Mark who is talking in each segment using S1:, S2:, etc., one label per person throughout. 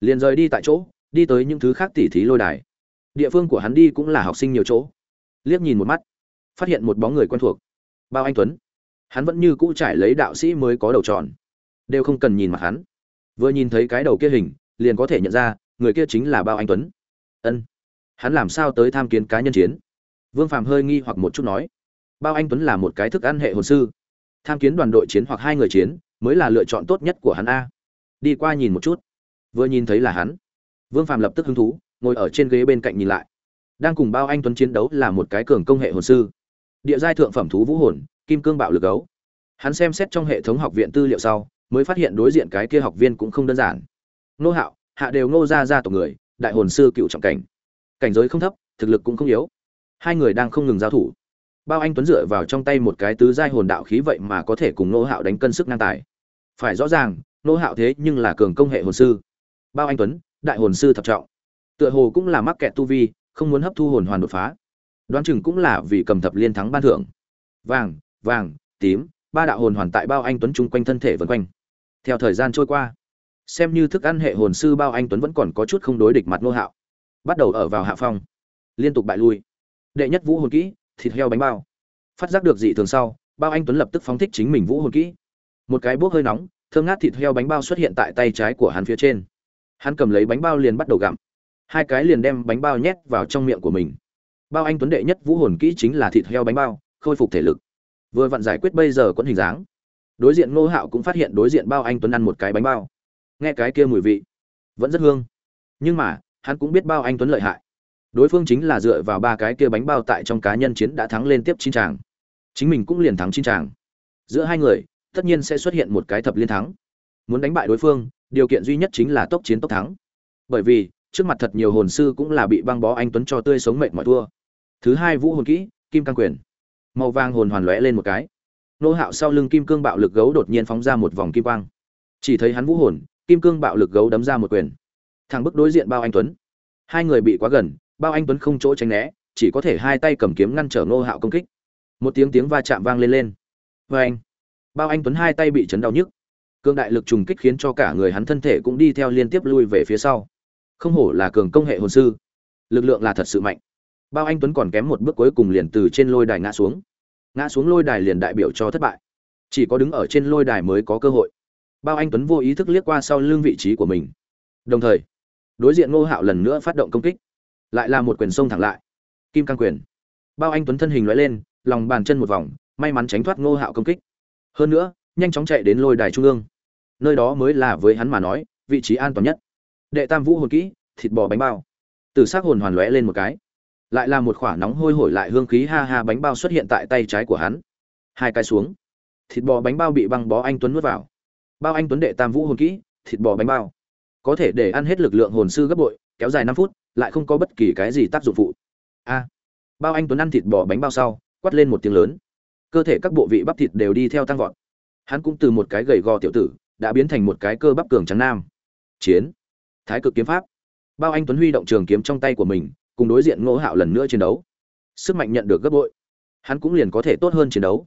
S1: liền rời đi tại chỗ, đi tới những thứ khác tỉ thí lôi đài. Địa phương của hắn đi cũng là học sinh nhiều chỗ. Liếc nhìn một mắt, phát hiện một bóng người quen thuộc. Bao anh tuấn. Hắn vẫn như cũ trải lấy đạo sĩ mới có đầu tròn. Đều không cần nhìn mặt hắn. Vừa nhìn thấy cái đầu kia hình, liền có thể nhận ra, người kia chính là bao anh tuấn. Ân. Hắn làm sao tới tham kiến cá nhân chiến? Vương phàm hơi nghi hoặc một chút nói. Bao anh tuấn là một cái thức ăn hệ hồn sư. Tham kiến đoàn đội chiến hoặc hai người chiến, mới là lựa chọn tốt nhất của hắn a. Đi qua nhìn một chút vừa nhìn thấy là hắn. Vương phàm lập tức hứng thú, ngồi ở trên ghế bên cạnh nhìn lại. Đang cùng bao anh tuấn chiến đấu là một cái cường công hệ hồn sư. Địa giai thượng phẩm thú vũ hồn, kim cương bạo lực gấu. Hắn xem xét trong hệ thống học viện tư liệu sau, mới phát hiện đối diện cái kia học viên cũng không đơn giản. Nô hạo, hạ đều ngô ra ra tộc người, đại hồn sư cựu trọng cảnh. Cảnh giới không thấp, thực lực cũng không yếu. Hai người đang không ngừng giao thủ. Bao anh tuấn dựa vào trong tay một cái tứ giai hồn đạo khí vậy mà có thể cùng nô hạo đánh cân sức ngang tài. Phải rõ ràng, nô hạo thế nhưng là cường công hệ hồn sư bao anh tuấn, đại hồn sư thập trọng. Tựa hồ cũng là mắc kẹt tu vi, không muốn hấp thu hồn hoàn đột phá. Đoán chừng cũng là vì cầm thập liên thắng ban thưởng. Vàng vàng, tím, ba đạo hồn hoàn tại bao anh tuấn chung quanh thân thể vân quanh. Theo thời gian trôi qua, xem như thức ăn hệ hồn sư bao anh tuấn vẫn còn có chút không đối địch mặt nô hạo. Bắt đầu ở vào hạ phong, liên tục bại lui. Đệ nhất vũ hồn kỹ, thịt heo bánh bao. Phát giác được dị thường sau, bao anh tuấn lập tức phóng thích chính mình vũ hồn kỹ. Một cái bốc hơi nóng, thơm ngát thịt heo bánh bao xuất hiện tại tay trái của hắn phía trên hắn cầm lấy bánh bao liền bắt đầu gặm. Hai cái liền đem bánh bao nhét vào trong miệng của mình. Bao anh tuấn đệ nhất vũ hồn kỹ chính là thịt heo bánh bao, khôi phục thể lực. Vừa vặn giải quyết bây giờ quẫn hình dáng. Đối diện ngô hạo cũng phát hiện đối diện bao anh tuấn ăn một cái bánh bao. Nghe cái kia mùi vị, vẫn rất hương. Nhưng mà, hắn cũng biết bao anh tuấn lợi hại. Đối phương chính là dựa vào ba cái kia bánh bao tại trong cá nhân chiến đã thắng lên tiếp chín tràng. Chính mình cũng liền thắng chín tràng. Giữa hai người, tất nhiên sẽ xuất hiện một cái thập liên thắng. Muốn đánh bại đối phương điều kiện duy nhất chính là tốc chiến tốc thắng. Bởi vì, trước mặt thật nhiều hồn sư cũng là bị băng bó anh tuấn cho tươi sống mệt mọi thua. Thứ hai vũ hồn kỹ, kim căng quyền. Màu vàng hồn hoàn lóe lên một cái. Nô hạo sau lưng kim cương bạo lực gấu đột nhiên phóng ra một vòng kim quang. Chỉ thấy hắn vũ hồn, kim cương bạo lực gấu đấm ra một quyền. Thằng bức đối diện bao anh tuấn. Hai người bị quá gần, bao anh tuấn không chỗ tránh né, chỉ có thể hai tay cầm kiếm ngăn trở nô hạo công kích. Một tiếng tiếng va chạm vang lên lên. Vê anh bao anh tuấn hai tay bị chấn đau nhức cương đại lực trùng kích khiến cho cả người hắn thân thể cũng đi theo liên tiếp lui về phía sau. Không hổ là cường công hệ hồn sư. Lực lượng là thật sự mạnh. Bao anh tuấn còn kém một bước cuối cùng liền từ trên lôi đài ngã xuống. Ngã xuống lôi đài liền đại biểu cho thất bại. Chỉ có đứng ở trên lôi đài mới có cơ hội. Bao anh tuấn vô ý thức liếc qua sau lưng vị trí của mình. Đồng thời, đối diện ngô hạo lần nữa phát động công kích. Lại là một quyền sông thẳng lại. Kim cang quyền. Bao anh tuấn thân hình loại lên, lòng bàn chân một vòng, may mắn tránh thoát ngô hạo công kích. Hơn nữa nhanh chóng chạy đến lôi đài trung ương. Nơi đó mới là với hắn mà nói, vị trí an toàn nhất. Đệ tam vũ hồn kỹ, thịt bò bánh bao. Từ xác hồn hoàn lóe lên một cái. Lại là một khoả nóng hôi hổi lại hương khí ha ha bánh bao xuất hiện tại tay trái của hắn. Hai cái xuống. Thịt bò bánh bao bị băng bó anh tuấn nuốt vào. Bao anh tuấn đệ tam vũ hồn kỹ, thịt bò bánh bao. Có thể để ăn hết lực lượng hồn sư gấp bội, kéo dài năm phút, lại không có bất kỳ cái gì tác dụng phụ. A. Bao anh tuấn ăn thịt bò bánh bao sau quắt lên một tiếng lớn. Cơ thể các bộ vị bắp thịt đều đi theo tăng vọt hắn cũng từ một cái gầy gò tiểu tử, đã biến thành một cái cơ bắp cường trắng nam. Chiến. Thái cực kiếm pháp. Bao anh tuấn huy động trường kiếm trong tay của mình, cùng đối diện ngô hạo lần nữa chiến đấu. Sức mạnh nhận được gấp bội. Hắn cũng liền có thể tốt hơn chiến đấu.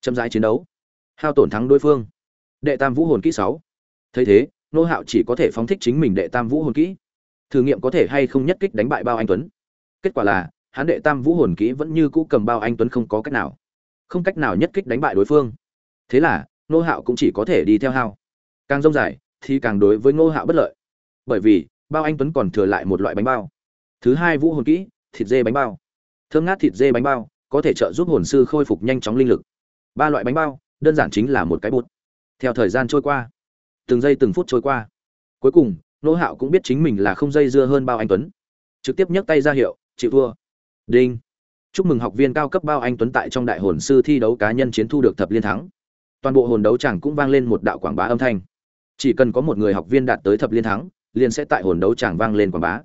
S1: Chậm rãi chiến đấu. Hao tổn thắng đối phương. Đệ tam vũ hồn kỹ sáu. Thấy thế, ngô hạo chỉ có thể phóng thích chính mình đệ tam vũ hồn kỹ. Thử nghiệm có thể hay không nhất kích đánh bại bao anh tuấn. Kết quả là, hắn đệ tam vũ hồn kỹ vẫn như cũ cầm bao anh tuấn không có cách nào. Không cách nào nhất kích đánh bại đối phương. Thế là ngô hạo cũng chỉ có thể đi theo hao. Càng rông dài, thì càng đối với ngô hạo bất lợi. Bởi vì, bao anh tuấn còn thừa lại một loại bánh bao. Thứ hai vũ hồn kỹ, thịt dê bánh bao. Thơm ngát thịt dê bánh bao, có thể trợ giúp hồn sư khôi phục nhanh chóng linh lực. Ba loại bánh bao, đơn giản chính là một cái bột. Theo thời gian trôi qua, từng giây từng phút trôi qua. Cuối cùng nô hạo cũng biết chính mình là không dây dưa hơn bao anh tuấn. Trực tiếp nhấc tay ra hiệu, chịu thua. Đinh. Chúc mừng học viên cao cấp bao anh tuấn tại trong đại hồn sư thi đấu cá nhân chiến thu được thập liên thắng toàn bộ hồn đấu chẳng cũng vang lên một đạo quảng bá âm thanh. Chỉ cần có một người học viên đạt tới thập liên thắng, liền sẽ tại hồn đấu chẳng vang lên quảng bá.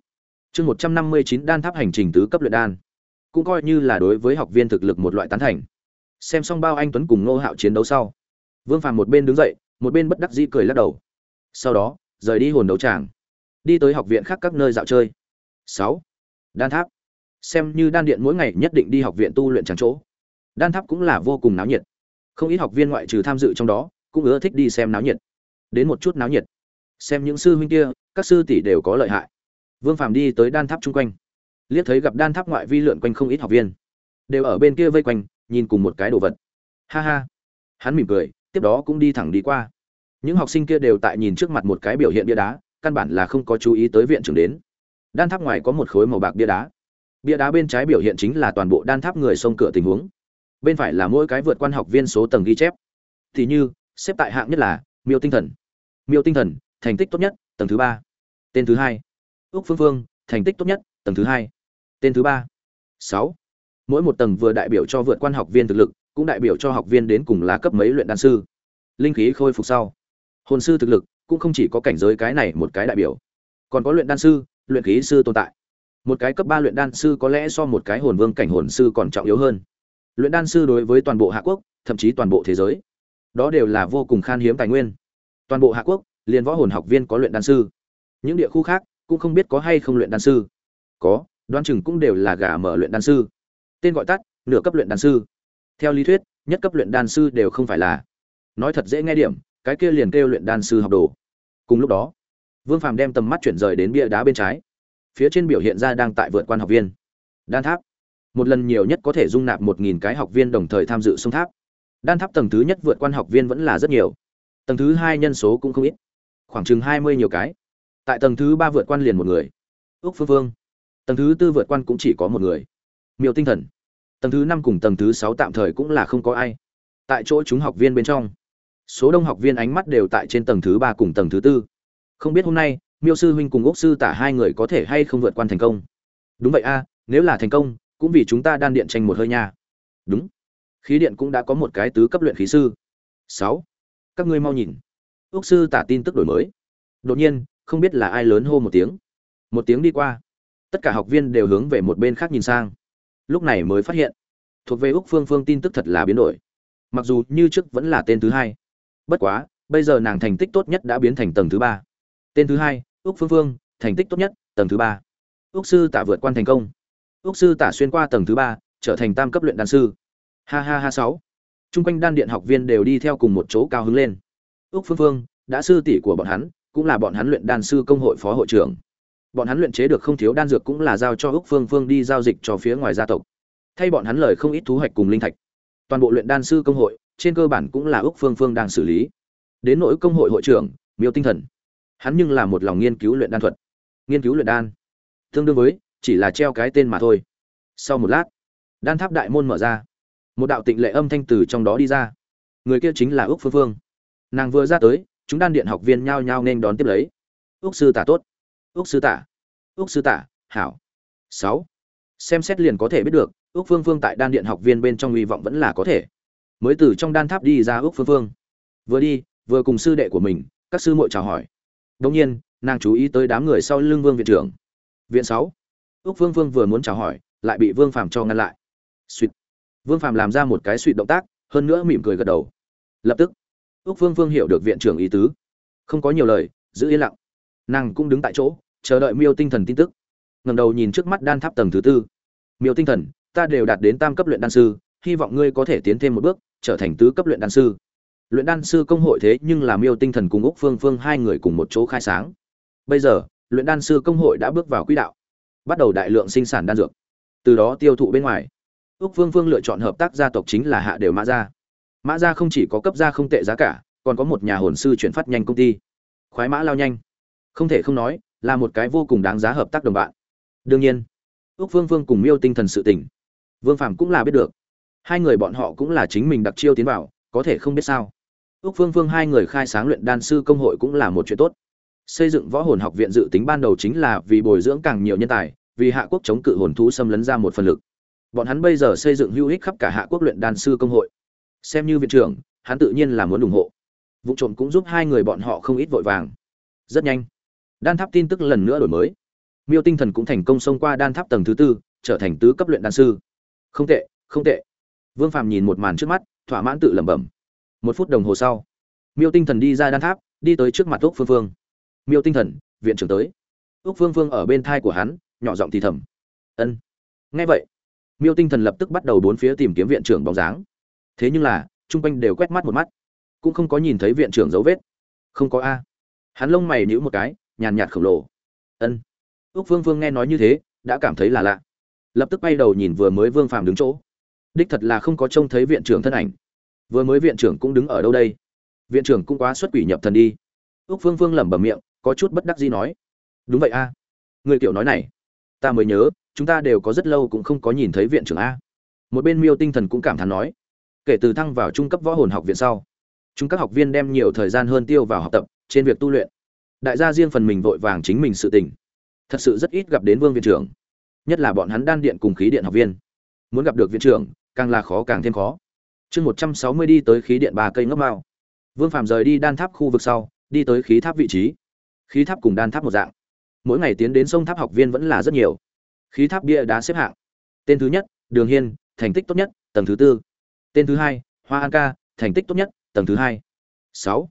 S1: Chương một trăm năm mươi chín đan tháp hành trình tứ cấp luyện đan. Cũng coi như là đối với học viên thực lực một loại tán thành. Xem xong bao anh tuấn cùng nô hạo chiến đấu sau, vương phàm một bên đứng dậy, một bên bất đắc dĩ cười lắc đầu. Sau đó, rời đi hồn đấu tràng, đi tới học viện khác các nơi dạo chơi. Sáu, đan tháp. Xem như đan điện mỗi ngày nhất định đi học viện tu luyện tràng chỗ. Đan tháp cũng là vô cùng náo nhiệt không ít học viên ngoại trừ tham dự trong đó, cũng ưa thích đi xem náo nhiệt. Đến một chút náo nhiệt. Xem những sư huynh kia, các sư tỷ đều có lợi hại. Vương phàm đi tới đan tháp chung quanh. Liếc thấy gặp đan tháp ngoại vi lượn quanh không ít học viên. Đều ở bên kia vây quanh, nhìn cùng một cái đồ vật. Ha ha. Hắn mỉm cười, tiếp đó cũng đi thẳng đi qua. Những học sinh kia đều tại nhìn trước mặt một cái biểu hiện bia đá, căn bản là không có chú ý tới viện trưởng đến. Đan tháp ngoài có một khối màu bạc bia đá. Bia đá bên trái biểu hiện chính là toàn bộ đan tháp người sông cửa tình huống bên phải là mỗi cái vượt quan học viên số tầng ghi chép. Thì như, xếp tại hạng nhất là, miêu tinh thần. Miêu tinh thần, thành tích tốt nhất, tầng thứ ba. Tên thứ hai ước phương phương, thành tích tốt nhất, tầng thứ hai. Tên thứ ba, sáu. Mỗi một tầng vừa đại biểu cho vượt quan học viên thực lực, cũng đại biểu cho học viên đến cùng là cấp mấy luyện đan sư. Linh khí khôi phục sau. Hồn sư thực lực, cũng không chỉ có cảnh giới cái này một cái đại biểu. Còn có luyện đan sư, luyện khí sư tồn tại. Một cái cấp ba luyện đan sư có lẽ so một cái hồn vương cảnh hồn sư còn trọng yếu hơn luyện đan sư đối với toàn bộ hạ quốc, thậm chí toàn bộ thế giới. Đó đều là vô cùng khan hiếm tài nguyên. Toàn bộ hạ quốc, liền võ hồn học viên có luyện đan sư. Những địa khu khác cũng không biết có hay không luyện đan sư. Có đoan chừng cũng đều là gà mở luyện đan sư. Tên gọi tắt, nửa cấp luyện đan sư. Theo lý thuyết, nhất cấp luyện đan sư đều không phải là. Nói thật dễ nghe điểm, cái kia liền kêu luyện đan sư học đồ. Cùng lúc đó, vương phàm đem tầm mắt chuyển rời đến bia đá bên trái. Phía trên biểu hiện ra đang tại vượt quan học viên. Đan tháp một lần nhiều nhất có thể dung nạp một nghìn cái học viên đồng thời tham dự sông tháp. Đan tháp tầng thứ nhất vượt quan học viên vẫn là rất nhiều. Tầng thứ hai nhân số cũng không ít. Khoảng chừng hai mươi nhiều cái. Tại tầng thứ ba vượt quan liền một người. Ước phương phương. Tầng thứ tư vượt quan cũng chỉ có một người. Miêu tinh thần. Tầng thứ năm cùng tầng thứ sáu tạm thời cũng là không có ai. Tại chỗ chúng học viên bên trong, số đông học viên ánh mắt đều tại trên tầng thứ ba cùng tầng thứ tư. Không biết hôm nay, miêu sư huynh cùng ốc sư tả hai người có thể hay không vượt quan thành công? Đúng vậy a, nếu là thành công cũng vì chúng ta đan điện tranh một hơi nha. Đúng. Khí điện cũng đã có một cái tứ cấp luyện khí sư. Sáu. Các ngươi mau nhìn. Ước sư tả tin tức đổi mới. Đột nhiên, không biết là ai lớn hô một tiếng. Một tiếng đi qua. Tất cả học viên đều hướng về một bên khác nhìn sang. Lúc này mới phát hiện, thuộc về úc phương phương tin tức thật là biến đổi. Mặc dù như trước vẫn là tên thứ hai. Bất quá, bây giờ nàng thành tích tốt nhất đã biến thành tầng thứ ba. Tên thứ hai úc phương phương, thành tích tốt nhất, tầng thứ ba. Úc sư tạ vượt quan thành công. Ước sư tả xuyên qua tầng thứ ba, trở thành tam cấp luyện đan sư. Ha ha ha sáu. Chung quanh đan điện học viên đều đi theo cùng một chỗ cao hứng lên. Ước phương phương, đã sư tỷ của bọn hắn, cũng là bọn hắn luyện đan sư công hội phó hội trưởng. Bọn hắn luyện chế được không thiếu đan dược cũng là giao cho Ước phương phương đi giao dịch cho phía ngoài gia tộc. Thay bọn hắn lời không ít thu hoạch cùng linh thạch. Toàn bộ luyện đan sư công hội, trên cơ bản cũng là Ước phương phương đang xử lý. Đến nỗi công hội hội trưởng, miêu tinh thần. Hắn nhưng là một lòng nghiên cứu luyện đan thuật. Nghiên cứu luyện đan. Tương đương với chỉ là treo cái tên mà thôi. Sau một lát, đan tháp đại môn mở ra. Một đạo tịnh lệ âm thanh từ trong đó đi ra. Người kia chính là ước phương phương. Nàng vừa ra tới, chúng đan điện học viên nhao nhao nên đón tiếp lấy. Ước sư tả tốt. Ước sư tả. Ước sư tả, hảo. Sáu. Xem xét liền có thể biết được ước phương phương tại đan điện học viên bên trong hy vọng vẫn là có thể. Mới từ trong đan tháp đi ra ước phương phương. Vừa đi, vừa cùng sư đệ của mình, các sư muội chào hỏi. Đông nhiên, nàng chú ý tới đám người sau lưng vương viện trưởng. Viện sáu. Úc Vương Vương vừa muốn chào hỏi, lại bị vương phàm cho ngăn lại. Xuyệt. vương phàm làm ra một cái suýt động tác, hơn nữa mỉm cười gật đầu. Lập tức, Úc Vương Vương hiểu được viện trưởng ý tứ. Không có nhiều lời, giữ yên lặng. Nàng cũng đứng tại chỗ, chờ đợi miêu tinh thần tin tức. Ngẩng đầu nhìn trước mắt đan tháp tầng thứ tư. Miêu tinh thần, ta đều đạt đến tam cấp luyện đan sư, hy vọng ngươi có thể tiến thêm một bước, trở thành tứ cấp luyện đan sư. Luyện đan sư công hội thế nhưng là miêu tinh thần cùng úc phương phương hai người cùng một chỗ khai sáng. Bây giờ, luyện đan sư công hội đã bước vào quỹ đạo bắt đầu đại lượng sinh sản đan dược. Từ đó tiêu thụ bên ngoài. Ước phương phương lựa chọn hợp tác gia tộc chính là hạ đều mã gia. Mã gia không chỉ có cấp gia không tệ giá cả, còn có một nhà hồn sư chuyển phát nhanh công ty. Khoái mã lao nhanh. Không thể không nói, là một cái vô cùng đáng giá hợp tác đồng bạn. Đương nhiên ước phương phương cùng miêu tinh thần sự tình, vương phạm cũng là biết được. Hai người bọn họ cũng là chính mình đặc chiêu tiến vào, có thể không biết sao. Ước phương phương hai người khai sáng luyện đan sư công hội cũng là một chuyện tốt xây dựng võ hồn học viện dự tính ban đầu chính là vì bồi dưỡng càng nhiều nhân tài, vì hạ quốc chống cự hồn thú xâm lấn ra một phần lực. Bọn hắn bây giờ xây dựng hữu ích khắp cả hạ quốc luyện đan sư công hội. Xem như viện trưởng, hắn tự nhiên là muốn ủng hộ. Vụ trộm cũng giúp hai người bọn họ không ít vội vàng. Rất nhanh, đan tháp tin tức lần nữa đổi mới. Miêu tinh thần cũng thành công xông qua đan tháp tầng thứ tư, trở thành tứ cấp luyện đan sư. Không tệ không tệ. Vương phàm nhìn một màn trước mắt, thỏa mãn tự lẩm bẩm. Một phút đồng hồ sau, miêu tinh thần đi ra đan tháp, đi tới trước mặt úc phương phương miêu tinh thần, viện trưởng tới. Ước phương phương ở bên thai của hắn, nhỏ giọng thì thầm. Ân. Nghe vậy, miêu tinh thần lập tức bắt đầu bốn phía tìm kiếm viện trưởng bóng dáng. Thế nhưng là, chung quanh đều quét mắt một mắt. Cũng không có nhìn thấy viện trưởng dấu vết. Không có a. Hắn lông mày nhíu một cái, nhàn nhạt khổng lồ. Ân. Ước vương vương nghe nói như thế, đã cảm thấy là lạ. Lập tức bay đầu nhìn vừa mới vương phàm đứng chỗ. Đích thật là không có trông thấy viện trưởng thân ảnh. Vừa mới viện trưởng cũng đứng ở đâu đây? Viện trưởng cũng quá xuất quỷ nhập thần đi. Ước phương phương lẩm bẩm miệng có chút bất đắc gì nói. Đúng vậy a. Người kiểu nói này, ta mới nhớ, chúng ta đều có rất lâu cũng không có nhìn thấy viện trưởng a. Một bên miêu tinh thần cũng cảm thán nói, kể từ thăng vào trung cấp võ hồn học viện sau, chúng các học viên đem nhiều thời gian hơn tiêu vào học tập, trên việc tu luyện. Đại gia riêng phần mình vội vàng chính mình sự tình. Thật sự rất ít gặp đến vương viện trưởng, nhất là bọn hắn đan điện cùng khí điện học viên. Muốn gặp được viện trưởng, càng là khó càng thêm khó. Chương một trăm sáu mươi đi tới khí điện ba cây ngốc mao. Vương phạm rời đi đan tháp khu vực sau, đi tới khí tháp vị trí khí tháp cùng đan tháp một dạng. Mỗi ngày tiến đến sông tháp học viên vẫn là rất nhiều. Khí tháp bia đá xếp hạng. Tên thứ nhất, đường hiên, thành tích tốt nhất, tầng thứ tư. Tên thứ hai, hoa an ca, thành tích tốt nhất, tầng thứ hai. Sáu,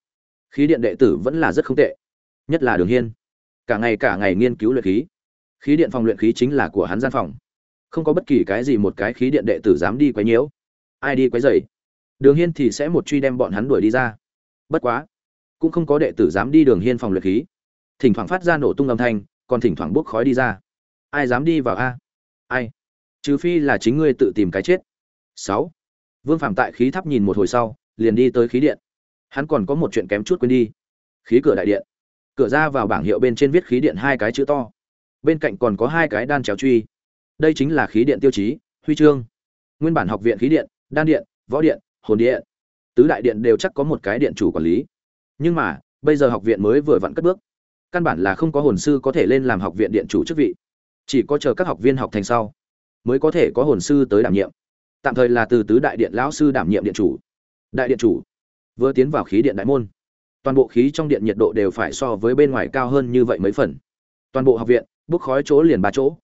S1: khí điện đệ tử vẫn là rất không tệ. Nhất là đường hiên. Cả ngày cả ngày nghiên cứu luyện khí. Khí điện phòng luyện khí chính là của hắn gian phòng. Không có bất kỳ cái gì một cái khí điện đệ tử dám đi quấy nhiễu. Ai đi quấy rầy? Đường hiên thì sẽ một truy đem bọn hắn đuổi đi ra. Bất quá, cũng không có đệ tử dám đi đường hiên phòng luyện khí thỉnh thoảng phát ra nổ tung âm thanh, còn thỉnh thoảng bốc khói đi ra. Ai dám đi vào a? Ai? Trừ phi là chính ngươi tự tìm cái chết. Sáu. Vương phạm tại khí tháp nhìn một hồi sau, liền đi tới khí điện. Hắn còn có một chuyện kém chút quên đi. Khí cửa đại điện. Cửa ra vào bảng hiệu bên trên viết khí điện hai cái chữ to. Bên cạnh còn có hai cái đan chéo truy. Đây chính là khí điện tiêu chí, huy chương. Nguyên bản học viện khí điện, đan điện, võ điện, hồn điện. Tứ đại điện đều chắc có một cái điện chủ quản lý. Nhưng mà, bây giờ học viện mới vừa vặn cất bước căn bản là không có hồn sư có thể lên làm học viện điện chủ chức vị. Chỉ có chờ các học viên học thành sau, mới có thể có hồn sư tới đảm nhiệm. Tạm thời là từ tứ đại điện lão sư đảm nhiệm điện chủ. Đại điện chủ, vừa tiến vào khí điện đại môn, toàn bộ khí trong điện nhiệt độ đều phải so với bên ngoài cao hơn như vậy mấy phần. Toàn bộ học viện, bốc khói chỗ liền ba chỗ.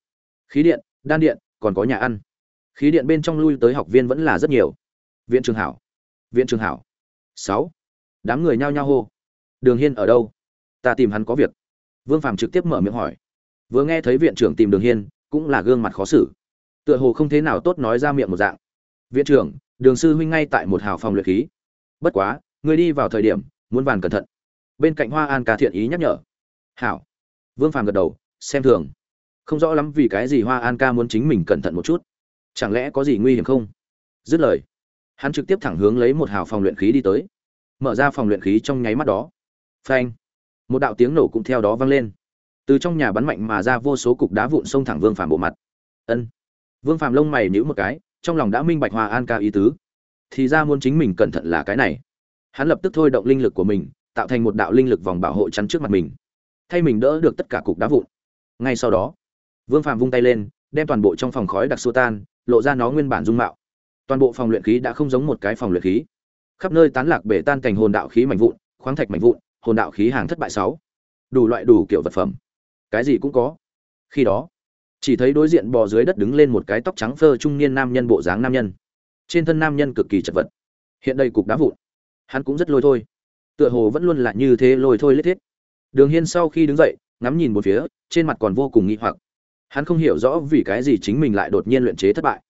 S1: Khí điện, đan điện, còn có nhà ăn. Khí điện bên trong lui tới học viên vẫn là rất nhiều. Viện trường hảo, viện trường hảo. Sáu, đám người nhao nhao hô. Đường hiên ở đâu? Ta tìm hắn có việc. Vương phàm trực tiếp mở miệng hỏi. Vừa nghe thấy viện trưởng tìm đường hiên, cũng là gương mặt khó xử. Tựa hồ không thế nào tốt nói ra miệng một dạng. Viện trưởng, đường sư huynh ngay tại một hào phòng luyện khí. Bất quá người đi vào thời điểm, muốn bàn cẩn thận. Bên cạnh hoa an ca thiện ý nhắc nhở. Hảo. Vương phàm gật đầu, xem thường. Không rõ lắm vì cái gì hoa an ca muốn chính mình cẩn thận một chút. Chẳng lẽ có gì nguy hiểm không? Dứt lời, hắn trực tiếp thẳng hướng lấy một hào phòng luyện khí đi tới. Mở ra phòng luyện khí trong nháy mắt đó. Phanh một đạo tiếng nổ cũng theo đó vang lên. Từ trong nhà bắn mạnh mà ra vô số cục đá vụn xông thẳng vương phàm bộ mặt. Ân. Vương phàm lông mày nhíu một cái, trong lòng đã minh bạch hòa an ca ý tứ. Thì ra muốn chính mình cẩn thận là cái này. Hắn lập tức thôi động linh lực của mình, tạo thành một đạo linh lực vòng bảo hộ chắn trước mặt mình. Thay mình đỡ được tất cả cục đá vụn. Ngay sau đó, vương phàm vung tay lên, đem toàn bộ trong phòng khói đặc xua tan, lộ ra nó nguyên bản dung mạo. Toàn bộ phòng luyện khí đã không giống một cái phòng luyện khí. Khắp nơi tán lạc bể tan thành hồn đạo khí mạnh vụn, khoáng thạch mạnh vụn hồn đạo khí hàng thất bại sáu. Đủ loại đủ kiểu vật phẩm. Cái gì cũng có. Khi đó, chỉ thấy đối diện bò dưới đất đứng lên một cái tóc trắng phơ trung niên nam nhân bộ dáng nam nhân. Trên thân nam nhân cực kỳ chật vật. Hiện đây cục đá vụn. Hắn cũng rất lôi thôi. Tựa hồ vẫn luôn là như thế lôi thôi lết thiết. Đường hiên sau khi đứng dậy, ngắm nhìn một phía, trên mặt còn vô cùng nghi hoặc. Hắn không hiểu rõ vì cái gì chính mình lại đột nhiên luyện chế thất bại.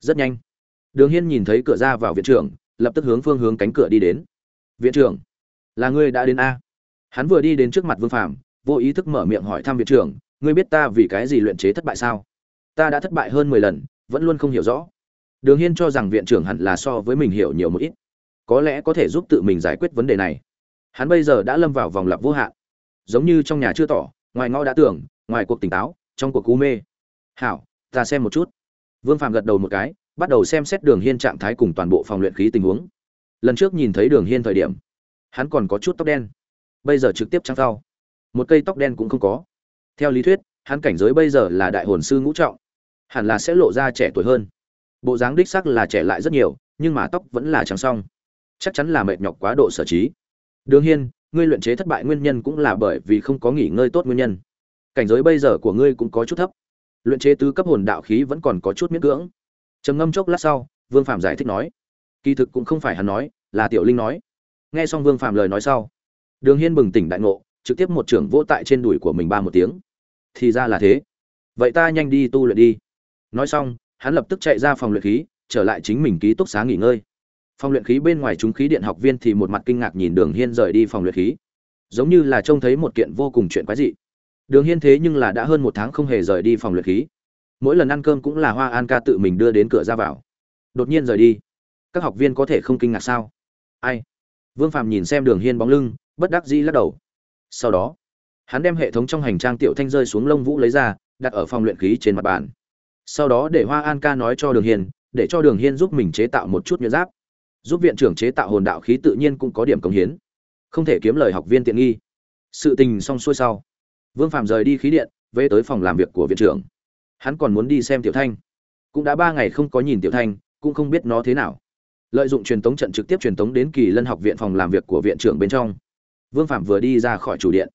S1: Rất nhanh, đường hiên nhìn thấy cửa ra vào viện trưởng, lập tức hướng phương hướng cánh cửa đi đến. Viện trưởng là ngươi đã đến a? Hắn vừa đi đến trước mặt vương phàm, vô ý thức mở miệng hỏi thăm viện trưởng, ngươi biết ta vì cái gì luyện chế thất bại sao? Ta đã thất bại hơn mười lần, vẫn luôn không hiểu rõ. Đường hiên cho rằng viện trưởng hẳn là so với mình hiểu nhiều một ít. Có lẽ có thể giúp tự mình giải quyết vấn đề này. Hắn bây giờ đã lâm vào vòng lặp vô hạn. Giống như trong nhà chưa tỏ, ngoài ngõ đã tưởng, ngoài cuộc tỉnh táo, trong cuộc cú mê. Hảo, ta xem một chút. Vương phàm gật đầu một cái, bắt đầu xem xét đường hiên trạng thái cùng toàn bộ phòng luyện khí tình huống. Lần trước nhìn thấy đường hiên thời điểm hắn còn có chút tóc đen. Bây giờ trực tiếp trắng rau một cây tóc đen cũng không có. Theo lý thuyết, hắn cảnh giới bây giờ là đại hồn sư ngũ trọng. Hẳn là sẽ lộ ra trẻ tuổi hơn. Bộ dáng đích sắc là trẻ lại rất nhiều, nhưng mà tóc vẫn là trắng song. Chắc chắn là mệt nhọc quá độ sở trí. Đương nhiên, ngươi luyện chế thất bại nguyên nhân cũng là bởi vì không có nghỉ ngơi tốt nguyên nhân. Cảnh giới bây giờ của ngươi cũng có chút thấp. Luyện chế tứ cấp hồn đạo khí vẫn còn có chút miễn cưỡng. Trầm ngâm chốc lát sau, vương phạm giải thích nói. Kỳ thực cũng không phải hắn nói, là tiểu linh nói nghe xong vương phạm lời nói sau, đường hiên bừng tỉnh đại ngộ, trực tiếp một trưởng vỗ tại trên đùi của mình ba một tiếng. Thì ra là thế. Vậy ta nhanh đi tu luyện đi. Nói xong, hắn lập tức chạy ra phòng luyện khí, trở lại chính mình ký túc xá nghỉ ngơi. Phòng luyện khí bên ngoài chúng khí điện học viên thì một mặt kinh ngạc nhìn đường hiên rời đi phòng luyện khí. Giống như là trông thấy một kiện vô cùng chuyện quái dị. Đường hiên thế nhưng là đã hơn một tháng không hề rời đi phòng luyện khí. Mỗi lần ăn cơm cũng là hoa an ca tự mình đưa đến cửa ra vào. Đột nhiên rời đi. Các học viên có thể không kinh ngạc sao? Ai? Vương phạm nhìn xem đường hiên bóng lưng, bất đắc dĩ lắc đầu. Sau đó, hắn đem hệ thống trong hành trang tiểu thanh rơi xuống lông vũ lấy ra, đặt ở phòng luyện khí trên mặt bàn. Sau đó để hoa an ca nói cho đường hiên, để cho đường hiên giúp mình chế tạo một chút nhuyễn giáp. Giúp viện trưởng chế tạo hồn đạo khí tự nhiên cũng có điểm công hiến. Không thể kiếm lời học viên tiện nghi. Sự tình xong xuôi sau, vương phạm rời đi khí điện, về tới phòng làm việc của viện trưởng. Hắn còn muốn đi xem tiểu thanh. Cũng đã ba ngày không có nhìn tiểu thanh, cũng không biết nó thế nào lợi dụng truyền tống trận trực tiếp truyền tống đến kỳ lân học viện phòng làm việc của viện trưởng bên trong. Vương phạm vừa đi ra khỏi chủ điện.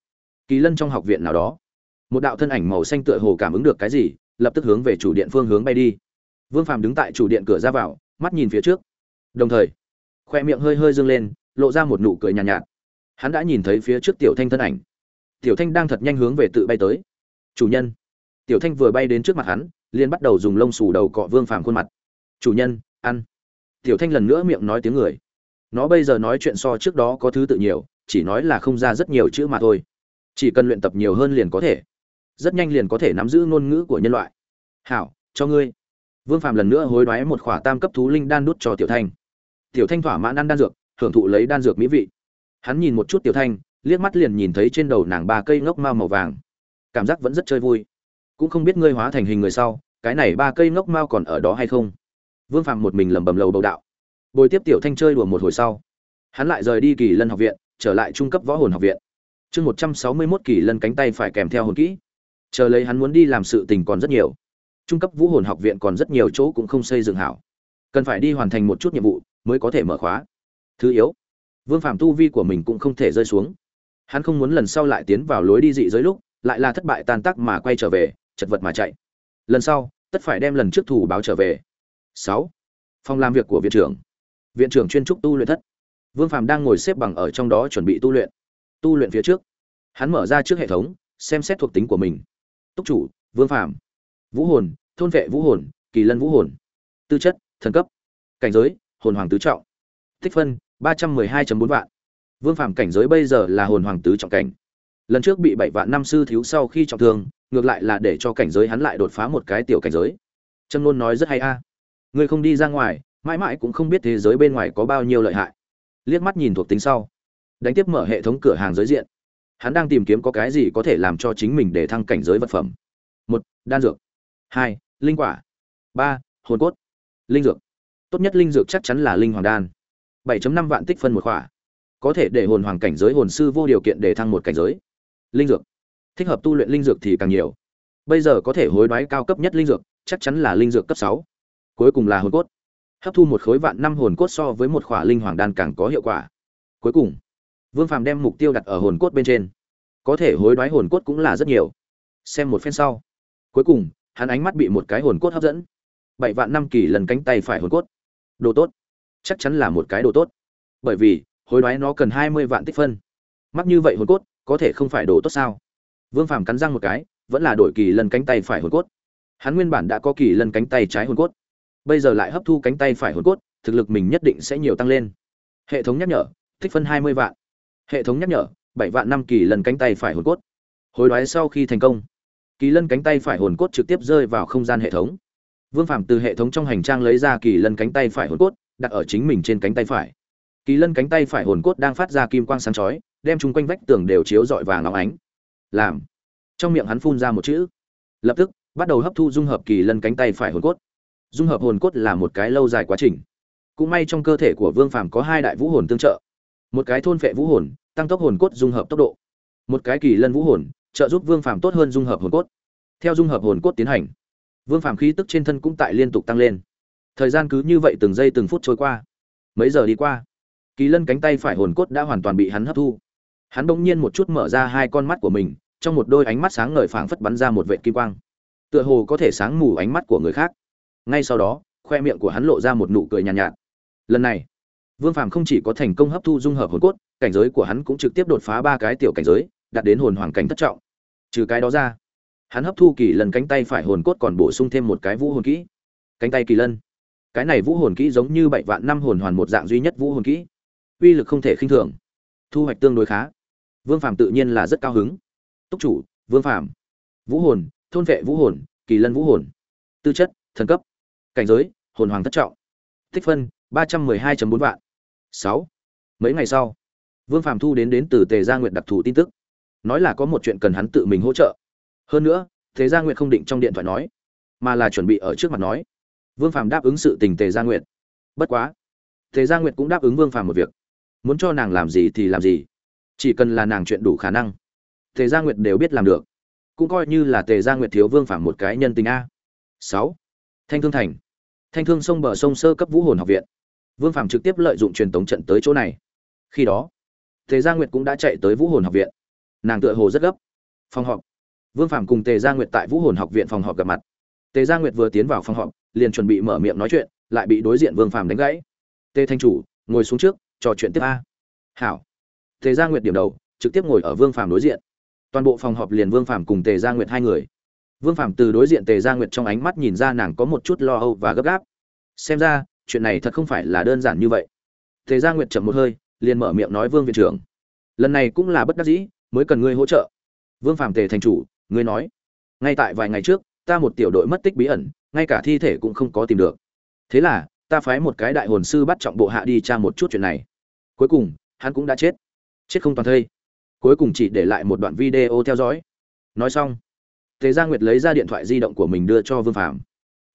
S1: Kỳ lân trong học viện nào đó. Một đạo thân ảnh màu xanh tựa hồ cảm ứng được cái gì lập tức hướng về chủ điện phương hướng bay đi. Vương phạm đứng tại chủ điện cửa ra vào mắt nhìn phía trước. Đồng thời khoe miệng hơi hơi dâng lên lộ ra một nụ cười nhàn nhạt, nhạt. Hắn đã nhìn thấy phía trước tiểu thanh thân ảnh. Tiểu thanh đang thật nhanh hướng về tự bay tới. Chủ nhân. Tiểu thanh vừa bay đến trước mặt hắn liền bắt đầu dùng lông xù đầu cọ vương phàm khuôn mặt. Chủ nhân ăn tiểu thanh lần nữa miệng nói tiếng người. Nó bây giờ nói chuyện so trước đó có thứ tự nhiều, chỉ nói là không ra rất nhiều chữ mà thôi. Chỉ cần luyện tập nhiều hơn liền có thể. Rất nhanh liền có thể nắm giữ ngôn ngữ của nhân loại. Hảo, cho ngươi. Vương Phạm lần nữa hối đoái một khỏa tam cấp thú linh đan đút cho tiểu thanh. Tiểu thanh thỏa mãn ăn đan dược, hưởng thụ lấy đan dược mỹ vị. Hắn nhìn một chút tiểu thanh, liếc mắt liền nhìn thấy trên đầu nàng ba cây ngốc mao màu vàng. Cảm giác vẫn rất chơi vui. Cũng không biết ngươi hóa thành hình người sau, cái này ba cây ngốc mao còn ở đó hay không? Vương phạm một mình lẩm bẩm lầu bầu đạo. Bồi tiếp tiểu thanh chơi đùa một hồi sau, hắn lại rời đi kỳ lân học viện, trở lại trung cấp võ hồn học viện. Chương một trăm sáu mươi mốt kỳ lân cánh tay phải kèm theo hồn kỹ. Chờ lấy hắn muốn đi làm sự tình còn rất nhiều. Trung cấp vũ hồn học viện còn rất nhiều chỗ cũng không xây dựng hảo. Cần phải đi hoàn thành một chút nhiệm vụ mới có thể mở khóa. Thứ yếu, vương phạm tu vi của mình cũng không thể rơi xuống. Hắn không muốn lần sau lại tiến vào lối đi dị giới lúc, lại là thất bại tan tác mà quay trở về, chật vật mà chạy. Lần sau, tất phải đem lần trước thủ báo trở về sáu. Phòng làm việc của viện trưởng. Viện trưởng chuyên trúc tu luyện thất. Vương phạm đang ngồi xếp bằng ở trong đó chuẩn bị tu luyện. Tu luyện phía trước. Hắn mở ra trước hệ thống, xem xét thuộc tính của mình. Túc chủ, vương phạm vũ hồn, thôn vệ vũ hồn, kỳ lân vũ hồn. Tư chất, thần cấp. Cảnh giới, hồn hoàng tứ trọng. Tích phân, ba trăm mười hai bốn vạn. Vương phạm cảnh giới bây giờ là hồn hoàng tứ trọng cảnh. Lần trước bị bảy vạn năm sư thiếu sau khi trọng thương, ngược lại là để cho cảnh giới hắn lại đột phá một cái tiểu cảnh giới. Trâm luôn nói rất hay a ngươi không đi ra ngoài, mãi mãi cũng không biết thế giới bên ngoài có bao nhiêu lợi hại. Liếc mắt nhìn thuộc tính sau, đánh tiếp mở hệ thống cửa hàng giới diện. Hắn đang tìm kiếm có cái gì có thể làm cho chính mình để thăng cảnh giới vật phẩm. Một, đan dược. Hai, linh quả. Ba, hồn cốt. Linh dược. Tốt nhất linh dược chắc chắn là linh hoàng đan. 7.5 vạn tích phân một khỏa. Có thể để hồn hoàng cảnh giới hồn sư vô điều kiện để thăng một cảnh giới. Linh dược. Thích hợp tu luyện linh dược thì càng nhiều. Bây giờ có thể hối đoái cao cấp nhất linh dược, chắc chắn là linh dược cấp sáu cuối cùng là hồn cốt. Hấp thu một khối vạn năm hồn cốt so với một khỏa linh hoàng đan càng có hiệu quả. Cuối cùng, vương phàm đem mục tiêu đặt ở hồn cốt bên trên. Có thể hối đoái hồn cốt cũng là rất nhiều. Xem một phen sau. Cuối cùng, hắn ánh mắt bị một cái hồn cốt hấp dẫn. Bảy vạn năm kỳ lần cánh tay phải hồn cốt. Đồ tốt. Chắc chắn là một cái đồ tốt. Bởi vì, hối đoái nó cần hai mươi vạn tích phân. Mắc như vậy hồn cốt, có thể không phải đồ tốt sao? Vương phàm cắn răng một cái, vẫn là đổi kỳ lần cánh tay phải hồn cốt. Hắn nguyên bản đã có kỳ lần cánh tay trái hồn cốt bây giờ lại hấp thu cánh tay phải hồn cốt, thực lực mình nhất định sẽ nhiều tăng lên. Hệ thống nhắc nhở, tích phân hai mươi vạn. Hệ thống nhắc nhở, bảy vạn năm kỳ lần cánh tay phải hồn cốt. Hối đoái sau khi thành công, kỳ lân cánh tay phải hồn cốt trực tiếp rơi vào không gian hệ thống. Vương phạm từ hệ thống trong hành trang lấy ra kỳ lân cánh tay phải hồn cốt, đặt ở chính mình trên cánh tay phải. Kỳ lân cánh tay phải hồn cốt đang phát ra kim quang sáng chói, đem chung quanh vách tường đều chiếu rọi vàng óng ánh. Làm, trong miệng hắn phun ra một chữ. Lập tức, bắt đầu hấp thu dung hợp kỳ lân cánh tay phải hồn cốt dung hợp hồn cốt là một cái lâu dài quá trình. Cũng may trong cơ thể của vương phàm có hai đại vũ hồn tương trợ. Một cái thôn phệ vũ hồn, tăng tốc hồn cốt dung hợp tốc độ. Một cái kỳ lân vũ hồn, trợ giúp vương phàm tốt hơn dung hợp hồn cốt. Theo dung hợp hồn cốt tiến hành, vương phàm khí tức trên thân cũng tại liên tục tăng lên. Thời gian cứ như vậy từng giây từng phút trôi qua. Mấy giờ đi qua, kỳ lân cánh tay phải hồn cốt đã hoàn toàn bị hắn hấp thu. Hắn bỗng nhiên một chút mở ra hai con mắt của mình, trong một đôi ánh mắt sáng ngời phảng phất bắn ra một vệ kim quang. Tựa hồ có thể sáng mù ánh mắt của người khác ngay sau đó khoe miệng của hắn lộ ra một nụ cười nhàn nhạt, nhạt. Lần này vương phàm không chỉ có thành công hấp thu dung hợp hồn cốt cảnh giới của hắn cũng trực tiếp đột phá ba cái tiểu cảnh giới đạt đến hồn hoàng cảnh thất trọng. Trừ cái đó ra hắn hấp thu kỳ lần cánh tay phải hồn cốt còn bổ sung thêm một cái vũ hồn kỹ. Cánh tay kỳ lân. Cái này vũ hồn kỹ giống như bảy vạn năm hồn hoàn một dạng duy nhất vũ hồn kỹ. Uy lực không thể khinh thường. Thu hoạch tương đối khá. Vương phàm tự nhiên là rất cao hứng. Túc chủ vương Phàm, vũ hồn thôn vệ vũ hồn kỳ lân vũ hồn. Tư chất thần cấp cảnh giới, hồn hoàng thất trọng. Tích phân, ba trăm mười hai bốn vạn. Sáu. Mấy ngày sau, vương phạm thu đến đến từ tề gia nguyện đặc thù tin tức. Nói là có một chuyện cần hắn tự mình hỗ trợ. Hơn nữa, tề gia nguyện không định trong điện thoại nói, mà là chuẩn bị ở trước mặt nói. Vương phạm đáp ứng sự tình tề gia nguyện bất quá, tề gia nguyện cũng đáp ứng vương phạm một việc. Muốn cho nàng làm gì thì làm gì. Chỉ cần là nàng chuyện đủ khả năng, tề gia nguyệt đều biết làm được. Cũng coi như là tề gia nguyệt thiếu vương phạm một cái nhân tình a. Sáu. Thanh thương thành thanh thương sông bờ sông sơ cấp vũ hồn học viện. Vương phạm trực tiếp lợi dụng truyền tống trận tới chỗ này. Khi đó, tề gia nguyệt cũng đã chạy tới vũ hồn học viện. Nàng tựa hồ rất gấp. Phòng họp. Vương phạm cùng tề gia nguyệt tại vũ hồn học viện phòng họp gặp mặt. Tề gia nguyệt vừa tiến vào phòng họp, liền chuẩn bị mở miệng nói chuyện, lại bị đối diện vương phạm đánh gãy. Tề thanh chủ, ngồi xuống trước, trò chuyện tiếp a. Hảo. Tề gia nguyệt điểm đầu, trực tiếp ngồi ở vương phạm đối diện. Toàn bộ phòng họp liền vương phạm cùng tề gia nguyệt hai người vương Phàm từ đối diện tề gia nguyệt trong ánh mắt nhìn ra nàng có một chút lo âu và gấp gáp. Xem ra, chuyện này thật không phải là đơn giản như vậy. Tề gia nguyệt chậm một hơi, liền mở miệng nói, vương viện trưởng, lần này cũng là bất đắc dĩ, mới cần ngươi hỗ trợ. Vương Phàm tề thành chủ, ngươi nói, ngay tại vài ngày trước, ta một tiểu đội mất tích bí ẩn, ngay cả thi thể cũng không có tìm được. Thế là, ta phái một cái đại hồn sư bắt trọng bộ hạ đi tra một chút chuyện này. Cuối cùng, hắn cũng đã chết. Chết không toàn thây. Cuối cùng chỉ để lại một đoạn video theo dõi. Nói xong tề gia nguyệt lấy ra điện thoại di động của mình đưa cho vương phạm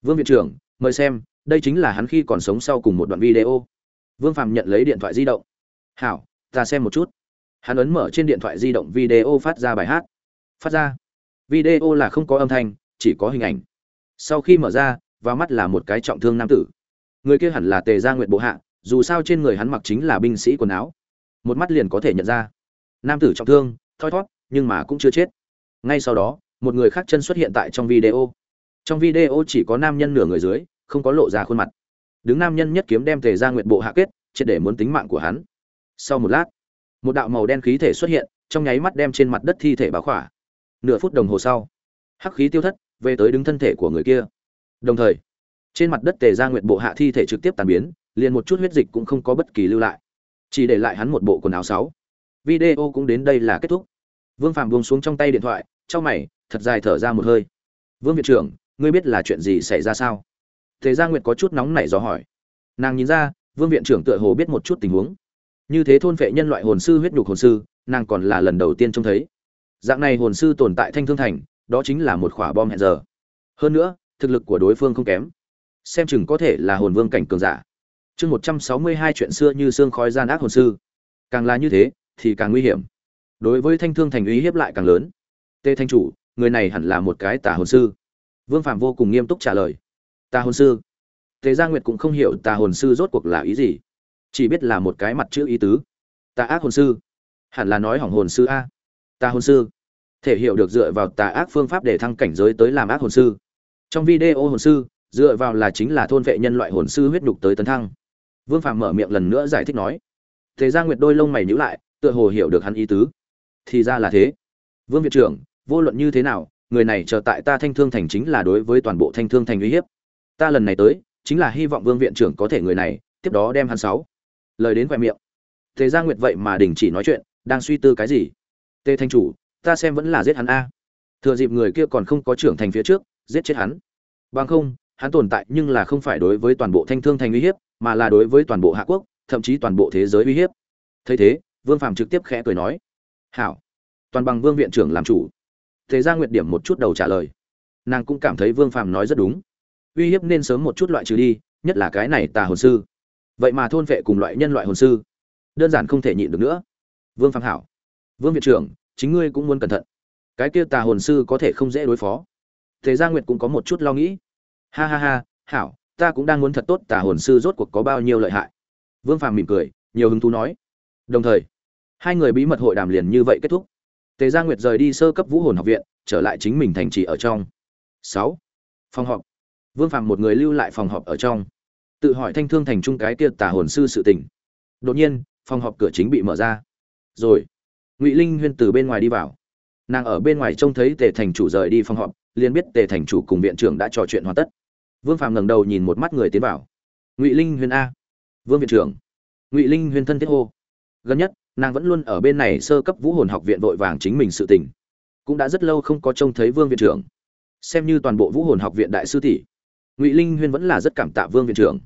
S1: vương viện trưởng mời xem đây chính là hắn khi còn sống sau cùng một đoạn video. Vương phạm nhận lấy điện thoại di động. Hảo ta xem một chút. Hắn ấn mở trên điện thoại di động video phát ra bài hát. Phát ra. Video là không có âm thanh chỉ có hình ảnh. Sau khi mở ra vào mắt là một cái trọng thương nam tử. Người kia hẳn là tề gia nguyệt bộ hạ dù sao trên người hắn mặc chính là binh sĩ quần áo. Một mắt liền có thể nhận ra. Nam tử trọng thương thoi thoát, nhưng mà cũng chưa chết. Ngay sau đó một người khác chân xuất hiện tại trong video. Trong video chỉ có nam nhân nửa người dưới, không có lộ ra khuôn mặt. Đứng nam nhân nhất kiếm đem tề ra nguyện bộ hạ kết, triệt để muốn tính mạng của hắn. Sau một lát, một đạo màu đen khí thể xuất hiện, trong nháy mắt đem trên mặt đất thi thể báo khỏa. Nửa phút đồng hồ sau, hắc khí tiêu thất, về tới đứng thân thể của người kia. Đồng thời, trên mặt đất tề ra nguyện bộ hạ thi thể trực tiếp tàn biến, liền một chút huyết dịch cũng không có bất kỳ lưu lại. Chỉ để lại hắn một bộ quần áo sáu. Video cũng đến đây là kết thúc. Vương phạm buông xuống trong tay điện thoại trong mày thật dài thở ra một hơi. Vương viện trưởng, ngươi biết là chuyện gì xảy ra sao? Thế gia nguyệt có chút nóng nảy do hỏi. Nàng nhìn ra, vương viện trưởng tựa hồ biết một chút tình huống. Như thế thôn vệ nhân loại hồn sư huyết nhục hồn sư, nàng còn là lần đầu tiên trông thấy. Dạng này hồn sư tồn tại thanh thương thành, đó chính là một khỏa bom hẹn giờ. Hơn nữa, thực lực của đối phương không kém. Xem chừng có thể là hồn vương cảnh cường giả. Chương một trăm sáu mươi hai chuyện xưa như xương khói gian ác hồn sư. Càng là như thế, thì càng nguy hiểm. Đối với thanh thương thành uy hiếp lại càng lớn. Tê thanh chủ người này hẳn là một cái tà hồn sư. Vương phạm vô cùng nghiêm túc trả lời. Tà hồn sư? Thế gia nguyệt cũng không hiểu tà hồn sư rốt cuộc là ý gì. Chỉ biết là một cái mặt chữ ý tứ. Tà ác hồn sư? Hẳn là nói hỏng hồn sư a. Tà hồn sư? Thể hiểu được dựa vào tà ác phương pháp để thăng cảnh giới tới làm ác hồn sư. Trong video hồn sư, dựa vào là chính là thôn vệ nhân loại hồn sư huyết nhục tới tấn thăng. Vương phạm mở miệng lần nữa giải thích nói. Thế gia nguyệt đôi lông mày nhíu lại, tựa hồ hiểu được hắn ý tứ. Thì ra là thế. Vương viện trưởng vô luận như thế nào, người này chờ tại ta thanh thương thành chính là đối với toàn bộ thanh thương thành uy hiếp. Ta lần này tới, chính là hy vọng vương viện trưởng có thể người này, tiếp đó đem hắn sáu. Lời đến khoe miệng. Tề gia nguyệt vậy mà đình chỉ nói chuyện, đang suy tư cái gì? Tề thanh chủ, ta xem vẫn là giết hắn a. Thừa dịp người kia còn không có trưởng thành phía trước, giết chết hắn. Bằng không, hắn tồn tại nhưng là không phải đối với toàn bộ thanh thương thành uy hiếp, mà là đối với toàn bộ hạ quốc, thậm chí toàn bộ thế giới uy hiếp. Thấy thế, vương phàm trực tiếp khẽ cười nói. Hảo, toàn bằng vương viện trưởng làm chủ thế ra nguyệt điểm một chút đầu trả lời. Nàng cũng cảm thấy vương phàm nói rất đúng. Uy hiếp nên sớm một chút loại trừ đi, nhất là cái này tà hồn sư. Vậy mà thôn vệ cùng loại nhân loại hồn sư, đơn giản không thể nhịn được nữa. Vương phàm hảo. Vương viện trưởng, chính ngươi cũng muốn cẩn thận. Cái kia tà hồn sư có thể không dễ đối phó. Thế gia nguyệt cũng có một chút lo nghĩ. Ha ha ha, hảo, ta cũng đang muốn thật tốt tà hồn sư rốt cuộc có bao nhiêu lợi hại. Vương phàm mỉm cười, nhiều hứng thú nói. Đồng thời, hai người bí mật hội đàm liền như vậy kết thúc tề gia nguyệt rời đi sơ cấp vũ hồn học viện, trở lại chính mình thành trì ở trong. Sáu, phòng họp. Vương Phàm một người lưu lại phòng họp ở trong. Tự hỏi thanh thương thành trung cái kia tà hồn sư sự tình. Đột nhiên, phòng họp cửa chính bị mở ra. Rồi, ngụy linh huyên từ bên ngoài đi vào. Nàng ở bên ngoài trông thấy tề thành chủ rời đi phòng họp, liền biết tề thành chủ cùng viện trưởng đã trò chuyện hoàn tất. Vương Phàm ngẩng đầu nhìn một mắt người tiến vào. Ngụy linh huyên a. Vương viện trưởng. Ngụy linh huyên thân thiết hô. Gần nhất nàng vẫn luôn ở bên này sơ cấp vũ hồn học viện vội vàng chính mình sự tình. Cũng đã rất lâu không có trông thấy vương viện trưởng. Xem như toàn bộ vũ hồn học viện đại sư tỷ, ngụy linh huyên vẫn là rất cảm tạ vương viện trưởng.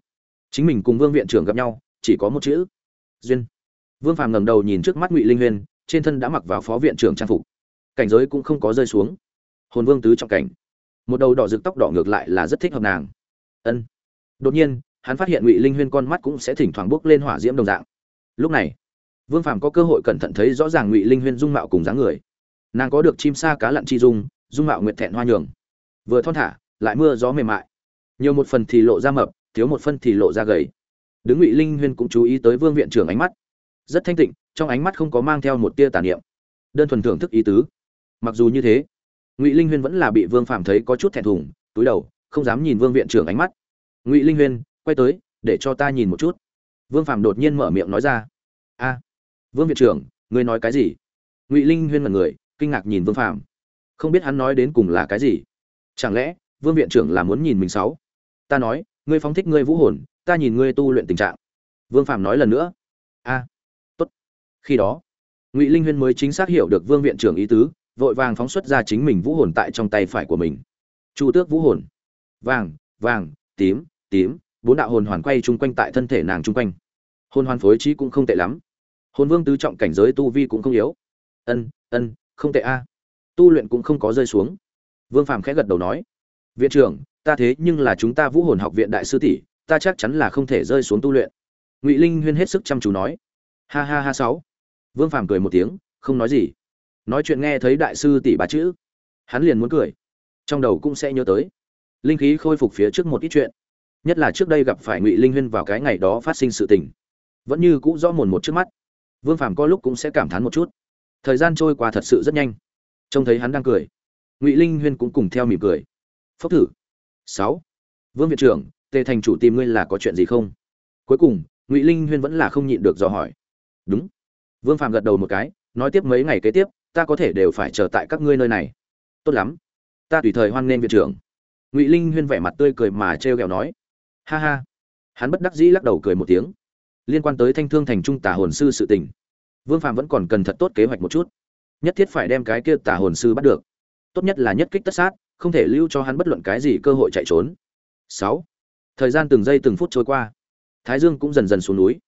S1: Chính mình cùng vương viện trưởng gặp nhau, chỉ có một chữ, duyên. Vương phàm ngẩng đầu nhìn trước mắt ngụy linh huyên, trên thân đã mặc vào phó viện trưởng trang phục. Cảnh giới cũng không có rơi xuống. Hồn vương tứ trọng cảnh. Một đầu đỏ rực tóc đỏ ngược lại là rất thích hợp nàng. Ân. Đột nhiên, hắn phát hiện ngụy linh huyên con mắt cũng sẽ thỉnh thoảng bước lên hỏa diễm đồng dạng. Lúc này vương phàm có cơ hội cẩn thận thấy rõ ràng ngụy linh huyên dung mạo cùng dáng người. Nàng có được chim sa cá lặn chi dung dung mạo nguyệt thẹn hoa nhường. Vừa thon thả, lại mưa gió mềm mại. Nhiều một phần thì lộ ra mập, thiếu một phân thì lộ ra gầy. Đứng ngụy linh huyên cũng chú ý tới vương viện trưởng ánh mắt. Rất thanh tịnh, trong ánh mắt không có mang theo một tia tà niệm. Đơn thuần thưởng thức ý tứ. Mặc dù như thế, ngụy linh huyên vẫn là bị vương phạm thấy có chút thẹn thùng, túi đầu, không dám nhìn vương viện trưởng ánh mắt. Ngụy linh huyên, quay tới, để cho ta nhìn một chút. Vương phạm đột nhiên mở miệng nói ra. A vương viện trưởng, ngươi nói cái gì? Ngụy linh huyên mật người, kinh ngạc nhìn vương phạm không biết hắn nói đến cùng là cái gì? Chẳng lẽ, vương viện trưởng là muốn nhìn mình sáu? Ta nói, ngươi phóng thích ngươi vũ hồn, ta nhìn ngươi tu luyện tình trạng. Vương phạm nói lần nữa. A, tốt. Khi đó, ngụy linh huyên mới chính xác hiểu được vương viện trưởng ý tứ, vội vàng phóng xuất ra chính mình vũ hồn tại trong tay phải của mình. Chu tước vũ hồn. Vàng vàng, tím tím, bốn đạo hồn hoàn quay chung quanh tại thân thể nàng chung quanh. Hồn hoàn phối trí cũng không tệ lắm hồn vương tứ trọng cảnh giới tu vi cũng không yếu. Ân ân, không tệ a. Tu luyện cũng không có rơi xuống. Vương phàm khẽ gật đầu nói, viện trưởng, ta thế nhưng là chúng ta vũ hồn học viện đại sư tỷ, ta chắc chắn là không thể rơi xuống tu luyện. Ngụy linh huyên hết sức chăm chú nói, ha ha ha sáu. Vương phàm cười một tiếng, không nói gì. Nói chuyện nghe thấy đại sư tỷ bà chữ, hắn liền muốn cười. Trong đầu cũng sẽ nhớ tới. Linh khí khôi phục phía trước một ít chuyện. Nhất là trước đây gặp phải ngụy linh huyên vào cái ngày đó phát sinh sự tình. Vẫn như cũ rõ mồn một trước mắt vương phàm có lúc cũng sẽ cảm thán một chút. Thời gian trôi qua thật sự rất nhanh. Trông thấy hắn đang cười. Ngụy linh huyên cũng cùng theo mỉm cười. Phốc thử. Sáu. Vương viện trưởng, tề thành chủ tìm ngươi là có chuyện gì không? Cuối cùng, ngụy linh huyên vẫn là không nhịn được dò hỏi. Đúng. Vương phạm gật đầu một cái, nói tiếp mấy ngày kế tiếp, ta có thể đều phải chờ tại các ngươi nơi này. Tốt lắm. Ta tùy thời hoan nghênh viện trưởng. Ngụy linh huyên vẻ mặt tươi cười mà trêu ghẹo nói. Ha ha. Hắn bất đắc dĩ lắc đầu cười một tiếng liên quan tới thanh thương thành trung tà hồn sư sự tình. Vương phạm vẫn còn cần thật tốt kế hoạch một chút. Nhất thiết phải đem cái kia tà hồn sư bắt được. Tốt nhất là nhất kích tất sát, không thể lưu cho hắn bất luận cái gì cơ hội chạy trốn. Sáu. Thời gian từng giây từng phút trôi qua. Thái dương cũng dần dần xuống núi.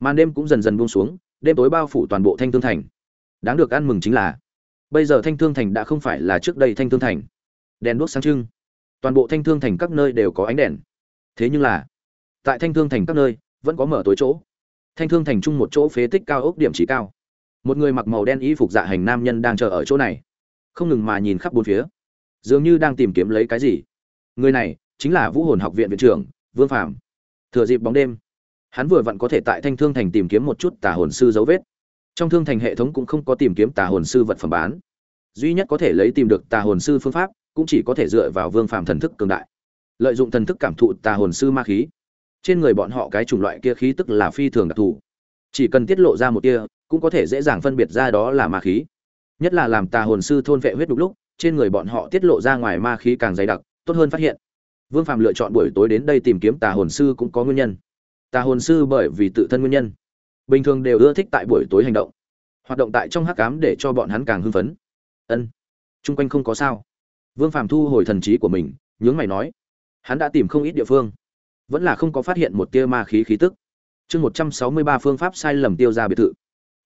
S1: Màn đêm cũng dần dần buông xuống, đêm tối bao phủ toàn bộ thanh thương thành. Đáng được ăn mừng chính là, bây giờ thanh thương thành đã không phải là trước đây thanh thương thành. Đèn đuốc sáng trưng. Toàn bộ thanh thương thành các nơi đều có ánh đèn. Thế nhưng là, tại thanh thương thành các nơi vẫn có mở tối chỗ. Thanh thương thành chung một chỗ phế tích cao ốc điểm chỉ cao. Một người mặc màu đen y phục dạ hành nam nhân đang chờ ở chỗ này. Không ngừng mà nhìn khắp bốn phía. Dường như đang tìm kiếm lấy cái gì. Người này chính là vũ hồn học viện viện trưởng, vương phạm thừa dịp bóng đêm, hắn vừa vặn có thể tại thanh thương thành tìm kiếm một chút tà hồn sư dấu vết. Trong thương thành hệ thống cũng không có tìm kiếm tà hồn sư vật phẩm bán. Duy nhất có thể lấy tìm được tà hồn sư phương pháp cũng chỉ có thể dựa vào vương phàm thần thức cường đại. Lợi dụng thần thức cảm thụ tà hồn sư ma khí trên người bọn họ cái chủng loại kia khí tức là phi thường đặc thù. Chỉ cần tiết lộ ra một tia, cũng có thể dễ dàng phân biệt ra đó là ma khí. Nhất là làm tà hồn sư thôn vệ huyết đục lúc, trên người bọn họ tiết lộ ra ngoài ma khí càng dày đặc, tốt hơn phát hiện. Vương phàm lựa chọn buổi tối đến đây tìm kiếm tà hồn sư cũng có nguyên nhân. Tà hồn sư bởi vì tự thân nguyên nhân. Bình thường đều ưa thích tại buổi tối hành động. Hoạt động tại trong hắc cám để cho bọn hắn càng hưng phấn. Ân, chung quanh không có sao. Vương phàm thu hồi thần trí của mình, nhướng mày nói, hắn đã tìm không ít địa phương vẫn là không có phát hiện một tia ma khí khí tức. Chương một trăm sáu mươi ba phương pháp sai lầm tiêu ra biệt thự.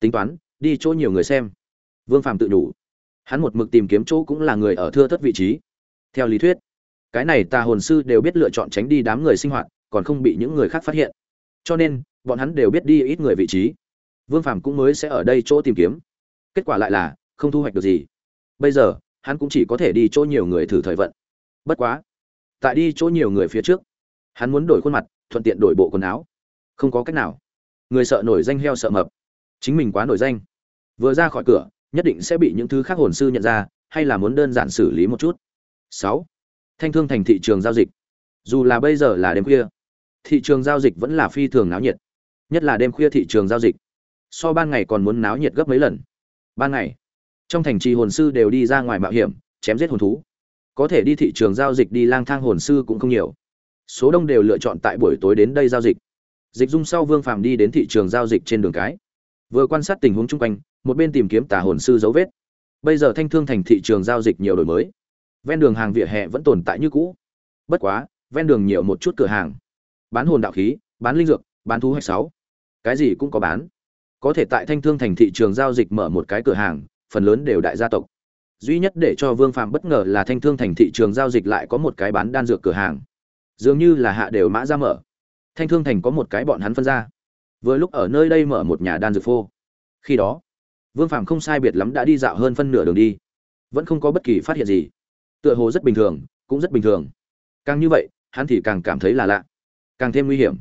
S1: Tính toán, đi chỗ nhiều người xem. Vương phàm tự đủ. Hắn một mực tìm kiếm chỗ cũng là người ở thưa thất vị trí. Theo lý thuyết, cái này tà hồn sư đều biết lựa chọn tránh đi đám người sinh hoạt, còn không bị những người khác phát hiện. Cho nên, bọn hắn đều biết đi ít người vị trí. Vương phàm cũng mới sẽ ở đây chỗ tìm kiếm. Kết quả lại là, không thu hoạch được gì. Bây giờ, hắn cũng chỉ có thể đi chỗ nhiều người thử thời vận. Bất quá, tại đi chỗ nhiều người phía trước hắn muốn đổi khuôn mặt, thuận tiện đổi bộ quần áo. Không có cách nào. Người sợ nổi danh heo sợ mập. Chính mình quá nổi danh. Vừa ra khỏi cửa, nhất định sẽ bị những thứ khác hồn sư nhận ra, hay là muốn đơn giản xử lý một chút. Sáu. Thanh thương thành thị trường giao dịch. Dù là bây giờ là đêm khuya, thị trường giao dịch vẫn là phi thường náo nhiệt. Nhất là đêm khuya thị trường giao dịch. So ban ngày còn muốn náo nhiệt gấp mấy lần. Ban ngày, trong thành trì hồn sư đều đi ra ngoài mạo hiểm, chém giết hồn thú. Có thể đi thị trường giao dịch đi lang thang hồn sư cũng không nhiều số đông đều lựa chọn tại buổi tối đến đây giao dịch. Dịch dung sau vương phàm đi đến thị trường giao dịch trên đường cái. Vừa quan sát tình huống chung quanh, một bên tìm kiếm tà hồn sư dấu vết. Bây giờ thanh thương thành thị trường giao dịch nhiều đổi mới. Ven đường hàng vỉa hè vẫn tồn tại như cũ. Bất quá, ven đường nhiều một chút cửa hàng. Bán hồn đạo khí, bán linh dược, bán thú hạch sáu. Cái gì cũng có bán. Có thể tại thanh thương thành thị trường giao dịch mở một cái cửa hàng, phần lớn đều đại gia tộc. Duy nhất để cho vương phạm bất ngờ là thanh thương thành thị trường giao dịch lại có một cái bán đan dược cửa hàng dường như là hạ đều mã ra mở. Thanh thương thành có một cái bọn hắn phân ra. Vừa lúc ở nơi đây mở một nhà đan dược phô. Khi đó, vương phạm không sai biệt lắm đã đi dạo hơn phân nửa đường đi. Vẫn không có bất kỳ phát hiện gì. Tựa hồ rất bình thường, cũng rất bình thường. Càng như vậy, hắn thì càng cảm thấy là lạ. Càng thêm nguy hiểm.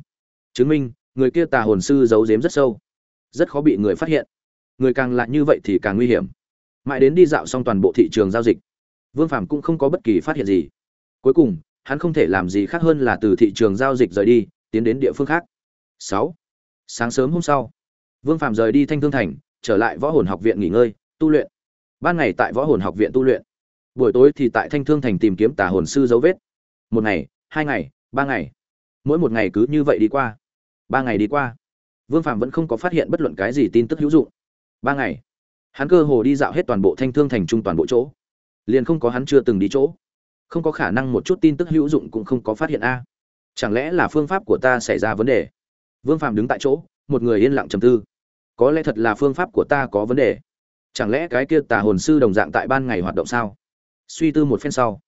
S1: Chứng minh, người kia tà hồn sư giấu giếm rất sâu. Rất khó bị người phát hiện. Người càng lạ như vậy thì càng nguy hiểm. Mãi đến đi dạo xong toàn bộ thị trường giao dịch, vương phạm cũng không có bất kỳ phát hiện gì. Cuối cùng hắn không thể làm gì khác hơn là từ thị trường giao dịch rời đi, tiến đến địa phương khác. Sáu. Sáng sớm hôm sau, vương phạm rời đi thanh thương thành, trở lại võ hồn học viện nghỉ ngơi, tu luyện. Ban ngày tại võ hồn học viện tu luyện. Buổi tối thì tại thanh thương thành tìm kiếm tà hồn sư dấu vết. Một ngày, hai ngày, ba ngày. Mỗi một ngày cứ như vậy đi qua. Ba ngày đi qua, vương phạm vẫn không có phát hiện bất luận cái gì tin tức hữu dụng. Ba ngày, hắn cơ hồ đi dạo hết toàn bộ thanh thương thành trung toàn bộ chỗ. Liền không có hắn chưa từng đi chỗ không có khả năng một chút tin tức hữu dụng cũng không có phát hiện a. Chẳng lẽ là phương pháp của ta xảy ra vấn đề? Vương phạm đứng tại chỗ, một người yên lặng trầm tư. Có lẽ thật là phương pháp của ta có vấn đề. Chẳng lẽ cái kia tà hồn sư đồng dạng tại ban ngày hoạt động sao? Suy tư một phen sau,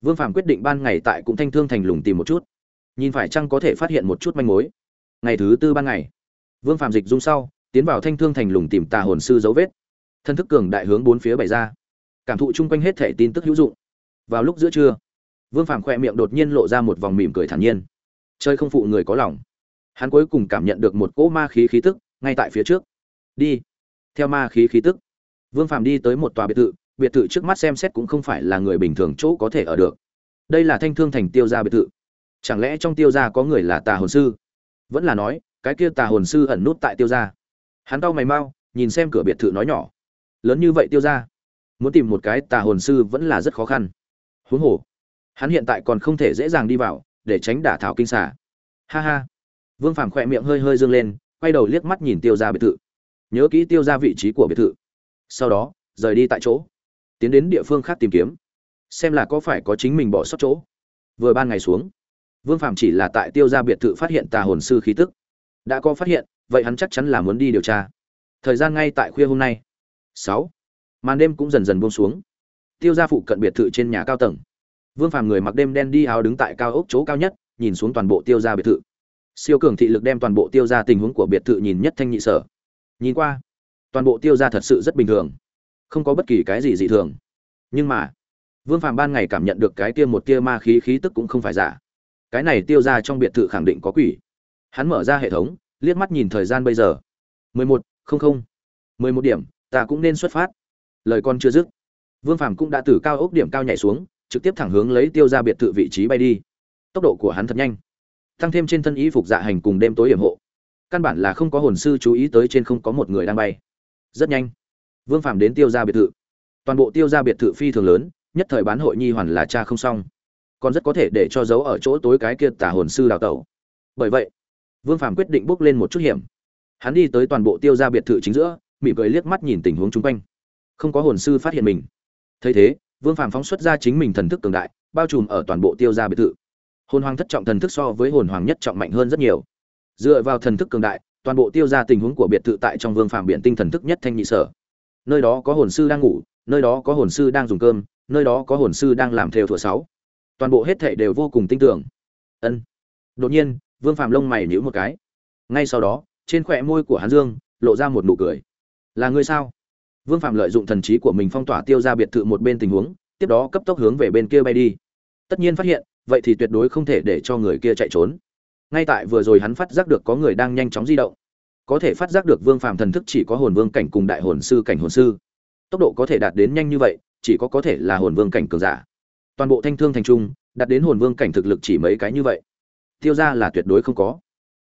S1: vương phạm quyết định ban ngày tại cũng thanh thương thành lùng tìm một chút. Nhìn phải chăng có thể phát hiện một chút manh mối. Ngày thứ tư ban ngày, vương phạm dịch dung sau, tiến vào thanh thương thành lùng tìm tà hồn sư dấu vết. Thân thức cường đại hướng bốn phía bày ra. Cảm thụ chung quanh hết thể tin tức hữu dụng vào lúc giữa trưa, vương phàm khoe miệng đột nhiên lộ ra một vòng mỉm cười thản nhiên. Chơi không phụ người có lòng. Hắn cuối cùng cảm nhận được một cỗ ma khí khí tức ngay tại phía trước. Đi. Theo ma khí khí tức, vương phàm đi tới một tòa biệt thự biệt thự trước mắt xem xét cũng không phải là người bình thường chỗ có thể ở được. Đây là thanh thương thành tiêu gia biệt thự. Chẳng lẽ trong tiêu gia có người là tà hồn sư? Vẫn là nói, cái kia tà hồn sư ẩn nút tại tiêu gia. Hắn cau mày mau, nhìn xem cửa biệt thự nói nhỏ. Lớn như vậy tiêu gia, muốn tìm một cái tà hồn sư vẫn là rất khó khăn huống hồ, hắn hiện tại còn không thể dễ dàng đi vào, để tránh đả thảo kinh xả ha ha. Vương phàm khỏe miệng hơi hơi dương lên, quay đầu liếc mắt nhìn tiêu ra biệt thự. Nhớ kỹ tiêu ra vị trí của biệt thự. Sau đó, rời đi tại chỗ. Tiến đến địa phương khác tìm kiếm. Xem là có phải có chính mình bỏ sót chỗ. Vừa ban ngày xuống, vương phàm chỉ là tại tiêu ra biệt thự phát hiện tà hồn sư khí tức. Đã có phát hiện, vậy hắn chắc chắn là muốn đi điều tra. Thời gian ngay tại khuya hôm nay. Sáu. Màn đêm cũng dần dần buông xuống tiêu gia phụ cận biệt thự trên nhà cao tầng. Vương phàm người mặc đêm đen đi áo đứng tại cao ốc chỗ cao nhất, nhìn xuống toàn bộ tiêu gia biệt thự. Siêu cường thị lực đem toàn bộ tiêu gia tình huống của biệt thự nhìn nhất thanh nhị sở. Nhìn qua, toàn bộ tiêu gia thật sự rất bình thường. Không có bất kỳ cái gì dị thường. Nhưng mà, vương phàm ban ngày cảm nhận được cái kia một tia ma khí khí tức cũng không phải giả. Cái này tiêu ra trong biệt thự khẳng định có quỷ. Hắn mở ra hệ thống, liếc mắt nhìn thời gian bây giờ. mười một không không. mười một điểm, ta cũng nên xuất phát. Lời con chưa dứt vương phàm cũng đã từ cao ốc điểm cao nhảy xuống, trực tiếp thẳng hướng lấy tiêu Gia biệt thự vị trí bay đi. Tốc độ của hắn thật nhanh, tăng thêm trên thân y phục dạ hành cùng đêm tối hiểm hộ. Căn bản là không có hồn sư chú ý tới trên không có một người đang bay. Rất nhanh, vương phàm đến tiêu Gia biệt thự. Toàn bộ tiêu Gia biệt thự phi thường lớn, nhất thời bán hội nhi hoàn là cha không xong. Còn rất có thể để cho giấu ở chỗ tối cái kia tà hồn sư đào tẩu. Bởi vậy, vương phàm quyết định bước lên một chút hiểm. Hắn đi tới toàn bộ tiêu Gia biệt thự chính giữa, mỉm cười liếc mắt nhìn tình huống xung quanh. Không có hồn sư phát hiện mình thấy thế, vương phàm phóng xuất ra chính mình thần thức cường đại, bao trùm ở toàn bộ tiêu gia biệt thự. Hồn hoàng thất trọng thần thức so với hồn hoàng nhất trọng mạnh hơn rất nhiều. Dựa vào thần thức cường đại, toàn bộ tiêu gia tình huống của biệt thự tại trong vương phàm biện tinh thần thức nhất thanh nhị sở. Nơi đó có hồn sư đang ngủ, nơi đó có hồn sư đang dùng cơm, nơi đó có hồn sư đang làm theo thủa sáu. Toàn bộ hết thảy đều vô cùng tinh tưởng ân. Đột nhiên, vương phàm lông mày nhíu một cái. Ngay sau đó, trên khỏe môi của hắn dương, lộ ra một nụ cười. Là ngươi sao? Vương Phạm lợi dụng thần trí của mình phong tỏa tiêu ra biệt thự một bên tình huống, tiếp đó cấp tốc hướng về bên kia bay đi. Tất nhiên phát hiện, vậy thì tuyệt đối không thể để cho người kia chạy trốn. Ngay tại vừa rồi hắn phát giác được có người đang nhanh chóng di động. Có thể phát giác được Vương Phạm thần thức chỉ có hồn vương cảnh cùng đại hồn sư cảnh hồn sư. Tốc độ có thể đạt đến nhanh như vậy, chỉ có có thể là hồn vương cảnh cường giả. Toàn bộ thanh thương thành trung, đạt đến hồn vương cảnh thực lực chỉ mấy cái như vậy. Tiêu ra là tuyệt đối không có.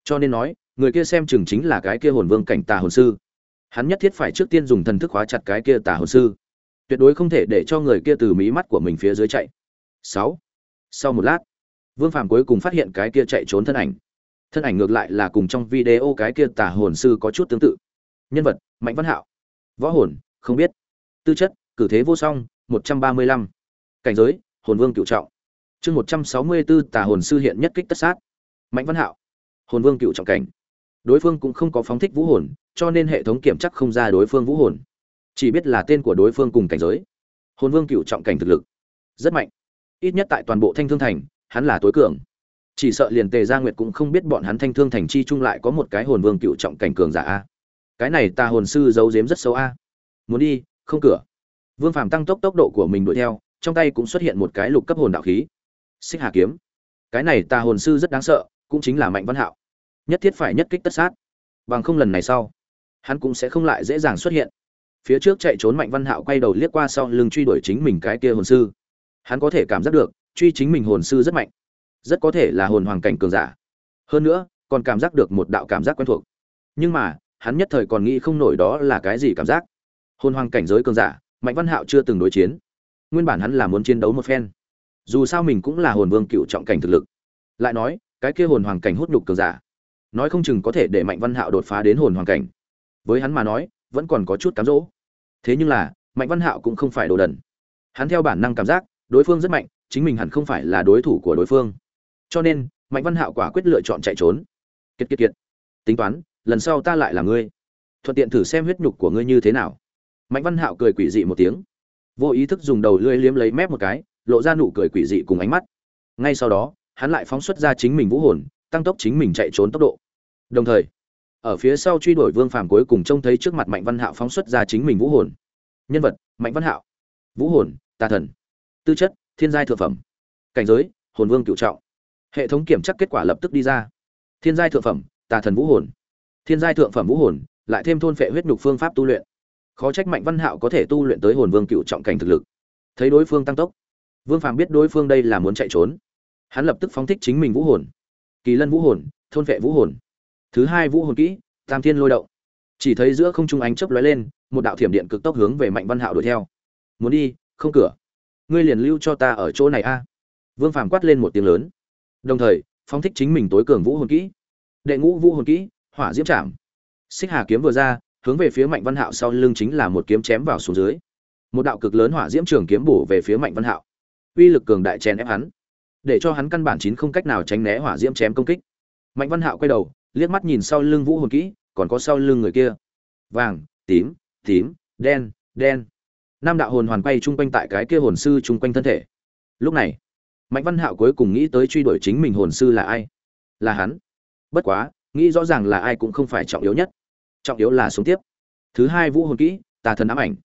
S1: Cho nên nói, người kia xem chừng chính là cái kia hồn vương cảnh tà hồn sư hắn nhất thiết phải trước tiên dùng thần thức khóa chặt cái kia tà hồn sư. Tuyệt đối không thể để cho người kia từ mí mắt của mình phía dưới chạy. Sáu. Sau một lát, vương phàm cuối cùng phát hiện cái kia chạy trốn thân ảnh. Thân ảnh ngược lại là cùng trong video cái kia tà hồn sư có chút tương tự. Nhân vật, mạnh văn hạo. Võ hồn, không biết. Tư chất, cử thế vô song, một trăm ba mươi lăm. Cảnh giới, hồn vương cựu trọng. Chương một trăm sáu mươi bốn tà hồn sư hiện nhất kích tất sát. Mạnh văn hạo. Hồn vương cựu trọng cảnh. Đối phương cũng không có phóng thích vũ hồn cho nên hệ thống kiểm chắc không ra đối phương vũ hồn. Chỉ biết là tên của đối phương cùng cảnh giới. Hồn vương cựu trọng cảnh thực lực. Rất mạnh. Ít nhất tại toàn bộ thanh thương thành, hắn là tối cường. Chỉ sợ liền tề gia nguyệt cũng không biết bọn hắn thanh thương thành chi chung lại có một cái hồn vương cựu trọng cảnh cường giả a. Cái này ta hồn sư giấu giếm rất xấu a. Muốn đi, không cửa. Vương phàm tăng tốc tốc độ của mình đuổi theo, trong tay cũng xuất hiện một cái lục cấp hồn đạo khí. Xích hà kiếm. Cái này ta hồn sư rất đáng sợ, cũng chính là mạnh văn hạo. Nhất thiết phải nhất kích tất sát. Bằng không lần này sau hắn cũng sẽ không lại dễ dàng xuất hiện. Phía trước chạy trốn mạnh văn hạo quay đầu liếc qua sau lưng truy đuổi chính mình cái kia hồn sư. Hắn có thể cảm giác được, truy chính mình hồn sư rất mạnh. Rất có thể là hồn hoàng cảnh cường giả. Hơn nữa, còn cảm giác được một đạo cảm giác quen thuộc. Nhưng mà, hắn nhất thời còn nghĩ không nổi đó là cái gì cảm giác. Hồn hoàng cảnh giới cường giả, mạnh văn hạo chưa từng đối chiến. Nguyên bản hắn là muốn chiến đấu một phen. Dù sao mình cũng là hồn vương cựu trọng cảnh thực lực. Lại nói, cái kia hồn hoàng cảnh hút nhục cường giả. Nói không chừng có thể để mạnh văn hạo đột phá đến hồn hoàng cảnh với hắn mà nói, vẫn còn có chút cám dỗ. Thế nhưng là, mạnh văn hạo cũng không phải đồ đần. Hắn theo bản năng cảm giác, đối phương rất mạnh, chính mình hẳn không phải là đối thủ của đối phương. Cho nên, mạnh văn hạo quả quyết lựa chọn chạy trốn. Kiệt kiệt kiệt. Tính toán, lần sau ta lại là ngươi. Thuận tiện thử xem huyết nhục của ngươi như thế nào. Mạnh văn hạo cười quỷ dị một tiếng. Vô ý thức dùng đầu lưỡi liếm lấy mép một cái, lộ ra nụ cười quỷ dị cùng ánh mắt. Ngay sau đó, hắn lại phóng xuất ra chính mình vũ hồn, tăng tốc chính mình chạy trốn tốc độ. Đồng thời ở phía sau truy đuổi vương phàm cuối cùng trông thấy trước mặt mạnh văn hạo phóng xuất ra chính mình vũ hồn. Nhân vật, mạnh văn hạo. Vũ hồn, tà thần. Tư chất, thiên giai thượng phẩm. Cảnh giới, hồn vương cựu trọng. Hệ thống kiểm tra kết quả lập tức đi ra. Thiên giai thượng phẩm, tà thần vũ hồn. Thiên giai thượng phẩm vũ hồn, lại thêm thôn phệ huyết nhục phương pháp tu luyện. Khó trách mạnh văn hạo có thể tu luyện tới hồn vương cựu trọng cảnh thực lực. Thấy đối phương tăng tốc, vương phàm biết đối phương đây là muốn chạy trốn. Hắn lập tức phóng thích chính mình vũ hồn. Kỳ lân vũ hồn, thôn vệ vũ hồn thứ hai vũ hồn kỹ, tam thiên lôi động. Chỉ thấy giữa không trung ánh chớp lóe lên, một đạo thiểm điện cực tốc hướng về mạnh văn hạo đuổi theo. Muốn đi, không cửa. Ngươi liền lưu cho ta ở chỗ này a. Vương phàm quát lên một tiếng lớn. Đồng thời, phóng thích chính mình tối cường vũ hồn kỹ. Đệ ngũ vũ hồn kỹ, hỏa diễm trảm. Xích hà kiếm vừa ra, hướng về phía mạnh văn hạo sau lưng chính là một kiếm chém vào xuống dưới. Một đạo cực lớn hỏa diễm trường kiếm bổ về phía mạnh văn hạo. Uy lực cường đại chèn ép hắn. Để cho hắn căn bản chín không cách nào tránh né hỏa diễm chém công kích. Mạnh văn hạo quay đầu liếc mắt nhìn sau lưng vũ hồn kỹ, còn có sau lưng người kia. Vàng, tím tím, đen đen. Năm đạo hồn hoàn quay chung quanh tại cái kia hồn sư chung quanh thân thể. Lúc này, mạnh văn hạo cuối cùng nghĩ tới truy đuổi chính mình hồn sư là ai? Là hắn. Bất quá, nghĩ rõ ràng là ai cũng không phải trọng yếu nhất. Trọng yếu là sống tiếp. Thứ hai vũ hồn kỹ, tà thần ám ảnh.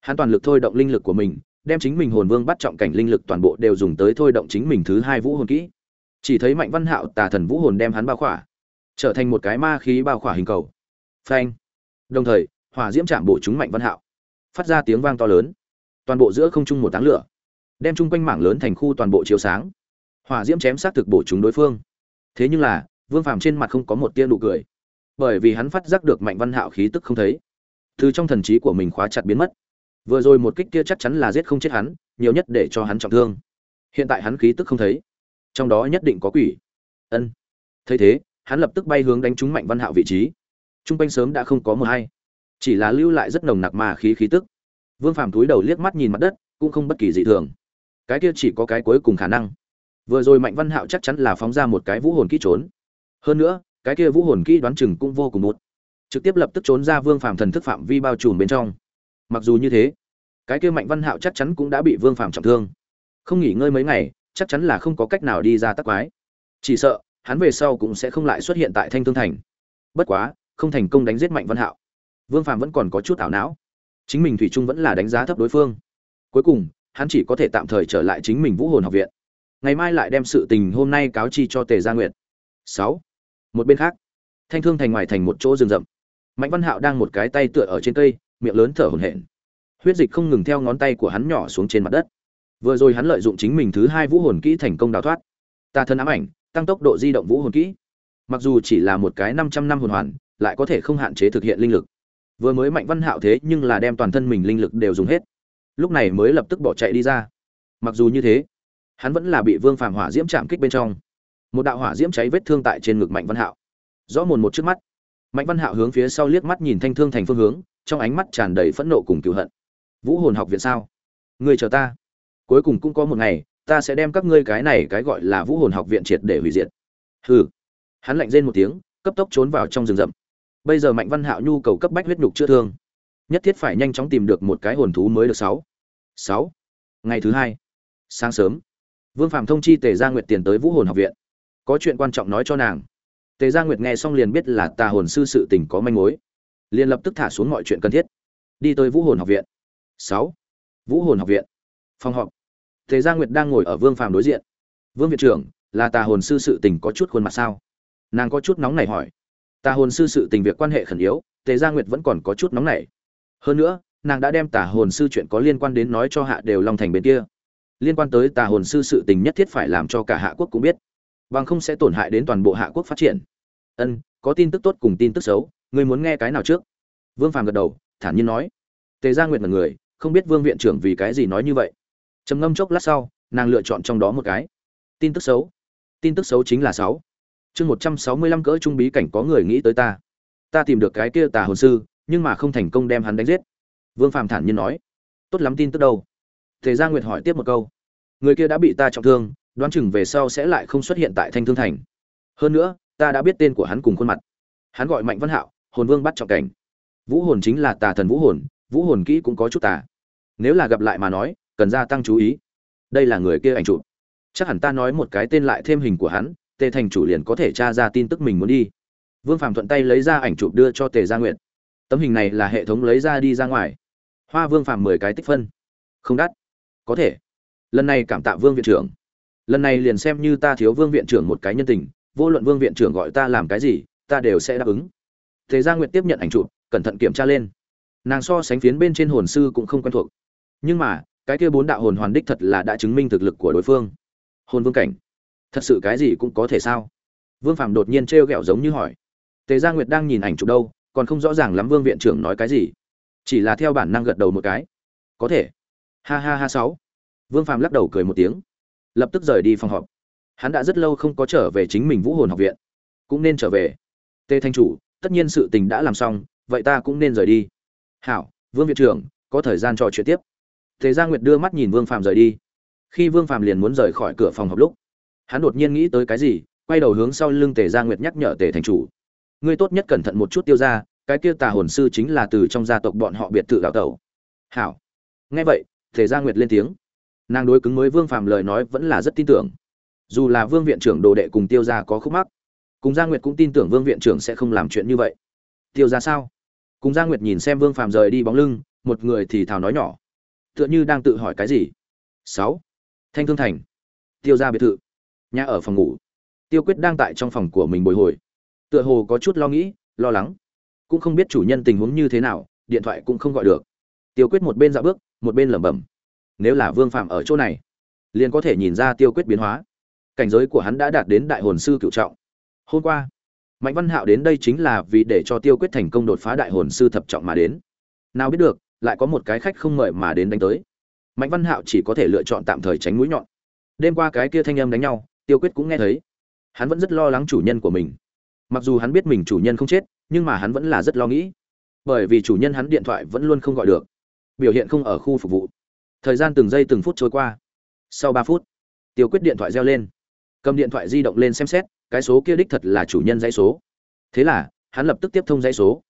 S1: Hắn toàn lực thôi động linh lực của mình, đem chính mình hồn vương bắt trọng cảnh linh lực toàn bộ đều dùng tới thôi động chính mình thứ hai vũ hồn kỹ. Chỉ thấy mạnh văn hạo tà thần vũ hồn đem hắn bao khỏa trở thành một cái ma khí bao khỏa hình cầu. Phanh. Đồng thời, hỏa diễm chạm bổ chúng mạnh văn hạo. Phát ra tiếng vang to lớn. Toàn bộ giữa không trung một táng lửa. Đem chung quanh mảng lớn thành khu toàn bộ chiếu sáng. Hỏa diễm chém sát thực bổ chúng đối phương. Thế nhưng là, vương phàm trên mặt không có một tia nụ cười. Bởi vì hắn phát giác được mạnh văn hạo khí tức không thấy. Từ trong thần trí của mình khóa chặt biến mất. Vừa rồi một kích kia chắc chắn là giết không chết hắn, nhiều nhất để cho hắn trọng thương. Hiện tại hắn khí tức không thấy. Trong đó nhất định có quỷ. Ân. Thấy thế hắn lập tức bay hướng đánh trúng mạnh văn hạo vị trí. T r u n g quanh sớm đã không có mờ hay. Chỉ là lưu lại rất nồng nặc mà khí khí tức. Vương phàm túi đầu liếc mắt nhìn mặt đất, cũng không bất kỳ dị thường. Cái kia chỉ có cái cuối cùng khả năng. Vừa rồi mạnh văn hạo chắc chắn là phóng ra một cái vũ hồn kỹ trốn. Hơn nữa, cái kia vũ hồn kỹ đoán chừng cũng vô cùng một trực tiếp lập tức trốn ra vương phàm thần thức phạm vi bao trùm bên trong. Mặc dù như thế, cái kia mạnh văn hạo chắc chắn cũng đã bị vương phàm trọng thương. Không nghỉ ngơi mấy ngày, chắc chắn là không có cách nào đi ra tắc quái. Chỉ sợ hắn về sau cũng sẽ không lại xuất hiện tại thanh thương thành. Bất quá, không thành công đánh giết mạnh văn hạo, vương phàm vẫn còn có chút ảo não. Chính mình thủy trung vẫn là đánh giá thấp đối phương. Cuối cùng, hắn chỉ có thể tạm thời trở lại chính mình vũ hồn học viện. Ngày mai lại đem sự tình hôm nay cáo chi cho tề gia nguyệt. Sáu. Một bên khác, thanh thương thành ngoài thành một chỗ rừng rậm. Mạnh văn hạo đang một cái tay tựa ở trên cây, miệng lớn thở hổn hển. Huyết dịch không ngừng theo ngón tay của hắn nhỏ xuống trên mặt đất. Vừa rồi hắn lợi dụng chính mình thứ hai vũ hồn kỹ thành công đào thoát. Ta thân ám ảnh tăng tốc độ di động vũ hồn kỹ. Mặc dù chỉ là một cái năm trăm năm hồn hoàn, lại có thể không hạn chế thực hiện linh lực. Vừa mới mạnh văn hạo thế nhưng là đem toàn thân mình linh lực đều dùng hết. Lúc này mới lập tức bỏ chạy đi ra. Mặc dù như thế, hắn vẫn là bị vương phàm hỏa diễm chạm kích bên trong. Một đạo hỏa diễm cháy vết thương tại trên ngực mạnh văn hạo. Rõ mồn một trước mắt. Mạnh văn hạo hướng phía sau liếc mắt nhìn thanh thương thành phương hướng, trong ánh mắt tràn đầy phẫn nộ cùng cựu hận. Vũ hồn học viện sao? Người chờ ta. Cuối cùng cũng có một ngày ta sẽ đem các ngươi cái này cái gọi là vũ hồn học viện triệt để hủy diệt. Hừ. Hắn lạnh rên một tiếng, cấp tốc trốn vào trong rừng rậm. Bây giờ mạnh văn hạo nhu cầu cấp bách huyết nhục chữa thương. Nhất thiết phải nhanh chóng tìm được một cái hồn thú mới được sáu. Sáu. Ngày thứ hai. Sáng sớm. Vương phạm thông chi tề gia nguyệt tiền tới vũ hồn học viện. Có chuyện quan trọng nói cho nàng. Tề gia nguyệt nghe xong liền biết là tà hồn sư sự tình có manh mối. Liền lập tức thả xuống mọi chuyện cần thiết. Đi tới vũ hồn học viện. Sáu. Vũ hồn học viện. Phòng họp tề gia nguyệt đang ngồi ở vương phàm đối diện. Vương viện trưởng, là tà hồn sư sự tình có chút khuôn mặt sao? Nàng có chút nóng nảy hỏi. Tà hồn sư sự tình việc quan hệ khẩn yếu, tề gia nguyệt vẫn còn có chút nóng nảy. hơn nữa, nàng đã đem tà hồn sư chuyện có liên quan đến nói cho hạ đều long thành bên kia. Liên quan tới tà hồn sư sự tình nhất thiết phải làm cho cả hạ quốc cũng biết, bằng không sẽ tổn hại đến toàn bộ hạ quốc phát triển. Ân, có tin tức tốt cùng tin tức xấu, ngươi muốn nghe cái nào trước? Vương phàm gật đầu, thản nhiên nói. Tề gia nguyệt mặt người, không biết vương viện trưởng vì cái gì nói như vậy trầm ngâm chốc lát sau, nàng lựa chọn trong đó một cái. Tin tức xấu. Tin tức xấu chính là sáu. Chương một trăm sáu mươi lăm cỡ trung bí cảnh có người nghĩ tới ta. Ta tìm được cái kia tà hồn sư, nhưng mà không thành công đem hắn đánh giết. Vương phàm thản nhiên nói. Tốt lắm tin tức đâu. Thế gia nguyệt hỏi tiếp một câu. Người kia đã bị ta trọng thương, đoán chừng về sau sẽ lại không xuất hiện tại thanh thương thành. Hơn nữa, ta đã biết tên của hắn cùng khuôn mặt. Hắn gọi mạnh văn hạo, hồn vương bắt trọng cảnh. Vũ hồn chính là tà thần vũ hồn vũ hồn kỹ cũng có chút tà. Nếu là gặp lại mà nói cần gia tăng chú ý. Đây là người kia ảnh chụp. Chắc hẳn ta nói một cái tên lại thêm hình của hắn, tề thành chủ liền có thể tra ra tin tức mình muốn đi. Vương phạm thuận tay lấy ra ảnh chụp đưa cho tề gia nguyện tấm hình này là hệ thống lấy ra đi ra ngoài. Hoa vương phạm mười cái tích phân. Không đắt. Có thể. Lần này cảm tạ vương viện trưởng. Lần này liền xem như ta thiếu vương viện trưởng một cái nhân tình, vô luận vương viện trưởng gọi ta làm cái gì, ta đều sẽ đáp ứng. Tề gia nguyện tiếp nhận ảnh chụp, cẩn thận kiểm tra lên. Nàng so sánh phiến bên trên hồn sư cũng không quen thuộc. Nhưng mà cái kia bốn đạo hồn hoàn đích thật là đã chứng minh thực lực của đối phương. Hồn vương cảnh, thật sự cái gì cũng có thể sao? Vương phạm đột nhiên t r ghẹo giống như hỏi. Tề gia nguyệt đang nhìn ảnh chụp đâu, còn không rõ ràng lắm vương viện trưởng nói cái gì. Chỉ là theo bản năng gật đầu một cái. Có thể. Ha ha ha sáu. Vương phạm lắc đầu cười một tiếng. Lập tức rời đi phòng họp. Hắn đã rất lâu không có trở về chính mình vũ hồn học viện. Cũng nên trở về. Tề thanh chủ, tất nhiên sự tình đã làm xong, vậy ta cũng nên rời đi. Hảo, vương viện trưởng, có thời gian trò chuyện tiếp tề gia nguyệt đưa mắt nhìn vương phạm rời đi. Khi vương phạm liền muốn rời khỏi cửa phòng học lúc, hắn đột nhiên nghĩ tới cái gì, quay đầu hướng sau lưng tề gia nguyệt nhắc nhở tề thành chủ. Ngươi tốt nhất cẩn thận một chút tiêu ra cái kia tà hồn sư chính là từ trong gia tộc bọn họ biệt thự đào tẩu. Hảo. Nghe vậy, tề gia nguyệt lên tiếng. Nàng đối cứng mới vương phạm lời nói vẫn là rất tin tưởng. Dù là vương viện trưởng đồ đệ cùng tiêu gia có khúc mắc, cùng gia nguyệt cũng tin tưởng vương viện trưởng sẽ không làm chuyện như vậy. Tiêu gia sao? Cùng gia nguyệt nhìn xem vương phạm rời đi bóng lưng, một người thì thào nói nhỏ tựa như đang tự hỏi cái gì. Sáu. Thanh thương thành. Tiêu gia biệt thự. Nhà ở phòng ngủ. Tiêu quyết đang tại trong phòng của mình bồi hồi. Tựa hồ có chút lo nghĩ, lo lắng. Cũng không biết chủ nhân tình huống như thế nào, điện thoại cũng không gọi được. Tiêu quyết một bên dạo bước, một bên lẩm bẩm. Nếu là vương phạm ở chỗ này, liền có thể nhìn ra tiêu quyết biến hóa. Cảnh giới của hắn đã đạt đến đại hồn sư cựu trọng. Hôm qua, mạnh văn hạo đến đây chính là vì để cho tiêu quyết thành công đột phá đại hồn sư thập trọng mà đến. Nào biết được lại có một cái khách không mời mà đến đánh tới. Mạnh văn hạo chỉ có thể lựa chọn tạm thời tránh mũi nhọn. Đêm qua cái kia thanh âm đánh nhau, tiêu quyết cũng nghe thấy. Hắn vẫn rất lo lắng chủ nhân của mình. Mặc dù hắn biết mình chủ nhân không chết, nhưng mà hắn vẫn là rất lo nghĩ. Bởi vì chủ nhân hắn điện thoại vẫn luôn không gọi được. Biểu hiện không ở khu phục vụ. Thời gian từng giây từng phút trôi qua. Sau ba phút, tiêu quyết điện thoại reo lên. Cầm điện thoại di động lên xem xét, cái số kia đích thật là chủ nhân dãy số. Thế là, hắn lập tức tiếp thông dãy số.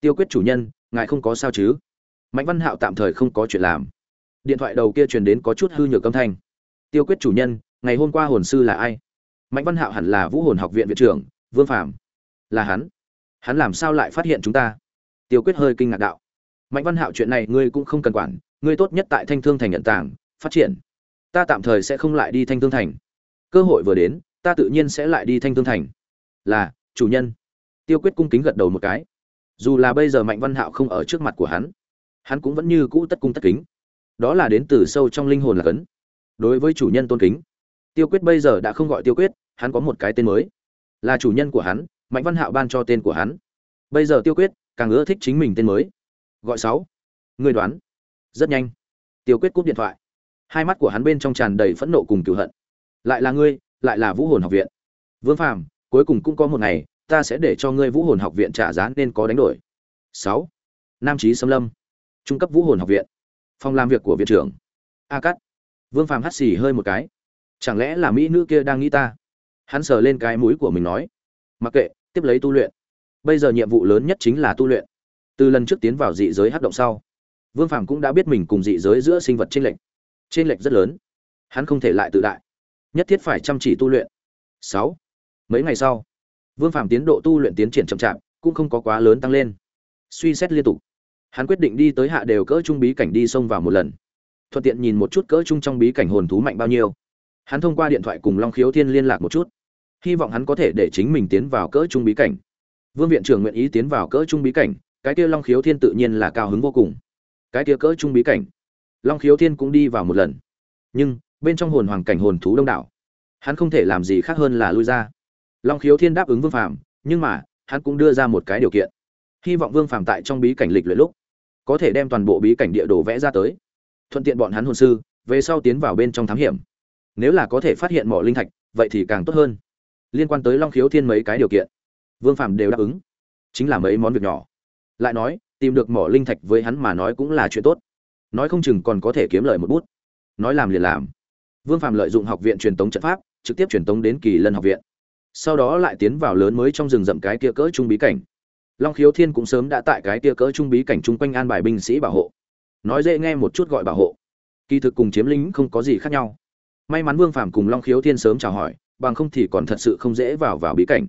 S1: Tiêu quyết chủ nhân, ngài không có sao chứ? Mạnh văn hạo tạm thời không có chuyện làm. Điện thoại đầu kia truyền đến có chút hư nhược âm thanh. Tiêu quyết chủ nhân, ngày hôm qua hồn sư là ai? Mạnh văn hạo hẳn là vũ hồn học viện viện trưởng, vương phạm là hắn. Hắn làm sao lại phát hiện chúng ta? Tiêu quyết hơi kinh ngạc đạo. Mạnh văn hạo chuyện này ngươi cũng không cần quản, ngươi tốt nhất tại thanh thương thành nhận tảng phát triển. Ta tạm thời sẽ không lại đi thanh thương thành. Cơ hội vừa đến, ta tự nhiên sẽ lại đi thanh thương thành. Là, chủ nhân. Tiêu quyết cung kính gật đầu một cái. Dù là bây giờ mạnh văn hạo không ở trước mặt của hắn hắn cũng vẫn như cũ tất cung tất kính. Đó là đến từ sâu trong linh hồn là cấn. Đối với chủ nhân tôn kính, tiêu quyết bây giờ đã không gọi tiêu quyết, hắn có một cái tên mới. Là chủ nhân của hắn, mạnh văn hạo ban cho tên của hắn. Bây giờ tiêu quyết càng ưa thích chính mình tên mới. Gọi sáu. Người đoán. Rất nhanh. Tiêu quyết cúp điện thoại. Hai mắt của hắn bên trong tràn đầy phẫn nộ cùng cựu hận. Lại là ngươi, lại là vũ hồn học viện. Vương phàm, cuối cùng cũng có một ngày, ta sẽ để cho ngươi vũ hồn học viện trả giá nên có đánh đổi. Sáu. Nam trí xâm lâm trung cấp vũ hồn học viện. Phòng làm việc của viện trưởng. A cắt vương phàm hắt xì hơi một cái. Chẳng lẽ là mỹ nữ kia đang nghĩ ta? Hắn sờ lên cái mũi của mình nói. Mặc kệ, tiếp lấy tu luyện. Bây giờ nhiệm vụ lớn nhất chính là tu luyện. Từ lần trước tiến vào dị giới hát động sau, vương phàm cũng đã biết mình cùng dị giới giữa sinh vật t r ê n lệch. T r ê n lệch rất lớn. Hắn không thể lại tự đại. Nhất thiết phải chăm chỉ tu luyện. Sáu. Mấy ngày sau, vương phàm tiến độ tu luyện tiến triển chậm chạp, cũng không có quá lớn tăng lên. Suy xét liên tục hắn quyết định đi tới hạ đều cỡ trung bí cảnh đi xông vào một lần. Thuận tiện nhìn một chút cỡ trung trong bí cảnh hồn thú mạnh bao nhiêu. Hắn thông qua điện thoại cùng long khiếu thiên liên lạc một chút. Hy vọng hắn có thể để chính mình tiến vào cỡ trung bí cảnh. Vương viện trưởng nguyện ý tiến vào cỡ trung bí cảnh, cái kia long khiếu thiên tự nhiên là cao hứng vô cùng. Cái kia cỡ trung bí cảnh. Long khiếu thiên cũng đi vào một lần. Nhưng, bên trong hồn hoàng cảnh hồn thú đông đảo. Hắn không thể làm gì khác hơn là lui ra. Long khiếu thiên đáp ứng vương phàm, nhưng mà, hắn cũng đưa ra một cái điều kiện. Hy vọng vương phàm tại trong bí cảnh lịch luyện lúc có thể đem toàn bộ bí cảnh địa đồ vẽ ra tới. Thuận tiện bọn hắn hồn sư, về sau tiến vào bên trong thám hiểm. Nếu là có thể phát hiện mỏ linh thạch, vậy thì càng tốt hơn. Liên quan tới long khiếu thiên mấy cái điều kiện, vương phạm đều đáp ứng. Chính là mấy món việc nhỏ. Lại nói, tìm được mỏ linh thạch với hắn mà nói cũng là chuyện tốt. Nói không chừng còn có thể kiếm lời một bút. Nói làm liền làm. Vương phạm lợi dụng học viện truyền tống trận pháp, trực tiếp truyền tống đến kỳ lân học viện. Sau đó lại tiến vào lớn mới trong rừng rậm cái kia cỡ trung bí cảnh long khiếu thiên cũng sớm đã tại cái kia cỡ trung bí cảnh chung quanh an bài binh sĩ bảo hộ. Nói dễ nghe một chút gọi bảo hộ. Kỳ thực cùng chiếm lính không có gì khác nhau. May mắn vương phàm cùng long khiếu thiên sớm chào hỏi, bằng không thì còn thật sự không dễ vào vào bí cảnh.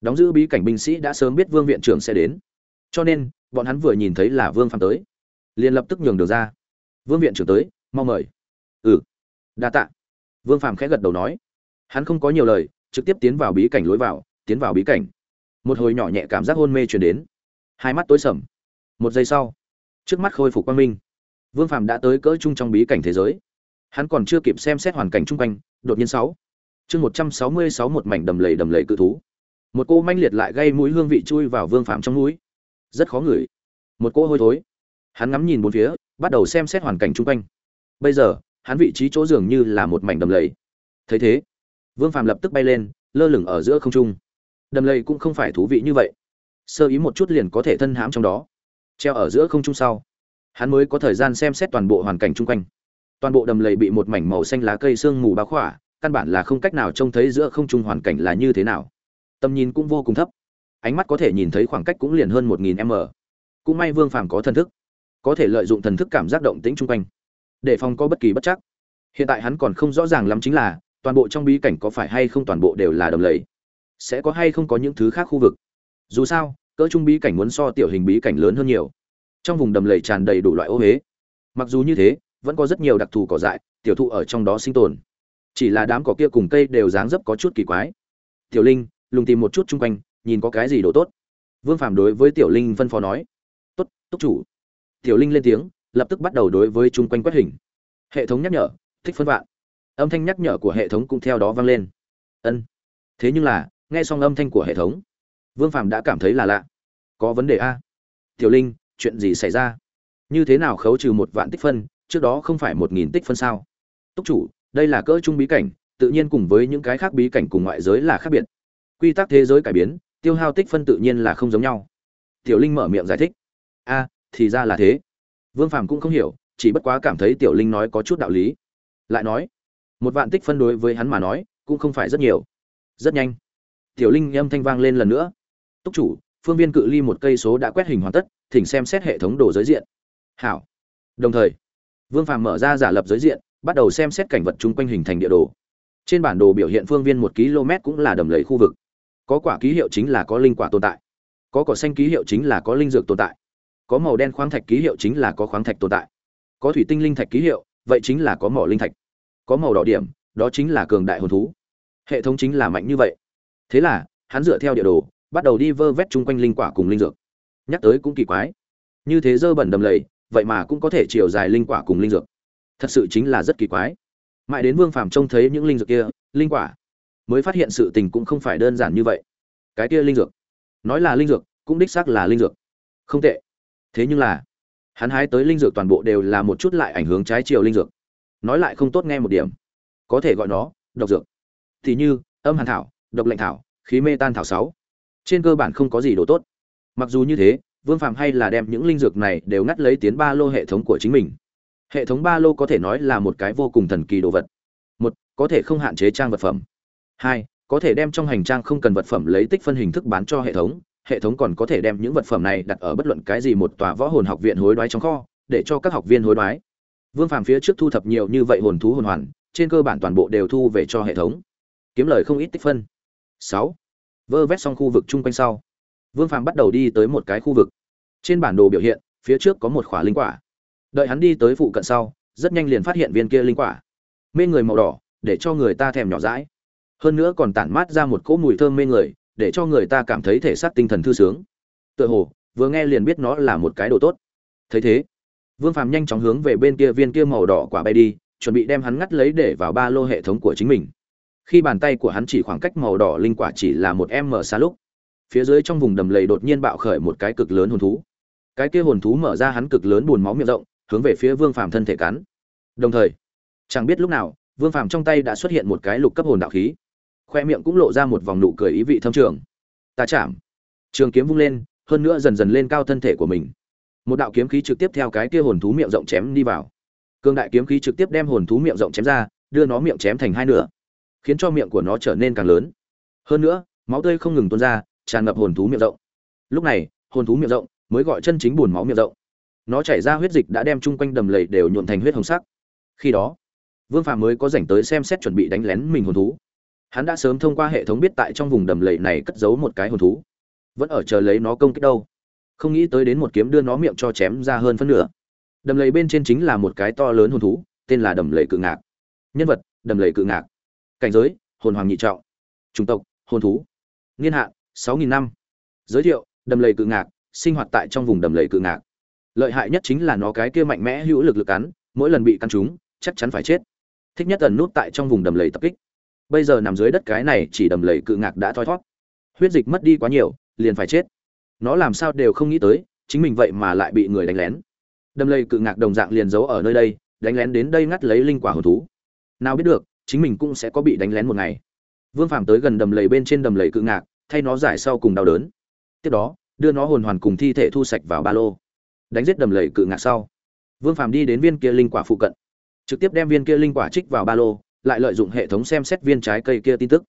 S1: Đóng giữ bí cảnh binh sĩ đã sớm biết vương viện trưởng sẽ đến. Cho nên, bọn hắn vừa nhìn thấy là vương phàm tới. Liền lập tức nhường đường ra. Vương viện trưởng tới, mau mời. Ừ. Đa tạ. Vương phàm khẽ gật đầu nói. Hắn không có nhiều lời, trực tiếp tiến vào bí cảnh lối vào, tiến vào bí cảnh một hồi nhỏ nhẹ cảm giác hôn mê truyền đến. Hai mắt tối sầm. Một giây sau, trước mắt khôi phục quang minh. Vương Phạm đã tới cỡ chung trong bí cảnh thế giới. Hắn còn chưa kịp xem xét hoàn cảnh chung quanh, đột nhiên sáu. Chương một trăm sáu mươi sáu một mảnh đầm lầy đầm lầy cự thú. Một cô manh liệt lại gây mũi hương vị chui vào vương Phạm trong mũi. Rất khó ngửi. Một cô hôi thối. Hắn ngắm nhìn bốn phía, bắt đầu xem xét hoàn cảnh chung quanh. Bây giờ, hắn vị trí chỗ dường như là một mảnh đầm lầy. Thấy thế, vương Phạm lập tức bay lên, lơ lửng ở giữa không trung đầm lầy cũng không phải thú vị như vậy. Sơ ý một chút liền có thể thân hãm trong đó. Treo ở giữa không trung sau, hắn mới có thời gian xem xét toàn bộ hoàn cảnh chung quanh. Toàn bộ đầm lầy bị một mảnh màu xanh lá cây sương mù bao khỏa, căn bản là không cách nào trông thấy giữa không trung hoàn cảnh là như thế nào. Tầm nhìn cũng vô cùng thấp, ánh mắt có thể nhìn thấy khoảng cách cũng liền hơn một nghìn m. Cũng may vương phàm có thần thức, có thể lợi dụng thần thức cảm giác động tĩnh chung quanh, để phòng có bất kỳ bất chắc. Hiện tại hắn còn không rõ ràng lắm chính là, toàn bộ trong bí cảnh có phải hay không toàn bộ đều là đầm lầy sẽ có hay không có những thứ khác khu vực. Dù sao, cỡ trung bí cảnh muốn so tiểu hình bí cảnh lớn hơn nhiều. Trong vùng đầm lầy tràn đầy đủ loại ô huế mặc dù như thế, vẫn có rất nhiều đặc thù cỏ dại, tiểu thụ ở trong đó sinh tồn. Chỉ là đám cỏ kia cùng cây đều dáng dấp có chút kỳ quái. Tiểu linh, lùng tìm một chút chung quanh, nhìn có cái gì đồ tốt. Vương phàm đối với tiểu linh phân phó nói. Tốt, túc chủ. Tiểu linh lên tiếng, lập tức bắt đầu đối với chung quanh quét hình. Hệ thống nhắc nhở, thích phân vạn. Âm thanh nhắc nhở của hệ thống cũng theo đó vang lên. Ân. Thế nhưng là nghe xong âm thanh của hệ thống, vương phạm đã cảm thấy là lạ. Có vấn đề a? Tiểu linh, chuyện gì xảy ra? Như thế nào khấu trừ một vạn tích phân, trước đó không phải một nghìn tích phân sao? Túc chủ, đây là cỡ trung bí cảnh, tự nhiên cùng với những cái khác bí cảnh cùng ngoại giới là khác biệt. Quy tắc thế giới cải biến, tiêu hao tích phân tự nhiên là không giống nhau. Tiểu linh mở miệng giải thích. A, thì ra là thế. Vương phàm cũng không hiểu, chỉ bất quá cảm thấy tiểu linh nói có chút đạo lý. Lại nói, một vạn tích phân đối với hắn mà nói, cũng không phải rất nhiều. Rất nhanh tiểu linh âm thanh vang lên lần nữa. Túc chủ, phương viên cự ly một cây số đã quét hình hoàn tất, thỉnh xem xét hệ thống đồ giới diện. Hảo. Đồng thời, vương phàm mở ra giả lập giới diện, bắt đầu xem xét cảnh vật chung quanh hình thành địa đồ. Trên bản đồ biểu hiện phương viên một km cũng là đầm lầy khu vực. Có quả ký hiệu chính là có linh quả tồn tại. Có cỏ xanh ký hiệu chính là có linh dược tồn tại. Có màu đen khoáng thạch ký hiệu chính là có khoáng thạch tồn tại. Có thủy tinh linh thạch ký hiệu, vậy chính là có mỏ linh thạch. Có màu đỏ điểm, đó chính là cường đại hồn thú. Hệ thống chính là mạnh như vậy thế là, hắn dựa theo địa đồ, bắt đầu đi vơ vét chung quanh linh quả cùng linh dược. Nhắc tới cũng kỳ quái. Như thế dơ bẩn đầm lầy, vậy mà cũng có thể chiều dài linh quả cùng linh dược. Thật sự chính là rất kỳ quái. Mãi đến vương phàm trông thấy những linh dược kia, linh quả, mới phát hiện sự tình cũng không phải đơn giản như vậy. Cái kia linh dược, nói là linh dược, cũng đích xác là linh dược. Không tệ. Thế nhưng là, hắn hái tới linh dược toàn bộ đều là một chút lại ảnh hưởng trái chiều linh dược. Nói lại không tốt nghe một điểm. Có thể gọi nó độc dược. Thì như, âm hàn thảo độc lệnh thảo, khí mê tan thảo sáu. Trên cơ bản không có gì đồ tốt. Mặc dù như thế, vương phạm hay là đem những linh dược này đều ngắt lấy tiến ba lô hệ thống của chính mình. Hệ thống ba lô có thể nói là một cái vô cùng thần kỳ đồ vật. Một, có thể không hạn chế trang vật phẩm. Hai, có thể đem trong hành trang không cần vật phẩm lấy tích phân hình thức bán cho hệ thống. Hệ thống còn có thể đem những vật phẩm này đặt ở bất luận cái gì một tòa võ hồn học viện hối đoái trong kho, để cho các học viên hối đoái. Vương phàm phía trước thu thập nhiều như vậy hồn thú hồn hoàn, trên cơ bản toàn bộ đều thu về cho hệ thống. Kiếm lời không ít tích phân sáu. Vơ vét xong khu vực chung quanh sau, vương phàm bắt đầu đi tới một cái khu vực. Trên bản đồ biểu hiện, phía trước có một khỏa linh quả. Đợi hắn đi tới phụ cận sau, rất nhanh liền phát hiện viên kia linh quả. Mê người màu đỏ, để cho người ta thèm nhỏ rãi hơn nữa còn tản mát ra một cỗ mùi thơm mê người, để cho người ta cảm thấy thể xác tinh thần thư sướng. Tựa hồ, vừa nghe liền biết nó là một cái đồ tốt. Thấy thế, vương phàm nhanh chóng hướng về bên kia viên kia màu đỏ quả bay đi, chuẩn bị đem hắn ngắt lấy để vào ba lô hệ thống của chính mình khi bàn tay của hắn chỉ khoảng cách màu đỏ linh quả chỉ là một em mở xa lúc, phía dưới trong vùng đầm lầy đột nhiên bạo khởi một cái cực lớn hồn thú. Cái kia hồn thú mở ra hắn cực lớn buồn máu miệng rộng, hướng về phía vương phàm thân thể cắn. Đồng thời, chẳng biết lúc nào, vương phàm trong tay đã xuất hiện một cái lục cấp hồn đạo khí. Khoe miệng cũng lộ ra một vòng nụ cười ý vị thâm trường. Ta chạm. Trường kiếm vung lên, hơn nữa dần dần lên cao thân thể của mình. Một đạo kiếm khí trực tiếp theo cái kia hồn thú miệng rộng chém đi vào. Cương đại kiếm khí trực tiếp đem hồn thú miệng rộng chém ra, đưa nó miệng chém thành hai nửa khiến cho miệng của nó trở nên càng lớn. Hơn nữa, máu tươi không ngừng tuôn ra, tràn ngập hồn thú miệng rộng. Lúc này, hồn thú miệng rộng mới gọi chân chính buồn máu miệng rộng. Nó chảy ra huyết dịch đã đem chung quanh đầm lầy đều nhuộn thành huyết hồng sắc. Khi đó, vương phàm mới có dành tới xem xét chuẩn bị đánh lén mình hồn thú. Hắn đã sớm thông qua hệ thống biết tại trong vùng đầm lầy này cất giấu một cái hồn thú. Vẫn ở chờ lấy nó công kích đâu. Không nghĩ tới đến một kiếm đưa nó miệng cho chém ra hơn phân nửa. Đầm lầy bên trên chính là một cái to lớn hồn thú, tên là đầm lầy cự ngạc. Nhân vật, đầm lầy cự ngạc cảnh giới, hồn hoàng nhị trọng. Chủng tộc, hồn thú. Niên hạn, sáu nghìn năm. Giới thiệu, đầm lầy cự ngạc, sinh hoạt tại trong vùng đầm lầy cự ngạc. Lợi hại nhất chính là nó cái kia mạnh mẽ hữu lực lực cắn, mỗi lần bị cắn chúng chắc chắn phải chết. Thích nhất ẩn nút tại trong vùng đầm lầy tập kích. Bây giờ nằm dưới đất cái này chỉ đầm lầy cự ngạc đã thoi thót huyết dịch mất đi quá nhiều, liền phải chết. Nó làm sao đều không nghĩ tới, chính mình vậy mà lại bị người đánh lén. Đầm lầy cự ngạc đồng dạng liền giấu ở nơi đây, đánh lén đến đây ngắt lấy linh quả hồn thú. Nào biết được chính mình cũng sẽ có bị đánh lén một ngày. Vương phàm tới gần đầm lầy bên trên đầm lầy cự ngạc, thay nó giải sau cùng đau đớn. Tiếp đó, đưa nó hồn hoàn cùng thi thể thu sạch vào ba lô. Đánh giết đầm lầy cự ngạc sau. Vương phàm đi đến viên kia linh quả phụ cận. Trực tiếp đem viên kia linh quả trích vào ba lô, lại lợi dụng hệ thống xem xét viên trái cây kia tin tức.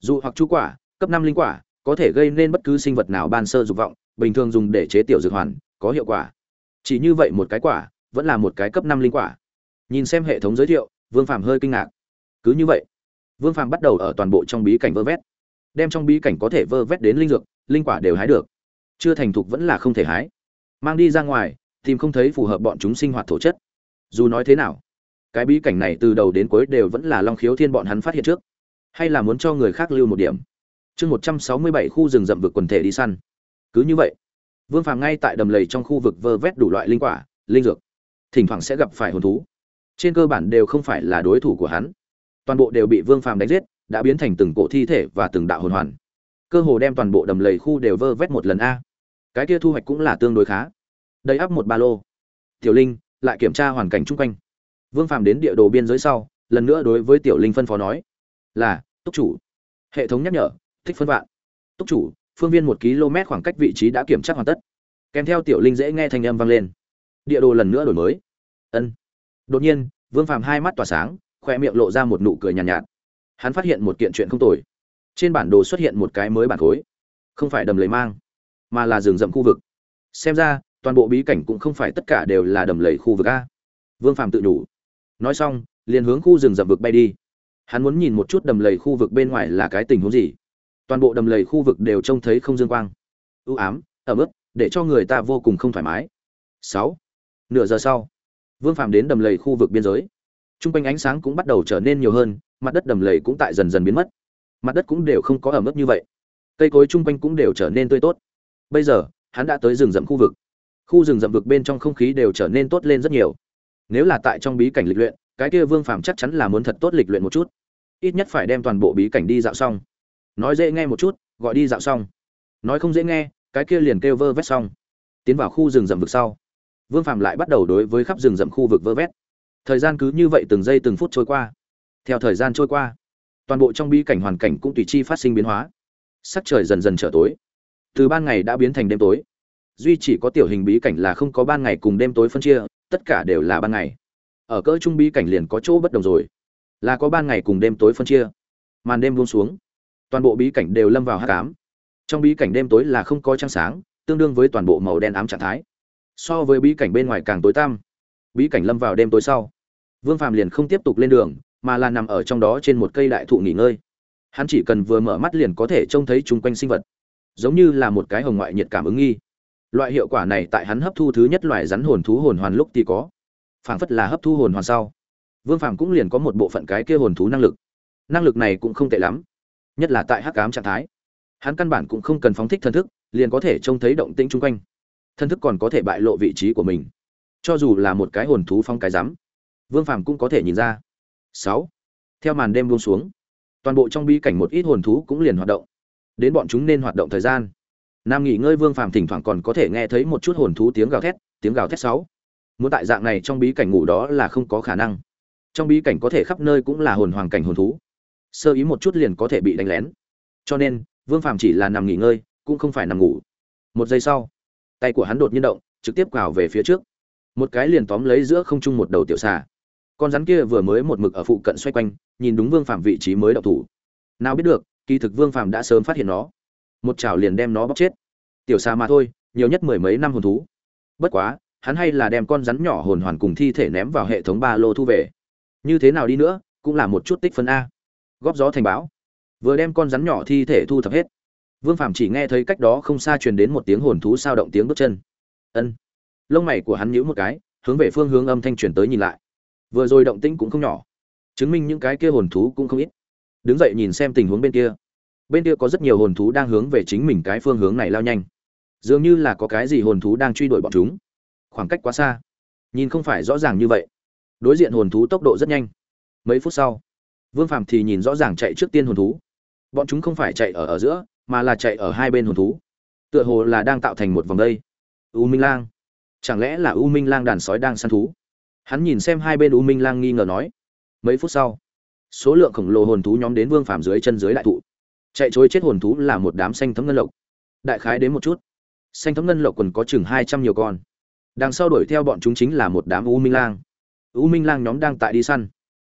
S1: Dù hoặc chú quả, cấp năm linh quả, có thể gây nên bất cứ sinh vật nào ban sơ dục vọng, bình thường dùng để chế tiểu dược hoàn, có hiệu quả. Chỉ như vậy một cái quả, vẫn là một cái cấp năm linh quả. Nhìn xem hệ thống giới thiệu, vương phàm hơi kinh ngạc cứ như vậy, vương phàm bắt đầu ở toàn bộ trong bí cảnh vơ vét, đem trong bí cảnh có thể vơ vét đến linh dược, linh quả đều hái được. Chưa thành thục vẫn là không thể hái. Mang đi ra ngoài, tìm không thấy phù hợp bọn chúng sinh hoạt thổ chất. Dù nói thế nào, cái bí cảnh này từ đầu đến cuối đều vẫn là long khiếu thiên bọn hắn phát hiện trước. Hay là muốn cho người khác lưu một điểm. Chương một trăm sáu mươi bảy khu rừng rậm vực quần thể đi săn. Cứ như vậy, vương phàm ngay tại đầm lầy trong khu vực vơ vét đủ loại linh quả, linh dược, thỉnh thoảng sẽ gặp phải hồn thú. Trên cơ bản đều không phải là đối thủ của hắn toàn bộ đều bị vương phàm đánh giết, đã biến thành từng cổ thi thể và từng đạo hồn hoàn. Cơ hồ đem toàn bộ đầm lầy khu đều vơ vét một lần a. Cái kia thu hoạch cũng là tương đối khá. Đầy ắp một ba lô. Tiểu linh, lại kiểm tra hoàn cảnh chung quanh. Vương phàm đến địa đồ biên giới sau, lần nữa đối với tiểu linh phân phó nói, là, túc chủ. Hệ thống nhắc nhở, thích phân vạn. Túc chủ, phương viên một km khoảng cách vị trí đã kiểm tra hoàn tất. Kèm theo tiểu linh dễ nghe thanh âm vang lên. Địa đồ lần nữa đổi mới. Ân. Đột nhiên, vương phàm hai mắt tỏa sáng khoe miệng lộ ra một nụ cười nhàn nhạt, nhạt. Hắn phát hiện một kiện chuyện không tồi. Trên bản đồ xuất hiện một cái mới bản khối. Không phải đầm lầy mang mà là rừng rậm khu vực. Xem ra toàn bộ bí cảnh cũng không phải tất cả đều là đầm lầy khu vực a. Vương phàm tự đủ nói xong liền hướng khu rừng rậm vực bay đi. Hắn muốn nhìn một chút đầm lầy khu vực bên ngoài là cái tình huống gì. Toàn bộ đầm lầy khu vực đều trông thấy không dương quang. Ưu ám ẩm ướt để cho người ta vô cùng không thoải mái. Sáu nửa giờ sau vương phàm đến đầm lầy khu vực biên giới t r u n g quanh ánh sáng cũng bắt đầu trở nên nhiều hơn, mặt đất đầm lầy cũng tại dần dần biến mất. Mặt đất cũng đều không có ẩm ướt như vậy. Cây cối trung quanh cũng đều trở nên tươi tốt. Bây giờ, hắn đã tới rừng rậm khu vực. Khu rừng rậm vực bên trong không khí đều trở nên tốt lên rất nhiều. Nếu là tại trong bí cảnh lịch luyện, cái kia vương phàm chắc chắn là muốn thật tốt lịch luyện một chút. Ít nhất phải đem toàn bộ bí cảnh đi dạo xong. Nói dễ nghe một chút, gọi đi dạo xong. Nói không dễ nghe, cái kia liền kêu vơ vét xong. Tiến vào khu rừng rậm vực sau. Vương phạm lại bắt đầu đối với khắp rừng rậm khu vực vơ vét thời gian cứ như vậy từng giây từng phút trôi qua. Theo thời gian trôi qua, toàn bộ trong bi cảnh hoàn cảnh cũng tùy chi phát sinh biến hóa. Sắc trời dần dần trở tối. Từ ban ngày đã biến thành đêm tối. Duy chỉ có tiểu hình bí cảnh là không có ban ngày cùng đêm tối phân chia, tất cả đều là ban ngày. Ở cỡ trung bí cảnh liền có chỗ bất đồng rồi. Là có ban ngày cùng đêm tối phân chia. Màn đêm buông xuống, toàn bộ bí cảnh đều lâm vào hát cám trong bí cảnh đêm tối là không có trăng sáng, tương đương với toàn bộ màu đen ám trạng thái. So với bí cảnh bên ngoài càng tối tăm bí cảnh lâm vào đêm tối sau. Vương phàm liền không tiếp tục lên đường, mà là nằm ở trong đó trên một cây đại thụ nghỉ ngơi. Hắn chỉ cần vừa mở mắt liền có thể trông thấy chung quanh sinh vật, giống như là một cái hồng ngoại nhiệt cảm ứng nghi. Loại hiệu quả này tại hắn hấp thu thứ nhất loài rắn hồn thú hồn hoàn lúc thì có, phảng phất là hấp thu hồn hoàn sau. Vương phàm cũng liền có một bộ phận cái kia hồn thú năng lực. Năng lực này cũng không tệ lắm, nhất là tại hắc cám trạng thái. Hắn căn bản cũng không cần phóng thích thân thức, liền có thể trông thấy động tĩnh chung quanh. Thân thức còn có thể bại lộ vị trí của mình cho dù là một cái hồn thú phong cái rắm, vương phàm cũng có thể nhìn ra. Sáu, theo màn đêm buông xuống, toàn bộ trong bi cảnh một ít hồn thú cũng liền hoạt động. Đến bọn chúng nên hoạt động thời gian. Nam nghỉ ngơi vương phàm thỉnh thoảng còn có thể nghe thấy một chút hồn thú tiếng gào thét, tiếng gào thét sáu. Muốn tại dạng này trong bí cảnh ngủ đó là không có khả năng. Trong bí cảnh có thể khắp nơi cũng là hồn hoàng cảnh hồn thú. Sơ ý một chút liền có thể bị đánh lén. Cho nên, vương phàm chỉ là nằm nghỉ ngơi, cũng không phải nằm ngủ. Một giây sau, tay của hắn đột nhiên động, trực tiếp gào về phía trước một cái liền tóm lấy giữa không trung một đầu tiểu xà. Con rắn kia vừa mới một mực ở phụ cận xoay quanh, nhìn đúng vương phạm vị trí mới đậu thủ. Nào biết được, kỳ thực vương phạm đã sớm phát hiện nó. Một chảo liền đem nó bóc chết. Tiểu xà mà thôi, nhiều nhất mười mấy năm hồn thú. Bất quá, hắn hay là đem con rắn nhỏ hồn hoàn cùng thi thể ném vào hệ thống ba lô thu về. Như thế nào đi nữa, cũng là một chút tích phân a. Góp gió thành báo vừa đem con rắn nhỏ thi thể thu thập hết. Vương phạm chỉ nghe thấy cách đó không xa truyền đến một tiếng hồn thú sao động tiếng bước chân. Ân lông mày của hắn nhíu một cái, hướng về phương hướng âm thanh truyền tới nhìn lại. Vừa rồi động tĩnh cũng không nhỏ. Chứng minh những cái kia hồn thú cũng không ít. Đứng dậy nhìn xem tình huống bên kia. Bên kia có rất nhiều hồn thú đang hướng về chính mình cái phương hướng này lao nhanh. Dường như là có cái gì hồn thú đang truy đuổi bọn chúng. Khoảng cách quá xa. Nhìn không phải rõ ràng như vậy. Đối diện hồn thú tốc độ rất nhanh. Mấy phút sau, vương Phạm thì nhìn rõ ràng chạy trước tiên hồn thú. Bọn chúng không phải chạy ở ở giữa, mà là chạy ở hai bên hồn thú. Tựa hồ là đang tạo thành một vòng đây. U minh lang chẳng lẽ là u minh lang đàn sói đang săn thú? Hắn nhìn xem hai bên u minh lang nghi ngờ nói. Mấy phút sau, số lượng khổng lồ hồn thú nhóm đến vương phàm dưới chân dưới đại thụ. Chạy trôi chết hồn thú là một đám xanh thấm ngân lộc. Đại khái đến một chút. Xanh thấm ngân lộc còn có chừng hai trăm nhiều con. Đằng sau đuổi theo bọn chúng chính là một đám u minh lang. U minh lang nhóm đang tại đi săn.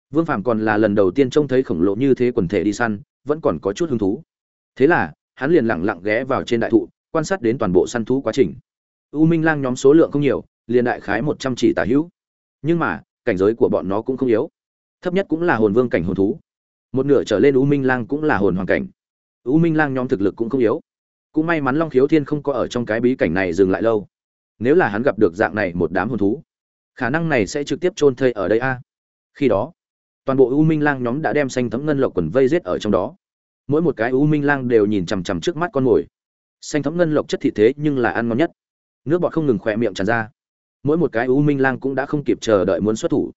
S1: Vương phàm còn là lần đầu tiên trông thấy khổng lồ như thế quần thể đi săn, vẫn còn có chút hứng thú. Thế là, hắn liền lẳng lặng ghé vào trên đại thụ, quan sát đến toàn bộ săn thú quá trình u minh lang nhóm số lượng không nhiều, liền đại khái một trăm chỉ tả hữu. Nhưng mà, cảnh giới của bọn nó cũng không yếu. Thấp nhất cũng là hồn vương cảnh hồn thú. Một nửa trở lên u minh lang cũng là hồn hoàng cảnh. U minh lang nhóm thực lực cũng không yếu. Cũng may mắn long khiếu thiên không có ở trong cái bí cảnh này dừng lại lâu. Nếu là hắn gặp được dạng này một đám hồn thú, khả năng này sẽ trực tiếp chôn thây ở đây a. Khi đó, toàn bộ u minh lang nhóm đã đem xanh thấm ngân lộc quần vây giết ở trong đó. Mỗi một cái u minh lang đều nhìn chằm chằm trước mắt con mồi. Xanh thấm ngân lộc chất thịt thế nhưng là ăn ngon nhất nước bọt không ngừng khỏe miệng tràn ra. Mỗi một cái u minh lang cũng đã không kịp chờ đợi muốn xuất thủ.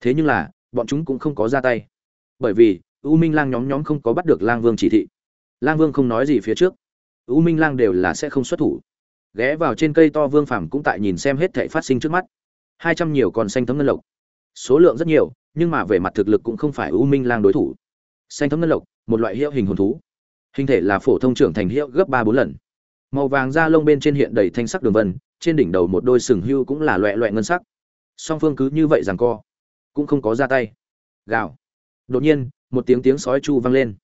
S1: Thế nhưng là, bọn chúng cũng không có ra tay. Bởi vì, u minh lang nhóm nhóm không có bắt được lang vương chỉ thị. Lang vương không nói gì phía trước. U minh lang đều là sẽ không xuất thủ. Ghé vào trên cây to vương phàm cũng tại nhìn xem hết thảy phát sinh trước mắt. Hai trăm nhiều còn xanh thấm ngân lộc. Số lượng rất nhiều, nhưng mà về mặt thực lực cũng không phải u minh lang đối thủ. Xanh thấm ngân lộc, một loại hiệu hình hồn thú. Hình thể là phổ thông trưởng thành hiệu gấp ba bốn lần màu vàng da lông bên trên hiện đầy thanh sắc đường vân, trên đỉnh đầu một đôi sừng hưu cũng là loẹ loẹ ngân sắc. Song phương cứ như vậy rằng co, cũng không có ra tay. Gào. Đột nhiên, một tiếng tiếng sói chu vang lên.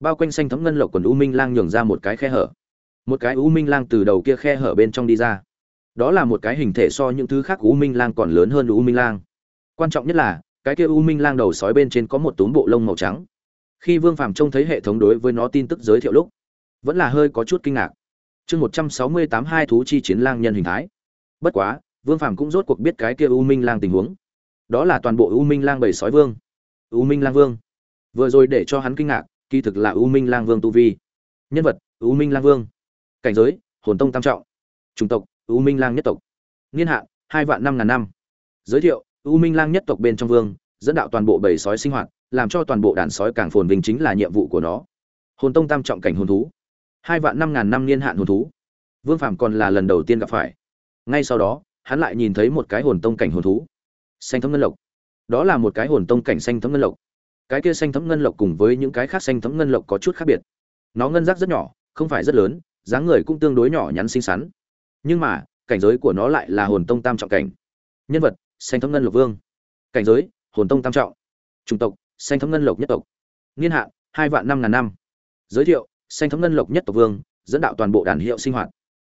S1: Bao quanh xanh thấm ngân lộc quần u minh lang nhường ra một cái khe hở. Một cái u minh lang từ đầu kia khe hở bên trong đi ra. Đó là một cái hình thể so những thứ khác u minh lang còn lớn hơn u minh lang. Quan trọng nhất là, cái kia u minh lang đầu sói bên trên có một túm bộ lông màu trắng. Khi vương phàm trông thấy hệ thống đối với nó tin tức giới thiệu lúc, vẫn là hơi có chút kinh ngạc chương một trăm sáu mươi tám hai thú chi chiến lang nhân hình thái. Bất quá, vương phàm cũng rốt cuộc biết cái kia u minh lang tình huống. Đó là toàn bộ u minh lang bầy sói vương. U minh lang vương. Vừa rồi để cho hắn kinh ngạc, kỳ thực là u minh lang vương tu vi. Nhân vật, u minh lang vương. Cảnh giới, hồn tông tam trọng. Chủng tộc, u minh lang nhất tộc. Niên hạn, hai vạn năm ngàn năm. Giới thiệu, u minh lang nhất tộc bên trong vương, dẫn đạo toàn bộ bầy sói sinh hoạt, làm cho toàn bộ đàn sói càng phồn vinh chính là nhiệm vụ của nó. Hồn tông tam trọng cảnh hồn thú hai vạn năm ngàn năm niên hạn hồn thú. Vương phàm còn là lần đầu tiên gặp phải. Ngay sau đó, hắn lại nhìn thấy một cái hồn tông cảnh hồn thú. Xanh thấm ngân lộc. Đó là một cái hồn tông cảnh xanh thấm ngân lộc. Cái kia xanh thấm ngân lộc cùng với những cái khác xanh thấm ngân lộc có chút khác biệt. Nó ngân rác rất nhỏ, không phải rất lớn, dáng người cũng tương đối nhỏ nhắn xinh xắn. Nhưng mà, cảnh giới của nó lại là hồn tông tam trọng cảnh. Nhân vật, xanh thấm ngân lộc vương. Cảnh giới, hồn tông tam trọng. Chủng tộc, xanh thấm ngân lộc nhất tộc. Niên hạn, hai vạn năm ngàn năm. Giới thiệu xanh thấm ngân lộc nhất tộc vương, dẫn đạo toàn bộ đàn hiệu sinh hoạt.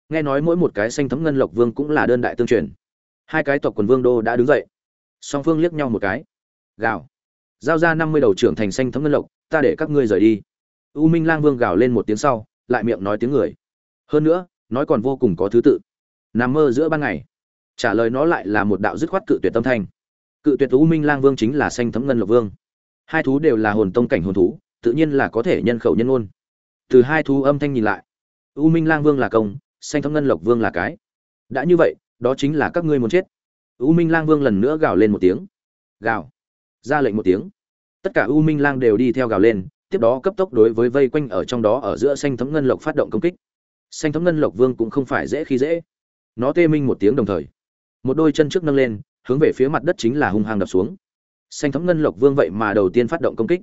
S1: Nghe nói mỗi một cái xanh thấm ngân lộc vương cũng là đơn đại tương truyền. Hai cái tộc quần vương đô đã đứng dậy. Song phương liếc nhau một cái. Gào. Giao ra năm mươi đầu trưởng thành xanh thấm ngân lộc, ta để các ngươi rời đi. U minh lang vương gào lên một tiếng sau, lại miệng nói tiếng người. Hơn nữa, nói còn vô cùng có thứ tự. Nằm mơ giữa ban ngày. Trả lời nó lại là một đạo dứt khoát cự tuyệt tâm thanh. Cự tuyệt u minh lang vương chính là xanh thấm ngân lộc vương. Hai thú đều là hồn tông cảnh hồn thú, tự nhiên là có thể nhân khẩu nhân ôn từ hai thú âm thanh nhìn lại. U minh lang vương là công, xanh thấm ngân lộc vương là cái. Đã như vậy, đó chính là các ngươi muốn chết. U minh lang vương lần nữa gào lên một tiếng. Gào. Ra lệnh một tiếng. Tất cả u minh lang đều đi theo gào lên, tiếp đó cấp tốc đối với vây quanh ở trong đó ở giữa xanh thấm ngân lộc phát động công kích. Xanh thấm ngân lộc vương cũng không phải dễ khi dễ. Nó tê minh một tiếng đồng thời, một đôi chân trước nâng lên, hướng về phía mặt đất chính là hung hăng đập xuống. Xanh thấm ngân lộc vương vậy mà đầu tiên phát động công kích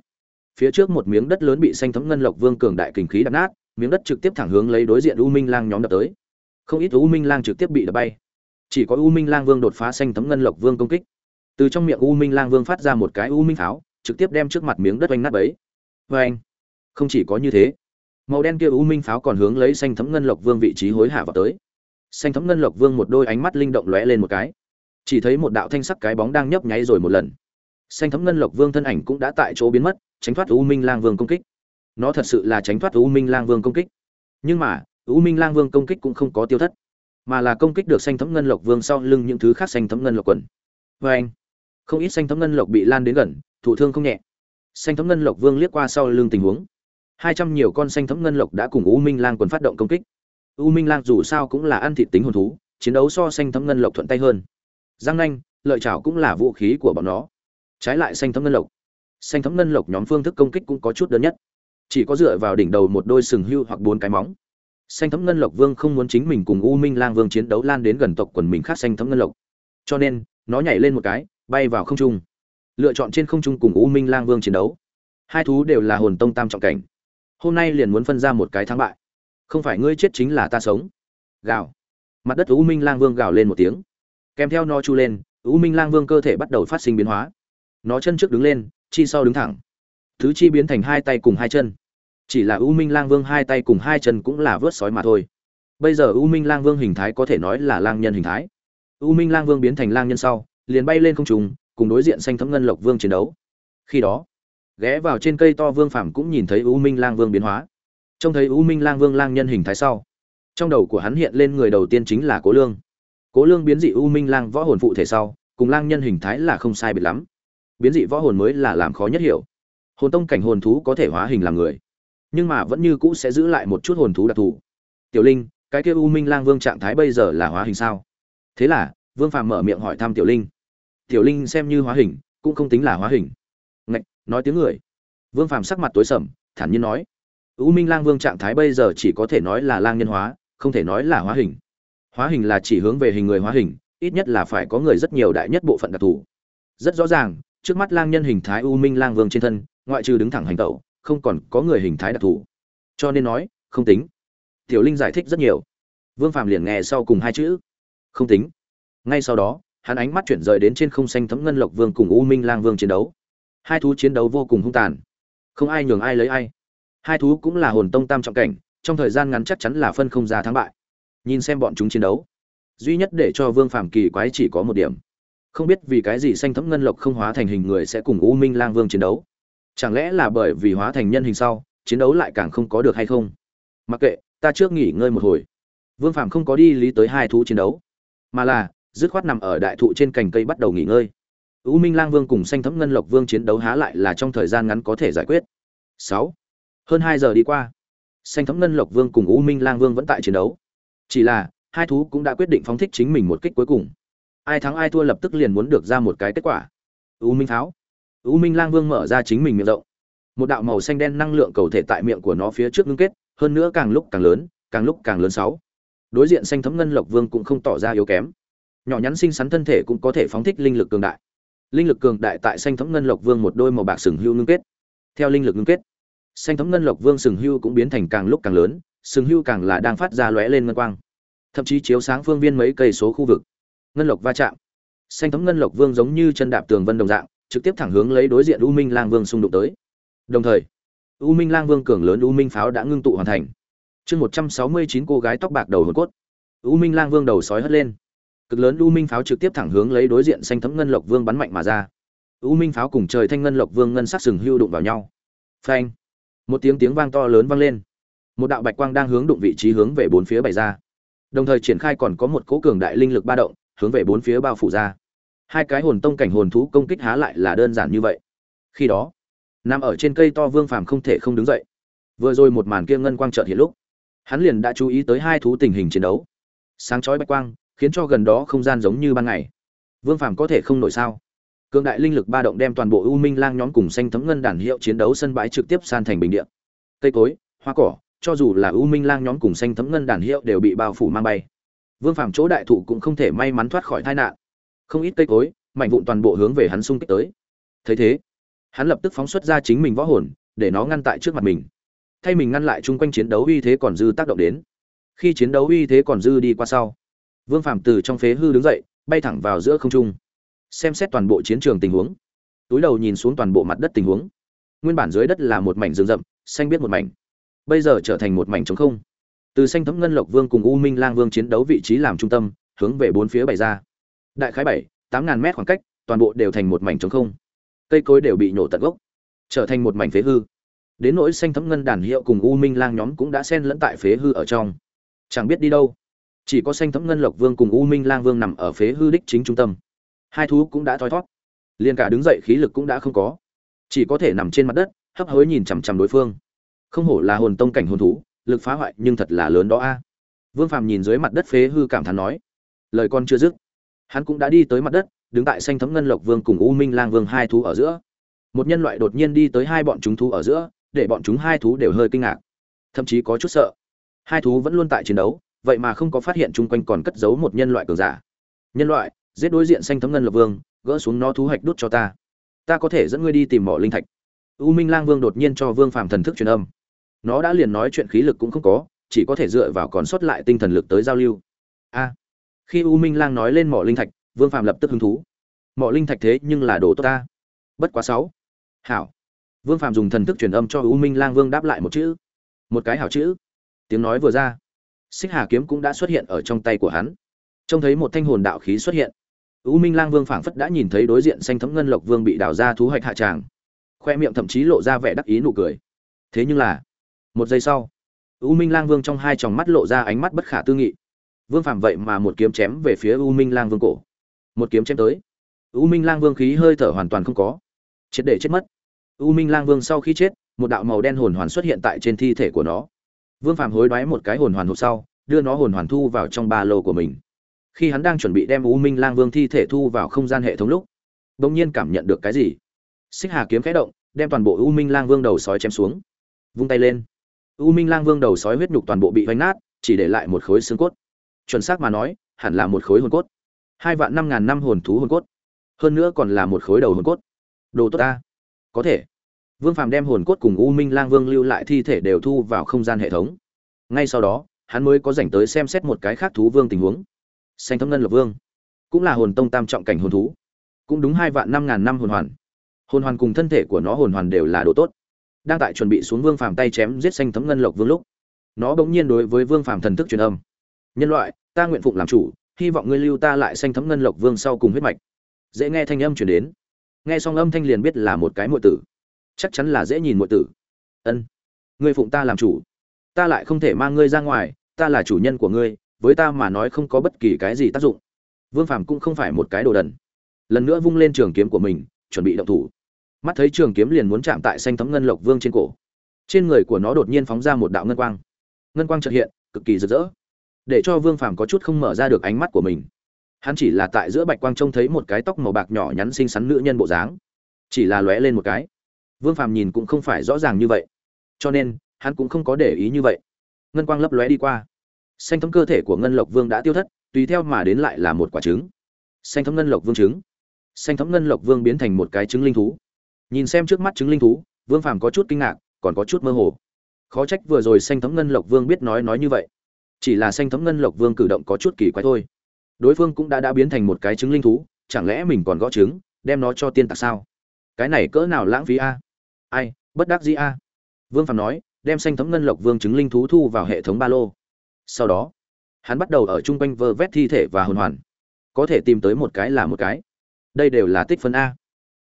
S1: phía trước một miếng đất lớn bị xanh thấm ngân lộc vương cường đại kình khí đập nát, miếng đất trực tiếp thẳng hướng lấy đối diện u minh lang nhóm đập tới. Không ít u minh lang trực tiếp bị đập bay. Chỉ có u minh lang vương đột phá xanh thấm ngân lộc vương công kích. Từ trong miệng u minh lang vương phát ra một cái u minh pháo, trực tiếp đem trước mặt miếng đất oanh nát bấy. Vê anh không chỉ có như thế, màu đen kia u minh pháo còn hướng lấy xanh thấm ngân lộc vương vị trí hối hả vào tới. Xanh thấm ngân lộc vương một đôi ánh mắt linh động lóe lên một cái. Chỉ thấy một đạo thanh sắc cái bóng đang nhấp nháy rồi một lần xanh thấm ngân lộc vương thân ảnh cũng đã tại chỗ biến mất, tránh thoát u minh lang vương công kích. Nó thật sự là tránh thoát u minh lang vương công kích. Nhưng mà, u minh lang vương công kích cũng không có tiêu thất, mà là công kích được xanh thấm ngân lộc vương sau lưng những thứ khác xanh thấm ngân lộc quần. Vê anh, không ít xanh thấm ngân lộc bị lan đến gần, thụ thương không nhẹ. Xanh thấm ngân lộc vương liếc qua sau lưng tình huống. Hai trăm nhiều con xanh thấm ngân lộc đã cùng u minh lang quần phát động công kích. U minh lang dù sao cũng là ăn thịt tính hồn thú, chiến đấu so xanh thấm ngân lộc thuận tay hơn. Giang nanh, lợi chảo cũng là vũ khí của bọn nó trái lại xanh thấm ngân lộc. Xanh thấm ngân lộc nhóm phương thức công kích cũng có chút đơn nhất. Chỉ có dựa vào đỉnh đầu một đôi sừng hưu hoặc bốn cái móng. Xanh thấm ngân lộc vương không muốn chính mình cùng u minh lang vương chiến đấu lan đến gần tộc quần mình khác xanh thấm ngân lộc. Cho nên, nó nhảy lên một cái, bay vào không trung. Lựa chọn trên không trung cùng u minh lang vương chiến đấu. Hai thú đều là hồn tông tam trọng cảnh. Hôm nay liền muốn phân ra một cái thắng bại. Không phải ngươi chết chính là ta sống. Gào. Mặt đất u minh lang vương gào lên một tiếng. Kèm theo nó chu lên, u minh lang vương cơ thể bắt đầu phát sinh biến hóa nó chân trước đứng lên, chi sau đứng thẳng. Thứ chi biến thành hai tay cùng hai chân. Chỉ là u minh lang vương hai tay cùng hai chân cũng là vớt sói mà thôi. Bây giờ u minh lang vương hình thái có thể nói là lang nhân hình thái. U minh lang vương biến thành lang nhân sau, liền bay lên không trùng cùng đối diện xanh thấm ngân lộc vương chiến đấu. Khi đó, ghé vào trên cây to vương phàm cũng nhìn thấy u minh lang vương biến hóa. Trông thấy u minh lang vương lang nhân hình thái sau, trong đầu của hắn hiện lên người đầu tiên chính là cố lương. Cố lương biến dị u minh lang võ hồn phụ thể sau, cùng lang nhân hình thái là không sai biệt lắm biến dị võ hồn mới là làm khó nhất hiểu. Hồn tông cảnh hồn thú có thể hóa hình làm người, nhưng mà vẫn như cũ sẽ giữ lại một chút hồn thú đặc thù. Tiểu linh, cái kia u minh lang vương trạng thái bây giờ là hóa hình sao? Thế là, vương phàm mở miệng hỏi thăm tiểu linh. Tiểu linh xem như hóa hình, cũng không tính là hóa hình. Ngạch, nói tiếng người. Vương phàm sắc mặt tối sầm, thản nhiên nói. U minh lang vương trạng thái bây giờ chỉ có thể nói là lang nhân hóa, không thể nói là hóa hình. Hóa hình là chỉ hướng về hình người hóa hình, ít nhất là phải có người rất nhiều đại nhất bộ phận đặc thù. Rất rõ ràng trước mắt lang nhân hình thái u minh lang vương trên thân, ngoại trừ đứng thẳng hành tẩu, không còn có người hình thái đặc thù. Cho nên nói, không tính. Tiểu linh giải thích rất nhiều. Vương phạm liền nghe sau cùng hai chữ. Không tính. Ngay sau đó, hắn ánh mắt chuyển rời đến trên không xanh thấm ngân lộc vương cùng u minh lang vương chiến đấu. Hai thú chiến đấu vô cùng hung tàn. Không ai nhường ai lấy ai. Hai thú cũng là hồn tông tam trọng cảnh, trong thời gian ngắn chắc chắn là phân không ra thắng bại. Nhìn xem bọn chúng chiến đấu. Duy nhất để cho vương phàm kỳ quái chỉ có một điểm không biết vì cái gì xanh thấm ngân lộc không hóa thành hình người sẽ cùng u minh lang vương chiến đấu. Chẳng lẽ là bởi vì hóa thành nhân hình sau, chiến đấu lại càng không có được hay không? Mặc kệ, ta trước nghỉ ngơi một hồi. Vương phạm không có đi lý tới hai thú chiến đấu, mà là, dứt khoát nằm ở đại thụ trên cành cây bắt đầu nghỉ ngơi. U minh lang vương cùng xanh thấm ngân lộc vương chiến đấu há lại là trong thời gian ngắn có thể giải quyết. Sáu. Hơn hai giờ đi qua, xanh thấm ngân lộc vương cùng u minh lang vương vẫn tại chiến đấu. Chỉ là, hai thú cũng đã quyết định phóng thích chính mình một kích cuối cùng ai thắng ai thua lập tức liền muốn được ra một cái kết quả. U minh tháo. U minh lang vương mở ra chính mình miệng rộng. Một đạo màu xanh đen năng lượng cầu thể tại miệng của nó phía trước ngưng kết, hơn nữa càng lúc càng lớn, càng lúc càng lớn sáu. Đối diện xanh thấm ngân lộc vương cũng không tỏ ra yếu kém. Nhỏ nhắn xinh xắn thân thể cũng có thể phóng thích linh lực cường đại. Linh lực cường đại tại xanh thấm ngân lộc vương một đôi màu bạc sừng hưu ngưng kết. Theo linh lực ngưng kết, xanh thấm ngân lộc vương sừng hưu cũng biến thành càng lúc càng lớn, sừng hưu càng là đang phát ra lóe lên ngân quang. Thậm chí chiếu sáng phương viên mấy cây số khu vực ngân lộc va chạm. Xanh thấm ngân lộc vương giống như chân đạp tường vân đồng dạng, trực tiếp thẳng hướng lấy đối diện u minh lang vương xung đột tới. Đồng thời, u minh lang vương cường lớn u minh pháo đã ngưng tụ hoàn thành. Chương một trăm sáu mươi chín cô gái tóc bạc đầu hồn cốt. U minh lang vương đầu sói hất lên. Cực lớn u minh pháo trực tiếp thẳng hướng lấy đối diện xanh thấm ngân lộc vương bắn mạnh mà ra. U minh pháo cùng trời thanh ngân lộc vương ngân sắc sừng hưu đụng vào nhau. Phanh! Một tiếng tiếng vang to lớn vang lên. Một đạo bạch quang đang hướng đụng vị trí hướng về bốn phía bày ra. Đồng thời triển khai còn có một cố cường đại linh lực ba động hướng về bốn phía bao phủ ra. Hai cái hồn tông cảnh hồn thú công kích há lại là đơn giản như vậy. Khi đó, nằm ở trên cây to vương phàm không thể không đứng dậy. Vừa rồi một màn kia ngân quang trợt hiện lúc, hắn liền đã chú ý tới hai thú tình hình chiến đấu. Sáng chói bạch quang, khiến cho gần đó không gian giống như ban ngày. Vương phàm có thể không nổi sao? Cường đại linh lực ba động đem toàn bộ u minh lang nhóm cùng xanh thấm ngân đàn hiệu chiến đấu sân bãi trực tiếp san thành bình địa. Cây cối, hoa cỏ, cho dù là u minh lang nhóm cùng xanh thấm ngân đàn hiệu đều bị bao phủ mang bay vương phàm chỗ đại thụ cũng không thể may mắn thoát khỏi tai nạn. Không ít cây cối mạnh vụn toàn bộ hướng về hắn xung kích tới. Thấy thế, hắn lập tức phóng xuất ra chính mình võ hồn, để nó ngăn tại trước mặt mình. Thay mình ngăn lại chung quanh chiến đấu uy thế còn dư tác động đến. Khi chiến đấu uy thế còn dư đi qua sau, vương phàm từ trong phế hư đứng dậy, bay thẳng vào giữa không trung, xem xét toàn bộ chiến trường tình huống. Túi đầu nhìn xuống toàn bộ mặt đất tình huống. Nguyên bản dưới đất là một mảnh rừng rậm, xanh biết một mảnh. Bây giờ trở thành một mảnh trống không từ xanh thấm ngân lộc vương cùng u minh lang vương chiến đấu vị trí làm trung tâm, hướng về bốn phía bày ra. Đại khái bảy, tám ngàn mét khoảng cách, toàn bộ đều thành một mảnh trống không. Cây cối đều bị nổ tận gốc, trở thành một mảnh phế hư. Đến nỗi xanh thấm ngân đàn hiệu cùng u minh lang nhóm cũng đã xen lẫn tại phế hư ở trong. Chẳng biết đi đâu, chỉ có xanh thấm ngân lộc vương cùng u minh lang vương nằm ở phế hư đích chính trung tâm. Hai thú cũng đã thoi thót, liền cả đứng dậy khí lực cũng đã không có. Chỉ có thể nằm trên mặt đất, hấp hối nhìn chằm chằm đối phương. Không hổ là hồn tông cảnh hồn thú lực phá hoại nhưng thật là lớn đó a. À. Vương phàm nhìn dưới mặt đất phế hư cảm thán nói, lời con chưa dứt. Hắn cũng đã đi tới mặt đất, đứng tại xanh thấm ngân lộc vương cùng u minh lang vương hai thú ở giữa. Một nhân loại đột nhiên đi tới hai bọn chúng thú ở giữa, để bọn chúng hai thú đều hơi kinh ngạc. Thậm chí có chút sợ. Hai thú vẫn luôn tại chiến đấu, vậy mà không có phát hiện chung quanh còn cất giấu một nhân loại cường giả. Nhân loại, giết đối diện xanh thấm ngân lộc vương, gỡ xuống nó thú hạch đút cho ta. Ta có thể dẫn ngươi đi tìm mỏ linh thạch. U minh lang vương đột nhiên cho vương phàm thần thức truyền âm nó đã liền nói chuyện khí lực cũng không có, chỉ có thể dựa vào còn sót lại tinh thần lực tới giao lưu. A. Khi u minh lang nói lên mỏ linh thạch, vương Phạm lập tức hứng thú. Mỏ linh thạch thế nhưng là đồ tốt ta. Bất quá sáu. Hảo. Vương Phạm dùng thần thức truyền âm cho u minh lang vương đáp lại một chữ. Một cái hảo chữ. Tiếng nói vừa ra. Xích hà kiếm cũng đã xuất hiện ở trong tay của hắn. Trông thấy một thanh hồn đạo khí xuất hiện. U minh lang vương phảng phất đã nhìn thấy đối diện xanh thấm ngân lộc vương bị đào ra thú hoạch hạ tràng. Khoe miệng thậm chí lộ ra vẻ đắc ý nụ cười. Thế nhưng là một giây sau, u minh lang vương trong hai tròng mắt lộ ra ánh mắt bất khả tư nghị. Vương phạm vậy mà một kiếm chém về phía u minh lang vương cổ. Một kiếm chém tới, u minh lang vương khí hơi thở hoàn toàn không có. Triệt để chết mất. U minh lang vương sau khi chết, một đạo màu đen hồn hoàn xuất hiện tại trên thi thể của nó. Vương phạm hối đoái một cái hồn hoàn hộp sau, đưa nó hồn hoàn thu vào trong ba lô của mình. Khi hắn đang chuẩn bị đem u minh lang vương thi thể thu vào không gian hệ thống lúc đ ỗ n g nhiên cảm nhận được cái gì. Xích hà kiếm khẽ động, đem toàn bộ u minh lang vương đầu sói chém xuống. Vung tay lên u minh lang vương đầu sói huyết nhục toàn bộ bị vánh nát, chỉ để lại một khối xương cốt. Chuẩn xác mà nói, hẳn là một khối hồn cốt. Hai vạn năm ngàn năm hồn thú hồn cốt. Hơn nữa còn là một khối đầu hồn cốt. Đồ tốt ta. Có thể. Vương phàm đem hồn cốt cùng u minh lang vương lưu lại thi thể đều thu vào không gian hệ thống. Ngay sau đó, hắn mới có dành tới xem xét một cái khác thú vương tình huống. Xanh thấm ngân lộc vương. Cũng là hồn tông tam trọng cảnh hồn thú. Cũng đúng hai vạn năm ngàn năm hồn hoàn. Hồn hoàn cùng thân thể của nó hồn hoàn đều là đồ tốt đang tại chuẩn bị xuống vương phàm tay chém giết xanh thấm ngân lộc vương lúc. Nó bỗng nhiên đối với vương phàm thần thức truyền âm. Nhân loại, ta nguyện phụng làm chủ, hy vọng ngươi lưu ta lại xanh thấm ngân lộc vương sau cùng huyết mạch. Dễ nghe thanh âm chuyển đến. Nghe xong âm thanh liền biết là một cái muội tử. Chắc chắn là dễ nhìn muội tử. Ân, ngươi phụng ta làm chủ. Ta lại không thể mang ngươi ra ngoài, ta là chủ nhân của ngươi, với ta mà nói không có bất kỳ cái gì tác dụng. Vương phàm cũng không phải một cái đồ đần. Lần nữa vung lên trường kiếm của mình, chuẩn bị động thủ mắt thấy trường kiếm liền muốn chạm tại xanh thấm ngân lộc vương trên cổ. Trên người của nó đột nhiên phóng ra một đạo ngân quang. Ngân quang trật hiện, cực kỳ rực rỡ. Để cho vương phàm có chút không mở ra được ánh mắt của mình. Hắn chỉ là tại giữa bạch quang trông thấy một cái tóc màu bạc nhỏ nhắn xinh xắn nữ nhân bộ dáng. Chỉ là lóe lên một cái. Vương phàm nhìn cũng không phải rõ ràng như vậy. Cho nên, hắn cũng không có để ý như vậy. Ngân quang lấp lóe đi qua. Xanh thấm cơ thể của ngân lộc vương đã tiêu thất, tùy theo mà đến lại là một quả trứng. Xanh thấm ngân lộc vương trứng. Xanh thấm ngân lộc vương biến thành một cái trứng linh thú nhìn xem trước mắt chứng linh thú, vương phàm có chút kinh ngạc, còn có chút mơ hồ. Khó trách vừa rồi xanh thấm ngân lộc vương biết nói nói như vậy. Chỉ là xanh thấm ngân lộc vương cử động có chút kỳ quái thôi. Đối phương cũng đã đã biến thành một cái chứng linh thú, chẳng lẽ mình còn gõ trứng đem nó cho tiên tạc sao? Cái này cỡ nào lãng phí a? Ai, bất đắc dĩ a? Vương phàm nói, đem xanh thấm ngân lộc vương chứng linh thú thu vào hệ thống ba lô. Sau đó, hắn bắt đầu ở chung quanh vơ vét thi thể và hồn hoàn. Có thể tìm tới một cái là một cái. Đây đều là tích phân a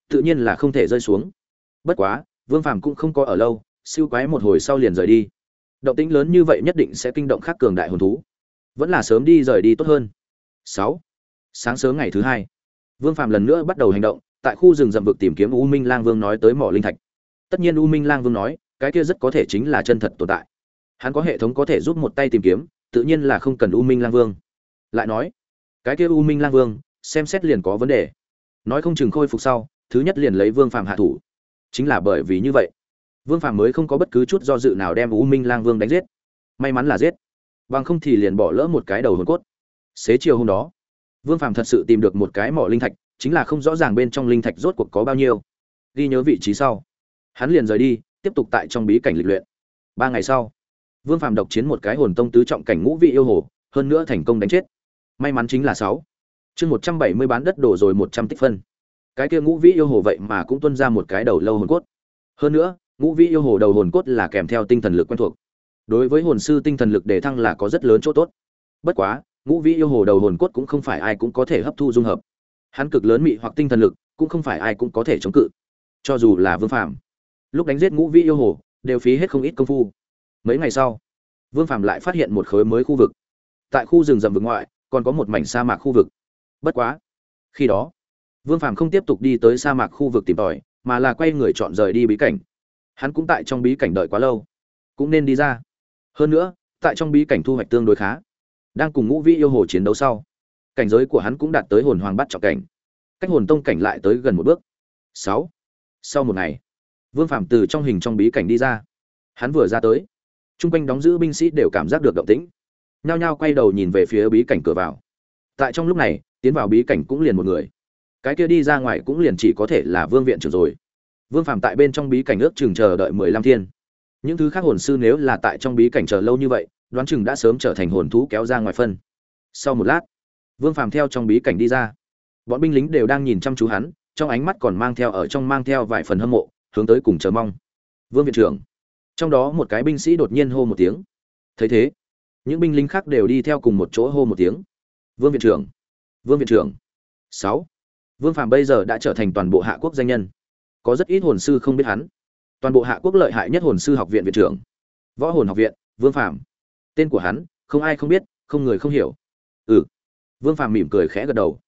S1: tự nhiên là không thể rơi xuống. Bất quá, vương phàm cũng không có ở lâu, siêu quái một hồi sau liền rời đi. Động tĩnh lớn như vậy nhất định sẽ kinh động khác cường đại hồn thú. Vẫn là sớm đi rời đi tốt hơn. Sáu. Sáng sớm ngày thứ hai, vương phàm lần nữa bắt đầu hành động, tại khu rừng rậm vực tìm kiếm u minh lang vương nói tới mỏ linh thạch. Tất nhiên u minh lang vương nói, cái kia rất có thể chính là chân thật tồn tại. Hắn có hệ thống có thể giúp một tay tìm kiếm, tự nhiên là không cần u minh lang vương. Lại nói, cái kia u minh lang vương, xem xét liền có vấn đề. Nói không chừng khôi phục sau thứ nhất liền lấy vương phàm hạ thủ. Chính là bởi vì như vậy, vương phàm mới không có bất cứ chút do dự nào đem u minh lang vương đánh giết. May mắn là giết, bằng không thì liền bỏ lỡ một cái đầu hồn cốt. Xế chiều hôm đó, vương phàm thật sự tìm được một cái mỏ linh thạch, chính là không rõ ràng bên trong linh thạch rốt cuộc có bao nhiêu. Ghi nhớ vị trí sau. Hắn liền rời đi, tiếp tục tại trong bí cảnh lịch luyện. Ba ngày sau, vương phàm độc chiến một cái hồn tông tứ trọng cảnh ngũ vị yêu hồ, hơn nữa thành công đánh chết. May mắn chính là sáu. Chương một trăm bảy mươi bán đất đổ rồi một trăm tích phân cái kia ngũ vĩ yêu hồ vậy mà cũng tuân ra một cái đầu lâu hồn cốt. Hơn nữa, ngũ vĩ yêu hồ đầu hồn cốt là kèm theo tinh thần lực quen thuộc. Đối với hồn sư tinh thần lực đề thăng là có rất lớn chỗ tốt. Bất quá, ngũ vĩ yêu hồ đầu hồn cốt cũng không phải ai cũng có thể hấp thu dung hợp. Hắn cực lớn mị hoặc tinh thần lực, cũng không phải ai cũng có thể chống cự. Cho dù là vương phạm lúc đánh giết ngũ vĩ yêu hồ, đều phí hết không ít công phu. Mấy ngày sau, vương phạm lại phát hiện một khối mới khu vực. Tại khu rừng rậm vực ngoại, còn có một mảnh sa mạc khu vực. Bất quá, khi đó vương Phàm không tiếp tục đi tới sa mạc khu vực tìm tòi, mà là quay người chọn rời đi bí cảnh. Hắn cũng tại trong bí cảnh đợi quá lâu, cũng nên đi ra. Hơn nữa, tại trong bí cảnh thu hoạch tương đối khá, đang cùng ngũ vĩ yêu hồ chiến đấu sau, cảnh giới của hắn cũng đạt tới hồn hoàng bắt trọng cảnh. Cách hồn tông cảnh lại tới gần một bước. Sáu. Sau một ngày, vương Phàm từ trong hình trong bí cảnh đi ra. Hắn vừa ra tới trung quanh đóng giữ binh sĩ đều cảm giác được động tĩnh. Nhao nhao quay đầu nhìn về phía bí cảnh cửa vào. Tại trong lúc này, tiến vào bí cảnh cũng liền một người cái kia đi ra ngoài cũng liền chỉ có thể là vương viện trưởng rồi. Vương phạm tại bên trong bí cảnh ước chừng chờ đợi mười lăm thiên. Những thứ khác hồn sư nếu là tại trong bí cảnh chờ lâu như vậy, đoán chừng đã sớm trở thành hồn thú kéo ra ngoài phân. Sau một lát, vương phàm theo trong bí cảnh đi ra. Bọn binh lính đều đang nhìn chăm chú hắn, trong ánh mắt còn mang theo ở trong mang theo vài phần hâm mộ, hướng tới cùng chờ mong. Vương viện trưởng. Trong đó một cái binh sĩ đột nhiên hô một tiếng. Thấy thế, những binh lính khác đều đi theo cùng một chỗ hô một tiếng. Vương viện trưởng. Vương viện trưởng. Sáu vương phạm bây giờ đã trở thành toàn bộ hạ quốc danh nhân. Có rất ít hồn sư không biết hắn. Toàn bộ hạ quốc lợi hại nhất hồn sư học viện viện trưởng. Võ hồn học viện, vương phạm tên của hắn, không ai không biết, không người không hiểu. Ừ. Vương phạm mỉm cười khẽ gật đầu.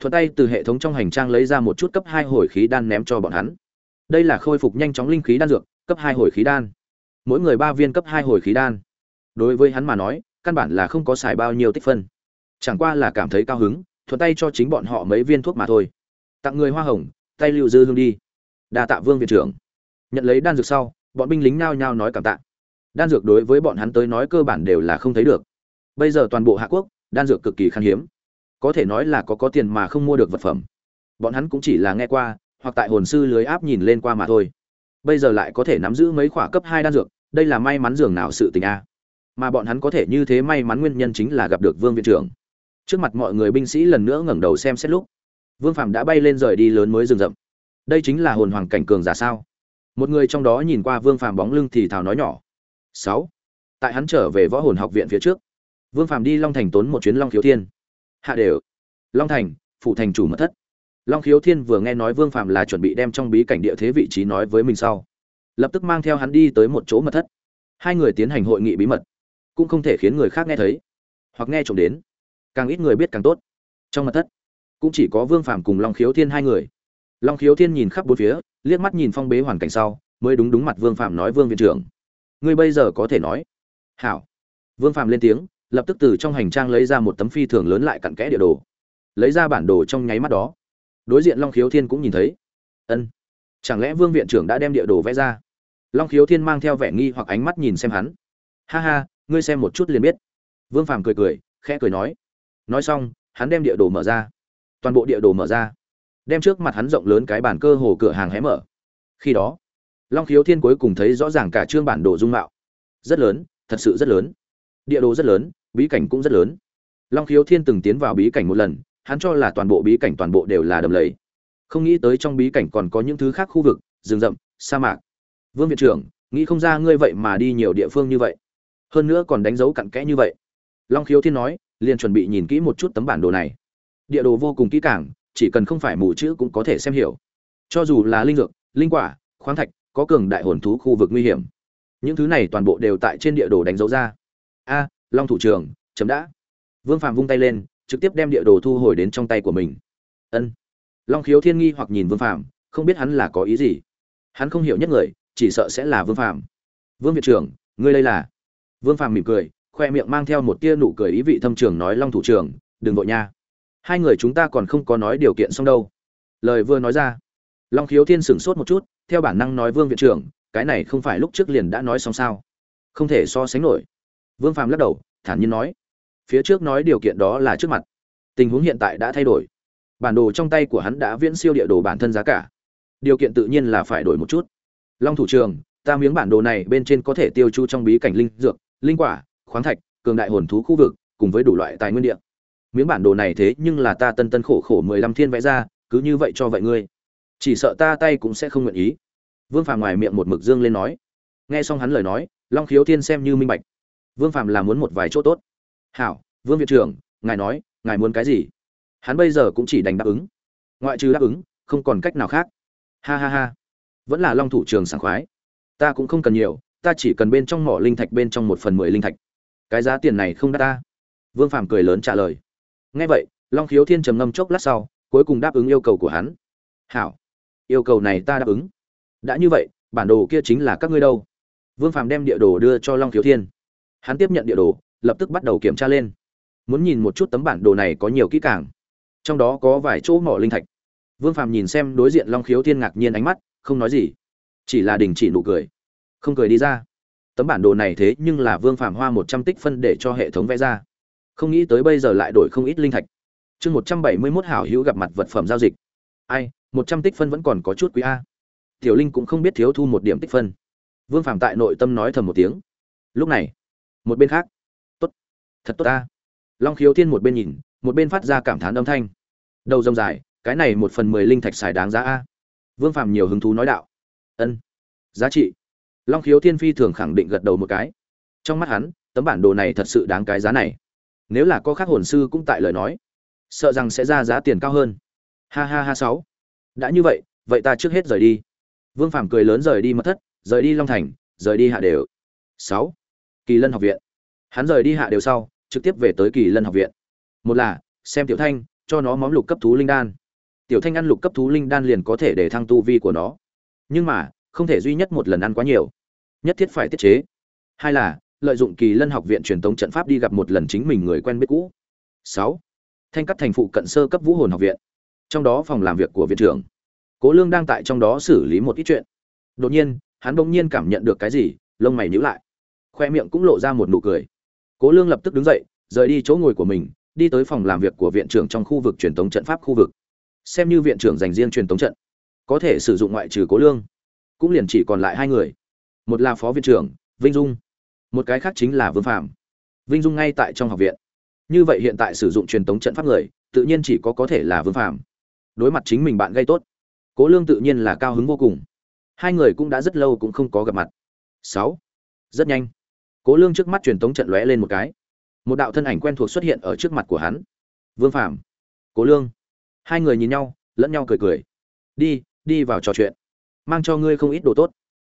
S1: Thuận tay từ hệ thống trong hành trang lấy ra một chút cấp hai hồi khí đan ném cho bọn hắn. Đây là khôi phục nhanh chóng linh khí đan dược, cấp hai hồi khí đan. Mỗi người ba viên cấp hai hồi khí đan. Đối với hắn mà nói, căn bản là không có xài bao nhiêu tích phân. Chẳng qua là cảm thấy cao hứng thuận tay cho chính bọn họ mấy viên thuốc mà thôi. Tặng người hoa hồng, tay lưu dư hương đi. Đa tạ vương viện trưởng. Nhận lấy đan dược sau, bọn binh lính nao nhao nói cảm tạ. Đan dược đối với bọn hắn tới nói cơ bản đều là không thấy được. Bây giờ toàn bộ hạ quốc, đan dược cực kỳ khan hiếm. Có thể nói là có có tiền mà không mua được vật phẩm. Bọn hắn cũng chỉ là nghe qua, hoặc tại hồn sư lưới áp nhìn lên qua mà thôi. Bây giờ lại có thể nắm giữ mấy khoả cấp hai đan dược, đây là may mắn dường nào sự tình a. Mà bọn hắn có thể như thế may mắn nguyên nhân chính là gặp được vương viện trưởng trước mặt mọi người binh sĩ lần nữa ngẩng đầu xem xét lúc, vương phạm đã bay lên rời đi lớn mới rừng rậm. Đây chính là hồn hoàng cảnh cường giả sao? Một người trong đó nhìn qua vương phạm bóng lưng thì thào nói nhỏ. Sáu. Tại hắn trở về võ hồn học viện phía trước, vương phạm đi long thành tốn một chuyến long khiếu thiên. Hạ đều. Long thành phụ thành chủ mật thất. Long khiếu thiên vừa nghe nói vương phạm là chuẩn bị đem trong bí cảnh địa thế vị trí nói với mình sau, lập tức mang theo hắn đi tới một chỗ mật thất. Hai người tiến hành hội nghị bí mật, cũng không thể khiến người khác nghe thấy hoặc nghe trộm đến càng ít người biết càng tốt. Trong mật thất, cũng chỉ có vương phạm cùng long khiếu thiên hai người. Long khiếu thiên nhìn khắp bốn phía, liếc mắt nhìn phong bế hoàn cảnh sau, mới đúng đúng mặt vương phạm nói vương viện trưởng. Ngươi bây giờ có thể nói. Hảo. Vương phạm lên tiếng, lập tức từ trong hành trang lấy ra một tấm phi thường lớn lại cặn kẽ địa đồ. Lấy ra bản đồ trong nháy mắt đó. Đối diện long khiếu thiên cũng nhìn thấy. Ân. Chẳng lẽ vương viện trưởng đã đem địa đồ vẽ ra? Long khiếu thiên mang theo vẻ nghi hoặc ánh mắt nhìn xem hắn. Ha ha, ngươi xem một chút liền biết. Vương phàm cười cười, khẽ cười nói nói xong, hắn đem địa đồ mở ra. Toàn bộ địa đồ mở ra. Đem trước mặt hắn rộng lớn cái bản cơ hồ cửa hàng hé mở. Khi đó, long khiếu thiên cuối cùng thấy rõ ràng cả chương bản đồ dung mạo. Rất lớn, thật sự rất lớn. Địa đồ rất lớn, bí cảnh cũng rất lớn. Long khiếu thiên từng tiến vào bí cảnh một lần, hắn cho là toàn bộ bí cảnh toàn bộ đều là đầm lầy. Không nghĩ tới trong bí cảnh còn có những thứ khác khu vực, rừng rậm, sa mạc. Vương viện trưởng, nghĩ không ra ngươi vậy mà đi nhiều địa phương như vậy. Hơn nữa còn đánh dấu cặn kẽ như vậy. Long khiếu thiên nói liền chuẩn bị nhìn kỹ một chút tấm bản đồ này. Địa đồ vô cùng kỹ càng, chỉ cần không phải mù chữ cũng có thể xem hiểu. Cho dù là linh dược, linh quả, khoáng thạch, có cường đại hồn thú khu vực nguy hiểm. Những thứ này toàn bộ đều tại trên địa đồ đánh dấu ra. A, long thủ trưởng, chấm đã. Vương phạm vung tay lên, trực tiếp đem địa đồ thu hồi đến trong tay của mình. Ân. Long khiếu thiên nghi hoặc nhìn vương phạm không biết hắn là có ý gì. Hắn không hiểu nhất người, chỉ sợ sẽ là vương phạm vương viện trưởng, ngươi đây là? Vương phạm mỉm cười khoe miệng mang theo một tia nụ cười ý vị thâm trường nói, long thủ trưởng, đừng vội nha. Hai người chúng ta còn không có nói điều kiện xong đâu. Lời vừa nói ra, long khiếu thiên sửng sốt một chút, theo bản năng nói, vương viện trưởng, cái này không phải lúc trước liền đã nói xong sao? Không thể so sánh nổi. Vương phàm lắc đầu, thản nhiên nói, phía trước nói điều kiện đó là trước mặt. Tình huống hiện tại đã thay đổi. Bản đồ trong tay của hắn đã viễn siêu địa đồ bản thân giá cả. Điều kiện tự nhiên là phải đổi một chút. Long thủ trường ta miếng bản đồ này bên trên có thể tiêu chu trong bí cảnh linh dược, linh quả khoáng thạch, cường đại hồn thú khu vực, cùng với đủ loại tài nguyên địa. Miếng bản đồ này thế nhưng là ta tân tân khổ khổ mười lăm thiên vẽ ra, cứ như vậy cho vậy ngươi. Chỉ sợ ta tay cũng sẽ không nguyện ý. Vương phàm ngoài miệng một mực dương lên nói. Nghe xong hắn lời nói, long khiếu thiên xem như minh bạch. Vương phàm là muốn một vài chỗ tốt. Hảo, vương viện trưởng, ngài nói, ngài muốn cái gì? Hắn bây giờ cũng chỉ đành đáp ứng. Ngoại trừ đáp ứng, không còn cách nào khác. Ha ha ha. Vẫn là long thủ trường sảng khoái. Ta cũng không cần nhiều, ta chỉ cần bên trong mỏ linh thạch bên trong một phần mười linh thạch cái giá tiền này không đắt ta. Vương phàm cười lớn trả lời. Nghe vậy, long khiếu thiên trầm ngâm chốc lát sau, cuối cùng đáp ứng yêu cầu của hắn. Hảo, yêu cầu này ta đáp ứng. Đã như vậy, bản đồ kia chính là các ngươi đâu? Vương phàm đem địa đồ đưa cho long khiếu thiên. Hắn tiếp nhận địa đồ, lập tức bắt đầu kiểm tra lên. Muốn nhìn một chút tấm bản đồ này có nhiều kỹ càng. Trong đó có vài chỗ mỏ linh thạch. Vương phàm nhìn xem đối diện long khiếu thiên ngạc nhiên ánh mắt, không nói gì. Chỉ là đình chỉ nụ cười. Không cười đi ra tấm bản đồ này thế nhưng là vương phàm hoa một trăm tích phân để cho hệ thống vẽ ra. Không nghĩ tới bây giờ lại đổi không ít linh thạch. Chương một trăm bảy mươi mốt hảo hữu gặp mặt vật phẩm giao dịch. Ai, một trăm tích phân vẫn còn có chút quý a. Tiểu linh cũng không biết thiếu thu một điểm tích phân. Vương phàm tại nội tâm nói thầm một tiếng. Lúc này, một bên khác. Tốt. Thật tốt ta long khiếu thiên một bên nhìn, một bên phát ra cảm thán âm thanh. Đầu rông dài, cái này một phần mười linh thạch xài đáng giá a. Vương phàm nhiều hứng thú nói đạo. Ân. Giá trị long khiếu thiên phi thường khẳng định gật đầu một cái. Trong mắt hắn, tấm bản đồ này thật sự đáng cái giá này. Nếu là có khác hồn sư cũng tại lời nói, sợ rằng sẽ ra giá tiền cao hơn. Ha ha ha sáu. Đã như vậy vậy ta trước hết rời đi. Vương phàm cười lớn rời đi mất thất, rời đi long thành, rời đi hạ đều. Sáu. Kỳ lân học viện. Hắn rời đi hạ đều sau, trực tiếp về tới kỳ lân học viện. Một là, xem tiểu thanh, cho nó món lục cấp thú linh đan. Tiểu thanh ăn lục cấp thú linh đan liền có thể để thăng tu vi của nó. Nhưng mà không thể duy nhất một lần ăn quá nhiều. Nhất thiết phải tiết chế. Hai là, lợi dụng kỳ lân học viện truyền thống trận pháp đi gặp một lần chính mình người quen biết cũ. Sáu, thanh cắt thành phụ cận sơ cấp vũ hồn học viện. Trong đó phòng làm việc của viện trưởng. Cố lương đang tại trong đó xử lý một ít chuyện. Đột nhiên, hắn bỗng nhiên cảm nhận được cái gì, lông mày nhíu lại. Khoe miệng cũng lộ ra một nụ cười. Cố lương lập tức đứng dậy, rời đi chỗ ngồi của mình, đi tới phòng làm việc của viện trưởng trong khu vực truyền thống trận pháp khu vực. Xem như viện trưởng dành riêng truyền thống trận. Có thể sử dụng ngoại trừ cố lương cũng liền chỉ còn lại hai người. Một là phó viện trưởng, vinh dung. Một cái khác chính là vương phạm vinh dung ngay tại trong học viện. Như vậy hiện tại sử dụng truyền thống trận pháp người, tự nhiên chỉ có có thể là vương phạm đối mặt chính mình bạn gây tốt, cố lương tự nhiên là cao hứng vô cùng. Hai người cũng đã rất lâu cũng không có gặp mặt. Sáu. Rất nhanh, cố lương trước mắt truyền thống trận lóe lên một cái. Một đạo thân ảnh quen thuộc xuất hiện ở trước mặt của hắn. Vương phạm cố lương. Hai người nhìn nhau, lẫn nhau cười cười. Đi đi vào trò chuyện mang cho ngươi không ít đồ tốt.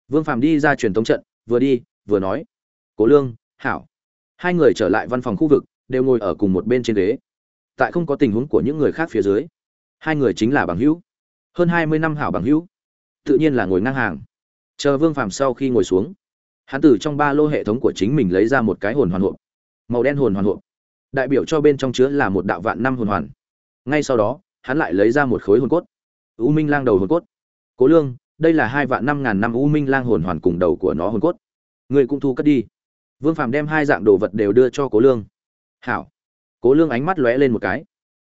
S1: Vương phạm đi ra truyền tống trận, vừa đi, vừa nói, cố lương, hảo. Hai người trở lại văn phòng khu vực, đều ngồi ở cùng một bên trên ghế. Tại không có tình huống của những người khác phía dưới, hai người chính là bằng hữu. Hơn hai mươi năm hảo bằng hữu, tự nhiên là ngồi ngang hàng. Chờ vương phàm sau khi ngồi xuống, hắn từ trong ba lô hệ thống của chính mình lấy ra một cái hồn hoàn hộp, màu đen hồn hoàn hộp. Đại biểu cho bên trong chứa là một đạo vạn năm hồn hoàn. Ngay sau đó, hắn lại lấy ra một khối hồn cốt. U minh lang đầu hồn cốt. Cố lương đây là hai vạn năm ngàn năm u minh lang hồn hoàn cùng đầu của nó hồn cốt. Người cũng thu cất đi. Vương phàm đem hai dạng đồ vật đều đưa cho cố lương. Hảo. Cố lương ánh mắt lóe lên một cái.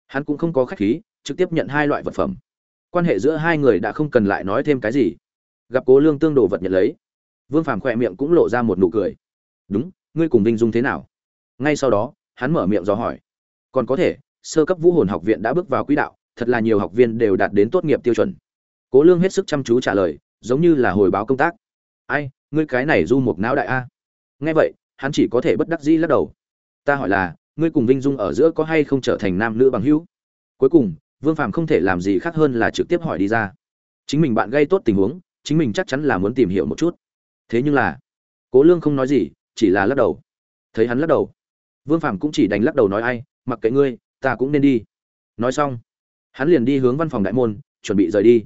S1: Hắn cũng không có khách khí, trực tiếp nhận hai loại vật phẩm. Quan hệ giữa hai người đã không cần lại nói thêm cái gì. Gặp cố lương tương đồ vật nhận lấy, vương phàm khỏe miệng cũng lộ ra một nụ cười. Đúng, ngươi cùng vinh dung thế nào? Ngay sau đó, hắn mở miệng dò hỏi. Còn có thể, sơ cấp vũ hồn học viện đã bước vào quỹ đạo, thật là nhiều học viên đều đạt đến tốt nghiệp tiêu chuẩn cố lương hết sức chăm chú trả lời, giống như là hồi báo công tác. Ai, ngươi cái này du mục não đại a. Nghe vậy, hắn chỉ có thể bất đắc dĩ lắc đầu. Ta hỏi là, ngươi cùng vinh dung ở giữa có hay không trở thành nam nữ bằng hữu? Cuối cùng, vương phàm không thể làm gì khác hơn là trực tiếp hỏi đi ra. Chính mình bạn gây tốt tình huống, chính mình chắc chắn là muốn tìm hiểu một chút. Thế nhưng là, cố lương không nói gì, chỉ là lắc đầu. Thấy hắn lắc đầu, vương phàm cũng chỉ đành lắc đầu nói ai, mặc kệ ngươi, ta cũng nên đi. Nói xong, hắn liền đi hướng văn phòng đại môn, chuẩn bị rời đi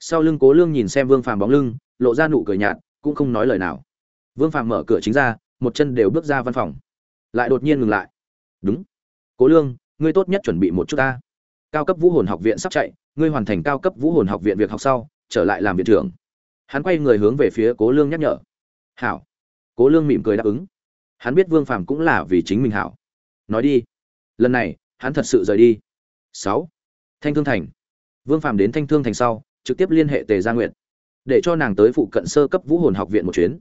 S1: sau lưng cố lương nhìn xem vương phàm bóng lưng, lộ ra nụ cười nhạt, cũng không nói lời nào. Vương phàm mở cửa chính ra, một chân đều bước ra văn phòng. Lại đột nhiên ngừng lại. Đúng. Cố lương, ngươi tốt nhất chuẩn bị một chút ta. Cao cấp vũ hồn học viện sắp chạy, ngươi hoàn thành cao cấp vũ hồn học viện việc học sau, trở lại làm viện trưởng. Hắn quay người hướng về phía cố lương nhắc nhở. Hảo. Cố lương mỉm cười đáp ứng. Hắn biết vương phàm cũng là vì chính mình hảo. Nói đi. Lần này, hắn thật sự rời đi. Sáu. Thanh thương thành. Vương phàm đến thanh thương thành sau trực tiếp liên hệ tề gia Nguyệt, để cho nàng tới phụ cận sơ cấp vũ hồn học viện một chuyến.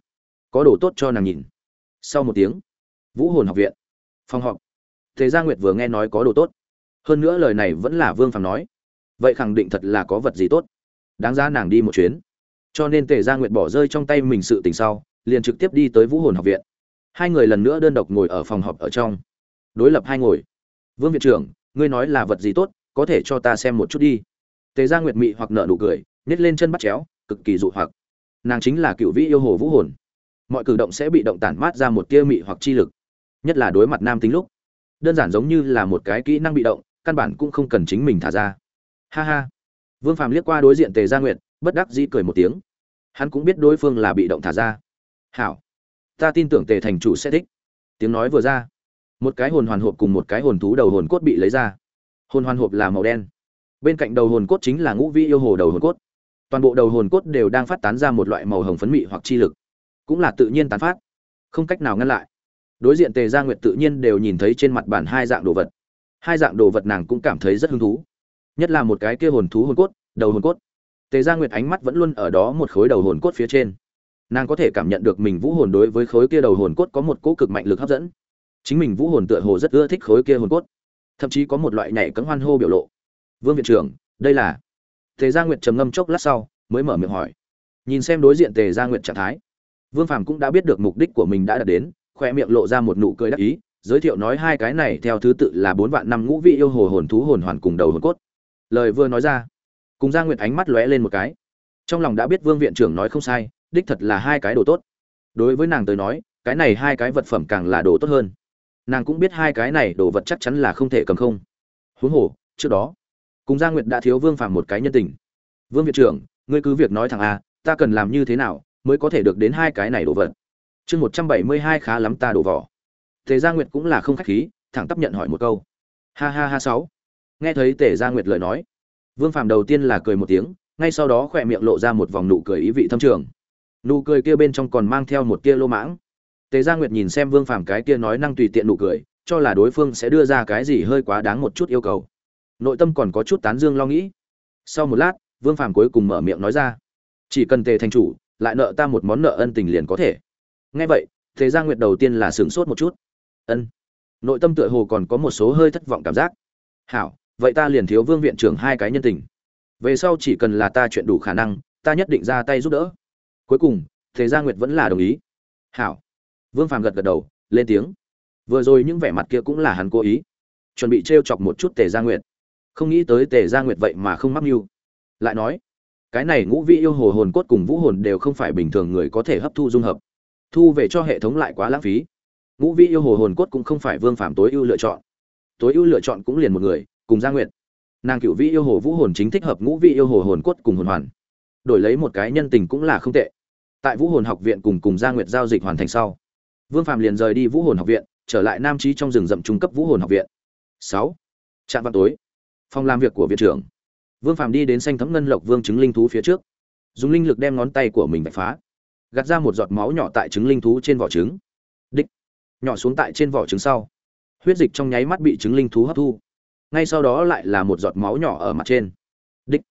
S1: Có đồ tốt cho nàng nhìn. Sau một tiếng, vũ hồn học viện, phòng họp. Tề gia nguyệt vừa nghe nói có đồ tốt. Hơn nữa lời này vẫn là vương phàm nói. Vậy khẳng định thật là có vật gì tốt. Đáng ra nàng đi một chuyến. Cho nên tề gia nguyệt bỏ rơi trong tay mình sự tình sau, liền trực tiếp đi tới vũ hồn học viện. Hai người lần nữa đơn độc ngồi ở phòng họp ở trong. Đối lập hai ngồi. Vương viện trưởng, ngươi nói là vật gì tốt, có thể cho ta xem một chút đi tề gia nguyệt mị hoặc nợ nụ cười nhét lên chân bắt chéo, cực kỳ dụ hoặc. Nàng chính là cựu vĩ yêu hồ vũ hồn. Mọi cử động sẽ bị động tản mát ra một tia mị hoặc chi lực, nhất là đối mặt nam tính lúc. Đơn giản giống như là một cái kỹ năng bị động, căn bản cũng không cần chính mình thả ra. Ha ha. Vương phàm liếc qua đối diện tề gia nguyệt, bất đắc dĩ cười một tiếng. Hắn cũng biết đối phương là bị động thả ra. Hảo. Ta tin tưởng tề thành chủ sẽ thích. Tiếng nói vừa ra. Một cái hồn hoàn hộp cùng một cái hồn thú đầu hồn cốt bị lấy ra. Hồn hoàn hộp là màu đen bên cạnh đầu hồn cốt chính là ngũ vi yêu hồ đầu hồn cốt. Toàn bộ đầu hồn cốt đều đang phát tán ra một loại màu hồng phấn mị hoặc chi lực. Cũng là tự nhiên tán phát, không cách nào ngăn lại. Đối diện tề gia nguyệt tự nhiên đều nhìn thấy trên mặt bản hai dạng đồ vật. Hai dạng đồ vật nàng cũng cảm thấy rất hứng thú. Nhất là một cái kia hồn thú hồn cốt, đầu hồn cốt. Tề gia nguyệt ánh mắt vẫn luôn ở đó một khối đầu hồn cốt phía trên. Nàng có thể cảm nhận được mình vũ hồn đối với khối kia đầu hồn cốt có một cỗ cực mạnh lực hấp dẫn. Chính mình vũ hồn tựa hồ rất ưa thích khối kia hồn cốt. Thậm chí có một loại nhảy cấm hoan hô biểu lộ vương viện trưởng, đây là. Tề gia nguyệt trầm ngâm chốc lát sau, mới mở miệng hỏi. Nhìn xem đối diện tề gia nguyệt trạng thái, vương phàm cũng đã biết được mục đích của mình đã đạt đến, khoe miệng lộ ra một nụ cười đắc ý, giới thiệu nói hai cái này theo thứ tự là bốn vạn năm ngũ vị yêu hồ hồn thú hồn hoàn cùng đầu hồn cốt. Lời vừa nói ra, cùng gia nguyệt ánh mắt lóe lên một cái. Trong lòng đã biết vương viện trưởng nói không sai, đích thật là hai cái đồ tốt. Đối với nàng tới nói, cái này hai cái vật phẩm càng là đồ tốt hơn. Nàng cũng biết hai cái này đồ vật chắc chắn là không thể cầm không. Huống hồ, trước đó cùng gia nguyệt đã thiếu vương phàm một cái nhân tình. Vương viện trưởng, ngươi cứ việc nói thẳng a, ta cần làm như thế nào mới có thể được đến hai cái này đồ vật? Chương một trăm bảy mươi hai khá lắm ta đổ vỏ. Tề gia nguyệt cũng là không khách khí, thẳng tắp nhận hỏi một câu. Ha ha ha sáu. Nghe thấy tề gia nguyệt lời nói, vương phàm đầu tiên là cười một tiếng, ngay sau đó khỏe miệng lộ ra một vòng nụ cười ý vị thâm trường. Nụ cười kia bên trong còn mang theo một tia lô mãng. Tề gia nguyệt nhìn xem vương phàm cái kia nói năng tùy tiện nụ cười, cho là đối phương sẽ đưa ra cái gì hơi quá đáng một chút yêu cầu nội tâm còn có chút tán dương lo nghĩ. Sau một lát, vương phàm cuối cùng mở miệng nói ra, chỉ cần tề thành chủ lại nợ ta một món nợ ân tình liền có thể. Nghe vậy, tề gia nguyệt đầu tiên là sửng sốt một chút. Ân. Nội tâm tựa hồ còn có một số hơi thất vọng cảm giác. Hảo, vậy ta liền thiếu vương viện trưởng hai cái nhân tình. Về sau chỉ cần là ta chuyện đủ khả năng, ta nhất định ra tay giúp đỡ. Cuối cùng, tề gia nguyệt vẫn là đồng ý. Hảo. Vương phàm gật gật đầu, lên tiếng. Vừa rồi những vẻ mặt kia cũng là hắn cố ý. Chuẩn bị t chọc một chút tề gia nguyệt không nghĩ tới tề gia nguyệt vậy mà không mắc mưu. Lại nói, cái này ngũ vị yêu hồ hồn cốt cùng vũ hồn đều không phải bình thường người có thể hấp thu dung hợp. Thu về cho hệ thống lại quá lãng phí. Ngũ vị yêu hồ hồn cốt cũng không phải vương phạm tối ưu lựa chọn. Tối ưu lựa chọn cũng liền một người, cùng gia nguyệt. Nàng cựu vị yêu hồ vũ hồn chính thích hợp ngũ vị yêu hồ hồn cốt cùng hồn hoàn. Đổi lấy một cái nhân tình cũng là không tệ. Tại vũ hồn học viện cùng cùng gia nguyệt giao dịch hoàn thành sau, vương phạm liền rời đi vũ hồn học viện, trở lại nam trí trong rừng rậm trung cấp vũ hồn học viện. Sáu, trạm vào tối phòng làm việc của viện trưởng. Vương phạm đi đến xanh thấm ngân lộc vương chứng linh thú phía trước. Dùng linh lực đem ngón tay của mình vạch phá. Gạt ra một giọt máu nhỏ tại trứng linh thú trên vỏ trứng. Đích. Nhỏ xuống tại trên vỏ trứng sau. Huyết dịch trong nháy mắt bị trứng linh thú hấp thu. Ngay sau đó lại là một giọt máu nhỏ ở mặt trên. Đích.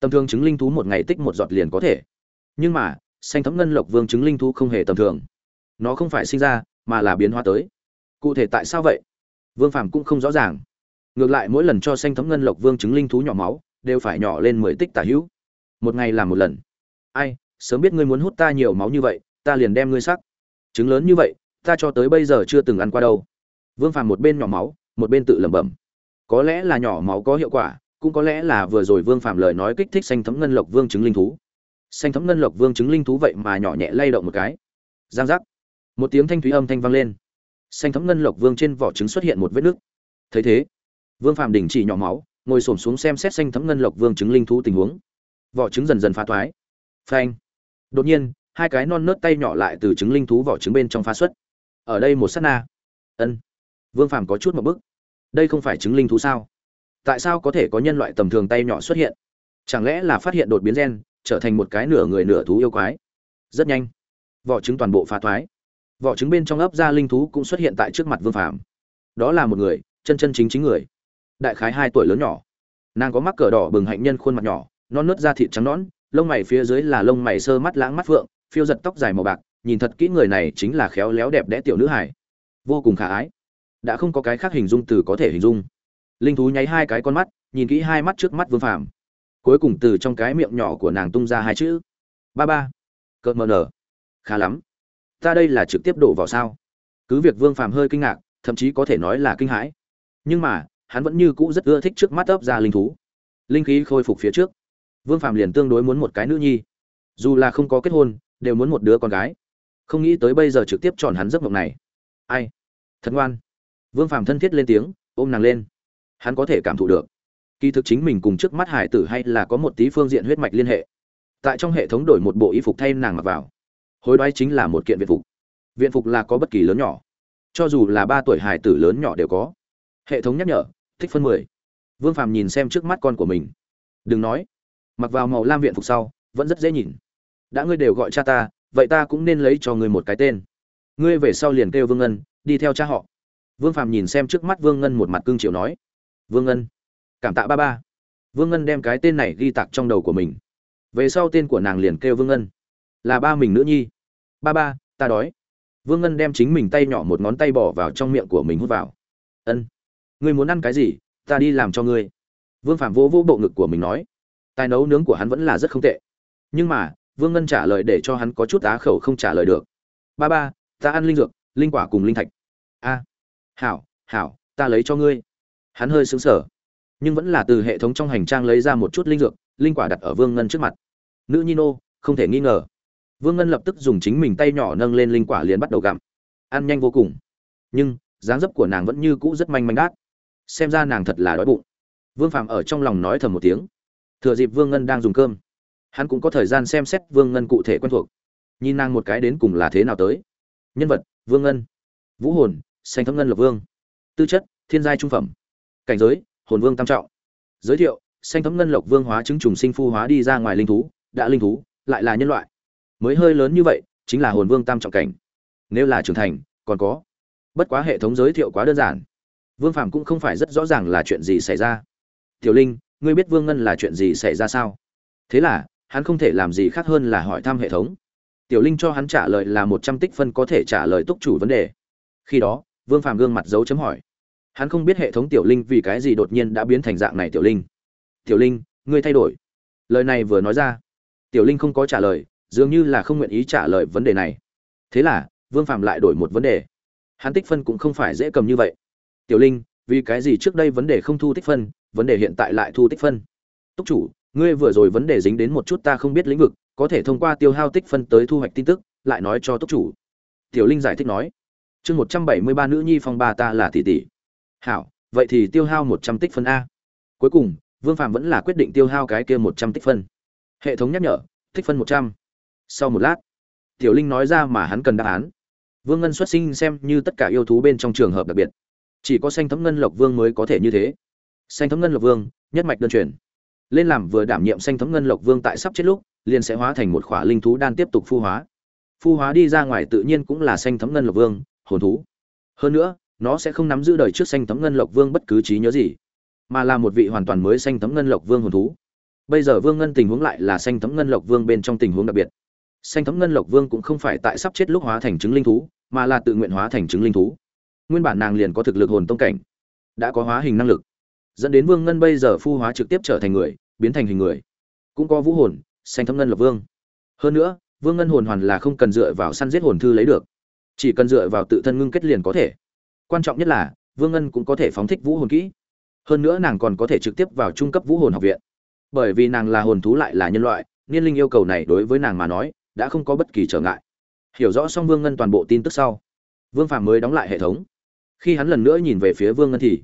S1: Tầm thường trứng linh thú một ngày tích một giọt liền có thể. Nhưng mà, xanh thấm ngân lộc vương trứng linh thú không hề tầm thường. Nó không phải sinh ra, mà là biến hóa tới. Cụ thể tại sao vậy? Vương phàm cũng không rõ ràng ngược lại mỗi lần cho xanh thấm ngân lộc vương trứng linh thú nhỏ máu, đều phải nhỏ lên mười tích tả hữu. Một ngày làm một lần. Ai, sớm biết ngươi muốn hút ta nhiều máu như vậy, ta liền đem ngươi sắc. Trứng lớn như vậy, ta cho tới bây giờ chưa từng ăn qua đâu. Vương phàm một bên nhỏ máu, một bên tự lẩm bẩm. Có lẽ là nhỏ máu có hiệu quả, cũng có lẽ là vừa rồi vương phàm lời nói kích thích xanh thấm ngân lộc vương trứng linh thú. Xanh thấm ngân lộc vương trứng linh thú vậy mà nhỏ nhẹ lay động một cái. Giang giác. Một tiếng thanh thúy âm thanh vang lên. Xanh thấm ngân lộc vương trên vỏ trứng xuất hiện một vết nứt. Thấy thế vương phàm đình chỉ nhỏ máu, ngồi xổm xuống xem xét xanh thấm ngân lộc vương trứng linh thú tình huống. Vỏ trứng dần dần phá toái. phanh. Đột nhiên, hai cái non nớt tay nhỏ lại từ trứng linh thú vỏ trứng bên trong phá xuất. Ở đây một sát na. Ân. Vương phàm có chút một bức. Đây không phải trứng linh thú sao? Tại sao có thể có nhân loại tầm thường tay nhỏ xuất hiện? Chẳng lẽ là phát hiện đột biến gen, trở thành một cái nửa người nửa thú yêu quái? Rất nhanh. Vỏ trứng toàn bộ phá thoái. Vỏ trứng bên trong ấp ra linh thú cũng xuất hiện tại trước mặt vương phàm. Đó là một người, chân chân chính chính người đại khái hai tuổi lớn nhỏ. Nàng có mắc cờ đỏ bừng hạnh nhân khuôn mặt nhỏ, non nớt da thịt trắng nõn, lông mày phía dưới là lông mày sơ mắt lãng mắt phượng, phiêu giật tóc dài màu bạc, nhìn thật kỹ người này chính là khéo léo đẹp đẽ tiểu nữ hải vô cùng khả ái. Đã không có cái khác hình dung từ có thể hình dung. Linh thú nháy hai cái con mắt, nhìn kỹ hai mắt trước mắt vương phàm. Cuối cùng từ trong cái miệng nhỏ của nàng tung ra hai chữ. Ba ba. Cợt mờ nở. Khá lắm. Ta đây là trực tiếp đổ vào sao? Cứ việc vương phàm hơi kinh ngạc, thậm chí có thể nói là kinh hãi. Nhưng mà hắn vẫn như cũ rất ưa thích trước mắt ấp ra linh thú. Linh khí khôi phục phía trước. Vương phàm liền tương đối muốn một cái nữ nhi. Dù là không có kết hôn, đều muốn một đứa con gái. Không nghĩ tới bây giờ trực tiếp chọn hắn giấc mộng này. Ai? Thật ngoan. Vương phàm thân thiết lên tiếng, ôm nàng lên. Hắn có thể cảm thụ được. Kỳ thực chính mình cùng trước mắt hải tử hay là có một tí phương diện huyết mạch liên hệ. Tại trong hệ thống đổi một bộ y phục thay nàng mặc vào. Hối đoái chính là một kiện viện phục. Viện phục là có bất kỳ lớn nhỏ. Cho dù là ba tuổi hải tử lớn nhỏ đều có. Hệ thống nhắc nhở thích phân mười. Vương phàm nhìn xem trước mắt con của mình. Đừng nói. Mặc vào màu lam viện phục sau, vẫn rất dễ nhìn. Đã ngươi đều gọi cha ta, vậy ta cũng nên lấy cho ngươi một cái tên. Ngươi về sau liền kêu vương ngân, đi theo cha họ. Vương phàm nhìn xem trước mắt vương ngân một mặt cương triều nói. Vương ngân. Cảm tạ ba ba. Vương ngân đem cái tên này ghi tạc trong đầu của mình. Về sau tên của nàng liền kêu vương ngân. Là ba mình nữ nhi. Ba ba, ta đói. Vương ngân đem chính mình tay nhỏ một ngón tay bỏ vào trong miệng của mình hút vào. Ân ngươi muốn ăn cái gì, ta đi làm cho ngươi. Vương phạm vô vô bộ ngực của mình nói. Tài nấu nướng của hắn vẫn là rất không tệ. Nhưng mà, vương ngân trả lời để cho hắn có chút á khẩu không trả lời được. Ba ba, ta ăn linh dược, linh quả cùng linh thạch. A, hảo hảo, ta lấy cho ngươi. Hắn hơi xứng sở nhưng vẫn là từ hệ thống trong hành trang lấy ra một chút linh dược, linh quả đặt ở vương ngân trước mặt. Nữ nhi nô, không thể nghi ngờ. Vương ngân lập tức dùng chính mình tay nhỏ nâng lên linh quả liền bắt đầu gặm. Ăn nhanh vô cùng. Nhưng, dáng dấp của nàng vẫn như cũ rất manh manh đát xem ra nàng thật là đói bụng. Vương phạm ở trong lòng nói thầm một tiếng. Thừa dịp vương ngân đang dùng cơm, hắn cũng có thời gian xem xét vương ngân cụ thể quen thuộc. Nhìn nàng một cái đến cùng là thế nào tới. Nhân vật, vương ngân. Vũ hồn xanh thấm ngân lộc vương. Tư chất, thiên giai trung phẩm. Cảnh giới, hồn vương tam trọng. Giới thiệu xanh thấm ngân lộc vương hóa chứng trùng sinh phu hóa đi ra ngoài linh thú, đã linh thú, lại là nhân loại. Mới hơi lớn như vậy, chính là hồn vương tam trọng cảnh. Nếu là trưởng thành, còn có. Bất quá hệ thống giới thiệu quá đơn giản vương phạm cũng không phải rất rõ ràng là chuyện gì xảy ra. Tiểu linh, ngươi biết vương ngân là chuyện gì xảy ra sao? Thế là, hắn không thể làm gì khác hơn là hỏi thăm hệ thống. Tiểu linh cho hắn trả lời là một trăm tích phân có thể trả lời túc chủ vấn đề. Khi đó, vương phạm gương mặt dấu chấm hỏi. Hắn không biết hệ thống tiểu linh vì cái gì đột nhiên đã biến thành dạng này tiểu linh. Tiểu linh, ngươi thay đổi. Lời này vừa nói ra, tiểu linh không có trả lời, dường như là không nguyện ý trả lời vấn đề này. Thế là, vương phạm lại đổi một vấn đề. Hắn tích phân cũng không phải dễ cầm như vậy tiểu linh, vì cái gì trước đây vấn đề không thu tích phân, vấn đề hiện tại lại thu tích phân? Túc chủ, ngươi vừa rồi vấn đề dính đến một chút ta không biết lĩnh vực, có thể thông qua tiêu hao tích phân tới thu hoạch tin tức, lại nói cho túc chủ. Tiểu linh giải thích nói. Chương một trăm bảy mươi ba nữ nhi phong ba ta là tỷ tỷ. Hảo, vậy thì tiêu hao một trăm tích phân a. Cuối cùng, vương phạm vẫn là quyết định tiêu hao cái kia một trăm tích phân. Hệ thống nhắc nhở, tích phân một trăm. Sau một lát, tiểu linh nói ra mà hắn cần đáp án. Vương ngân xuất sinh xem như tất cả yêu thú bên trong trường hợp đặc biệt chỉ có xanh thấm ngân lộc vương mới có thể như thế. Xanh thấm ngân lộc vương, nhất mạch đơn truyền. Lên làm vừa đảm nhiệm xanh thấm ngân lộc vương tại sắp chết lúc, liền sẽ hóa thành một khỏa linh thú đan tiếp tục phu hóa. Phu hóa đi ra ngoài tự nhiên cũng là xanh thấm ngân lộc vương, hồn thú. Hơn nữa, nó sẽ không nắm giữ đời trước xanh thấm ngân lộc vương bất cứ trí nhớ gì, mà là một vị hoàn toàn mới xanh thấm ngân lộc vương hồn thú. Bây giờ vương ngân tình huống lại là xanh thấm ngân lộc vương bên trong tình huống đặc biệt. Xanh thấm ngân lộc vương cũng không phải tại sắp chết lúc hóa thành chứng linh thú, mà là tự nguyện hóa thành chứng linh thú nguyên bản nàng liền có thực lực hồn tông cảnh, đã có hóa hình năng lực, dẫn đến vương ngân bây giờ phu hóa trực tiếp trở thành người, biến thành hình người, cũng có vũ hồn, xanh thâm ngân lập vương. Hơn nữa, vương ngân hồn hoàn là không cần dựa vào săn giết hồn thư lấy được, chỉ cần dựa vào tự thân ngưng kết liền có thể. Quan trọng nhất là, vương ngân cũng có thể phóng thích vũ hồn kỹ. Hơn nữa nàng còn có thể trực tiếp vào trung cấp vũ hồn học viện. Bởi vì nàng là hồn thú lại là nhân loại, niên linh yêu cầu này đối với nàng mà nói, đã không có bất kỳ trở ngại. Hiểu rõ xong vương ngân toàn bộ tin tức sau, vương phàm mới đóng lại hệ thống khi hắn lần nữa nhìn về phía vương ngân thì,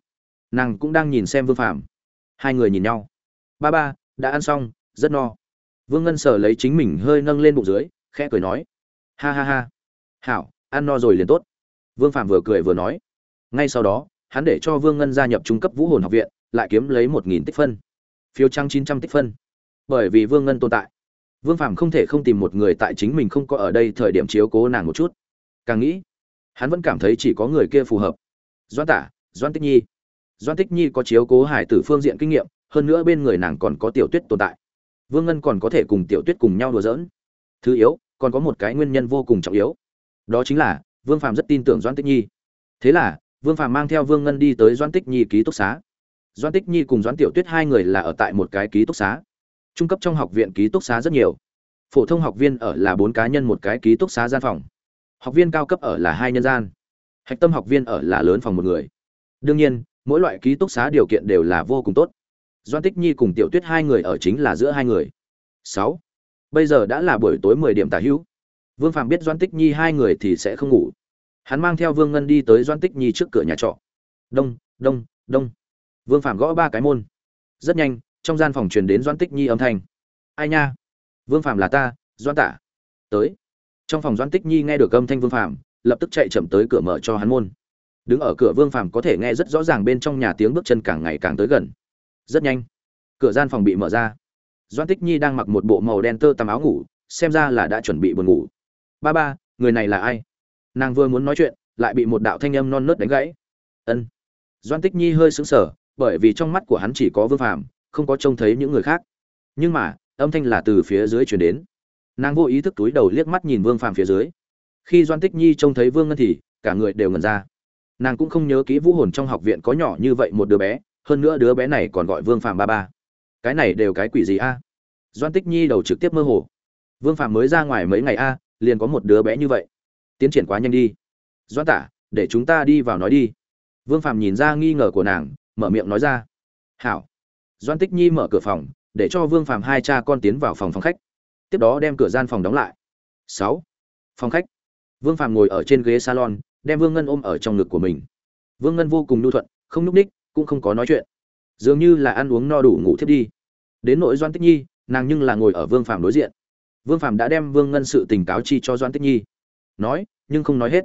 S1: nàng cũng đang nhìn xem vương phàm. Hai người nhìn nhau. Ba ba, đã ăn xong, rất no. Vương ngân sờ lấy chính mình hơi nâng lên bụng dưới, khẽ cười nói. Ha ha ha. Hảo, ăn no rồi liền tốt. Vương Phạm vừa cười vừa nói. Ngay sau đó, hắn để cho vương ngân gia nhập trung cấp vũ hồn học viện, lại kiếm lấy một nghìn tích phân. Phiếu trăng chín trăm tích phân. Bởi vì vương ngân tồn tại. Vương Phạm không thể không tìm một người tại chính mình không có ở đây thời điểm chiếu cố nàng một chút. Càng nghĩ, hắn vẫn cảm thấy chỉ có người kia phù hợp doan tả doan tích nhi. Doan tích nhi có chiếu cố hải tử phương diện kinh nghiệm, hơn nữa bên người nàng còn có tiểu tuyết tồn tại. Vương ngân còn có thể cùng tiểu tuyết cùng nhau đùa giỡn. Thứ yếu, còn có một cái nguyên nhân vô cùng trọng yếu. Đó chính là, vương phàm rất tin tưởng doan tích nhi. Thế là, vương phàm mang theo vương ngân đi tới doan tích nhi ký túc xá. Doan tích nhi cùng doan tiểu tuyết hai người là ở tại một cái ký túc xá. Trung cấp trong học viện ký túc xá rất nhiều. Phổ thông học viên ở là bốn cá nhân một cái ký túc xá gian phòng. Học viên cao cấp ở là hai nhân gian hạch tâm học viên ở là lớn phòng một người. Đương nhiên, mỗi loại ký túc xá điều kiện đều là vô cùng tốt. Doan tích nhi cùng tiểu tuyết hai người ở chính là giữa hai người. Sáu. Bây giờ đã là buổi tối mười điểm tả hữu. Vương phạm biết doan tích nhi hai người thì sẽ không ngủ. Hắn mang theo vương ngân đi tới doan tích nhi trước cửa nhà trọ. Đông đông đông. Vương phạm gõ ba cái môn. Rất nhanh, trong gian phòng truyền đến doan tích nhi âm thanh. Ai nha? Vương phạm là ta doan tả tới. Trong phòng doan tích nhi nghe được âm thanh vương phạm lập tức chạy chậm tới cửa mở cho hắn môn. Đứng ở cửa vương phàm có thể nghe rất rõ ràng bên trong nhà tiếng bước chân càng ngày càng tới gần. Rất nhanh, cửa gian phòng bị mở ra. Doan tích nhi đang mặc một bộ màu đen tơ tằm áo ngủ, xem ra là đã chuẩn bị buồn ngủ. Ba ba, người này là ai? Nàng vừa muốn nói chuyện, lại bị một đạo thanh âm non nớt đánh gãy. Ân. Doan tích nhi hơi sững sờ, bởi vì trong mắt của hắn chỉ có vương phàm, không có trông thấy những người khác. Nhưng mà, âm thanh là từ phía dưới chuyển đến. Nàng vô ý thức túi đầu liếc mắt nhìn vương phàm phía dưới khi doan tích nhi trông thấy vương ngân thì cả người đều ngần ra. Nàng cũng không nhớ kỹ vũ hồn trong học viện có nhỏ như vậy một đứa bé, hơn nữa đứa bé này còn gọi vương Phạm ba ba. Cái này đều cái quỷ gì a? Doan tích nhi đầu trực tiếp mơ hồ. Vương Phạm mới ra ngoài mấy ngày a, liền có một đứa bé như vậy. Tiến triển quá nhanh đi. Doan tả, để chúng ta đi vào nói đi. Vương Phạm nhìn ra nghi ngờ của nàng, mở miệng nói ra. Hảo. Doan tích nhi mở cửa phòng, để cho vương Phạm hai cha con tiến vào phòng phòng khách. Tiếp đó đem cửa gian phòng đóng lại. Sáu. Phòng khách vương phàm ngồi ở trên ghế salon, đem vương ngân ôm ở trong ngực của mình. Vương ngân vô cùng nhu thuận, không lúc ních cũng không có nói chuyện. Dường như là ăn uống no đủ ngủ thiếp đi. Đến nội doan tích nhi, nàng nhưng là ngồi ở vương phàm đối diện. Vương phàm đã đem vương ngân sự tình cáo chi cho doan tích nhi. Nói, nhưng không nói hết.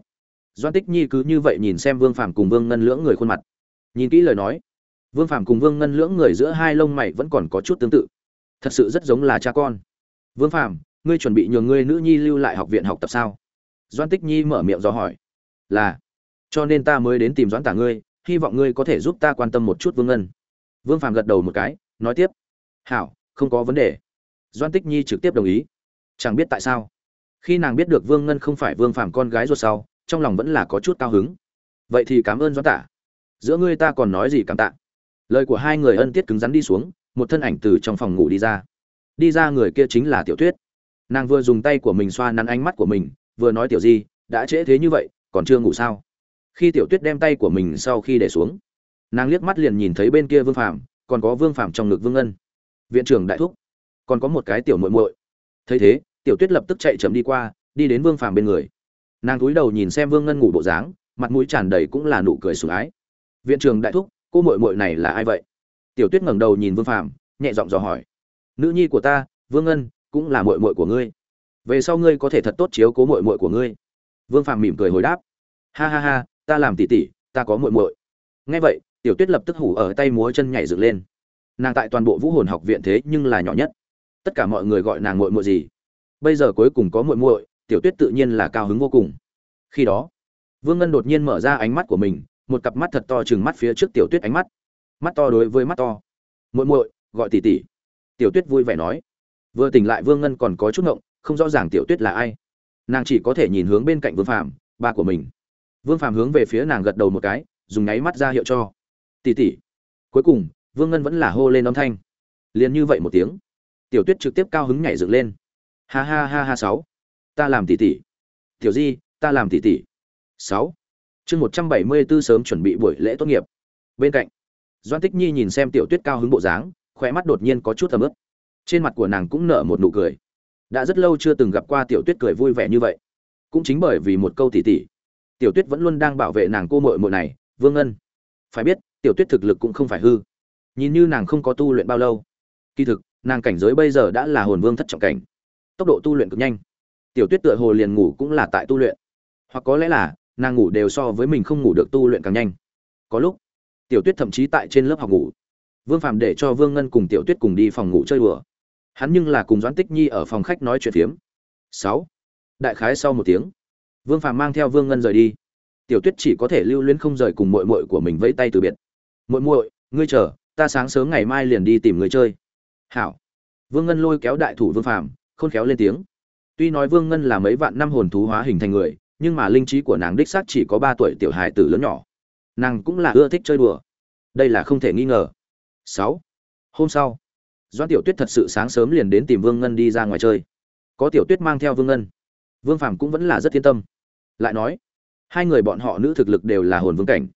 S1: Doan tích nhi cứ như vậy nhìn xem vương phàm cùng vương ngân lưỡng người khuôn mặt. Nhìn kỹ lời nói, vương phàm cùng vương ngân lưỡng người giữa hai lông mày vẫn còn có chút tương tự. Thật sự rất giống là cha con. Vương phàm, ngươi chuẩn bị nhường ngươi nữ nhi lưu lại học viện học tập sao? Doan tích nhi mở miệng do hỏi. Là. Cho nên ta mới đến tìm doãn tả ngươi, hy vọng ngươi có thể giúp ta quan tâm một chút vương ngân. Vương phàm gật đầu một cái, nói tiếp. Hảo, không có vấn đề. Doan tích nhi trực tiếp đồng ý. Chẳng biết tại sao. Khi nàng biết được vương ngân không phải vương phàm con gái ruột sau, trong lòng vẫn là có chút cao hứng. Vậy thì cảm ơn Doãn tả. Giữa ngươi ta còn nói gì cảm tạ? Lời của hai người ân tiết cứng rắn đi xuống, một thân ảnh từ trong phòng ngủ đi ra. Đi ra người kia chính là tiểu tuyết. Nàng vừa dùng tay của mình xoa nắn ánh mắt của mình vừa nói tiểu di, đã trễ thế như vậy, còn chưa ngủ sao? Khi tiểu tuyết đem tay của mình sau khi để xuống, nàng liếc mắt liền nhìn thấy bên kia vương phàm, còn có vương phàm trong ngực vương ân viện trưởng đại thúc, còn có một cái tiểu muội muội. Thấy thế, tiểu tuyết lập tức chạy chậm đi qua, đi đến vương phàm bên người. Nàng cúi đầu nhìn xem vương ngân ngủ bộ dáng, mặt mũi tràn đầy cũng là nụ cười sủng ái. Viện trưởng đại thúc, cô muội muội này là ai vậy? Tiểu tuyết ngẩng đầu nhìn vương phàm, nhẹ giọng dò hỏi. Nữ nhi của ta, vương ngân, cũng là muội muội của ngươi về sau ngươi có thể thật tốt chiếu cố muội muội của ngươi. Vương phàm mỉm cười hồi đáp. Ha ha ha, ta làm tỷ tỷ, ta có muội muội. Nghe vậy, tiểu tuyết lập tức hủ ở tay múa chân nhảy dựng lên. Nàng tại toàn bộ vũ hồn học viện thế nhưng là nhỏ nhất. Tất cả mọi người gọi nàng muội muội gì? Bây giờ cuối cùng có muội muội, tiểu tuyết tự nhiên là cao hứng vô cùng. Khi đó, vương ngân đột nhiên mở ra ánh mắt của mình, một cặp mắt thật to chừng mắt phía trước tiểu tuyết ánh mắt. Mắt to đối với mắt to. Muội muội, gọi tỷ tỷ. Tiểu tuyết vui vẻ nói. Vừa tỉnh lại vương ngân còn có chút ngộng không rõ ràng tiểu tuyết là ai. Nàng chỉ có thể nhìn hướng bên cạnh vương phàm, ba của mình. Vương phàm hướng về phía nàng gật đầu một cái, dùng nháy mắt ra hiệu cho. Tỷ tỷ. Cuối cùng, vương ngân vẫn là hô lên âm thanh. Liền như vậy một tiếng, tiểu tuyết trực tiếp cao hứng nhảy dựng lên. Ha ha ha ha, sáu. Ta làm tỷ tỷ. Tiểu di, ta làm tỷ tỷ. Sáu. Chương một trăm bảy mươi 174 sớm chuẩn bị buổi lễ tốt nghiệp. Bên cạnh doan tích nhi nhìn xem tiểu tuyết cao hứng bộ dáng khỏe mắt đột nhiên có chút tầm ướp trên mặt của nàng cũng nở một nụ cười đã rất lâu chưa từng gặp qua tiểu tuyết cười vui vẻ như vậy. Cũng chính bởi vì một câu tỷ tỷ tiểu tuyết vẫn luôn đang bảo vệ nàng cô mội mội này, vương ân. Phải biết, tiểu tuyết thực lực cũng không phải hư. Nhìn như nàng không có tu luyện bao lâu. Kỳ thực, nàng cảnh giới bây giờ đã là hồn vương thất trọng cảnh. Tốc độ tu luyện cực nhanh. Tiểu tuyết tựa hồ liền ngủ cũng là tại tu luyện. Hoặc có lẽ là, nàng ngủ đều so với mình không ngủ được tu luyện càng nhanh. Có lúc, tiểu tuyết thậm chí tại trên lớp học ngủ. Vương phạm để cho vương ngân cùng tiểu tuyết cùng đi phòng ngủ chơi đùa hắn nhưng là cùng doãn tích nhi ở phòng khách nói chuyện phiếm. Sáu. Đại khái sau một tiếng, vương phàm mang theo vương ngân rời đi. Tiểu tuyết chỉ có thể lưu luyến không rời cùng mội mội của mình vẫy tay từ biệt. Mội mội ngươi chờ, ta sáng sớm ngày mai liền đi tìm người chơi. Hảo. Vương ngân lôi kéo đại thủ vương phàm, khôn khéo lên tiếng. Tuy nói vương ngân là mấy vạn năm hồn thú hóa hình thành người, nhưng mà linh trí của nàng đích xác chỉ có ba tuổi tiểu hài tử lớn nhỏ. Nàng cũng là ưa thích chơi đùa. Đây là không thể nghi ngờ. Sáu. Hôm sau doan tiểu tuyết thật sự sáng sớm liền đến tìm vương ngân đi ra ngoài chơi. Có tiểu tuyết mang theo vương ngân. Vương phàm cũng vẫn là rất yên tâm. Lại nói, hai người bọn họ nữ thực lực đều là hồn vương cảnh.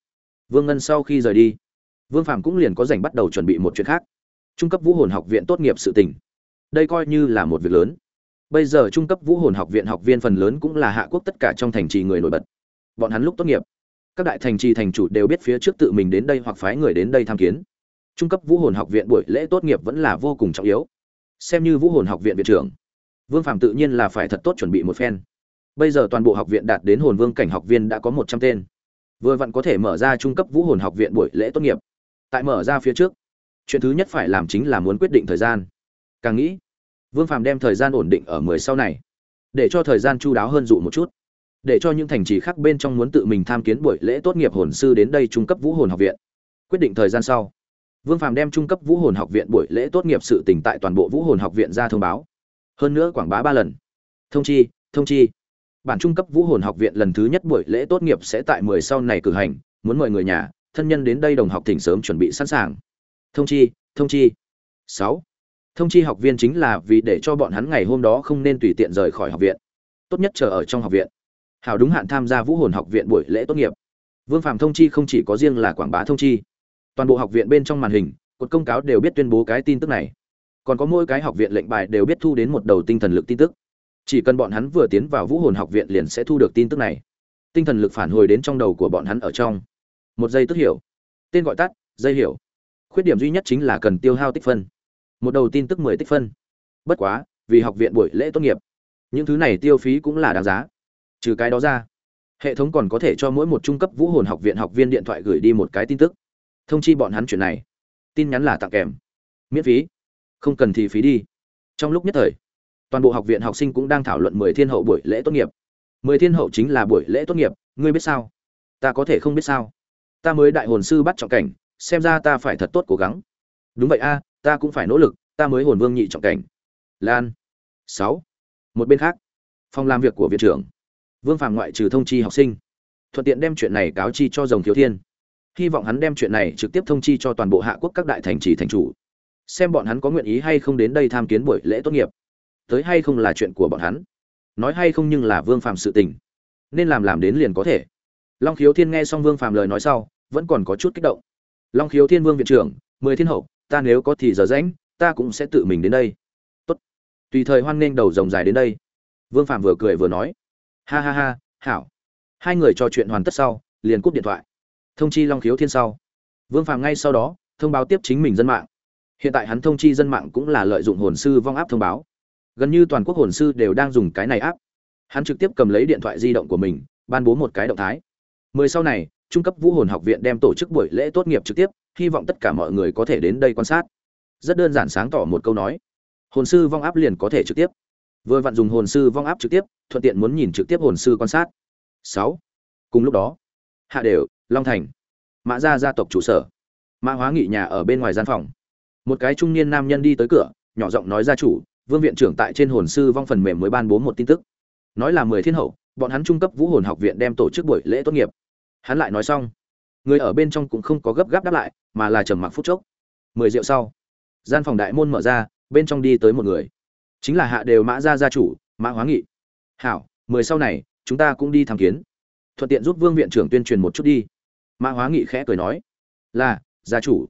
S1: Vương ngân sau khi rời đi, vương phàm cũng liền có dành bắt đầu chuẩn bị một chuyện khác. Trung cấp vũ hồn học viện tốt nghiệp sự tình. Đây coi như là một việc lớn. Bây giờ trung cấp vũ hồn học viện học viên phần lớn cũng là hạ quốc tất cả trong thành trì người nổi bật. Bọn hắn lúc tốt nghiệp, các đại thành trì thành chủ đều biết phía trước tự mình đến đây hoặc phái người đến đây tham kiến trung cấp vũ hồn học viện buổi lễ tốt nghiệp vẫn là vô cùng trọng yếu. Xem như vũ hồn học viện viện trưởng, vương phạm tự nhiên là phải thật tốt chuẩn bị một phen. Bây giờ toàn bộ học viện đạt đến hồn vương cảnh học viên đã có một trăm tên. Vừa vặn có thể mở ra trung cấp vũ hồn học viện buổi lễ tốt nghiệp. Tại mở ra phía trước, chuyện thứ nhất phải làm chính là muốn quyết định thời gian. Càng nghĩ, vương phạm đem thời gian ổn định ở mười sau này, để cho thời gian chu đáo hơn dụ một chút. Để cho những thành trì khác bên trong muốn tự mình tham kiến buổi lễ tốt nghiệp hồn sư đến đây trung cấp vũ hồn học viện. Quyết định thời gian sau vương phàm đem trung cấp vũ hồn học viện buổi lễ tốt nghiệp sự tình tại toàn bộ vũ hồn học viện ra thông báo. Hơn nữa quảng bá ba lần. Thông chi thông chi. Bản trung cấp vũ hồn học viện lần thứ nhất buổi lễ tốt nghiệp sẽ tại mười sau này cử hành. Muốn mời người nhà, thân nhân đến đây đồng học thỉnh sớm chuẩn bị sẵn sàng. Thông chi thông chi. Sáu. Thông chi học viên chính là vì để cho bọn hắn ngày hôm đó không nên tùy tiện rời khỏi học viện. Tốt nhất chờ ở trong học viện. Hảo đúng hạn tham gia vũ hồn học viện buổi lễ tốt nghiệp. Vương phạm thông chi không chỉ có riêng là quảng bá thông chi toàn bộ học viện bên trong màn hình, cột công cáo đều biết tuyên bố cái tin tức này. Còn có mỗi cái học viện lệnh bài đều biết thu đến một đầu tinh thần lực tin tức. Chỉ cần bọn hắn vừa tiến vào vũ hồn học viện liền sẽ thu được tin tức này. Tinh thần lực phản hồi đến trong đầu của bọn hắn ở trong. Một giây tức hiểu. Tên gọi tắt dây hiểu. Khuyết điểm duy nhất chính là cần tiêu hao tích phân. Một đầu tin tức mười tích phân. Bất quá, vì học viện buổi lễ tốt nghiệp, những thứ này tiêu phí cũng là đáng giá. Trừ cái đó ra, hệ thống còn có thể cho mỗi một trung cấp vũ hồn học viện học viên điện thoại gửi đi một cái tin tức thông chi bọn hắn chuyện này. Tin nhắn là tặng kèm. Miễn phí. Không cần thì phí đi. Trong lúc nhất thời, toàn bộ học viện học sinh cũng đang thảo luận mười thiên hậu buổi lễ tốt nghiệp. Mười thiên hậu chính là buổi lễ tốt nghiệp, ngươi biết sao? Ta có thể không biết sao? Ta mới đại hồn sư bắt trọng cảnh, xem ra ta phải thật tốt cố gắng. Đúng vậy a, ta cũng phải nỗ lực, ta mới hồn vương nhị trọng cảnh. Lan. Sáu. Một bên khác, phòng làm việc của viện trưởng. Vương phàm ngoại trừ thông chi học sinh, thuận tiện đem chuyện này cáo chi cho dòng thiếu thiên hy vọng hắn đem chuyện này trực tiếp thông chi cho toàn bộ hạ quốc các đại thành trì thành chủ. Xem bọn hắn có nguyện ý hay không đến đây tham kiến buổi lễ tốt nghiệp. Tới hay không là chuyện của bọn hắn. Nói hay không nhưng là vương phàm sự tình. Nên làm làm đến liền có thể. Long khiếu thiên nghe xong vương phàm lời nói sau, vẫn còn có chút kích động. Long khiếu thiên vương viện trưởng, mười thiên hậu, ta nếu có thì giờ rãnh ta cũng sẽ tự mình đến đây. Tốt. Tùy thời hoan nghênh đầu rồng dài đến đây. Vương phàm vừa cười vừa nói. Ha ha ha, hảo. Hai người trò chuyện hoàn tất sau, liền cúp điện thoại thông chi long khiếu thiên sau. Vương phàm ngay sau đó thông báo tiếp chính mình dân mạng. Hiện tại hắn thông chi dân mạng cũng là lợi dụng hồn sư vong áp thông báo. Gần như toàn quốc hồn sư đều đang dùng cái này áp hắn trực tiếp cầm lấy điện thoại di động của mình, ban bố một cái động thái. Mười sau này, trung cấp vũ hồn học viện đem tổ chức buổi lễ tốt nghiệp trực tiếp, hy vọng tất cả mọi người có thể đến đây quan sát. Rất đơn giản sáng tỏ một câu nói. Hồn sư vong áp liền có thể trực tiếp. Vừa vặn dùng hồn sư vong áp trực tiếp, thuận tiện muốn nhìn trực tiếp hồn sư quan sát. Sáu. Cùng lúc đó, hạ đều long thành. Mã gia gia tộc trụ sở. Mã hóa nghị nhà ở bên ngoài gian phòng. Một cái trung niên nam nhân đi tới cửa, nhỏ giọng nói gia chủ, vương viện trưởng tại trên hồn sư vong phần mềm mới ban bố một tin tức. Nói là mười thiên hậu, bọn hắn trung cấp vũ hồn học viện đem tổ chức buổi lễ tốt nghiệp. Hắn lại nói xong, người ở bên trong cũng không có gấp gáp đáp lại, mà là trầm mặc phút chốc. Mười rượu sau, gian phòng đại môn mở ra, bên trong đi tới một người. Chính là hạ đều mã gia gia chủ, mã hóa nghị. Hảo, mười sau này, chúng ta cũng đi tham kiến. Thuận tiện giúp vương viện trưởng tuyên truyền một chút đi mã hóa nghị khẽ cười nói, là, gia chủ.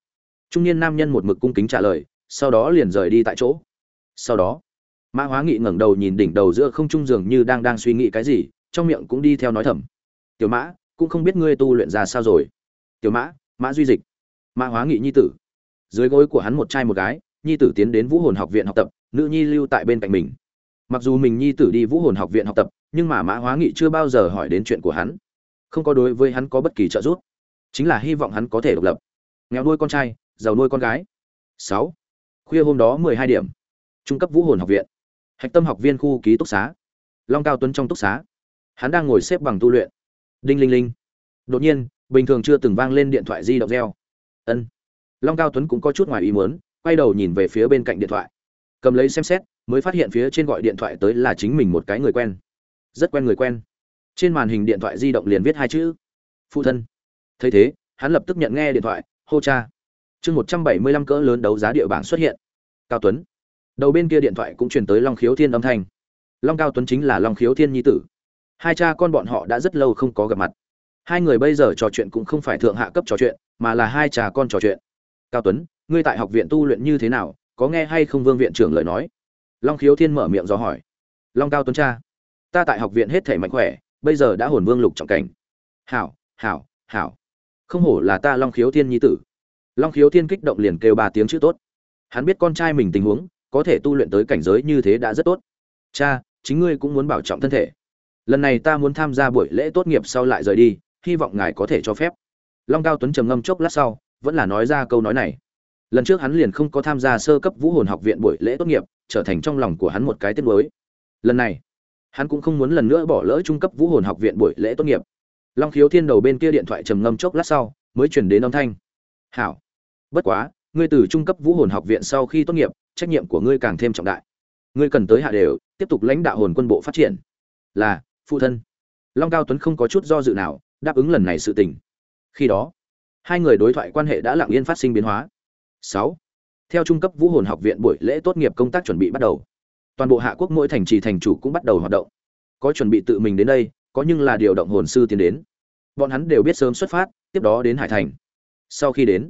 S1: Trung niên nam nhân một mực cung kính trả lời, sau đó liền rời đi tại chỗ. Sau đó, mã hóa nghị ngẩng đầu nhìn đỉnh đầu giữa không trung dường như đang đang suy nghĩ cái gì, trong miệng cũng đi theo nói thầm, tiểu mã, cũng không biết ngươi tu luyện ra sao rồi. Tiểu mã mã duy dịch. Mã hóa nghị nhi tử. Dưới gối của hắn một trai một gái, nhi tử tiến đến vũ hồn học viện học tập, nữ nhi lưu tại bên cạnh mình. Mặc dù mình nhi tử đi vũ hồn học viện học tập, nhưng mà mã hóa nghị chưa bao giờ hỏi đến chuyện của hắn. Không có đối với hắn có bất kỳ trợ giúp chính là hy vọng hắn có thể độc lập. Nghèo nuôi con trai, giàu nuôi con gái. Sáu. Khuya hôm đó mười hai điểm. Trung cấp vũ hồn học viện. Hạch tâm học viên khu ký túc xá. Long cao tuấn trong túc xá. Hắn đang ngồi xếp bằng tu luyện. Đinh linh linh. Đột nhiên, bình thường chưa từng vang lên điện thoại di động reo. Ân. Long cao tuấn cũng có chút ngoài ý muốn, quay đầu nhìn về phía bên cạnh điện thoại. Cầm lấy xem xét, mới phát hiện phía trên gọi điện thoại tới là chính mình một cái người quen. Rất quen người quen. Trên màn hình điện thoại di động liền viết hai chữ. Phụ thân thấy thế, hắn lập tức nhận nghe điện thoại, hô cha. Chương một trăm bảy mươi lăm cỡ lớn đấu giá địa bảng xuất hiện. Cao tuấn. Đầu bên kia điện thoại cũng truyền tới long khiếu thiên âm thanh. Long cao tuấn chính là long khiếu thiên nhi tử. Hai cha con bọn họ đã rất lâu không có gặp mặt. Hai người bây giờ trò chuyện cũng không phải thượng hạ cấp trò chuyện, mà là hai cha con trò chuyện. Cao tuấn, ngươi tại học viện tu luyện như thế nào, có nghe hay không vương viện trưởng lời nói? Long khiếu thiên mở miệng do hỏi. Long cao tuấn cha, ta tại học viện hết thể mạnh khỏe, bây giờ đã hồn vương lục trọng cảnh. Hảo hảo hảo không hổ là ta long khiếu thiên nhi tử. Long khiếu thiên kích động liền kêu ba tiếng chữ tốt. Hắn biết con trai mình tình huống, có thể tu luyện tới cảnh giới như thế đã rất tốt. Cha, chính ngươi cũng muốn bảo trọng thân thể. Lần này ta muốn tham gia buổi lễ tốt nghiệp sau lại rời đi, hy vọng ngài có thể cho phép. Long cao tuấn trầm ngâm chốc lát sau, vẫn là nói ra câu nói này. Lần trước hắn liền không có tham gia sơ cấp vũ hồn học viện buổi lễ tốt nghiệp, trở thành trong lòng của hắn một cái tiếc nuối. Lần này, hắn cũng không muốn lần nữa bỏ lỡ trung cấp vũ hồn học viện buổi lễ tốt nghiệp long khiếu thiên đầu bên kia điện thoại trầm ngâm chốc lát sau, mới chuyển đến âm thanh. Hảo, bất quá, ngươi từ trung cấp vũ hồn học viện sau khi tốt nghiệp, trách nhiệm của ngươi càng thêm trọng đại. Ngươi cần tới hạ đều, tiếp tục lãnh đạo hồn quân bộ phát triển. Là, phụ thân. Long cao tuấn không có chút do dự nào, đáp ứng lần này sự tình. Khi đó, hai người đối thoại quan hệ đã lặng yên phát sinh biến hóa. Sáu, theo trung cấp vũ hồn học viện buổi lễ tốt nghiệp công tác chuẩn bị bắt đầu, toàn bộ hạ quốc mỗi thành trì thành chủ cũng bắt đầu hoạt động. Có chuẩn bị tự mình đến đây có nhưng là điều động hồn sư tiến đến. Bọn hắn đều biết sớm xuất phát, tiếp đó đến hải thành. Sau khi đến,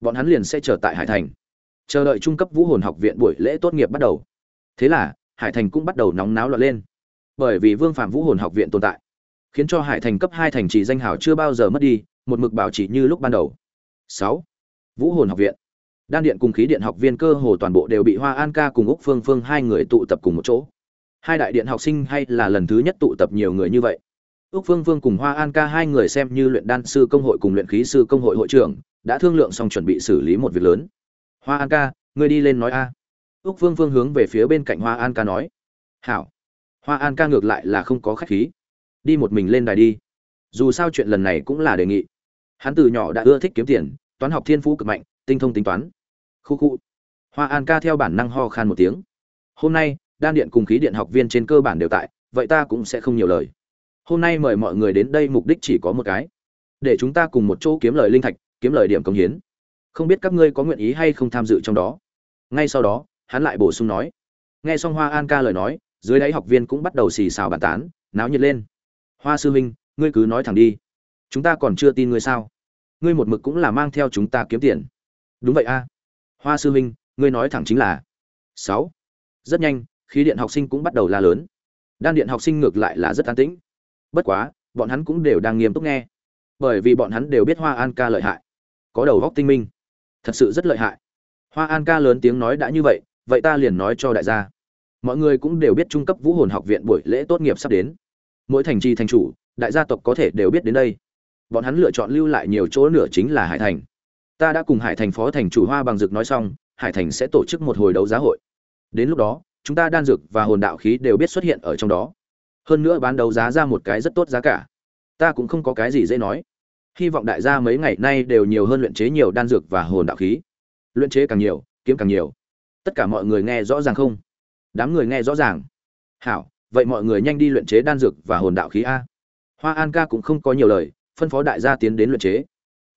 S1: bọn hắn liền sẽ chờ tại hải thành. Chờ đợi trung cấp vũ hồn học viện buổi lễ tốt nghiệp bắt đầu. Thế là, hải thành cũng bắt đầu nóng náo loạn lên. Bởi vì vương phạm vũ hồn học viện tồn tại, khiến cho hải thành cấp hai thành trì danh hào chưa bao giờ mất đi, một mực bảo trì như lúc ban đầu. Sáu, vũ hồn học viện. Đan điện cùng khí điện học viên cơ hồ toàn bộ đều bị hoa an ca cùng úc phương phương hai người tụ tập cùng một chỗ. Hai đại điện học sinh hay là lần thứ nhất tụ tập nhiều người như vậy úc phương Vương cùng hoa an ca hai người xem như luyện đan sư công hội cùng luyện khí sư công hội hội trưởng, đã thương lượng xong chuẩn bị xử lý một việc lớn. Hoa an ca, ngươi đi lên nói a. Úc phương Vương hướng về phía bên cạnh hoa an ca nói. Hảo. Hoa an ca ngược lại là không có khách khí. Đi một mình lên đài đi. Dù sao chuyện lần này cũng là đề nghị. Hắn từ nhỏ đã ưa thích kiếm tiền, toán học thiên phú cực mạnh, tinh thông tính toán. Khu khu. Hoa an ca theo bản năng ho khan một tiếng. Hôm nay, đan điện cùng khí điện học viên trên cơ bản đều tại, vậy ta cũng sẽ không nhiều lời hôm nay mời mọi người đến đây mục đích chỉ có một cái. Để chúng ta cùng một chỗ kiếm lời linh thạch, kiếm lời điểm công hiến. Không biết các ngươi có nguyện ý hay không tham dự trong đó. Ngay sau đó, hắn lại bổ sung nói. Nghe xong hoa an ca lời nói, dưới đáy học viên cũng bắt đầu xì xào bàn tán, náo nhiệt lên. Hoa sư huynh, ngươi cứ nói thẳng đi. Chúng ta còn chưa tin ngươi sao? Ngươi một mực cũng là mang theo chúng ta kiếm tiền. Đúng vậy a. Hoa sư huynh, ngươi nói thẳng chính là. Sáu. Rất nhanh, khí điện học sinh cũng bắt đầu la lớn. Đan điện học sinh ngược lại là rất an tĩnh bất quá, bọn hắn cũng đều đang nghiêm túc nghe. Bởi vì bọn hắn đều biết hoa an ca lợi hại. Có đầu góc tinh minh. Thật sự rất lợi hại. Hoa an ca lớn tiếng nói đã như vậy vậy ta liền nói cho đại gia. Mọi người cũng đều biết trung cấp vũ hồn học viện buổi lễ tốt nghiệp sắp đến. Mỗi thành trì thành chủ, đại gia tộc có thể đều biết đến đây. Bọn hắn lựa chọn lưu lại nhiều chỗ nửa chính là hải thành. Ta đã cùng hải thành phó thành chủ hoa bằng dực nói xong, hải thành sẽ tổ chức một hồi đấu giá hội. Đến lúc đó, chúng ta đan dược và hồn đạo khí đều biết xuất hiện ở trong đó hơn nữa bán đấu giá ra một cái rất tốt giá cả. Ta cũng không có cái gì dễ nói. Hy vọng đại gia mấy ngày nay đều nhiều hơn luyện chế nhiều đan dược và hồn đạo khí. Luyện chế càng nhiều, kiếm càng nhiều. Tất cả mọi người nghe rõ ràng không? Đám người nghe rõ ràng. Hảo, vậy mọi người nhanh đi luyện chế đan dược và hồn đạo khí a. Hoa an ca cũng không có nhiều lời, phân phó đại gia tiến đến luyện chế.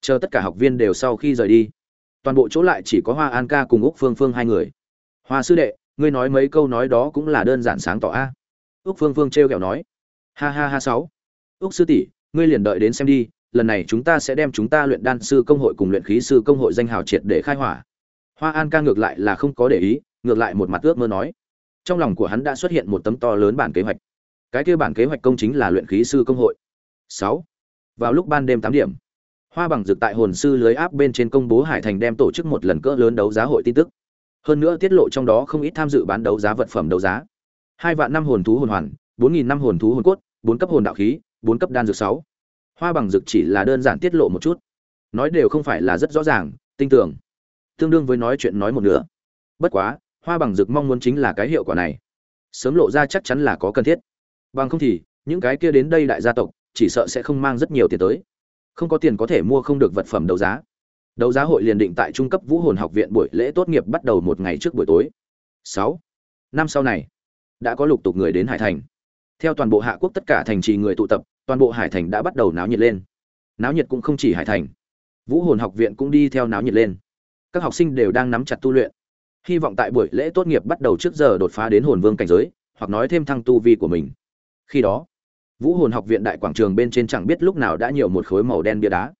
S1: Chờ tất cả học viên đều sau khi rời đi. Toàn bộ chỗ lại chỉ có hoa an ca cùng úc phương phương hai người. Hoa sư đệ, ngươi nói mấy câu nói đó cũng là đơn giản sáng tỏ a úc phương phương trêu ghẹo kẹo nói. Ha ha ha sáu. Úc sư tỷ, ngươi liền đợi đến xem đi, lần này chúng ta sẽ đem chúng ta luyện đan sư công hội cùng luyện khí sư công hội danh hào triệt để khai hỏa. Hoa an ca ngược lại là không có để ý, ngược lại một mặt ước mơ nói. Trong lòng của hắn đã xuất hiện một tấm to lớn bản kế hoạch. Cái kia bản kế hoạch công chính là luyện khí sư công hội. Sáu. Vào lúc ban đêm tám điểm, hoa bằng dược tại hồn sư lưới áp bên trên công bố hải thành đem tổ chức một lần cỡ lớn đấu giá hội tin tức. Hơn nữa tiết lộ trong đó không ít tham dự bán đấu giá vật phẩm đấu giá hai vạn năm hồn thú hồn hoàn, bốn nghìn năm hồn thú hồn cốt, bốn cấp hồn đạo khí, bốn cấp đan dược sáu. Hoa bằng dược chỉ là đơn giản tiết lộ một chút. Nói đều không phải là rất rõ ràng, tinh tưởng tương đương với nói chuyện nói một nửa. Bất quá, hoa bằng dược mong muốn chính là cái hiệu quả này. Sớm lộ ra chắc chắn là có cần thiết. Bằng không thì, những cái kia đến đây đại gia tộc, chỉ sợ sẽ không mang rất nhiều tiền tới. Không có tiền có thể mua không được vật phẩm đấu giá. Đấu giá hội liền định tại trung cấp vũ hồn học viện buổi lễ tốt nghiệp bắt đầu một ngày trước buổi tối. Sáu. Năm sau này đã có lục tục người đến hải thành. Theo toàn bộ hạ quốc tất cả thành trì người tụ tập, toàn bộ hải thành đã bắt đầu náo nhiệt lên. Náo nhiệt cũng không chỉ hải thành. Vũ hồn học viện cũng đi theo náo nhiệt lên. Các học sinh đều đang nắm chặt tu luyện. Hy vọng tại buổi lễ tốt nghiệp bắt đầu trước giờ đột phá đến hồn vương cảnh giới, hoặc nói thêm thăng tu vi của mình. Khi đó, vũ hồn học viện đại quảng trường bên trên chẳng biết lúc nào đã nhiều một khối màu đen bia đá.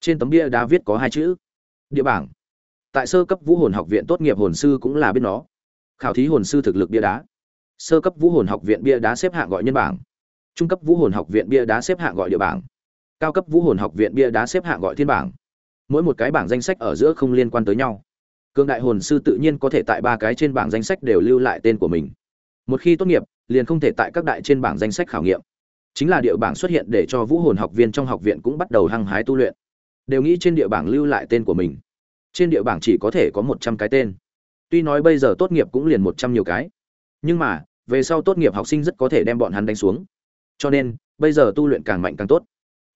S1: Trên tấm bia đá viết có hai chữ, địa bảng. Tại sơ cấp vũ hồn học viện tốt nghiệp hồn sư cũng là biết nó. Khảo thí hồn sư thực lực bia đá sơ cấp vũ hồn học viện bia đá xếp hạng gọi nhân bảng, trung cấp vũ hồn học viện bia đá xếp hạng gọi địa bảng, cao cấp vũ hồn học viện bia đá xếp hạng gọi thiên bảng. Mỗi một cái bảng danh sách ở giữa không liên quan tới nhau. Cương đại hồn sư tự nhiên có thể tại ba cái trên bảng danh sách đều lưu lại tên của mình. Một khi tốt nghiệp, liền không thể tại các đại trên bảng danh sách khảo nghiệm. Chính là địa bảng xuất hiện để cho vũ hồn học viên trong học viện cũng bắt đầu hăng hái tu luyện. Đều nghĩ trên địa bảng lưu lại tên của mình. Trên địa bảng chỉ có thể có một trăm cái tên. Tuy nói bây giờ tốt nghiệp cũng liền một trăm nhiều cái. Nhưng mà về sau tốt nghiệp học sinh rất có thể đem bọn hắn đánh xuống. Cho nên, bây giờ tu luyện càng mạnh càng tốt.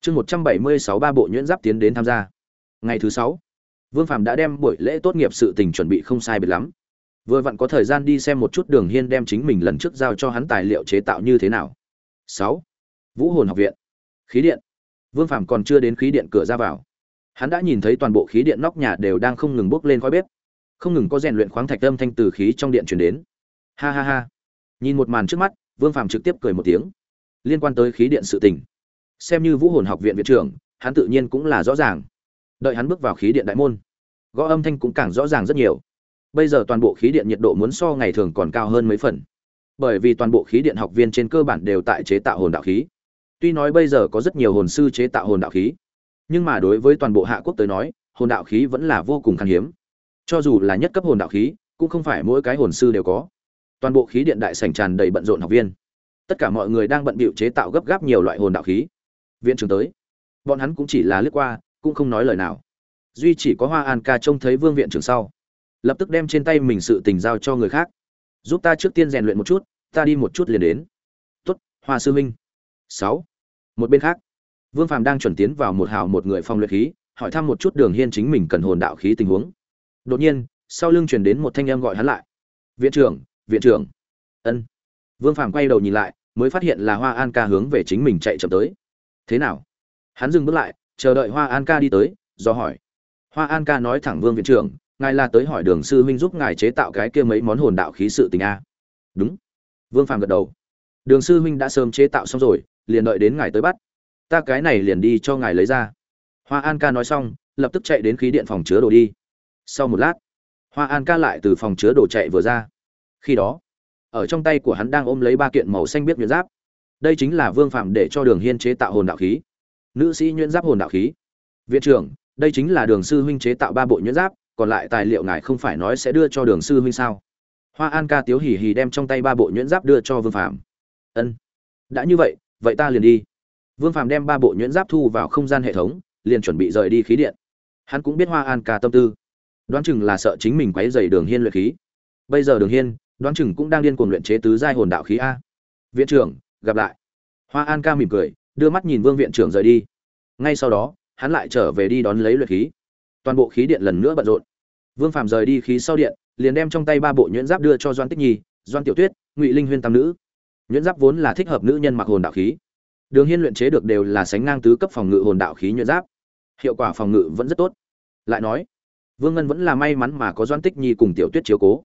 S1: Chương một trăm bảy mươi sáu ba bộ nhuyễn giáp tiến đến tham gia. Ngày thứ sáu, vương phạm đã đem buổi lễ tốt nghiệp sự tình chuẩn bị không sai biệt lắm. Vừa vặn có thời gian đi xem một chút đường hiên đem chính mình lần trước giao cho hắn tài liệu chế tạo như thế nào. Sáu, vũ hồn học viện. Khí điện. Vương phạm còn chưa đến khí điện cửa ra vào. Hắn đã nhìn thấy toàn bộ khí điện nóc nhà đều đang không ngừng bốc lên khói bếp. Không ngừng có rèn luyện khoáng thạch âm thanh từ khí trong điện truyền đến. Ha ha ha nhìn một màn trước mắt, vương Phàm trực tiếp cười một tiếng. Liên quan tới khí điện sự tình. Xem như vũ hồn học viện viện trưởng, hắn tự nhiên cũng là rõ ràng. Đợi hắn bước vào khí điện đại môn, gõ âm thanh cũng càng rõ ràng rất nhiều. Bây giờ toàn bộ khí điện nhiệt độ muốn so ngày thường còn cao hơn mấy phần. Bởi vì toàn bộ khí điện học viên trên cơ bản đều tại chế tạo hồn đạo khí. Tuy nói bây giờ có rất nhiều hồn sư chế tạo hồn đạo khí, nhưng mà đối với toàn bộ hạ quốc tới nói, hồn đạo khí vẫn là vô cùng khan hiếm. Cho dù là nhất cấp hồn đạo khí, cũng không phải mỗi cái hồn sư đều có toàn bộ khí điện đại sảnh tràn đầy bận rộn học viên. Tất cả mọi người đang bận bịu chế tạo gấp gáp nhiều loại hồn đạo khí. Viện trưởng tới. Bọn hắn cũng chỉ là lướt qua, cũng không nói lời nào. Duy chỉ có hoa an ca trông thấy vương viện trưởng sau. Lập tức đem trên tay mình sự tình giao cho người khác. Giúp ta trước tiên rèn luyện một chút, ta đi một chút liền đến. Tuất hoa sư minh. Sáu. Một bên khác, vương phàm đang chuẩn tiến vào một hào một người phong luyện khí, hỏi thăm một chút đường hiên chính mình cần hồn đạo khí tình huống. Đột nhiên, sau lưng chuyển đến một thanh âm gọi hắn lại. Viện trưởng viện trưởng. Ân. Vương phàm quay đầu nhìn lại, mới phát hiện là hoa an ca hướng về chính mình chạy chậm tới. Thế nào? Hắn dừng bước lại, chờ đợi hoa an ca đi tới, do hỏi. Hoa an ca nói thẳng vương viện trưởng, ngài là tới hỏi đường sư huynh giúp ngài chế tạo cái kia mấy món hồn đạo khí sự tình a. Đúng. Vương phàm gật đầu. Đường sư huynh đã sớm chế tạo xong rồi, liền đợi đến ngài tới bắt. Ta cái này liền đi cho ngài lấy ra. Hoa an ca nói xong, lập tức chạy đến khí điện phòng chứa đồ đi. Sau một lát, hoa an ca lại từ phòng chứa đồ chạy vừa ra khi đó, ở trong tay của hắn đang ôm lấy ba kiện màu xanh biết nhuyễn giáp. Đây chính là vương phạm để cho đường hiên chế tạo hồn đạo khí. Nữ sĩ nhuyễn giáp hồn đạo khí. Viện trưởng, đây chính là đường sư huynh chế tạo ba bộ nhuyễn giáp, còn lại tài liệu ngài không phải nói sẽ đưa cho đường sư huynh sao? Hoa an ca tiếu hỉ hỉ đem trong tay ba bộ nhuyễn giáp đưa cho vương phạm ân. Đã như vậy vậy ta liền đi. Vương phạm đem ba bộ nhuyễn giáp thu vào không gian hệ thống, liền chuẩn bị rời đi khí điện. Hắn cũng biết hoa an ca tâm tư. Đoán chừng là sợ chính mình quấy dày đường hiên luyện khí. Bây giờ đường hiên đoán chừng cũng đang điên cuồng luyện chế tứ giai hồn đạo khí a. Viện trưởng, gặp lại. Hoa an ca mỉm cười, đưa mắt nhìn vương viện trưởng rời đi. Ngay sau đó, hắn lại trở về đi đón lấy luyện khí. Toàn bộ khí điện lần nữa bận rộn. Vương phạm rời đi khí sau điện, liền đem trong tay ba bộ nhuyễn giáp đưa cho doan tích nhi, doan tiểu tuyết, ngụy linh huyên tam nữ. Nhuyễn giáp vốn là thích hợp nữ nhân mặc hồn đạo khí. Đường hiên luyện chế được đều là sánh ngang tứ cấp phòng ngự hồn đạo khí nhuyễn giáp. Hiệu quả phòng ngự vẫn rất tốt. Lại nói, vương ngân vẫn là may mắn mà có doan tích nhi cùng tiểu tuyết chiếu cố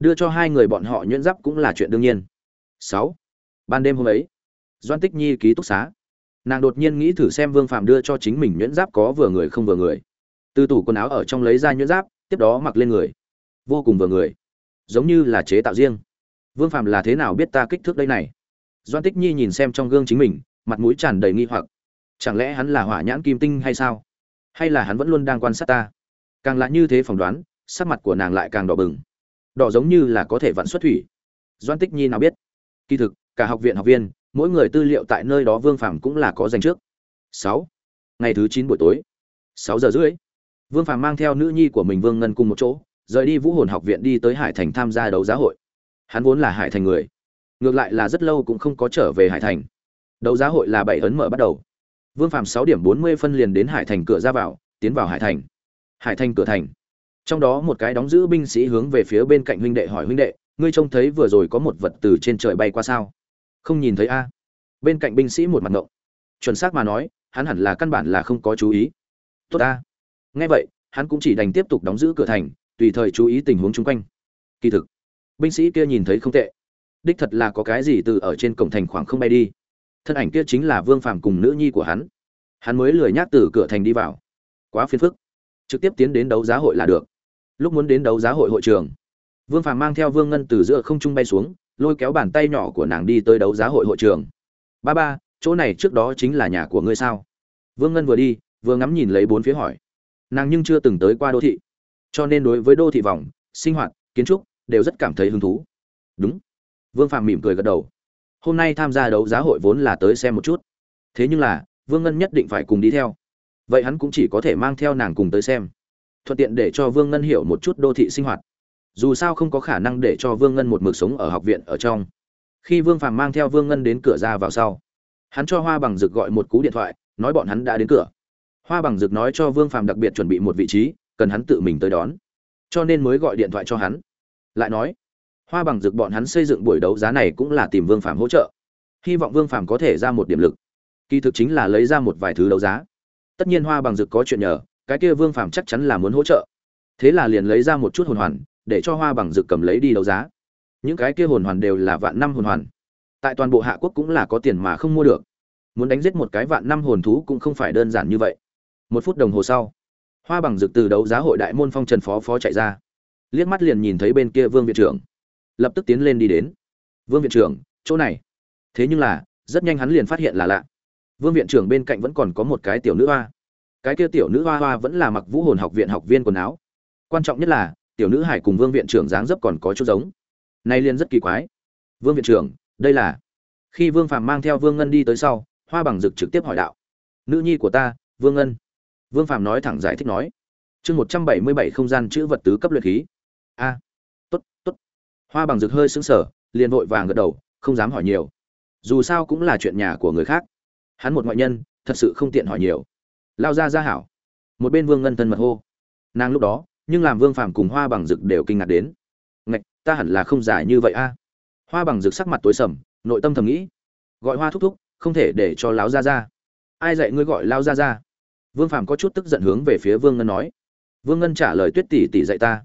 S1: đưa cho hai người bọn họ nhuyễn giáp cũng là chuyện đương nhiên. Sáu. Ban đêm hôm ấy, doan tích nhi ký túc xá. Nàng đột nhiên nghĩ thử xem vương phạm đưa cho chính mình nhuyễn giáp có vừa người không vừa người. Từ tủ quần áo ở trong lấy ra nhuyễn giáp, tiếp đó mặc lên người. Vô cùng vừa người. Giống như là chế tạo riêng. Vương phạm là thế nào biết ta kích thước đây này? Doan tích nhi nhìn xem trong gương chính mình, mặt mũi tràn đầy nghi hoặc. Chẳng lẽ hắn là hỏa nhãn kim tinh hay sao? Hay là hắn vẫn luôn đang quan sát ta? Càng là như thế phỏng đoán, sắc mặt của nàng lại càng đỏ bừng đỏ giống như là có thể vặn xuất thủy. Doan tích nhi nào biết? Kỳ thực, cả học viện học viên, mỗi người tư liệu tại nơi đó vương phàm cũng là có dành trước. Sáu. Ngày thứ chín buổi tối. Sáu giờ rưỡi. Vương phàm mang theo nữ nhi của mình vương ngân cùng một chỗ, rời đi vũ hồn học viện đi tới hải thành tham gia đấu giá hội. Hắn vốn là hải thành người, ngược lại là rất lâu cũng không có trở về hải thành. Đấu giá hội là bảy ấn mở bắt đầu. Vương phàm sáu điểm bốn mươi phân liền đến hải thành cửa ra vào, tiến vào hải thành. Hải thành cửa thành trong đó một cái đóng giữ binh sĩ hướng về phía bên cạnh huynh đệ hỏi huynh đệ, ngươi trông thấy vừa rồi có một vật từ trên trời bay qua sao? Không nhìn thấy a. Bên cạnh binh sĩ một mặt ngộng. Chuẩn xác mà nói, hắn hẳn là căn bản là không có chú ý. Tốt a. Nghe vậy, hắn cũng chỉ đành tiếp tục đóng giữ cửa thành, tùy thời chú ý tình huống chung quanh. Kỳ thực, binh sĩ kia nhìn thấy không tệ. Đích thật là có cái gì từ ở trên cổng thành khoảng không bay đi. Thân ảnh kia chính là vương phàm cùng nữ nhi của hắn. Hắn mới lười nhác từ cửa thành đi vào. Quá phiền phức. Trực tiếp tiến đến đấu giá hội là được lúc muốn đến đấu giá hội hội trường. Vương phàm mang theo vương ngân từ giữa không trung bay xuống, lôi kéo bàn tay nhỏ của nàng đi tới đấu giá hội hội trường. Ba ba, chỗ này trước đó chính là nhà của ngươi sao? Vương ngân vừa đi, vừa ngắm nhìn lấy bốn phía hỏi. Nàng nhưng chưa từng tới qua đô thị. Cho nên đối với đô thị vòng sinh hoạt, kiến trúc đều rất cảm thấy hứng thú. Đúng. Vương phạm mỉm cười gật đầu. Hôm nay tham gia đấu giá hội vốn là tới xem một chút. Thế nhưng là, vương ngân nhất định phải cùng đi theo. Vậy hắn cũng chỉ có thể mang theo nàng cùng tới xem thuận tiện để cho vương ngân hiểu một chút đô thị sinh hoạt. Dù sao không có khả năng để cho vương ngân một mực sống ở học viện ở trong. Khi vương phàm mang theo vương ngân đến cửa ra vào sau, hắn cho hoa bằng rực gọi một cú điện thoại, nói bọn hắn đã đến cửa. Hoa bằng rực nói cho vương phàm đặc biệt chuẩn bị một vị trí, cần hắn tự mình tới đón. Cho nên mới gọi điện thoại cho hắn. Lại nói, hoa bằng rực bọn hắn xây dựng buổi đấu giá này cũng là tìm vương phàm hỗ trợ. Hy vọng vương phàm có thể ra một điểm lực. Kỳ thực chính là lấy ra một vài thứ đấu giá. Tất nhiên hoa bằng rực có chuyện nhờ cái kia vương phàm chắc chắn là muốn hỗ trợ. Thế là liền lấy ra một chút hồn hoàn, để cho hoa bằng rực cầm lấy đi đấu giá. Những cái kia hồn hoàn đều là vạn năm hồn hoàn. Tại toàn bộ hạ quốc cũng là có tiền mà không mua được. Muốn đánh giết một cái vạn năm hồn thú cũng không phải đơn giản như vậy. Một phút đồng hồ sau, hoa bằng rực từ đấu giá hội đại môn phong trần phó phó chạy ra. Liếc mắt liền nhìn thấy bên kia vương viện trưởng. Lập tức tiến lên đi đến. Vương viện trưởng, chỗ này. Thế nhưng là, rất nhanh hắn liền phát hiện là lạ. Vương viện trưởng bên cạnh vẫn còn có một cái tiểu nữ hoa cái kia tiểu nữ hoa hoa vẫn là mặc vũ hồn học viện học viên quần áo. Quan trọng nhất là, tiểu nữ hải cùng vương viện trưởng dáng dấp còn có chút giống. Nay liên rất kỳ quái. Vương viện trưởng, đây là? Khi vương phàm mang theo vương ngân đi tới sau, hoa bằng dực trực tiếp hỏi đạo. Nữ nhi của ta, vương ngân. Vương phàm nói thẳng giải thích nói. Chương một trăm bảy mươi bảy không gian chữ vật tứ cấp luyện khí. A. Tốt tốt. Hoa bằng rực hơi sững sờ, liền vội vàng gật đầu, không dám hỏi nhiều. Dù sao cũng là chuyện nhà của người khác. Hắn một ngoại nhân, thật sự không tiện hỏi nhiều lao ra ra hảo. Một bên vương ngân thân mật hô. Nàng lúc đó, nhưng làm vương phàm cùng hoa bằng rực đều kinh ngạc đến. Ngạch, ta hẳn là không giải như vậy a. Hoa bằng rực sắc mặt tối sầm, nội tâm thầm nghĩ. Gọi hoa thúc thúc, không thể để cho láo ra ra. Ai dạy ngươi gọi lao ra ra? Vương phàm có chút tức giận hướng về phía vương ngân nói. Vương ngân trả lời tuyết tỷ tỷ dạy ta.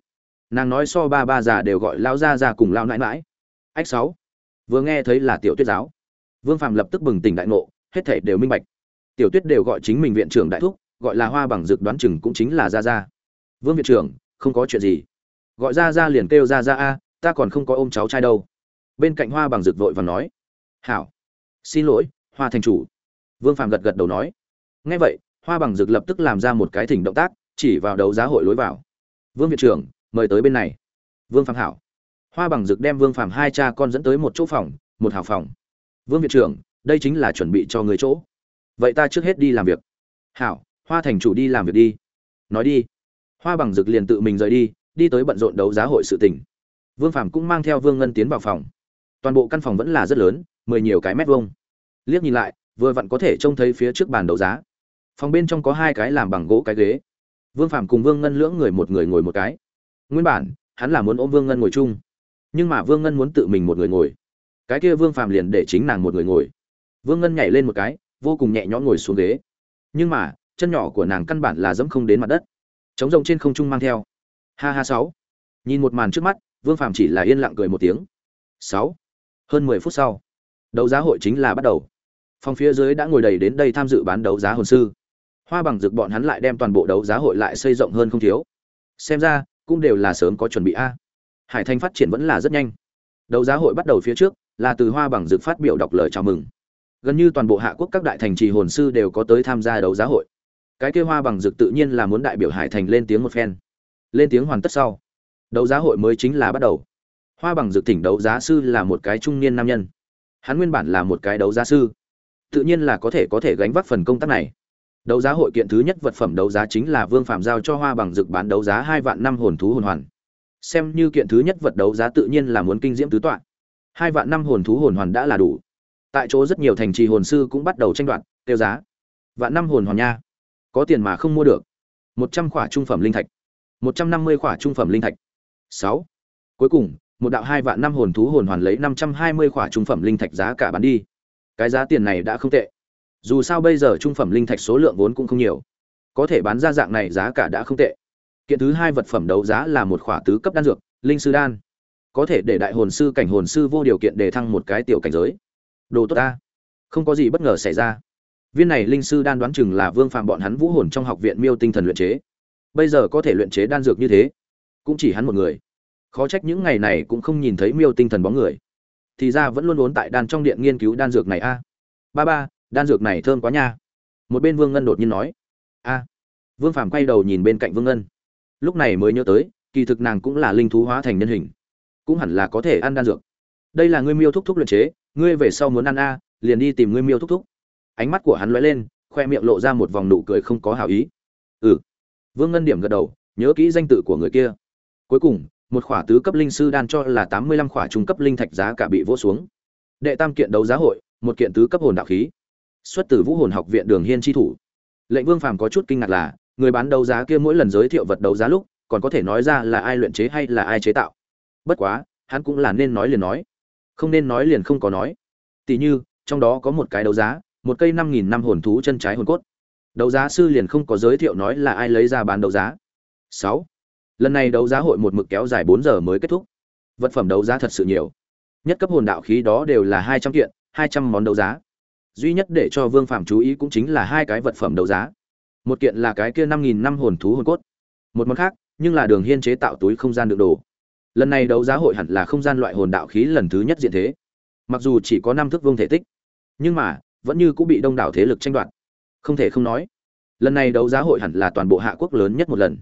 S1: Nàng nói so ba ba già đều gọi lao ra ra cùng lao nãi mãi ách sáu. Vừa nghe thấy là tiểu tuyết giáo. Vương phàm lập tức bừng tỉnh đại ngộ, hết thể đều minh bạch tiểu tuyết đều gọi chính mình viện trưởng đại thúc, gọi là hoa bằng dực đoán chừng cũng chính là ra ra vương viện trưởng, không có chuyện gì. Gọi ra ra liền kêu ra ra a, ta còn không có ôm cháu trai đâu. Bên cạnh hoa bằng dược vội và nói, hảo, xin lỗi, hoa thành chủ. Vương phàm gật gật đầu nói ngay vậy, hoa bằng dược lập tức làm ra một cái thỉnh động tác, chỉ vào đấu giá hội lối vào. Vương viện trưởng, mời tới bên này. Vương phàm hảo. Hoa bằng dược đem vương phàm hai cha con dẫn tới một chỗ phòng, một hào phòng. Vương viện trưởng, đây chính là chuẩn bị cho người chỗ vậy ta trước hết đi làm việc. Hảo, hoa thành chủ đi làm việc đi. Nói đi. Hoa bằng dực liền tự mình rời đi đi tới bận rộn đấu giá hội sự tình vương phạm cũng mang theo vương ngân tiến vào phòng. Toàn bộ căn phòng vẫn là rất lớn, mười nhiều cái mét vuông. Liếc nhìn lại, vừa vặn có thể trông thấy phía trước bàn đấu giá. Phòng bên trong có hai cái làm bằng gỗ cái ghế. Vương phạm cùng vương ngân lưỡng người một người ngồi một cái. Nguyên bản, hắn là muốn ôm vương ngân ngồi chung. Nhưng mà vương ngân muốn tự mình một người ngồi. Cái kia vương phạm liền để chính nàng một người ngồi. Vương ngân nhảy lên một cái vô cùng nhẹ nhõm ngồi xuống ghế. Nhưng mà, chân nhỏ của nàng căn bản là dẫm không đến mặt đất. Trống rộng trên không trung mang theo. Ha ha, sáu. Nhìn một màn trước mắt, vương phàm chỉ là yên lặng cười một tiếng. Sáu. Hơn mười phút sau, đấu giá hội chính là bắt đầu. Phòng phía dưới đã ngồi đầy đến đây tham dự bán đấu giá hồn sư. Hoa bằng rực bọn hắn lại đem toàn bộ đấu giá hội lại xây rộng hơn không thiếu. Xem ra, cũng đều là sớm có chuẩn bị a. Hải thành phát triển vẫn là rất nhanh. Đấu giá hội bắt đầu phía trước, là từ hoa bằng rực phát biểu đọc lời chào mừng gần như toàn bộ hạ quốc các đại thành trì hồn sư đều có tới tham gia đấu giá hội. Cái kêu hoa bằng dược tự nhiên là muốn đại biểu hải thành lên tiếng một phen. Lên tiếng hoàn tất sau, đấu giá hội mới chính là bắt đầu. Hoa bằng dược tỉnh đấu giá sư là một cái trung niên nam nhân. Hắn nguyên bản là một cái đấu giá sư. Tự nhiên là có thể có thể gánh vác phần công tác này. Đấu giá hội kiện thứ nhất vật phẩm đấu giá chính là vương phạm giao cho hoa bằng dược bán đấu giá hai vạn năm hồn thú hồn hoàn. Xem như kiện thứ nhất vật đấu giá tự nhiên là muốn kinh diễm tứ tọa. Hai vạn năm hồn thú hồn hoàn đã là đủ tại chỗ rất nhiều thành trì hồn sư cũng bắt đầu tranh đoạt, tiêu giá. Vạn năm hồn hoàn nha. Có tiền mà không mua được. Một trăm khỏa trung phẩm linh thạch. Một trăm năm mươi khỏa trung phẩm linh thạch. Sáu. Cuối cùng, một đạo hai vạn năm hồn thú hồn hoàn lấy năm trăm hai mươi khỏa trung phẩm linh thạch giá cả bán đi. Cái giá tiền này đã không tệ. Dù sao bây giờ trung phẩm linh thạch số lượng vốn cũng không nhiều. Có thể bán ra dạng này giá cả đã không tệ. Kiện thứ hai vật phẩm đấu giá là một khỏa tứ cấp đan dược, linh sư đan. Có thể để đại hồn sư cảnh hồn sư vô điều kiện để thăng một cái tiểu cảnh giới đồ tốt ta. Không có gì bất ngờ xảy ra. Viên này linh sư đan đoán chừng là vương phạm bọn hắn vũ hồn trong học viện miêu tinh thần luyện chế. Bây giờ có thể luyện chế đan dược như thế, cũng chỉ hắn một người. Khó trách những ngày này cũng không nhìn thấy miêu tinh thần bóng người. Thì ra vẫn luôn muốn tại đan trong điện nghiên cứu đan dược này a. Ba ba, đan dược này thơm quá nha. Một bên vương ngân đột nhiên nói. A. Vương phạm quay đầu nhìn bên cạnh vương ngân. Lúc này mới nhớ tới, kỳ thực nàng cũng là linh thú hóa thành nhân hình. Cũng hẳn là có thể ăn đan dược. Đây là ngươi miêu thúc thúc luyện chế ngươi về sau muốn ăn a, liền đi tìm ngươi miêu thúc thúc. Ánh mắt của hắn lóe lên, khoe miệng lộ ra một vòng nụ cười không có hảo ý. Ừ. Vương ngân điểm gật đầu, nhớ kỹ danh tự của người kia. Cuối cùng, một khỏa tứ cấp linh sư đan cho là tám mươi lăm khỏa trung cấp linh thạch giá cả bị vỗ xuống. Đệ tam kiện đấu giá hội, một kiện tứ cấp hồn đạo khí. Xuất từ vũ hồn học viện đường hiên tri thủ. Lệnh vương phàm có chút kinh ngạc là, người bán đấu giá kia mỗi lần giới thiệu vật đấu giá lúc, còn có thể nói ra là ai luyện chế hay là ai chế tạo. Bất quá, hắn cũng là nên nói liền nói không nên nói liền không có nói. Tỷ như, trong đó có một cái đấu giá, một cây năm nghìn năm hồn thú chân trái hồn cốt. Đấu giá sư liền không có giới thiệu nói là ai lấy ra bán đấu giá. Sáu. Lần này đấu giá hội một mực kéo dài bốn giờ mới kết thúc. Vật phẩm đấu giá thật sự nhiều. Nhất cấp hồn đạo khí đó đều là hai trăm kiện, hai trăm món đấu giá. Duy nhất để cho vương phạm chú ý cũng chính là hai cái vật phẩm đấu giá. Một kiện là cái kia năm nghìn năm hồn thú hồn cốt. Một món khác, nhưng là đường hiên chế tạo túi không gian đựng đồ lần này đấu giá hội hẳn là không gian loại hồn đạo khí lần thứ nhất diện thế. Mặc dù chỉ có năm thước vương thể tích, nhưng mà vẫn như cũng bị đông đảo thế lực tranh đoạt. Không thể không nói, lần này đấu giá hội hẳn là toàn bộ hạ quốc lớn nhất một lần.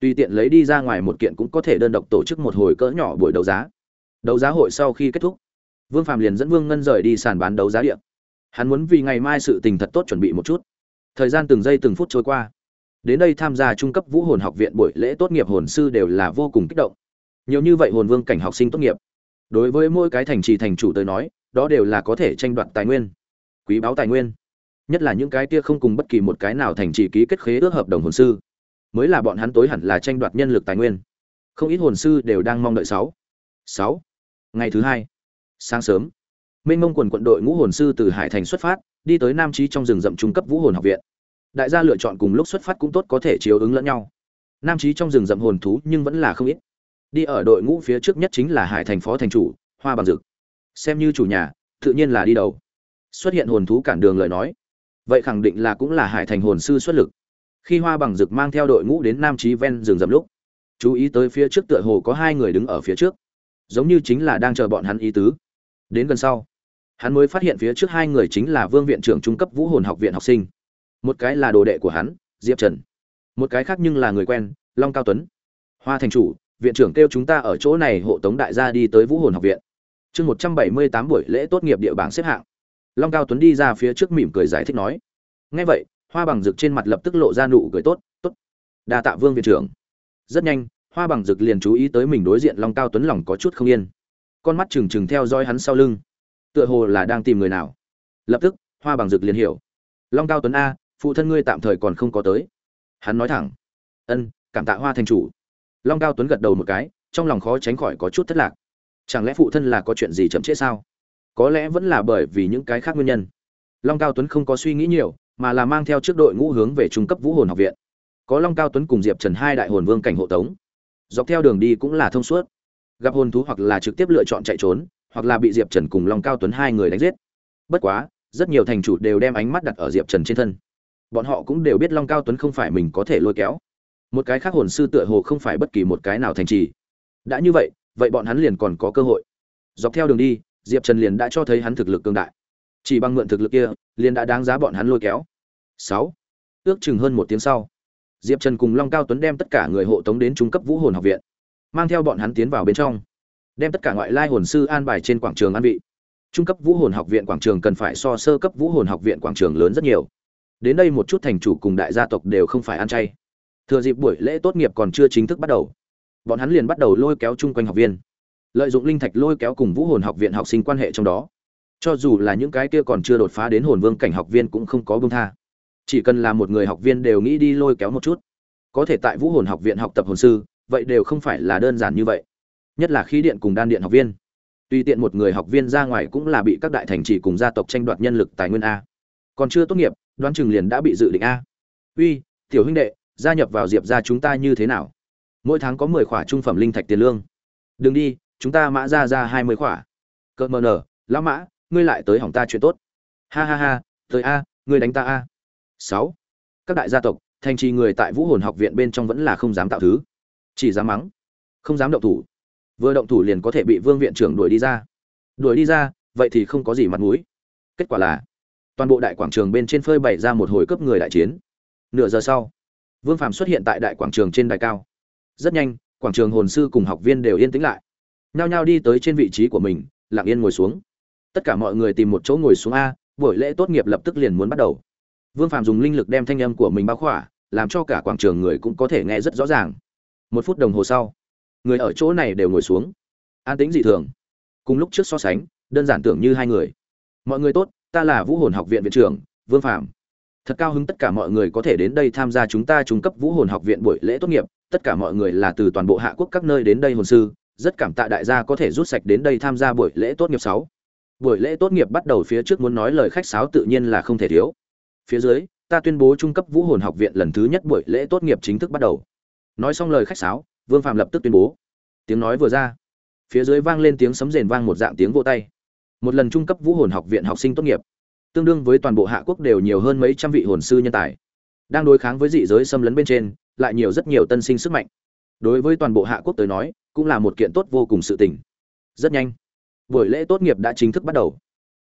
S1: Tùy tiện lấy đi ra ngoài một kiện cũng có thể đơn độc tổ chức một hồi cỡ nhỏ buổi đấu giá. Đấu giá hội sau khi kết thúc, vương phạm liền dẫn vương ngân rời đi sàn bán đấu giá điện hắn muốn vì ngày mai sự tình thật tốt chuẩn bị một chút. Thời gian từng giây từng phút trôi qua. Đến đây tham gia trung cấp vũ hồn học viện buổi lễ tốt nghiệp hồn sư đều là vô cùng kích động nhiều như vậy hồn vương cảnh học sinh tốt nghiệp. Đối với mỗi cái thành trì thành chủ tới nói, đó đều là có thể tranh đoạt tài nguyên, quý báo tài nguyên. Nhất là những cái kia không cùng bất kỳ một cái nào thành trì ký kết khế ước hợp đồng hồn sư. Mới là bọn hắn tối hẳn là tranh đoạt nhân lực tài nguyên. Không ít hồn sư đều đang mong đợi sáu. Sáu. Ngày thứ hai. Sáng sớm minh mông quần quận đội ngũ hồn sư từ hải thành xuất phát, đi tới nam trí trong rừng rậm trung cấp vũ hồn học viện. Đại gia lựa chọn cùng lúc xuất phát cũng tốt có thể chiếu ứng lẫn nhau. Nam trí trong rừng rậm hồn thú nhưng vẫn là không ít đi ở đội ngũ phía trước nhất chính là hải thành phó thành chủ, hoa bằng dực. Xem như chủ nhà, tự nhiên là đi đầu. Xuất hiện hồn thú cản đường lời nói. Vậy khẳng định là cũng là hải thành hồn sư xuất lực. Khi hoa bằng Dực mang theo đội ngũ đến nam trí ven rừng rậm lúc, chú ý tới phía trước tựa hồ có hai người đứng ở phía trước. Giống như chính là đang chờ bọn hắn ý tứ. Đến gần sau, hắn mới phát hiện phía trước hai người chính là vương viện trưởng trung cấp vũ hồn học viện học sinh. Một cái là đồ đệ của hắn, diệp trần. Một cái khác nhưng là người quen, long cao tuấn. Hoa thành chủ viện trưởng kêu chúng ta ở chỗ này hộ tống đại gia đi tới vũ hồn học viện. Chương một trăm bảy mươi tám buổi lễ tốt nghiệp địa bảng xếp hạng. Long cao tuấn đi ra phía trước mỉm cười giải thích nói. Nghe vậy, hoa bằng Dực trên mặt lập tức lộ ra nụ cười tốt tốt. Đa tạ vương viện trưởng. Rất nhanh, hoa bằng Dực liền chú ý tới mình đối diện long cao tuấn lòng có chút không yên. Con mắt trừng trừng theo dõi hắn sau lưng. Tựa hồ là đang tìm người nào. Lập tức, hoa bằng Dực liền hiểu. Long cao tuấn a, phụ thân ngươi tạm thời còn không có tới. Hắn nói thẳng. Ân, cảm tạ hoa thành chủ long cao tuấn gật đầu một cái, trong lòng khó tránh khỏi có chút thất lạc. Chẳng lẽ phụ thân là có chuyện gì chậm trễ sao? Có lẽ vẫn là bởi vì những cái khác nguyên nhân. Long cao tuấn không có suy nghĩ nhiều, mà là mang theo trước đội ngũ hướng về trung cấp vũ hồn học viện. Có long cao tuấn cùng diệp trần hai đại hồn vương cảnh hộ tống. Dọc theo đường đi cũng là thông suốt. Gặp hồn thú hoặc là trực tiếp lựa chọn chạy trốn, hoặc là bị diệp trần cùng long cao tuấn hai người đánh giết. Bất quá, rất nhiều thành chủ đều đem ánh mắt đặt ở diệp trần trên thân. Bọn họ cũng đều biết long cao tuấn không phải mình có thể lôi kéo một cái khác hồn sư tựa hồ không phải bất kỳ một cái nào thành trì. Đã như vậy vậy bọn hắn liền còn có cơ hội. Dọc theo đường đi, diệp trần liền đã cho thấy hắn thực lực cương đại. Chỉ bằng mượn thực lực kia, liền đã đáng giá bọn hắn lôi kéo. Sáu. Ước chừng hơn một tiếng sau, diệp trần cùng long cao tuấn đem tất cả người hộ tống đến trung cấp vũ hồn học viện, mang theo bọn hắn tiến vào bên trong. Đem tất cả ngoại lai hồn sư an bài trên quảng trường an vị. Trung cấp vũ hồn học viện quảng trường cần phải so sơ cấp vũ hồn học viện quảng trường lớn rất nhiều. Đến đây một chút thành chủ cùng đại gia tộc đều không phải ăn chay thừa dịp buổi lễ tốt nghiệp còn chưa chính thức bắt đầu, bọn hắn liền bắt đầu lôi kéo chung quanh học viên, lợi dụng linh thạch lôi kéo cùng vũ hồn học viện học sinh quan hệ trong đó. Cho dù là những cái kia còn chưa đột phá đến hồn vương cảnh học viên cũng không có bông tha. Chỉ cần là một người học viên đều nghĩ đi lôi kéo một chút. Có thể tại vũ hồn học viện học tập hồn sư, vậy đều không phải là đơn giản như vậy. Nhất là khí điện cùng đan điện học viên. Tùy tiện một người học viên ra ngoài cũng là bị các đại thành trì cùng gia tộc tranh đoạt nhân lực tài nguyên a. Còn chưa tốt nghiệp, đoán chừng liền đã bị dự định a. Uy, tiểu huynh đệ gia nhập vào diệp ra chúng ta như thế nào? Mỗi tháng có mười khỏa trung phẩm linh thạch tiền lương. Đừng đi, chúng ta mã ra ra hai mươi khỏa. Cợt mờ nở, lão mã, ngươi lại tới hỏng ta chuyện tốt. Ha ha ha, tới a, ngươi đánh ta a. Sáu. Các đại gia tộc, thành trì người tại vũ hồn học viện bên trong vẫn là không dám tạo thứ. Chỉ dám mắng, không dám động thủ. Vừa động thủ liền có thể bị vương viện trưởng đuổi đi ra. Đuổi đi ra, vậy thì không có gì mặt mũi. Kết quả là, toàn bộ đại quảng trường bên trên phơi bày ra một hồi cấp người đại chiến. Nửa giờ sau vương phạm xuất hiện tại đại quảng trường trên đài cao. Rất nhanh, quảng trường hồn sư cùng học viên đều yên tĩnh lại. Nhao nhao đi tới trên vị trí của mình, lặng yên ngồi xuống. Tất cả mọi người tìm một chỗ ngồi xuống a, buổi lễ tốt nghiệp lập tức liền muốn bắt đầu. Vương phạm dùng linh lực đem thanh âm của mình bao khỏa, làm cho cả quảng trường người cũng có thể nghe rất rõ ràng. Một phút đồng hồ sau, người ở chỗ này đều ngồi xuống. An tĩnh dị thường. Cùng lúc trước so sánh, đơn giản tưởng như hai người. Mọi người tốt, ta là vũ hồn học viện viện trưởng, vương phạm thật cao hứng tất cả mọi người có thể đến đây tham gia chúng ta trung cấp vũ hồn học viện buổi lễ tốt nghiệp, tất cả mọi người là từ toàn bộ hạ quốc các nơi đến đây hồn sư, rất cảm tạ đại gia có thể rút sạch đến đây tham gia buổi lễ tốt nghiệp sáu. Buổi lễ tốt nghiệp bắt đầu phía trước muốn nói lời khách sáo tự nhiên là không thể thiếu. Phía dưới, ta tuyên bố trung cấp vũ hồn học viện lần thứ nhất buổi lễ tốt nghiệp chính thức bắt đầu. Nói xong lời khách sáo, vương phạm lập tức tuyên bố. Tiếng nói vừa ra, phía dưới vang lên tiếng sấm rền vang một dạng tiếng vô tay. Một lần trung cấp vũ hồn học viện học sinh tốt nghiệp tương đương với toàn bộ hạ quốc đều nhiều hơn mấy trăm vị hồn sư nhân tài. Đang đối kháng với dị giới xâm lấn bên trên, lại nhiều rất nhiều tân sinh sức mạnh. Đối với toàn bộ hạ quốc tới nói, cũng là một kiện tốt vô cùng sự tình. Rất nhanh, buổi lễ tốt nghiệp đã chính thức bắt đầu.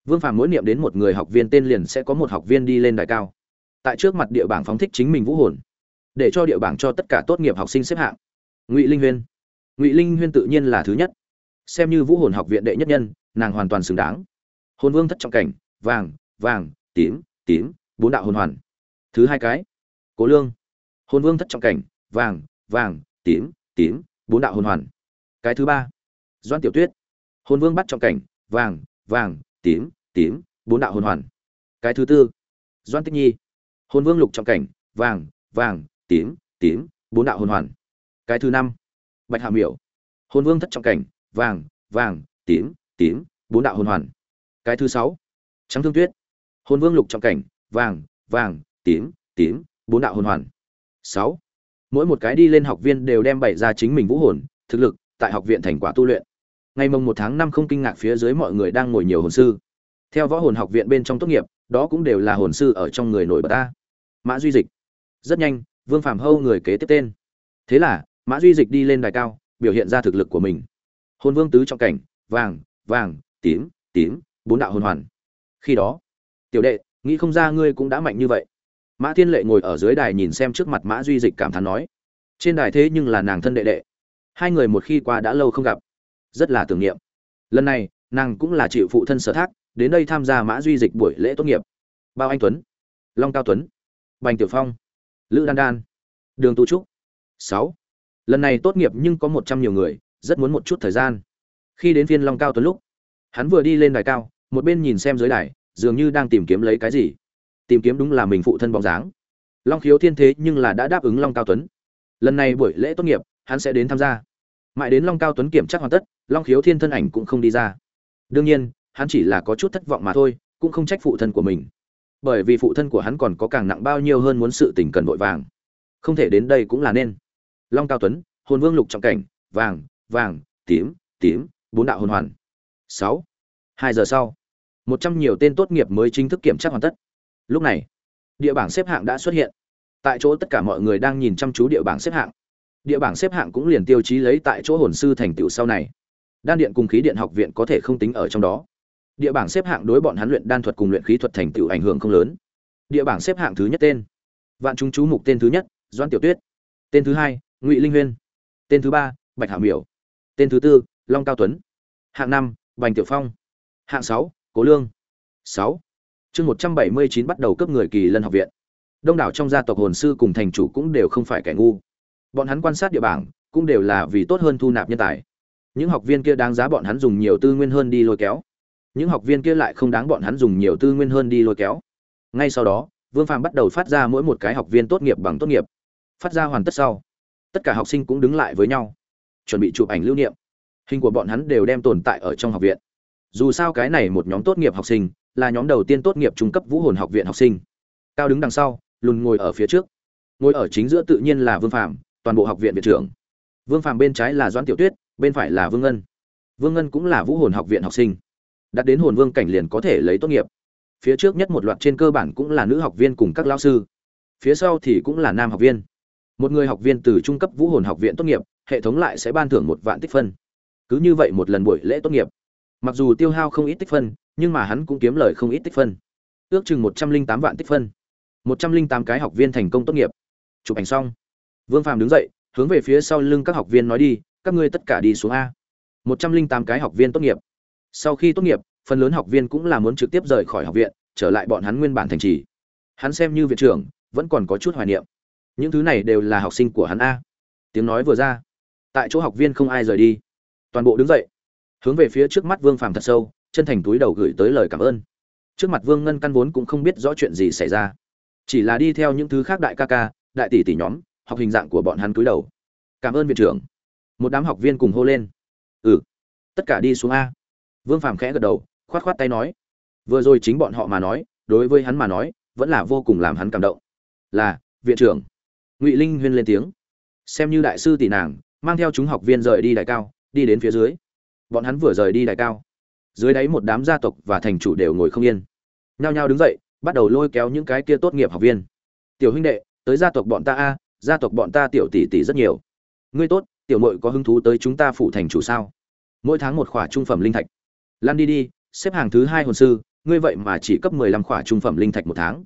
S1: Vương phàm mỗi niệm đến một người học viên tên liền sẽ có một học viên đi lên đài cao. Tại trước mặt địa bảng phóng thích chính mình vũ hồn, để cho địa bảng cho tất cả tốt nghiệp học sinh xếp hạng. Ngụy linh huyên. Ngụy linh huyên tự nhiên là thứ nhất. Xem như vũ hồn học viện đệ nhất nhân, nàng hoàn toàn xứng đáng. Hồn vương thất trọng cảnh, vàng vàng, tím tím, bốn đạo hồn hoàn. Thứ hai cái, cố lương. Hồn vương thất trọng cảnh, vàng vàng, tím tím, bốn đạo hồn hoàn. Cái thứ ba, doan tiểu tuyết. Hồn vương bắt trọng cảnh, vàng vàng, tím tím, bốn đạo hồn hoàn. Cái thứ tư, doan tích nhi. Hồn vương lục trọng cảnh, vàng vàng, tím tím, bốn đạo hồn hoàn. Cái thứ năm, bạch hạ miểu. Hồn vương thất trọng cảnh, vàng vàng, tím tím, bốn đạo hồn hoàn. Cái thứ sáu, trắng thương tuyết hồn vương lục trọng cảnh, vàng vàng, tím tím, bốn đạo hồn hoàn. Sáu. Mỗi một cái đi lên học viên đều đem bày ra chính mình vũ hồn, thực lực, tại học viện thành quả tu luyện. Ngày mồng một tháng năm không kinh ngạc phía dưới mọi người đang ngồi nhiều hồn sư. Theo võ hồn học viện bên trong tốt nghiệp, đó cũng đều là hồn sư ở trong người nổi bật ta. Mã duy dịch. Rất nhanh, vương phạm hâu người kế tiếp tên. Thế là, mã duy dịch đi lên đài cao, biểu hiện ra thực lực của mình. Hồn vương tứ trọng cảnh, vàng vàng, tím tím, bốn đạo hồn hoàn. Khi đó tiểu đệ, nghĩ không ra ngươi cũng đã mạnh như vậy. Mã thiên lệ ngồi ở dưới đài nhìn xem trước mặt mã duy dịch cảm thán nói. Trên đài thế nhưng là nàng thân đệ đệ. Hai người một khi qua đã lâu không gặp. Rất là tưởng niệm. Lần này, nàng cũng là chịu phụ thân sở thác, đến đây tham gia mã duy dịch buổi lễ tốt nghiệp. Bao anh tuấn, long cao tuấn, bành tiểu phong, lữ đan đan, đường tu trúc. Sáu. Lần này tốt nghiệp nhưng có một trăm nhiều người, rất muốn một chút thời gian. Khi đến phiên long cao tuấn lúc, hắn vừa đi lên đài cao, một bên nhìn xem dưới đài dường như đang tìm kiếm lấy cái gì. Tìm kiếm đúng là mình phụ thân bóng dáng. Long khiếu thiên thế nhưng là đã đáp ứng long cao tuấn. Lần này buổi lễ tốt nghiệp, hắn sẽ đến tham gia. Mãi đến long cao tuấn kiểm tra hoàn tất, long khiếu thiên thân ảnh cũng không đi ra. Đương nhiên, hắn chỉ là có chút thất vọng mà thôi, cũng không trách phụ thân của mình. Bởi vì phụ thân của hắn còn có càng nặng bao nhiêu hơn muốn sự tình cần vội vàng. Không thể đến đây cũng là nên. Long cao tuấn, hồn vương lục trọng cảnh, vàng vàng, tím tím, bốn đạo hồn hoàn. Sáu. Hai giờ sau một trăm nhiều tên tốt nghiệp mới chính thức kiểm tra hoàn tất. Lúc này, địa bảng xếp hạng đã xuất hiện. Tại chỗ tất cả mọi người đang nhìn chăm chú địa bảng xếp hạng. Địa bảng xếp hạng cũng liền tiêu chí lấy tại chỗ hồn sư thành tựu sau này. Đan điện cùng khí điện học viện có thể không tính ở trong đó. Địa bảng xếp hạng đối bọn hắn luyện đan thuật cùng luyện khí thuật thành tựu ảnh hưởng không lớn. Địa bảng xếp hạng thứ nhất tên. Vạn chúng chú mục tên thứ nhất doan tiểu tuyết. Tên thứ hai, ngụy linh huyên. Tên thứ ba, bạch hạ miểu. Tên thứ tư, long cao tuấn. Hạng năm, bành tiểu phong. Hạng sáu cố lương. Sáu. Chương một trăm bảy mươi chín bắt đầu cấp người kỳ lân học viện. Đông đảo trong gia tộc hồn sư cùng thành chủ cũng đều không phải kẻ ngu. Bọn hắn quan sát địa bảng, cũng đều là vì tốt hơn thu nạp nhân tài. Những học viên kia đáng giá bọn hắn dùng nhiều tư nguyên hơn đi lôi kéo. Những học viên kia lại không đáng bọn hắn dùng nhiều tư nguyên hơn đi lôi kéo. Ngay sau đó, vương phàm bắt đầu phát ra mỗi một cái học viên tốt nghiệp bằng tốt nghiệp. Phát ra hoàn tất sau, tất cả học sinh cũng đứng lại với nhau, chuẩn bị chụp ảnh lưu niệm. Hình của bọn hắn đều đem tồn tại ở trong học viện dù sao cái này một nhóm tốt nghiệp học sinh, là nhóm đầu tiên tốt nghiệp trung cấp vũ hồn học viện học sinh. Cao đứng đằng sau, lùn ngồi ở phía trước. Ngồi ở chính giữa tự nhiên là vương phạm toàn bộ học viện viện trưởng. Vương phạm bên trái là doãn tiểu tuyết, bên phải là vương ngân. Vương ngân cũng là vũ hồn học viện học sinh. Đặt đến hồn vương cảnh liền có thể lấy tốt nghiệp. Phía trước nhất một loạt trên cơ bản cũng là nữ học viên cùng các lao sư. Phía sau thì cũng là nam học viên. Một người học viên từ trung cấp vũ hồn học viện tốt nghiệp, hệ thống lại sẽ ban thưởng một vạn tích phân. Cứ như vậy một lần buổi lễ tốt nghiệp mặc dù tiêu hao không ít tích phân, nhưng mà hắn cũng kiếm lời không ít tích phân. Ước chừng một trăm linh tám vạn tích phân. một trăm linh tám cái học viên thành công tốt nghiệp. Chụp ảnh xong. Vương phàm đứng dậy, hướng về phía sau lưng các học viên nói đi, các ngươi tất cả đi xuống a. một trăm linh tám cái học viên tốt nghiệp. Sau khi tốt nghiệp, phần lớn học viên cũng là muốn trực tiếp rời khỏi học viện, trở lại bọn hắn nguyên bản thành trì. Hắn xem như viện trưởng, vẫn còn có chút hoài niệm. Những thứ này đều là học sinh của hắn a. Tiếng nói vừa ra. Tại chỗ học viên không ai rời đi. Toàn bộ đứng dậy hướng về phía trước mắt vương phàm thật sâu, chân thành túi đầu gửi tới lời cảm ơn. Trước mặt vương ngân căn vốn cũng không biết rõ chuyện gì xảy ra. Chỉ là đi theo những thứ khác đại ca ca, đại tỷ tỷ nhóm, học hình dạng của bọn hắn túi đầu. Cảm ơn viện trưởng. Một đám học viên cùng hô lên. Ừ tất cả đi xuống a. Vương phàm khẽ gật đầu, khoát khoát tay nói. Vừa rồi chính bọn họ mà nói, đối với hắn mà nói, vẫn là vô cùng làm hắn cảm động. Là, viện trưởng. Ngụy linh huyên lên tiếng. Xem như đại sư tỷ nàng, mang theo chúng học viên rời đi đại cao, đi đến phía dưới bọn hắn vừa rời đi đại cao. Dưới đáy một đám gia tộc và thành chủ đều ngồi không yên. Nhao nhao đứng dậy, bắt đầu lôi kéo những cái kia tốt nghiệp học viên. Tiểu huynh đệ, tới gia tộc bọn ta a, gia tộc bọn ta tiểu tỷ tỷ rất nhiều. Ngươi tốt, tiểu mội có hứng thú tới chúng ta phủ thành chủ sao? Mỗi tháng một khỏa trung phẩm linh thạch. Lan đi đi, xếp hàng thứ hai hồn sư, ngươi vậy mà chỉ cấp mười lăm khỏa trung phẩm linh thạch một tháng.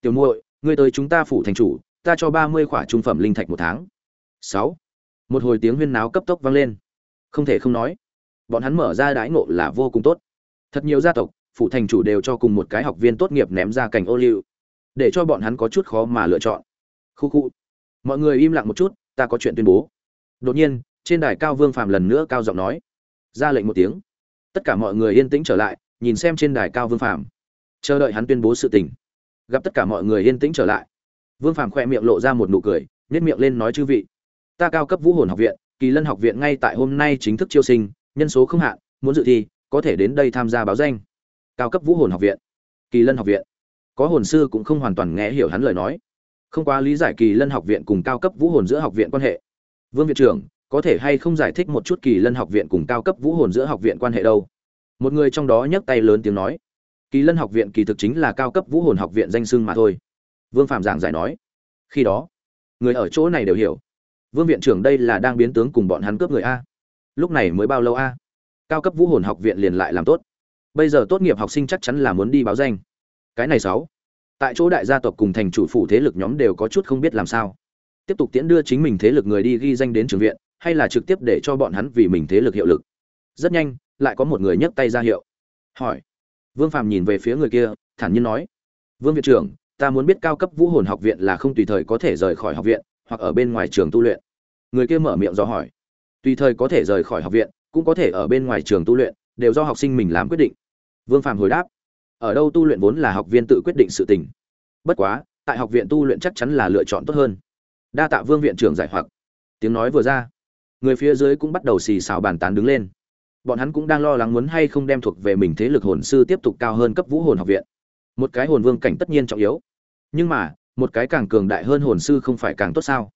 S1: Tiểu muội, ngươi tới chúng ta phủ thành chủ, ta cho ba mươi khỏa trung phẩm linh thạch một tháng. Sáu. Một hồi tiếng huyên náo cấp tốc vang lên. Không thể không nói bọn hắn mở ra đãi ngộ là vô cùng tốt. Thật nhiều gia tộc phụ thành chủ đều cho cùng một cái học viên tốt nghiệp ném ra cảnh ô liu, để cho bọn hắn có chút khó mà lựa chọn. Khu khu. Mọi người im lặng một chút, ta có chuyện tuyên bố. Đột nhiên, trên đài cao vương phàm lần nữa cao giọng nói. Ra lệnh một tiếng. Tất cả mọi người yên tĩnh trở lại, nhìn xem trên đài cao vương phàm. Chờ đợi hắn tuyên bố sự tình. Gặp tất cả mọi người yên tĩnh trở lại. Vương phàm khoe miệng lộ ra một nụ cười nhét miệng lên nói chư vị. Ta cao cấp vũ hồn học viện, kỳ lân học viện ngay tại hôm nay chính thức chiêu sinh nhân số không hạn, muốn dự thi, có thể đến đây tham gia báo danh. Cao cấp vũ hồn học viện, kỳ lân học viện. Có hồn sư cũng không hoàn toàn nghe hiểu hắn lời nói. Không quá lý giải kỳ lân học viện cùng cao cấp vũ hồn giữa học viện quan hệ. Vương viện trưởng, có thể hay không giải thích một chút kỳ lân học viện cùng cao cấp vũ hồn giữa học viện quan hệ đâu? Một người trong đó nhấc tay lớn tiếng nói. Kỳ lân học viện kỳ thực chính là cao cấp vũ hồn học viện danh sưng mà thôi. Vương phạm giảng giải nói. Khi đó, người ở chỗ này đều hiểu. Vương viện trưởng đây là đang biến tướng cùng bọn hắn cướp người a lúc này mới bao lâu a? Cao cấp vũ hồn học viện liền lại làm tốt. Bây giờ tốt nghiệp học sinh chắc chắn là muốn đi báo danh. Cái này sáu. Tại chỗ đại gia tộc cùng thành chủ phủ thế lực nhóm đều có chút không biết làm sao. Tiếp tục tiễn đưa chính mình thế lực người đi ghi danh đến trường viện, hay là trực tiếp để cho bọn hắn vì mình thế lực hiệu lực? Rất nhanh, lại có một người nhấc tay ra hiệu. Hỏi. Vương phàm nhìn về phía người kia, thản nhiên nói. Vương viện trưởng, ta muốn biết cao cấp vũ hồn học viện là không tùy thời có thể rời khỏi học viện, hoặc ở bên ngoài trường tu luyện. Người kia mở miệng do hỏi tùy thời có thể rời khỏi học viện, cũng có thể ở bên ngoài trường tu luyện, đều do học sinh mình làm quyết định. Vương phạm hồi đáp, ở đâu tu luyện vốn là học viên tự quyết định sự tình. Bất quá, tại học viện tu luyện chắc chắn là lựa chọn tốt hơn. Đa tạ vương viện trưởng giải hoặc. Tiếng nói vừa ra, người phía dưới cũng bắt đầu xì xào bàn tán đứng lên. Bọn hắn cũng đang lo lắng muốn hay không đem thuộc về mình thế lực hồn sư tiếp tục cao hơn cấp vũ hồn học viện. Một cái hồn vương cảnh tất nhiên trọng yếu. Nhưng mà, một cái càng cường đại hơn hồn sư không phải càng tốt sao?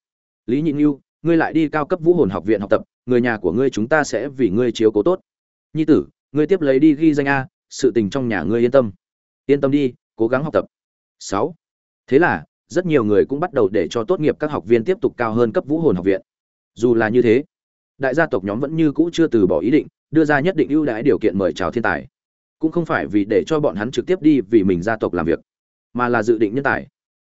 S1: Lý nhị như ngươi lại đi cao cấp vũ hồn học viện học tập người nhà của ngươi chúng ta sẽ vì ngươi chiếu cố tốt. Nhi tử, ngươi tiếp lấy đi ghi danh a, sự tình trong nhà ngươi yên tâm. Yên tâm đi, cố gắng học tập. Sáu. Thế là, rất nhiều người cũng bắt đầu để cho tốt nghiệp các học viên tiếp tục cao hơn cấp vũ hồn học viện. Dù là như thế, đại gia tộc nhóm vẫn như cũ chưa từ bỏ ý định, đưa ra nhất định ưu đãi điều kiện mời chào thiên tài. Cũng không phải vì để cho bọn hắn trực tiếp đi vì mình gia tộc làm việc, mà là dự định nhân tài.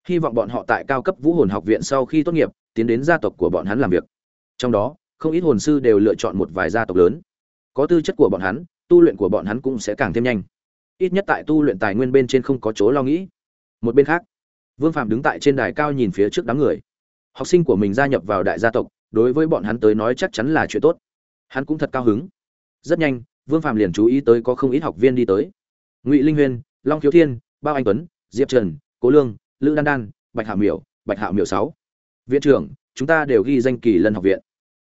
S1: Hy vọng bọn họ tại cao cấp vũ hồn học viện sau khi tốt nghiệp, tiến đến gia tộc của bọn hắn làm việc. Trong đó không ít hồn sư đều lựa chọn một vài gia tộc lớn. Có tư chất của bọn hắn, tu luyện của bọn hắn cũng sẽ càng thêm nhanh. Ít nhất tại tu luyện tài nguyên bên trên không có chỗ lo nghĩ. Một bên khác, vương phạm đứng tại trên đài cao nhìn phía trước đám người. Học sinh của mình gia nhập vào đại gia tộc, đối với bọn hắn tới nói chắc chắn là chuyện tốt. Hắn cũng thật cao hứng. Rất nhanh, vương phạm liền chú ý tới có không ít học viên đi tới. Ngụy linh huyên, long khiếu thiên, bao anh tuấn, diệp trần, cố lương, lữ đan đan, bạch hạ miểu, bạch hạ miểu sáu. Viện trưởng, chúng ta đều ghi danh kỳ lân học viện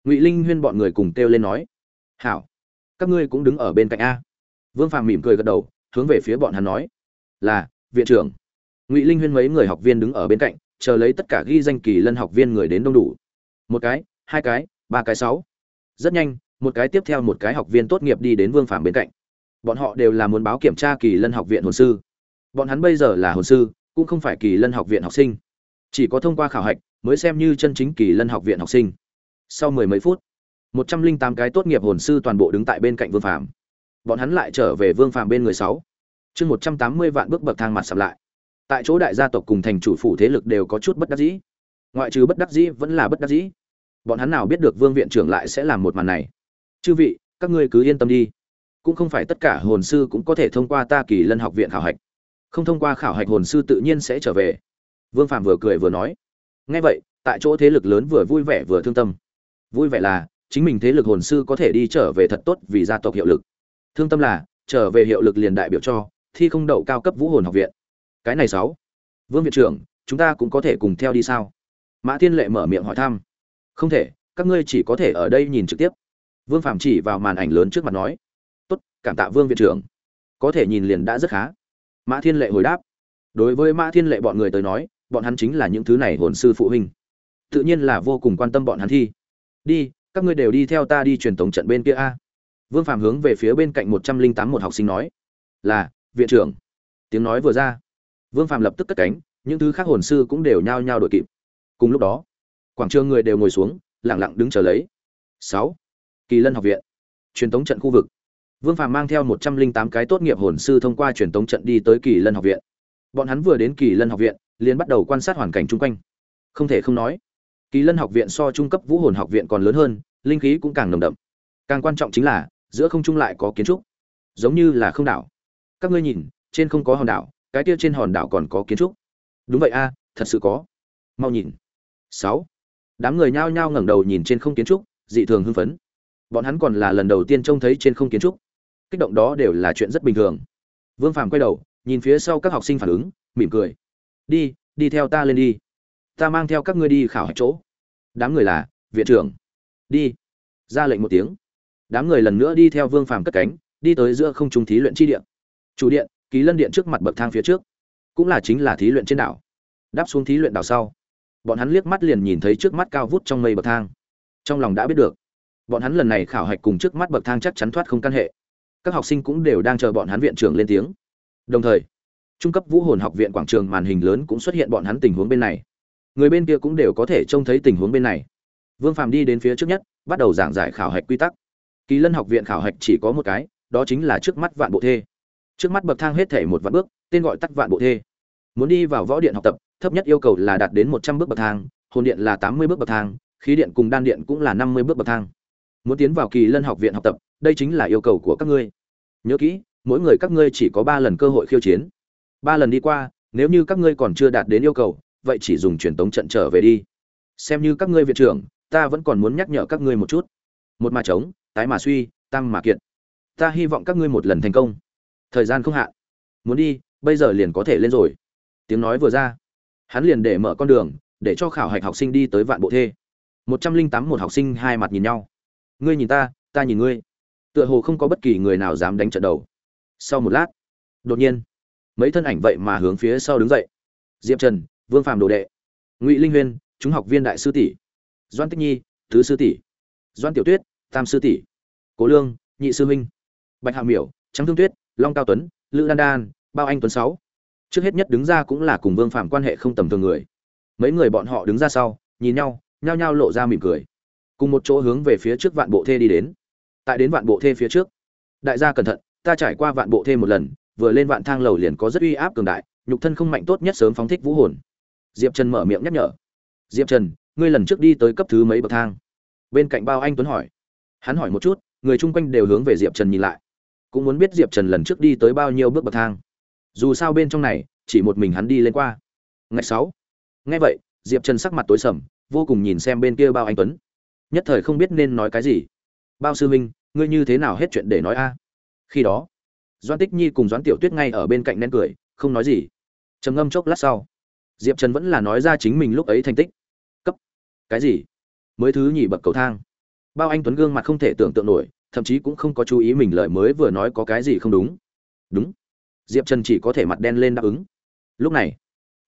S1: ngụy linh huyên bọn người cùng kêu lên nói, hảo, các ngươi cũng đứng ở bên cạnh a. Vương Phàm mỉm cười gật đầu, hướng về phía bọn hắn nói, là, viện trưởng. Ngụy linh huyên mấy người học viên đứng ở bên cạnh, chờ lấy tất cả ghi danh kỳ lân học viên người đến đông đủ. Một cái, hai cái, ba cái sáu. Rất nhanh, một cái tiếp theo một cái học viên tốt nghiệp đi đến vương Phàm bên cạnh. Bọn họ đều là muốn báo kiểm tra kỳ lân học viện hồn sư. Bọn hắn bây giờ là hồn sư, cũng không phải kỳ lân học viện học sinh. Chỉ có thông qua khảo hạch, mới xem như chân chính kỳ lân học viện học sinh sau mười mấy phút, một trăm linh tám cái tốt nghiệp hồn sư toàn bộ đứng tại bên cạnh vương phạm bọn hắn lại trở về vương phạm bên người sáu. Chương một trăm tám mươi vạn bước bậc thang mặt sập lại. Tại chỗ đại gia tộc cùng thành chủ phủ thế lực đều có chút bất đắc dĩ. Ngoại trừ bất đắc dĩ vẫn là bất đắc dĩ. Bọn hắn nào biết được vương viện trưởng lại sẽ làm một màn này. Chư vị, các ngươi cứ yên tâm đi. Cũng không phải tất cả hồn sư cũng có thể thông qua ta kỳ lân học viện khảo hạch. Không thông qua khảo hạch hồn sư tự nhiên sẽ trở về. Vương phạm vừa cười vừa nói. Ngay vậy, tại chỗ thế lực lớn vừa vui vẻ vừa thương tâm vui vẻ là, chính mình thế lực hồn sư có thể đi trở về thật tốt vì gia tộc hiệu lực. Thương tâm là, trở về hiệu lực liền đại biểu cho, thi không đậu cao cấp vũ hồn học viện. Cái này sáu. Vương viện trưởng, chúng ta cũng có thể cùng theo đi sao? Mã thiên lệ mở miệng hỏi thăm. Không thể, các ngươi chỉ có thể ở đây nhìn trực tiếp. Vương phạm chỉ vào màn ảnh lớn trước mặt nói. Tốt, cảm tạ vương viện trưởng. Có thể nhìn liền đã rất khá. Mã thiên lệ hồi đáp. Đối với mã thiên lệ bọn người tới nói, bọn hắn chính là những thứ này hồn sư phụ huynh. Tự nhiên là vô cùng quan tâm bọn hắn thi đi, các ngươi đều đi theo ta đi truyền tống trận bên kia a. Vương phạm hướng về phía bên cạnh một trăm linh tám một học sinh nói, là, viện trưởng. Tiếng nói vừa ra, vương phạm lập tức cất cánh, những thứ khác hồn sư cũng đều nhao nhao đội kịp. Cùng lúc đó, quảng trường người đều ngồi xuống lẳng lặng đứng chờ lấy. Sáu, kỳ lân học viện, truyền tống trận khu vực. Vương phạm mang theo một trăm linh tám cái tốt nghiệp hồn sư thông qua truyền tống trận đi tới kỳ lân học viện. Bọn hắn vừa đến kỳ lân học viện, liền bắt đầu quan sát hoàn cảnh chung quanh. Không thể không nói kỳ lân học viện so trung cấp vũ hồn học viện còn lớn hơn, linh khí cũng càng nồng đậm. Càng quan trọng chính là, giữa không trung lại có kiến trúc. Giống như là không đảo. Các ngươi nhìn, trên không có hòn đảo, cái kia trên hòn đảo còn có kiến trúc. Đúng vậy a, thật sự có. Mau nhìn. Sáu. Đám người nhao nhao ngẩng đầu nhìn trên không kiến trúc, dị thường hưng phấn. Bọn hắn còn là lần đầu tiên trông thấy trên không kiến trúc. Kích động đó đều là chuyện rất bình thường. Vương phàm quay đầu, nhìn phía sau các học sinh phản ứng, mỉm cười. Đi đi theo ta lên đi ta mang theo các ngươi đi khảo hạch chỗ. Đám người là, viện trưởng. Đi. Ra lệnh một tiếng. Đám người lần nữa đi theo vương phàm cất cánh, đi tới giữa không trung thí luyện chi điện chủ điện ký lân điện trước mặt bậc thang phía trước. Cũng là chính là thí luyện trên đảo. Đáp xuống thí luyện đảo sau, bọn hắn liếc mắt liền nhìn thấy trước mắt cao vút trong mây bậc thang. Trong lòng đã biết được, bọn hắn lần này khảo hạch cùng trước mắt bậc thang chắc chắn thoát không căn hệ. Các học sinh cũng đều đang chờ bọn hắn viện trưởng lên tiếng. Đồng thời, trung cấp vũ hồn học viện quảng trường màn hình lớn cũng xuất hiện bọn hắn tình huống bên này người bên kia cũng đều có thể trông thấy tình huống bên này. Vương Phạm đi đến phía trước nhất, bắt đầu giảng giải khảo hạch quy tắc. Kỳ lân học viện khảo hạch chỉ có một cái, đó chính là trước mắt vạn bộ thê. Trước mắt bậc thang hết thể một vạn bước, tên gọi tắt vạn bộ thê. Muốn đi vào võ điện học tập, thấp nhất yêu cầu là đạt đến một trăm bước bậc thang, hồn điện là tám mươi bước bậc thang, khí điện cùng đan điện cũng là năm mươi bước bậc thang. Muốn tiến vào kỳ lân học viện học tập, đây chính là yêu cầu của các ngươi. Nhớ kỹ, mỗi người các ngươi chỉ có ba lần cơ hội khiêu chiến. Ba lần đi qua, nếu như các ngươi còn chưa đạt đến yêu cầu vậy chỉ dùng truyền tống trận trở về đi. Xem như các ngươi viện trưởng, ta vẫn còn muốn nhắc nhở các ngươi một chút. Một mà trống tái mà suy, tăng mà kiện ta hy vọng các ngươi một lần thành công. Thời gian không hạn. Muốn đi, bây giờ liền có thể lên rồi. Tiếng nói vừa ra. Hắn liền để mở con đường, để cho khảo hạch học sinh đi tới vạn bộ thê. Một trăm linh tám một học sinh hai mặt nhìn nhau. Ngươi nhìn ta ta nhìn ngươi. Tựa hồ không có bất kỳ người nào dám đánh trận đầu. Sau một lát, đột nhiên, mấy thân ảnh vậy mà hướng phía sau đứng dậy. Diệp trần vương phàm đồ đệ. Ngụy linh huyên, chúng học viên đại sư tỷ. Doan tích nhi thứ sư tỷ. Doan tiểu tuyết, tam sư tỷ. Cố lương, nhị sư huynh. Bạch hạ miểu, trắng thương tuyết, long cao tuấn, lữ đan đan, bao anh tuấn sáu. Trước hết nhất đứng ra cũng là cùng vương phạm quan hệ không tầm thường người. Mấy người bọn họ đứng ra sau, nhìn nhau, nhao nhao lộ ra mỉm cười. Cùng một chỗ hướng về phía trước vạn bộ thê đi đến. Tại đến vạn bộ thê phía trước, đại gia cẩn thận, ta trải qua vạn bộ thê một lần, vừa lên vạn thang lầu liền có rất uy áp cường đại, nhục thân không mạnh tốt nhất sớm phóng thích vũ hồn diệp trần mở miệng nhắc nhở. Diệp trần, ngươi lần trước đi tới cấp thứ mấy bậc thang? Bên cạnh bao anh tuấn hỏi. Hắn hỏi một chút, người chung quanh đều hướng về diệp trần nhìn lại. Cũng muốn biết diệp trần lần trước đi tới bao nhiêu bước bậc thang. Dù sao bên trong này, chỉ một mình hắn đi lên qua. Ngày sáu. Nghe vậy, diệp trần sắc mặt tối sầm, vô cùng nhìn xem bên kia bao anh tuấn. Nhất thời không biết nên nói cái gì. Bao sư huynh, ngươi như thế nào hết chuyện để nói a? Khi đó doan tích nhi cùng doãn tiểu tuyết ngay ở bên cạnh nén cười, không nói gì. Trầm ngâm chốc lát sau diệp trần vẫn là nói ra chính mình lúc ấy thành tích. Cấp. Cái gì? Mới thứ nhì bậc cầu thang. Bao anh tuấn gương mặt không thể tưởng tượng nổi, thậm chí cũng không có chú ý mình lời mới vừa nói có cái gì không đúng. Đúng. Diệp trần chỉ có thể mặt đen lên đáp ứng. Lúc này,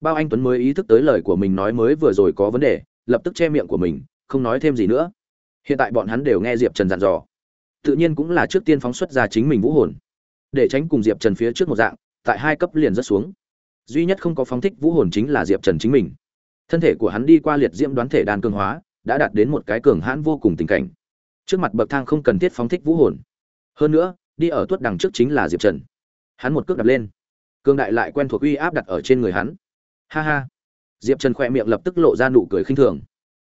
S1: bao anh tuấn mới ý thức tới lời của mình nói mới vừa rồi có vấn đề, lập tức che miệng của mình, không nói thêm gì nữa. Hiện tại bọn hắn đều nghe diệp trần dặn dò. Tự nhiên cũng là trước tiên phóng xuất ra chính mình vũ hồn. Để tránh cùng diệp trần phía trước một dạng, tại hai cấp liền rất xuống duy nhất không có phóng thích vũ hồn chính là diệp trần chính mình. Thân thể của hắn đi qua liệt diễm đoán thể đan cường hóa, đã đạt đến một cái cường hãn vô cùng tình cảnh. Trước mặt bậc thang không cần thiết phóng thích vũ hồn. Hơn nữa, đi ở tuất đằng trước chính là diệp trần. Hắn một cước đập lên. Cương đại lại quen thuộc uy áp đặt ở trên người hắn. Ha ha. Diệp trần khoe miệng lập tức lộ ra nụ cười khinh thường.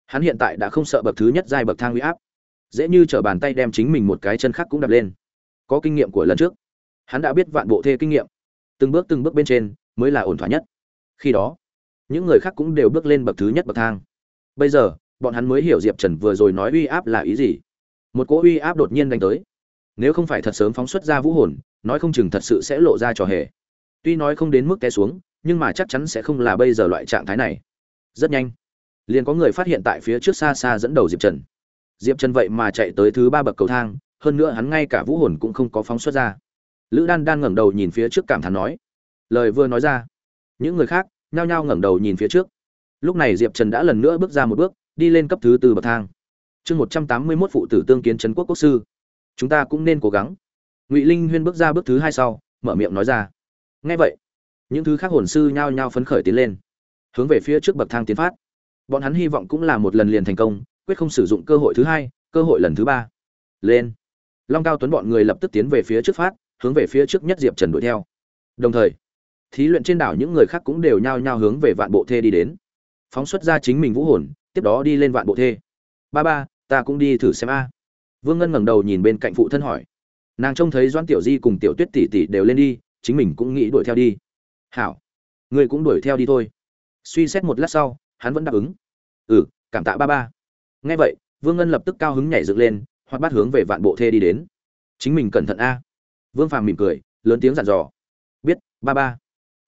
S1: Hắn hiện tại đã không sợ bậc thứ nhất giai bậc thang uy áp. Dễ như t r ở bàn tay đem chính mình một cái chân khác cũng đập lên. Có kinh nghiệm của lần trước. Hắn đã biết vạn bộ thê kinh nghiệm. Từng bước từng bước bên trên mới là ổn thỏa nhất. Khi đó, những người khác cũng đều bước lên bậc thứ nhất bậc thang. Bây giờ, bọn hắn mới hiểu diệp trần vừa rồi nói uy áp là ý gì. Một cỗ uy áp đột nhiên đánh tới. Nếu không phải thật sớm phóng xuất ra vũ hồn, nói không chừng thật sự sẽ lộ ra trò hề. Tuy nói không đến mức té xuống, nhưng mà chắc chắn sẽ không là bây giờ loại trạng thái này. Rất nhanh, liền có người phát hiện tại phía trước xa xa dẫn đầu diệp trần. Diệp trần vậy mà chạy tới thứ ba bậc cầu thang, hơn nữa hắn ngay cả vũ hồn cũng không có phóng xuất ra. Lữ đan đan ngẩng đầu nhìn phía trước cảm thán nói lời vừa nói ra. Những người khác nhao nhao ngẩng đầu nhìn phía trước. Lúc này diệp trần đã lần nữa bước ra một bước, đi lên cấp thứ tư bậc thang. Chương một trăm tám mươi mốt phụ tử tương kiến trấn quốc quốc sư. Chúng ta cũng nên cố gắng. Ngụy linh huyên bước ra bước thứ hai sau, mở miệng nói ra. Ngay vậy, những thứ khác hồn sư nhao nhao phấn khởi tiến lên, hướng về phía trước bậc thang tiến phát. Bọn hắn hy vọng cũng là một lần liền thành công, quyết không sử dụng cơ hội thứ hai, cơ hội lần thứ ba. Lên. Long cao tuấn bọn người lập tức tiến về phía trước phát, hướng về phía trước nhất diệp trần đuổi theo. Đồng thời thí luyện trên đảo những người khác cũng đều nhao nhao hướng về vạn bộ thê đi đến. Phóng xuất ra chính mình vũ hồn, tiếp đó đi lên vạn bộ thê. Ba ba, ta cũng đi thử xem a. Vương ngân ngẩng đầu nhìn bên cạnh phụ thân hỏi. Nàng trông thấy doan tiểu di cùng tiểu tuyết tỷ tỷ đều lên đi, chính mình cũng nghĩ đuổi theo đi. Hảo, người cũng đuổi theo đi thôi. Suy xét một lát sau, hắn vẫn đáp ứng. Ừ cảm tạ ba ba. Nghe vậy, vương ngân lập tức cao hứng nhảy dựng lên hoặc bắt hướng về vạn bộ thê đi đến. Chính mình cẩn thận a. Vương phàm mỉm cười, lớn tiếng dặn dò. Biết, ba ba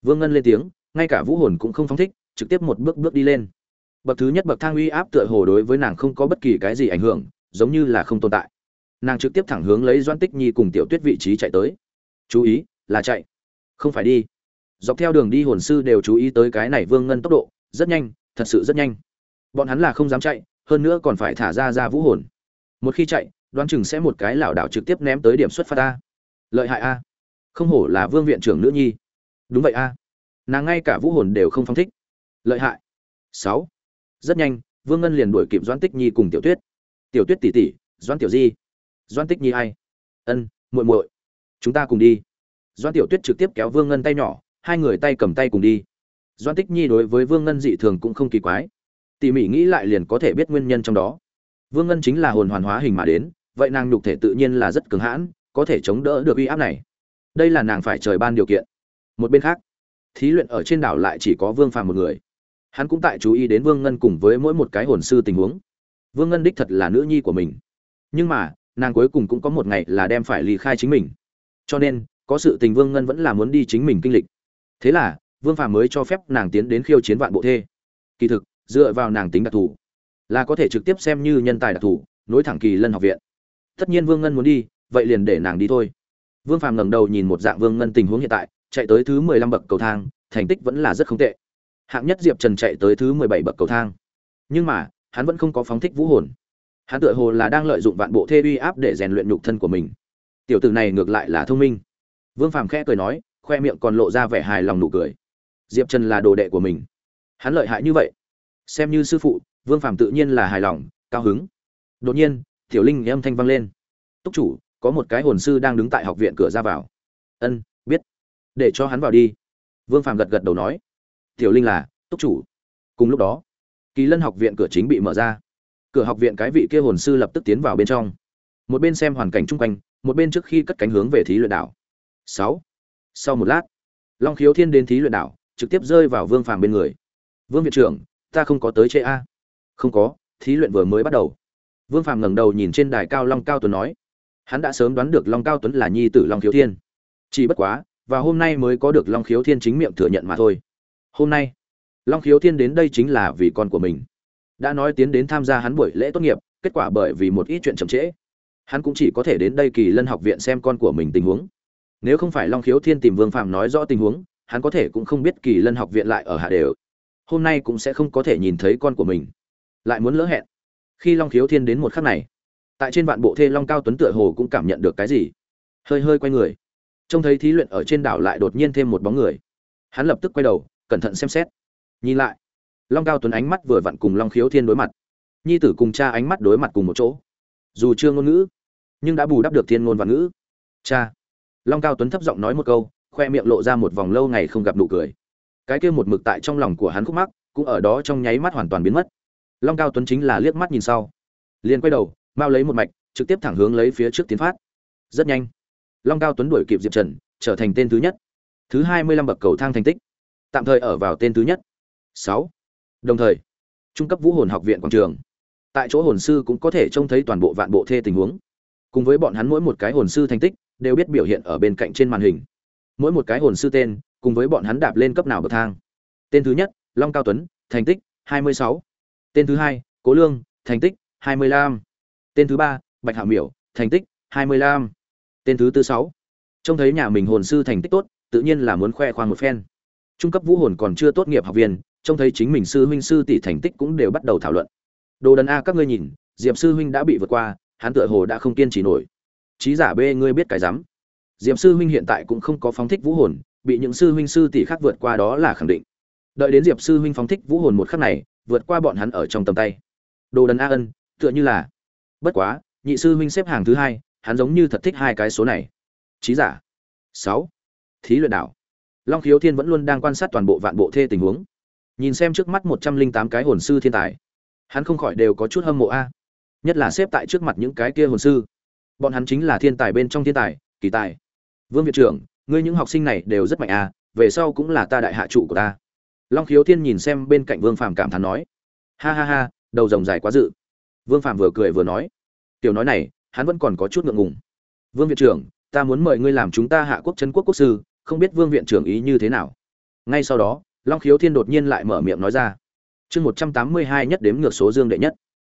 S1: vương ngân lên tiếng, ngay cả vũ hồn cũng không phóng thích, trực tiếp một bước bước đi lên. Bậc thứ nhất bậc thang uy áp tựa hồ đối với nàng không có bất kỳ cái gì ảnh hưởng, giống như là không tồn tại. Nàng trực tiếp thẳng hướng lấy Doãn tích nhi cùng tiểu tuyết vị trí chạy tới. Chú ý, là chạy. Không phải đi. Dọc theo đường đi hồn sư đều chú ý tới cái này vương ngân tốc độ, rất nhanh, thật sự rất nhanh. Bọn hắn là không dám chạy, hơn nữa còn phải thả ra ra vũ hồn. Một khi chạy, đoán chừng sẽ một cái lảo đảo trực tiếp ném tới điểm xuất phát a. Lợi hại a. Không hổ là vương viện trưởng nữ nhi đúng vậy a. Nàng ngay cả vũ hồn đều không phong thích. Lợi hại. Sáu. Rất nhanh, vương ngân liền đuổi kịp doãn tích nhi cùng tiểu tuyết. Tiểu tuyết tỷ tỷ, doãn tiểu di. Doãn tích nhi ai? Ân, muội muội. Chúng ta cùng đi. Doãn tiểu tuyết trực tiếp kéo vương ngân tay nhỏ, hai người tay cầm tay cùng đi. Doãn tích nhi đối với vương ngân dị thường cũng không kỳ quái. Tỉ mỉ nghĩ lại liền có thể biết nguyên nhân trong đó. Vương ngân chính là hồn hoàn hóa hình mà đến, vậy nàng nhục thể tự nhiên là rất cứng hãn, có thể chống đỡ được uy áp này. Đây là nàng phải trời ban điều kiện một bên khác, thí luyện ở trên đảo lại chỉ có vương phàm một người. Hắn cũng tại chú ý đến vương ngân cùng với mỗi một cái hồn sư tình huống. Vương ngân đích thật là nữ nhi của mình. Nhưng mà, nàng cuối cùng cũng có một ngày là đem phải ly khai chính mình. Cho nên, có sự tình vương ngân vẫn là muốn đi chính mình kinh lịch. Thế là, vương phàm mới cho phép nàng tiến đến khiêu chiến vạn bộ thê. Kỳ thực, dựa vào nàng tính đặc thù, là có thể trực tiếp xem như nhân tài đặc thù, nối thẳng kỳ lân học viện. Tất nhiên vương ngân muốn đi, vậy liền để nàng đi thôi. Vương phàm ngẩng đầu nhìn một dạng vương ngân tình huống hiện tại chạy tới thứ mười lăm bậc cầu thang, thành tích vẫn là rất không tệ. Hạng nhất diệp trần chạy tới thứ mười bảy bậc cầu thang. Nhưng mà, hắn vẫn không có phóng thích vũ hồn. Hắn tựa hồ là đang lợi dụng vạn bộ thê uy áp để rèn luyện nhục thân của mình. Tiểu tử này ngược lại là thông minh. Vương phàm khẽ cười nói, khoe miệng còn lộ ra vẻ hài lòng nụ cười. Diệp trần là đồ đệ của mình. Hắn lợi hại như vậy. Xem như sư phụ, vương phàm tự nhiên là hài lòng, cao hứng. Đột nhiên, tiểu linh âm thanh vang lên. Túc chủ, có một cái hồn sư đang đứng tại học viện cửa ra vào. Ân, biết để cho hắn vào đi. Vương phàm gật gật đầu nói, tiểu linh là túc chủ. Cùng lúc đó, kỳ lân học viện cửa chính bị mở ra. Cửa học viện cái vị kia hồn sư lập tức tiến vào bên trong. Một bên xem hoàn cảnh chung quanh, một bên trước khi cất cánh hướng về thí luyện đảo. Sáu. Sau một lát, long khiếu thiên đến thí luyện đảo, trực tiếp rơi vào vương phàm bên người. Vương viện trưởng, ta không có tới chê a. Không có, thí luyện vừa mới bắt đầu. Vương phàm ngẩng đầu nhìn trên đài cao long cao tuấn nói, hắn đã sớm đoán được long cao tuấn là nhi tử long khiếu thiên. Chỉ bất quá và hôm nay mới có được long khiếu thiên chính miệng thừa nhận mà thôi. Hôm nay, long khiếu thiên đến đây chính là vì con của mình. Đã nói tiến đến tham gia hắn buổi lễ tốt nghiệp, kết quả bởi vì một ít chuyện chậm trễ. Hắn cũng chỉ có thể đến đây kỳ lân học viện xem con của mình tình huống. Nếu không phải long khiếu thiên tìm vương phạm nói rõ tình huống, hắn có thể cũng không biết kỳ lân học viện lại ở hạ đều. Hôm nay cũng sẽ không có thể nhìn thấy con của mình. Lại muốn lỡ hẹn. Khi long khiếu thiên đến một khắc này, tại trên vạn bộ thê long cao tuấn tựa hồ cũng cảm nhận được cái gì. Hơi hơi quay người trông thấy thí luyện ở trên đảo lại đột nhiên thêm một bóng người. Hắn lập tức quay đầu, cẩn thận xem xét. Nhìn lại, long cao tuấn ánh mắt vừa vặn cùng long khiếu thiên đối mặt. Nhi tử cùng cha ánh mắt đối mặt cùng một chỗ. Dù chưa ngôn ngữ, nhưng đã bù đắp được thiên ngôn và ngữ. Cha. Long cao tuấn thấp giọng nói một câu, khoe miệng lộ ra một vòng lâu ngày không gặp nụ cười. Cái kia một mực tại trong lòng của hắn khúc mắc, cũng ở đó trong nháy mắt hoàn toàn biến mất. Long cao tuấn chính là liếc mắt nhìn sau. Liền quay đầu, mau lấy một mạch, trực tiếp thẳng hướng lấy phía trước tiến phát. Rất nhanh long cao tuấn đuổi kịp diệp trần, trở thành tên thứ nhất. Thứ hai mươi lăm bậc cầu thang thành tích. Tạm thời ở vào tên thứ nhất. Sáu. Đồng thời, trung cấp vũ hồn học viện quảng trường. Tại chỗ hồn sư cũng có thể trông thấy toàn bộ vạn bộ thê tình huống. Cùng với bọn hắn mỗi một cái hồn sư thành tích, đều biết biểu hiện ở bên cạnh trên màn hình. Mỗi một cái hồn sư tên, cùng với bọn hắn đạp lên cấp nào bậc thang. Tên thứ nhất, long cao tuấn, thành tích 26. tên thứ hai, cố lương, thành tích 25. tên thứ ba, bạch hạ miểu, thành tích 25 tên thứ tư sáu. Trông thấy nhà mình hồn sư thành tích tốt, tự nhiên là muốn khoe khoang một phen. Trung cấp vũ hồn còn chưa tốt nghiệp học viên, trông thấy chính mình sư huynh sư tỷ thành tích cũng đều bắt đầu thảo luận. Đồ đần a, các ngươi nhìn, diệp sư huynh đã bị vượt qua, hắn tựa hồ đã không kiên trì nổi. Trí giả b, ngươi biết cái rắm. Diệp sư huynh hiện tại cũng không có phóng thích vũ hồn, bị những sư huynh sư tỷ khác vượt qua đó là khẳng định. Đợi đến diệp sư huynh phóng thích vũ hồn một khắc này, vượt qua bọn hắn ở trong tầm tay. Đồ đần a ân, tựa như là, bất quá, nhị sư huynh xếp hàng thứ hai hắn giống như thật thích hai cái số này. Trí giả. Sáu. Thí luyện đảo. Long khiếu thiên vẫn luôn đang quan sát toàn bộ vạn bộ thê tình huống. Nhìn xem trước mắt một trăm linh tám cái hồn sư thiên tài, hắn không khỏi đều có chút hâm mộ a. Nhất là xếp tại trước mặt những cái kia hồn sư. Bọn hắn chính là thiên tài bên trong thiên tài, kỳ tài. Vương viện trưởng, ngươi những học sinh này đều rất mạnh a, về sau cũng là ta đại hạ trụ của ta. Long khiếu thiên nhìn xem bên cạnh vương phàm cảm thán nói. Ha ha ha, đầu rồng dài quá dự. Vương phàm vừa cười vừa nói. Tiểu nói này hắn vẫn còn có chút ngượng ngùng. Vương viện trưởng, ta muốn mời ngươi làm chúng ta hạ quốc trấn quốc quốc sư, không biết vương viện trưởng ý như thế nào? Ngay sau đó, long khiếu thiên đột nhiên lại mở miệng nói ra. Chương một trăm tám mươi hai nhất đếm ngược số dương đệ nhất.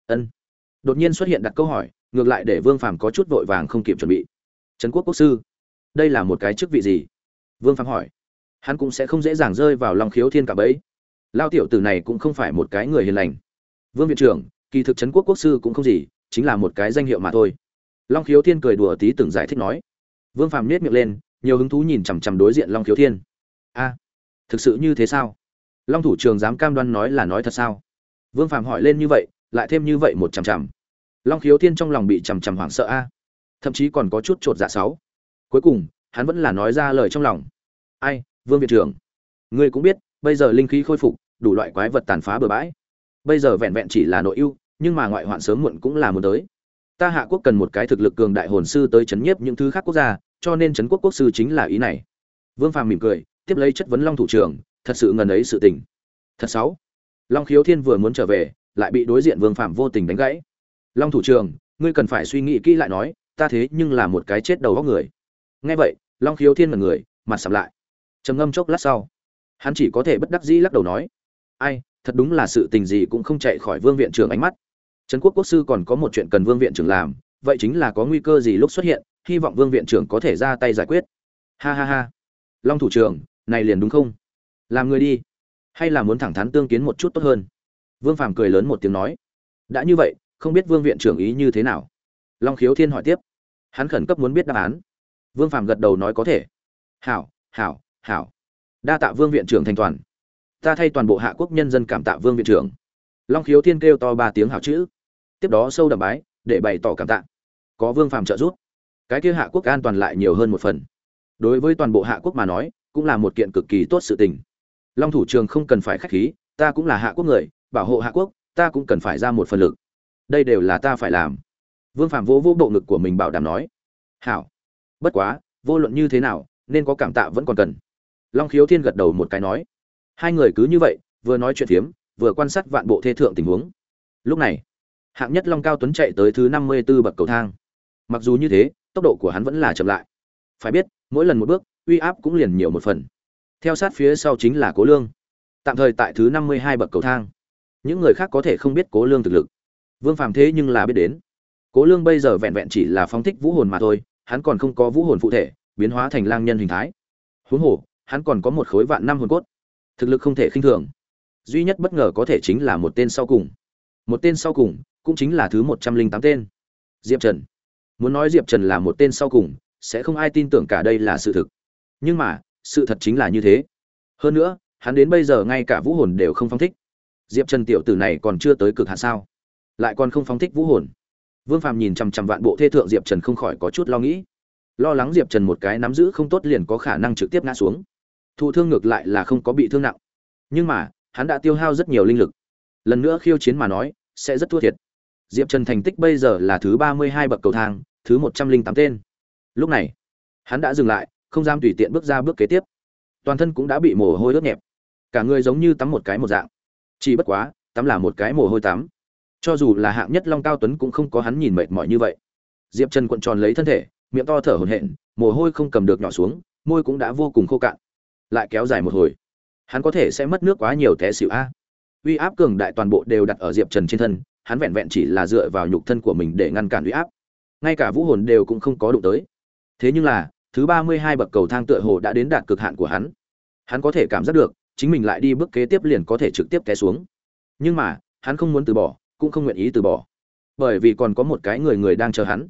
S1: Ân. Đột nhiên xuất hiện đặt câu hỏi, ngược lại để vương phàm có chút vội vàng không kịp chuẩn bị. Trấn quốc quốc sư, đây là một cái chức vị gì? Vương phàm hỏi. Hắn cũng sẽ không dễ dàng rơi vào lòng khiếu thiên cả bấy lao tiểu tử này cũng không phải một cái người hiền lành. Vương viện trưởng, kỳ thực trấn quốc quốc sư cũng không gì chính là một cái danh hiệu mà thôi. Long khiếu thiên cười đùa tí từng giải thích nói. Vương phàm nết miệng lên, nhiều hứng thú nhìn chằm chằm đối diện long khiếu thiên. A, thực sự như thế sao? Long thủ trường dám cam đoan nói là nói thật sao? Vương phàm hỏi lên như vậy, lại thêm như vậy một chằm chằm. Long khiếu thiên trong lòng bị chằm chằm hoảng sợ a. Thậm chí còn có chút t r ộ t dạ sáu. Cuối cùng, hắn vẫn là nói ra lời trong lòng. Ai, vương viện trưởng? Ngươi cũng biết, bây giờ linh khí khôi phục, đủ loại quái vật tàn phá bừa bãi. Bây giờ vẹn vẹn chỉ là nội ưu nhưng mà ngoại hoạn sớm muộn cũng là muốn tới. Ta hạ quốc cần một cái thực lực cường đại hồn sư tới chấn nhiếp những thứ khác quốc gia, cho nên chấn quốc quốc sư chính là ý này. Vương phàm mỉm cười, tiếp lấy chất vấn long thủ trưởng, thật sự ngần ấy sự tình. Thật sáu. Long khiếu thiên vừa muốn trở về, lại bị đối diện vương phạm vô tình đánh gãy. Long thủ trường ngươi cần phải suy nghĩ kỹ lại nói, ta thế nhưng là một cái chết đầu góc người. Nghe vậy, long khiếu thiên là người, mặt sầm lại. Trầm ngâm chốc lát sau, hắn chỉ có thể bất đắc dĩ lắc đầu nói, ai, thật đúng là sự tình gì cũng không chạy khỏi vương viện trưởng ánh mắt trấn quốc quốc sư còn có một chuyện cần vương viện trưởng làm, vậy chính là có nguy cơ gì lúc xuất hiện, hy vọng vương viện trưởng có thể ra tay giải quyết. Ha ha ha. Long thủ trưởng, này liền đúng không? Làm người đi. Hay là muốn thẳng thắn tương kiến một chút tốt hơn? Vương phàm cười lớn một tiếng nói. Đã như vậy, không biết vương viện trưởng ý như thế nào? Long khiếu thiên hỏi tiếp. Hắn khẩn cấp muốn biết đáp án. Vương phàm gật đầu nói có thể. Hảo hảo hảo. Đa tạ vương viện trưởng thành toàn. Ta thay toàn bộ hạ quốc nhân dân cảm tạ vương viện trưởng. Long khiếu thiên kêu to ba tiếng hảo chữ tiếp đó sâu đậm bái, để bày tỏ cảm tạ. Có vương phàm trợ giúp. Cái kia hạ quốc an toàn lại nhiều hơn một phần. Đối với toàn bộ hạ quốc mà nói, cũng là một kiện cực kỳ tốt sự tình. Long thủ trường không cần phải khách khí, ta cũng là hạ quốc người, bảo hộ hạ quốc, ta cũng cần phải ra một phần lực. Đây đều là ta phải làm. Vương phạm vỗ vỗ bộ ngực của mình bảo đảm nói. Hảo. Bất quá, vô luận như thế nào, nên có cảm tạ vẫn còn cần. Long khiếu thiên gật đầu một cái nói. Hai người cứ như vậy, vừa nói chuyện phiếm, vừa quan sát vạn bộ thê thượng tình huống. Lúc này hạng nhất long cao tuấn chạy tới thứ năm mươi b ố bậc cầu thang. Mặc dù như thế, tốc độ của hắn vẫn là chậm lại. Phải biết, mỗi lần một bước, uy áp cũng liền nhiều một phần. Theo sát phía sau chính là cố lương. Tạm thời tại thứ năm mươi hai bậc cầu thang. Những người khác có thể không biết cố lương thực lực. Vương phàm thế nhưng là biết đến. Cố lương bây giờ vẹn vẹn chỉ là phóng thích vũ hồn mà thôi, hắn còn không có vũ hồn phụ thể, biến hóa thành lang nhân hình thái. Huống hồ, hắn còn có một khối vạn năm hồn cốt. Thực lực không thể khinh thường. Duy nhất bất ngờ có thể chính là một tên sau cùng. Một tên sau cùng cũng chính là thứ một trăm linh tám tên. Diệp trần. Muốn nói diệp trần là một tên sau cùng, sẽ không ai tin tưởng cả đây là sự thực. Nhưng mà, sự thật chính là như thế. Hơn nữa, hắn đến bây giờ ngay cả vũ hồn đều không phong thích. Diệp trần tiểu tử này còn chưa tới cực hạ sao? Lại còn không phong thích vũ hồn. Vương phàm nhìn chằm chằm vạn bộ thê thượng diệp trần không khỏi có chút lo nghĩ. Lo lắng diệp trần một cái nắm giữ không tốt liền có khả năng trực tiếp ngã xuống. Thụ thương ngược lại là không có bị thương nặng. Nhưng mà, hắn đã tiêu hao rất nhiều linh lực. Lần nữa khiêu chiến mà nói, sẽ rất thua thiệt diệp trần thành tích bây giờ là thứ ba mươi hai bậc cầu thang, thứ một trăm linh tám tên. Lúc này, hắn đã dừng lại, không dám tùy tiện bước ra bước kế tiếp. Toàn thân cũng đã bị mồ hôi ướt nhẹp. Cả người giống như tắm một cái một dạng. Chỉ bất quá, tắm là một cái mồ hôi tắm. Cho dù là hạng nhất long cao tuấn cũng không có hắn nhìn mệt mỏi như vậy. Diệp trần cuộn tròn lấy thân thể, miệng to thở hổn hển, mồ hôi không cầm được nhỏ xuống, môi cũng đã vô cùng khô cạn. Lại kéo dài một hồi. Hắn có thể sẽ mất nước quá nhiều té xỉu a. Uy áp cường đại toàn bộ đều đặt ở diệp trần trên thân hắn vẹn vẹn chỉ là dựa vào nhục thân của mình để ngăn cản uy áp. Ngay cả vũ hồn đều cũng không có đụng tới. Thế nhưng là, thứ ba mươi hai bậc cầu thang tựa hồ đã đến đạt cực hạn của hắn. Hắn có thể cảm giác được, chính mình lại đi bước kế tiếp liền có thể trực tiếp té xuống. Nhưng mà, hắn không muốn từ bỏ, cũng không nguyện ý từ bỏ. Bởi vì còn có một cái người người đang chờ hắn.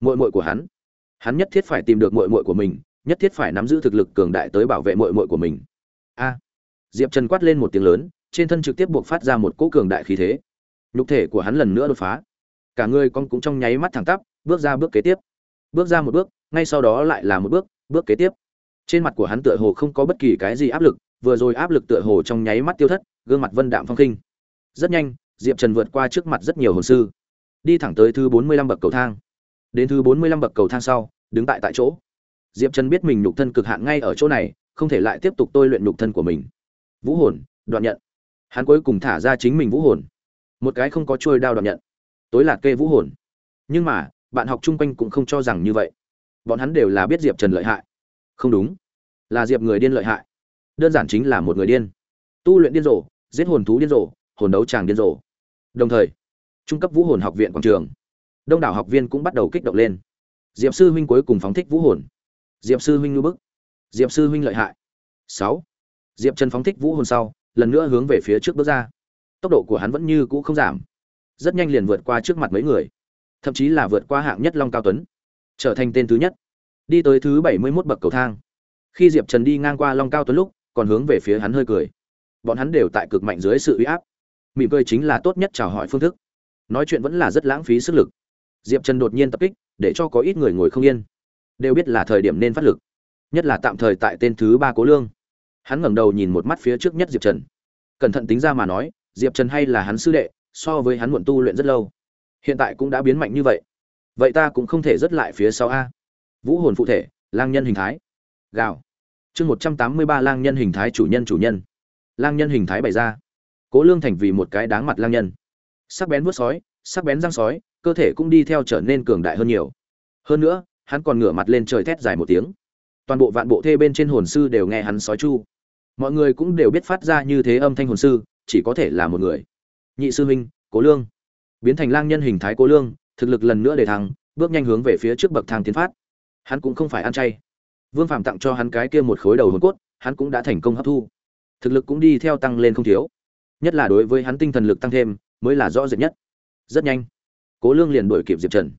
S1: Muội muội của hắn. Hắn nhất thiết phải tìm được muội muội của mình, nhất thiết phải nắm giữ thực lực cường đại tới bảo vệ muội muội của mình. A. Diệp trần quát lên một tiếng lớn, trên thân trực tiếp buộc phát ra một cỗ cường đại khí thế nhục thể của hắn lần nữa đột phá. Cả người con cũng trong nháy mắt thẳng tắp, bước ra bước kế tiếp. Bước ra một bước, ngay sau đó lại là một bước bước kế tiếp. Trên mặt của hắn tựa hồ không có bất kỳ cái gì áp lực, vừa rồi áp lực tựa hồ trong nháy mắt tiêu thất, gương mặt vân đạm phong khinh. Rất nhanh, diệp trần vượt qua trước mặt rất nhiều hồn sư. Đi thẳng tới thứ bốn mươi lăm bậc cầu thang. Đến thứ bốn mươi lăm bậc cầu thang sau, đứng tại tại chỗ. Diệp trần biết mình nhục thân cực hạn ngay ở chỗ này, không thể lại tiếp tục tôi luyện nhục thân của mình. Vũ hồn, đoạn nhận. Hắn cuối cùng thả ra chính mình vũ hồn một cái không có trôi đao đoạn nhận. Tối là kê vũ hồn. Nhưng mà, bạn học chung quanh cũng không cho rằng như vậy. Bọn hắn đều là biết diệp trần lợi hại. Không đúng. Là diệp người điên lợi hại. Đơn giản chính là một người điên. Tu luyện điên rồ, giết hồn thú điên rồ, hồn đấu tràng điên rồ. Đồng thời, trung cấp vũ hồn học viện quảng trường. Đông đảo học viên cũng bắt đầu kích động lên. Diệp sư huynh cuối cùng phóng thích vũ hồn. Diệp sư huynh ngư bức. Diệp sư huynh lợi hại. Sáu. Diệp trần phóng thích vũ hồn sau, lần nữa hướng về phía trước bước ra tốc độ của hắn vẫn như cũ không giảm. Rất nhanh liền vượt qua trước mặt mấy người, thậm chí là vượt qua hạng nhất long cao tuấn, trở thành tên thứ nhất, đi tới thứ bảy mươi mốt bậc cầu thang. Khi diệp trần đi ngang qua long cao tuấn lúc, còn hướng về phía hắn hơi cười. Bọn hắn đều tại cực mạnh dưới sự uy áp. Mỉm cười chính là tốt nhất chào hỏi phương thức. Nói chuyện vẫn là rất lãng phí sức lực. Diệp trần đột nhiên tập kích, để cho có ít người ngồi không yên. Đều biết là thời điểm nên phát lực, nhất là tạm thời tại tên thứ ba cố lương. Hắn ngẩng đầu nhìn một mắt phía trước nhất diệp trần. Cẩn thận tính ra mà nói diệp trần hay là hắn sư đệ, so với hắn muộn tu luyện rất lâu. Hiện tại cũng đã biến mạnh như vậy. Vậy ta cũng không thể dứt lại phía sau a. Vũ hồn phụ thể, lang nhân hình thái. Gạo chương một trăm tám mươi ba lang nhân hình thái chủ nhân chủ nhân. Lang nhân hình thái bày ra. Cố lương thành vì một cái đáng mặt lang nhân. Sắc bén vuốt sói, sắc bén răng sói, cơ thể cũng đi theo trở nên cường đại hơn nhiều. Hơn nữa, hắn còn ngửa mặt lên trời thét dài một tiếng. Toàn bộ vạn bộ thê bên trên hồn sư đều nghe hắn sói chu. Mọi người cũng đều biết phát ra như thế âm thanh hồn sư chỉ có thể là một người. Nhị sư huynh, cố lương. Biến thành lang nhân hình thái cố lương, thực lực lần nữa để thăng, bước nhanh hướng về phía trước bậc thang tiến phát. Hắn cũng không phải ăn chay. Vương phạm tặng cho hắn cái kia một khối đầu hồn cốt, hắn cũng đã thành công hấp thu. Thực lực cũng đi theo tăng lên không thiếu. Nhất là đối với hắn tinh thần lực tăng thêm, mới là rõ rệt nhất. Rất nhanh, cố lương liền đuổi kịp diệp trần.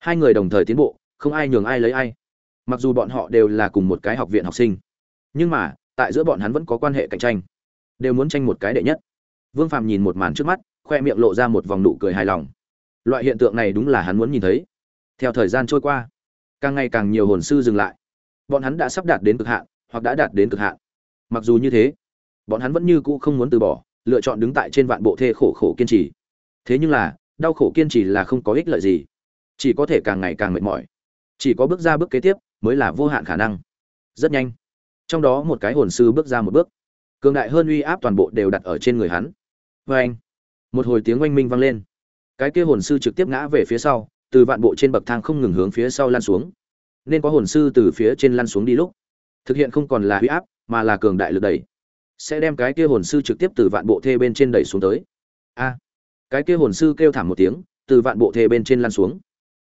S1: Hai người đồng thời tiến bộ, không ai nhường ai lấy ai. Mặc dù bọn họ đều là cùng một cái học viện học sinh, nhưng mà, tại giữa bọn hắn vẫn có quan hệ cạnh tranh. Đều muốn tranh một cái đệ nhất vương phàm nhìn một màn trước mắt, khoe miệng lộ ra một vòng nụ cười hài lòng. Loại hiện tượng này đúng là hắn muốn nhìn thấy. Theo thời gian trôi qua, càng ngày càng nhiều hồn sư dừng lại. Bọn hắn đã sắp đạt đến cực hạn, hoặc đã đạt đến cực hạn. Mặc dù như thế, bọn hắn vẫn như cũ không muốn từ bỏ, lựa chọn đứng tại trên vạn bộ thê khổ khổ kiên trì. Thế nhưng là, đau khổ kiên trì là không có ích lợi gì. Chỉ có thể càng ngày càng mệt mỏi. Chỉ có bước ra bước kế tiếp, mới là vô hạn khả năng. Rất nhanh. Trong đó một cái hồn sư bước ra một bước. Cường đại hơn uy áp toàn bộ đều đặt ở trên người hắn vê anh, một hồi tiếng oanh minh vang lên. Cái kia hồn sư trực tiếp ngã về phía sau, từ vạn bộ trên bậc thang không ngừng hướng phía sau lan xuống. Nên có hồn sư từ phía trên lăn xuống đi lúc. Thực hiện không còn là uy áp, mà là cường đại lực đẩy. Sẽ đem cái kia hồn sư trực tiếp từ vạn bộ thê bên trên đẩy xuống tới. A. Cái kia hồn sư kêu thảm một tiếng, từ vạn bộ thê bên trên lăn xuống.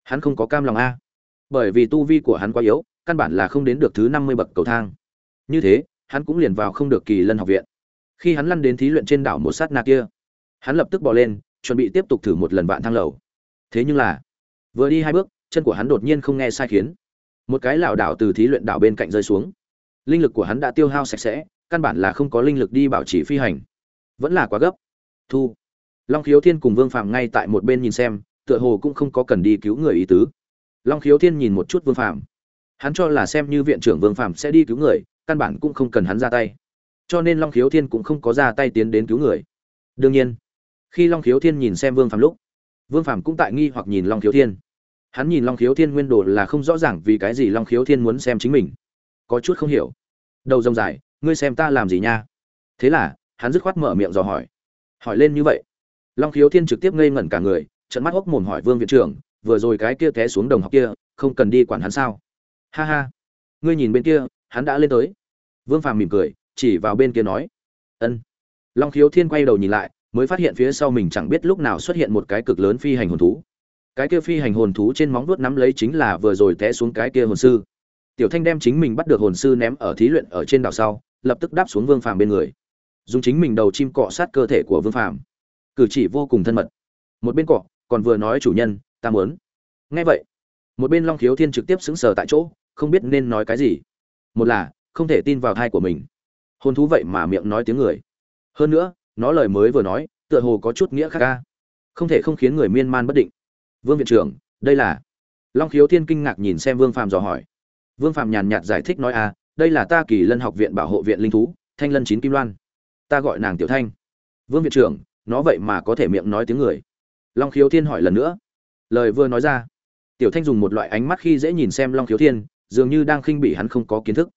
S1: Hắn không có cam lòng a. Bởi vì tu vi của hắn quá yếu, căn bản là không đến được thứ năm mươi bậc cầu thang. Như thế, hắn cũng liền vào không được kỳ lân học viện khi hắn lăn đến thí luyện trên đảo một sát na kia, hắn lập tức bỏ lên, chuẩn bị tiếp tục thử một lần vạn thang lầu. Thế nhưng là, vừa đi hai bước, chân của hắn đột nhiên không nghe sai khiến. Một cái lảo đảo từ thí luyện đảo bên cạnh rơi xuống. Linh lực của hắn đã tiêu hao sạch sẽ, căn bản là không có linh lực đi bảo trì phi hành. Vẫn là quá gấp. Thu. Long khiếu thiên cùng vương phạm ngay tại một bên nhìn xem, tựa hồ cũng không có cần đi cứu người ý tứ. Long khiếu thiên nhìn một chút vương phạm hắn cho là xem như viện trưởng vương phạm sẽ đi cứu người, căn bản cũng không cần hắn ra tay cho nên long khiếu thiên cũng không có ra tay tiến đến cứu người. Đương nhiên, khi long khiếu thiên nhìn xem vương phạm lúc, vương phạm cũng tại nghi hoặc nhìn long khiếu thiên. Hắn nhìn long khiếu thiên nguyên đồ là không rõ ràng vì cái gì long khiếu thiên muốn xem chính mình. Có chút không hiểu. Đầu rông dài, ngươi xem ta làm gì nha? Thế là, hắn dứt khoát mở miệng dò hỏi. Hỏi lên như vậy, long khiếu thiên trực tiếp ngây ngẩn cả người trận mắt hốc mồm hỏi vương viện trưởng, vừa rồi cái kia té xuống đồng học kia, không cần đi quản hắn sao? Ha ha. Ngươi nhìn bên kia, hắn đã lên tới. Vương phàm mỉm cười chỉ vào bên kia nói, ân. Long khiếu thiên quay đầu nhìn lại, mới phát hiện phía sau mình chẳng biết lúc nào xuất hiện một cái cực lớn phi hành hồn thú. Cái kia phi hành hồn thú trên móng vuốt nắm lấy chính là vừa rồi té xuống cái kia hồn sư. Tiểu thanh đem chính mình bắt được hồn sư ném ở thí luyện ở trên đảo sau, lập tức đáp xuống vương phàm bên người. Dùng chính mình đầu chim cọ sát cơ thể của vương phàm. Cử chỉ vô cùng thân mật. Một bên cọ, còn vừa nói chủ nhân, ta muốn. Nghe vậy, một bên long khiếu thiên trực tiếp xứng sờ tại chỗ, không biết nên nói cái gì. Một là, không thể tin vào thai của mình hồn thú vậy mà miệng nói tiếng người. Hơn nữa, nó lời mới vừa nói, tựa hồ có chút nghĩa khác ca. Không thể không khiến người miên man bất định. Vương viện trưởng, đây là long khiếu thiên kinh ngạc nhìn xem vương Phạm dò hỏi. Vương Phạm nhàn nhạt giải thích nói à đây là ta kỳ lân học viện bảo hộ viện linh thú, thanh lân chín kim loan. Ta gọi nàng tiểu thanh. Vương viện trưởng, nó vậy mà có thể miệng nói tiếng người. Long khiếu thiên hỏi lần nữa. Lời vừa nói ra, tiểu thanh dùng một loại ánh mắt khi dễ nhìn xem long khiếu thiên, dường như đang khinh bỉ hắn không có kiến thức.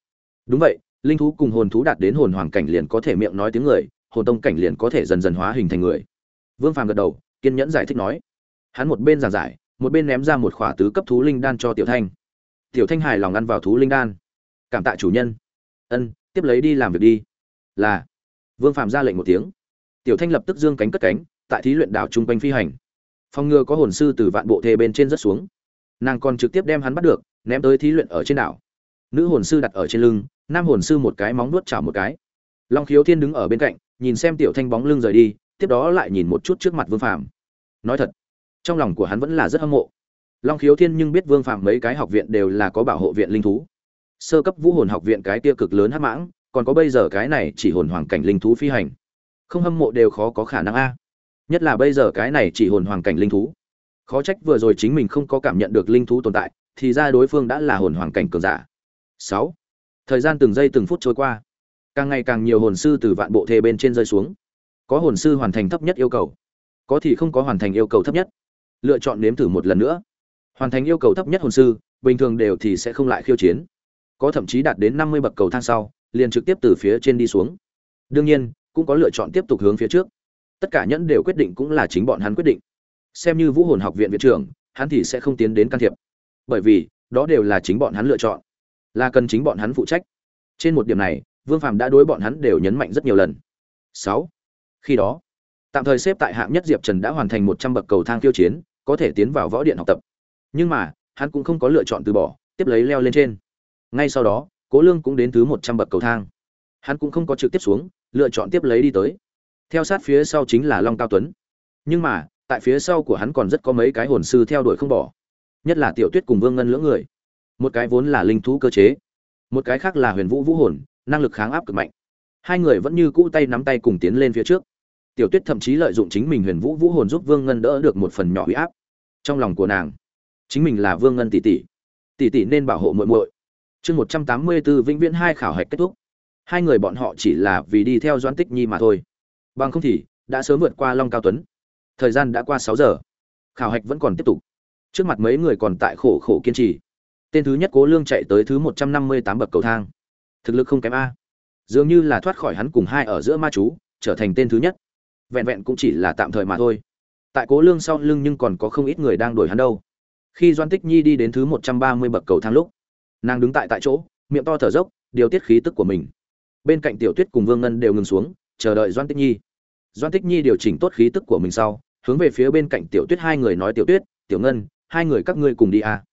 S1: Đúng vậy linh thú cùng hồn thú đạt đến hồn hoàng cảnh liền có thể miệng nói tiếng người, hồn tông cảnh liền có thể dần dần hóa hình thành người. Vương phàm gật đầu, kiên nhẫn giải thích nói. Hắn một bên giảng giải, một bên ném ra một khỏa tứ cấp thú linh đan cho tiểu thanh. Tiểu thanh hài lòng ăn vào thú linh đan. Cảm tạ chủ nhân. Ân, tiếp lấy đi làm việc đi. Là. Vương phạm ra lệnh một tiếng. Tiểu thanh lập tức dương cánh cất cánh, tại thí luyện đảo chung quanh phi hành. Phòng ngừa có hồn sư từ vạn bộ thê bên trên rất xuống. Nàng còn trực tiếp đem hắn bắt được, ném tới thí luyện ở trên đảo nữ hồn sư đặt ở trên lưng, nam hồn sư một cái móng nuốt chảo một cái. Long khiếu thiên đứng ở bên cạnh, nhìn xem tiểu thanh bóng lưng rời đi, tiếp đó lại nhìn một chút trước mặt vương phạm nói thật, trong lòng của hắn vẫn là rất hâm mộ. Long khiếu thiên nhưng biết vương phạm mấy cái học viện đều là có bảo hộ viện linh thú. Sơ cấp vũ hồn học viện cái tia cực lớn hắc mãng, còn có bây giờ cái này chỉ hồn hoàng cảnh linh thú phi hành. Không hâm mộ đều khó có khả năng a. Nhất là bây giờ cái này chỉ hồn hoàng cảnh linh thú. Khó trách vừa rồi chính mình không có cảm nhận được linh thú tồn tại, thì ra đối phương đã là hồn hoàng cảnh cường giả sáu. Thời gian từng giây từng phút trôi qua. Càng ngày càng nhiều hồn sư từ vạn bộ thê bên trên rơi xuống. Có hồn sư hoàn thành thấp nhất yêu cầu. Có thì không có hoàn thành yêu cầu thấp nhất. Lựa chọn nếm thử một lần nữa. Hoàn thành yêu cầu thấp nhất hồn sư, bình thường đều thì sẽ không lại khiêu chiến. Có thậm chí đạt đến năm mươi bậc cầu thang sau, liền trực tiếp từ phía trên đi xuống. Đương nhiên, cũng có lựa chọn tiếp tục hướng phía trước. Tất cả nhẫn đều quyết định cũng là chính bọn hắn quyết định. Xem như vũ hồn học viện viện trưởng, hắn thì sẽ không tiến đến can thiệp. Bởi vì, đó đều là chính bọn hắn lựa chọn là cần chính bọn hắn phụ trách. Trên một điểm này, vương phàm đã đối bọn hắn đều nhấn mạnh rất nhiều lần. Sáu. Khi đó, tạm thời xếp tại hạng nhất diệp trần đã hoàn thành một trăm bậc cầu thang tiêu chiến, có thể tiến vào võ điện học tập. Nhưng mà, hắn cũng không có lựa chọn từ bỏ, tiếp lấy leo lên trên. Ngay sau đó, cố lương cũng đến thứ một trăm bậc cầu thang. Hắn cũng không có trực tiếp xuống, lựa chọn tiếp lấy đi tới. Theo sát phía sau chính là long cao tuấn. Nhưng mà, tại phía sau của hắn còn rất có mấy cái hồn sư theo đuổi không bỏ. Nhất là tiểu tuyết cùng vương ngân lưỡng người một cái vốn là linh thú cơ chế, một cái khác là huyền vũ vũ hồn, năng lực kháng áp cực mạnh. Hai người vẫn như cũ tay nắm tay cùng tiến lên phía trước. Tiểu tuyết thậm chí lợi dụng chính mình huyền vũ vũ hồn giúp vương ngân đỡ được một phần nhỏ huy áp. Trong lòng của nàng, chính mình là vương ngân tỷ tỷ. Tỷ tỷ nên bảo hộ muội muội. Chương một trăm tám mươi bốn, vĩnh viễn hai khảo hạch kết thúc. Hai người bọn họ chỉ là vì đi theo doãn tích nhi mà thôi. Bằng không thì, đã sớm vượt qua long cao tuấn. Thời gian đã qua sáu giờ. Khảo hạch vẫn còn tiếp tục. Trước mặt mấy người còn tại khổ khổ kiên trì tên thứ nhất cố lương chạy tới thứ một trăm năm mươi tám bậc cầu thang. Thực lực không kém a. Dường như là thoát khỏi hắn cùng hai ở giữa ma chú, trở thành tên thứ nhất. Vẹn vẹn cũng chỉ là tạm thời mà thôi. Tại cố lương sau lưng nhưng còn có không ít người đang đuổi hắn đâu. Khi doan tích nhi đi đến thứ một trăm ba mươi bậc cầu thang lúc, nàng đứng tại tại chỗ, miệng to thở dốc, điều tiết khí tức của mình. Bên cạnh tiểu tuyết cùng vương ngân đều ngừng xuống, chờ đợi doan tích nhi. Doan tích nhi điều chỉnh tốt khí tức của mình sau, hướng về phía bên cạnh tiểu tuyết hai người nói, tiểu tuyết, tiểu ngân, hai người các ngươi cùng đi à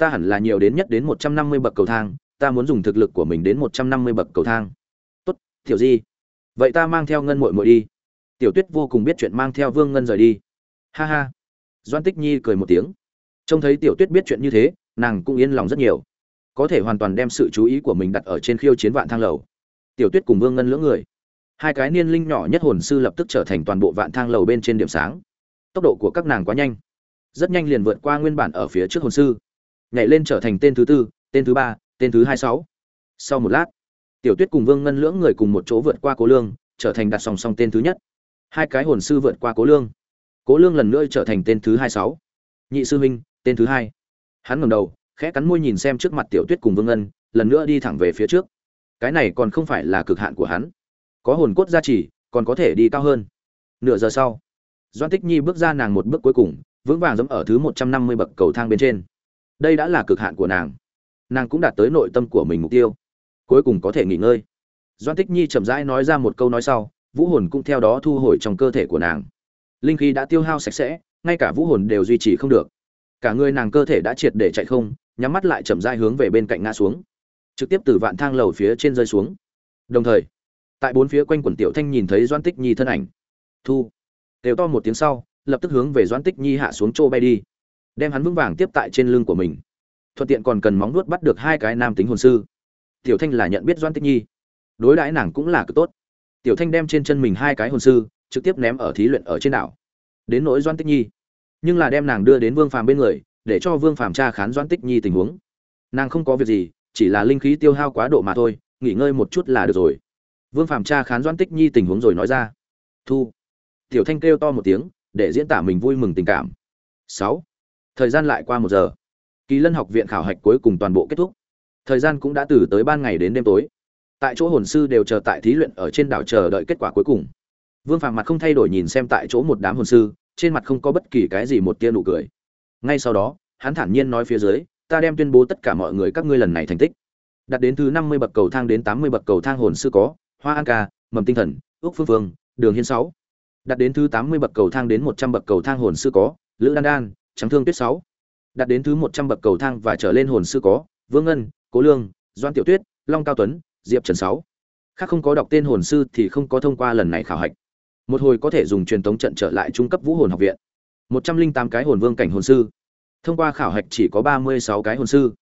S1: ta hẳn là nhiều đến nhất đến một trăm năm mươi bậc cầu thang, ta muốn dùng thực lực của mình đến một trăm năm mươi bậc cầu thang. Tốt, tiểu di. Vậy ta mang theo ngân muội muội đi. Tiểu tuyết vô cùng biết chuyện mang theo vương ngân rời đi. Ha ha. Doan tích nhi cười một tiếng. Trông thấy tiểu tuyết biết chuyện như thế, nàng cũng yên lòng rất nhiều. Có thể hoàn toàn đem sự chú ý của mình đặt ở trên khiêu chiến vạn thang lầu. Tiểu tuyết cùng vương ngân lưỡng người. Hai cái niên linh nhỏ nhất hồn sư lập tức trở thành toàn bộ vạn thang lầu bên trên điểm sáng. Tốc độ của các nàng quá nhanh. Rất nhanh liền vượt qua nguyên bản ở phía trước hồn sư nhảy lên trở thành tên thứ tư, tên thứ ba, tên thứ hai sáu. Sau một lát, tiểu tuyết cùng vương ngân lưỡng người cùng một chỗ vượt qua cố lương, trở thành đặt song song tên thứ nhất. Hai cái hồn sư vượt qua cố lương. Cố lương lần nữa trở thành tên thứ hai sáu. Nhị sư huynh, tên thứ hai. Hắn ngầm đầu, khẽ cắn môi nhìn xem trước mặt tiểu tuyết cùng vương ngân, lần nữa đi thẳng về phía trước. Cái này còn không phải là cực hạn của hắn. Có hồn cốt gia trì, còn có thể đi cao hơn. Nửa giờ sau doan tích nhi bước ra nàng một bước cuối cùng, vững vàng dẫm ở thứ một trăm năm mươi bậc cầu thang bên trên đây đã là cực hạn của nàng. Nàng cũng đạt tới nội tâm của mình mục tiêu. Cuối cùng có thể nghỉ ngơi. Doan tích nhi chậm rãi nói ra một câu nói sau, vũ hồn cũng theo đó thu hồi trong cơ thể của nàng. Linh khí đã tiêu hao sạch sẽ, ngay cả vũ hồn đều duy trì không được. Cả người nàng cơ thể đã triệt để chạy không, nhắm mắt lại chậm rãi hướng về bên cạnh ngã xuống. Trực tiếp từ vạn thang lầu phía trên rơi xuống. Đồng thời, tại bốn phía quanh quần tiểu thanh nhìn thấy doan tích nhi thân ảnh. Thu đều to một tiếng sau, lập tức hướng về doan tích nhi hạ xuống chỗ bay đi đem hắn vững vàng tiếp tại trên lưng của mình. Thuận tiện còn cần móng nuốt bắt được hai cái nam tính hồn sư. Tiểu thanh là nhận biết doan tích nhi. Đối đãi nàng cũng là cực tốt. Tiểu thanh đem trên chân mình hai cái hồn sư trực tiếp ném ở thí luyện ở trên đảo. Đến nỗi doan tích nhi. Nhưng là đem nàng đưa đến vương phàm bên người, để cho vương phàm tra khán doan tích nhi tình huống. Nàng không có việc gì, chỉ là linh khí tiêu hao quá độ mà thôi, nghỉ ngơi một chút là được rồi. Vương phàm tra khán doan tích nhi tình huống rồi nói ra. Thu. Tiểu thanh kêu to một tiếng, để diễn tả mình vui mừng tình cảm. Sáu thời gian lại qua một giờ. Kỳ lân học viện khảo hạch cuối cùng toàn bộ kết thúc. Thời gian cũng đã từ tới ban ngày đến đêm tối. Tại chỗ hồn sư đều chờ tại thí luyện ở trên đảo chờ đợi kết quả cuối cùng. Vương phàm mặt không thay đổi nhìn xem tại chỗ một đám hồn sư, trên mặt không có bất kỳ cái gì một tia nụ cười. Ngay sau đó, hắn thản nhiên nói phía dưới, ta đem tuyên bố tất cả mọi người các ngươi lần này thành tích. Đặt đến thứ năm mươi bậc cầu thang đến tám mươi bậc cầu thang hồn sư có, hoa an ca, mầm tinh thần ước phương phương đường hiên sáu. Đặt đến thứ tám mươi bậc cầu thang đến một trăm bậc cầu thang hồn sư có, lữ đan đan trắng thương tuyết sáu. Đặt đến thứ một trăm bậc cầu thang và trở lên hồn sư có, vương ngân, cố lương, doan tiểu tuyết, long cao tuấn, diệp trần sáu. Khác không có đọc tên hồn sư thì không có thông qua lần này khảo hạch. Một hồi có thể dùng truyền thống trận trở lại trung cấp vũ hồn học viện. Một trăm linh tám cái hồn vương cảnh hồn sư. Thông qua khảo hạch chỉ có ba mươi sáu cái hồn sư.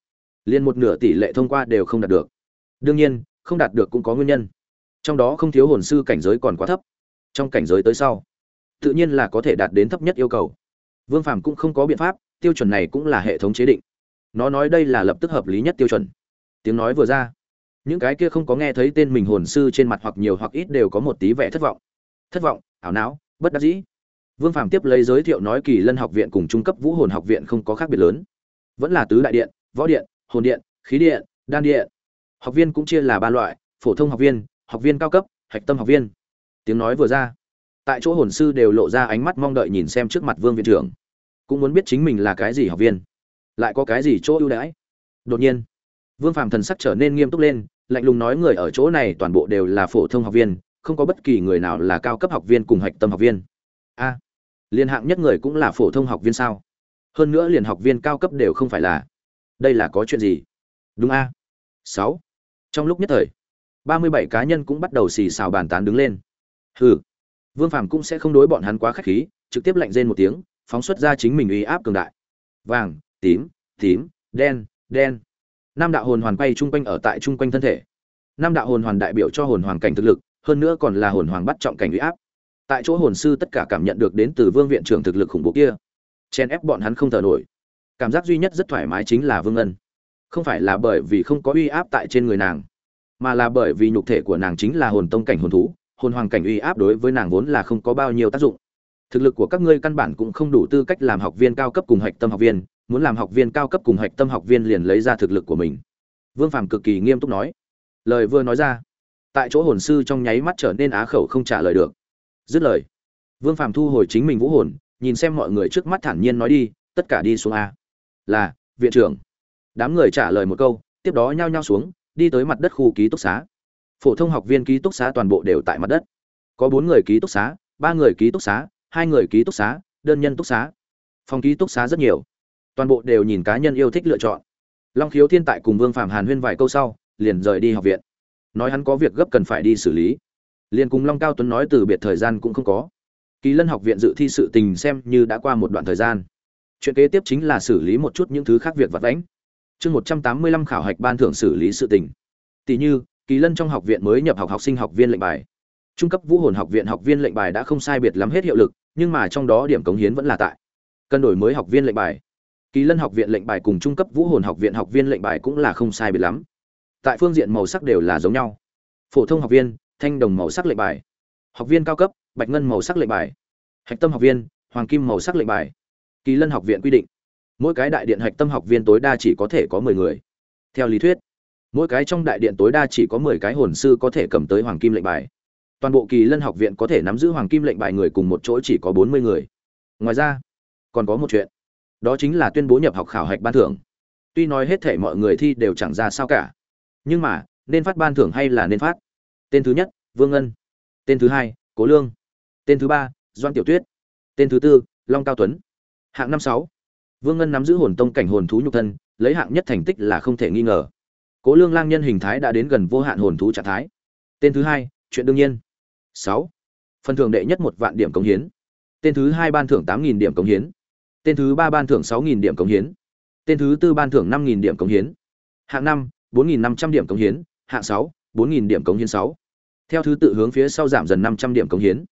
S1: Liền một nửa tỷ lệ thông qua đều không đạt được. Đương nhiên, không đạt được cũng có nguyên nhân. Trong đó không thiếu hồn sư cảnh giới còn quá thấp. Trong cảnh giới tới sau, tự nhiên là có thể đạt đến thấp nhất yêu cầu vương phàm cũng không có biện pháp, tiêu chuẩn này cũng là hệ thống chế định. Nó nói đây là lập tức hợp lý nhất tiêu chuẩn. Tiếng nói vừa ra, những cái kia không có nghe thấy tên mình hồn sư trên mặt hoặc nhiều hoặc ít đều có một tí vẻ thất vọng. Thất vọng, ảo não, bất đắc dĩ. Vương phàm tiếp lấy giới thiệu nói kỳ lân học viện cùng trung cấp vũ hồn học viện không có khác biệt lớn. Vẫn là tứ đại điện, võ điện, hồn điện, khí điện, đan điện. Học viên cũng chia là ba loại, phổ thông học viên học viên cao cấp, hạch tâm học viên. Tiếng nói vừa ra tại chỗ hồn sư đều lộ ra ánh mắt mong đợi nhìn xem trước mặt vương viện trưởng. Cũng muốn biết chính mình là cái gì học viên. Lại có cái gì chỗ ưu đãi? Đột nhiên, vương phàm thần sắc trở nên nghiêm túc lên, lạnh lùng nói người ở chỗ này toàn bộ đều là phổ thông học viên, không có bất kỳ người nào là cao cấp học viên cùng hạch tâm học viên. A, liên hạng nhất người cũng là phổ thông học viên sao? Hơn nữa liền học viên cao cấp đều không phải là. Đây là có chuyện gì? Đúng a. Sáu. Trong lúc nhất thời, ba mươi bảy cá nhân cũng bắt đầu xì xào bàn tán đứng lên. Hừ vương phàm cũng sẽ không đối bọn hắn quá khách khí, trực tiếp lạnh rên một tiếng, phóng xuất ra chính mình uy áp cường đại. Vàng, tím tím, đen đen. Năm đạo hồn hoàn quay chung quanh ở tại chung quanh thân thể. Năm đạo hồn hoàn đại biểu cho hồn hoàng cảnh thực lực, hơn nữa còn là hồn hoàng bắt trọng cảnh uy áp. Tại chỗ hồn sư tất cả cảm nhận được đến từ vương viện trưởng thực lực khủng bố kia. Chen ép bọn hắn không thở nổi. Cảm giác duy nhất rất thoải mái chính là vương ân. Không phải là bởi vì không có uy áp tại trên người nàng, mà là bởi vì nhục thể của nàng chính là hồn tông cảnh hồn thú hồn hoàng cảnh uy áp đối với nàng vốn là không có bao nhiêu tác dụng. Thực lực của các ngươi căn bản cũng không đủ tư cách làm học viên cao cấp cùng hạch tâm học viên, muốn làm học viên cao cấp cùng hạch tâm học viên liền lấy ra thực lực của mình. Vương phàm cực kỳ nghiêm túc nói. Lời vừa nói ra, tại chỗ hồn sư trong nháy mắt trở nên á khẩu không trả lời được. Dứt lời, vương phàm thu hồi chính mình vũ hồn, nhìn xem mọi người trước mắt thản nhiên nói đi, tất cả đi xuống a. Là, viện trưởng. Đám người trả lời một câu, tiếp đó nhao nhao xuống, đi tới mặt đất khu ký túc xá phổ thông học viên ký túc xá toàn bộ đều tại mặt đất. Có bốn người ký túc xá, ba người ký túc xá, hai người ký túc xá, đơn nhân túc xá. Phòng ký túc xá rất nhiều. Toàn bộ đều nhìn cá nhân yêu thích lựa chọn. Long khiếu thiên tại cùng vương phạm hàn huyên vài câu sau, liền rời đi học viện. Nói hắn có việc gấp cần phải đi xử lý. Liền cùng long cao tuấn nói từ biệt thời gian cũng không có. Kỳ lân học viện dự thi sự tình xem như đã qua một đoạn thời gian. Chuyện kế tiếp chính là xử lý một chút những thứ khác việc vặt vãnh. Chương một trăm tám mươi lăm khảo hạch ban thưởng xử lý sự tình. Tỷ như kỳ lân trong học viện mới nhập học học sinh học viên lệnh bài. Trung cấp vũ hồn học viện học viên lệnh bài đã không sai biệt lắm hết hiệu lực, nhưng mà trong đó điểm cống hiến vẫn là tại cân đổi mới học viên lệnh bài. Kỳ lân học viện lệnh bài cùng trung cấp vũ hồn học viện học viên lệnh bài cũng là không sai biệt lắm. Tại phương diện màu sắc đều là giống nhau. Phổ thông học viên, thanh đồng màu sắc lệnh bài. Học viên cao cấp, bạch ngân màu sắc lệnh bài. Hạch tâm học viên, hoàng kim màu sắc lệnh bài. Kỳ lân học viện quy định, mỗi cái đại điện hạch tâm học viên tối đa chỉ có thể có mười người. Theo lý thuyết mỗi cái trong đại điện tối đa chỉ có mười cái hồn sư có thể cầm tới hoàng kim lệnh bài. Toàn bộ kỳ lân học viện có thể nắm giữ hoàng kim lệnh bài người cùng một chỗ chỉ có bốn mươi người. Ngoài ra, còn có một chuyện. Đó chính là tuyên bố nhập học khảo hạch ban thưởng. Tuy nói hết thể mọi người thi đều chẳng ra sao cả, nhưng mà, nên phát ban thưởng hay là nên phát? Tên thứ nhất, vương ân tên thứ hai, cố lương. Tên thứ ba doan tiểu tuyết. Tên thứ tư, long cao tuấn. Hạng năm sáu, vương ngân nắm giữ hồn tông cảnh hồn thú nhục thân, lấy hạng nhất thành tích là không thể nghi ngờ cố lương lang nhân hình thái đã đến gần vô hạn hồn thú trạng thái. Tên thứ hai, chuyện đương nhiên. Sáu, phần thưởng đệ nhất một vạn điểm cống hiến. Tên thứ hai ban thưởng tám nghìn điểm cống hiến. Tên thứ ba ban thưởng sáu nghìn điểm cống hiến. Tên thứ tư ban thưởng năm nghìn điểm cống hiến. Hạng năm, bốn nghìn năm trăm điểm cống hiến. Hạng sáu, bốn nghìn điểm cống hiến sáu. Theo thứ tự hướng phía sau giảm dần năm trăm điểm cống hiến.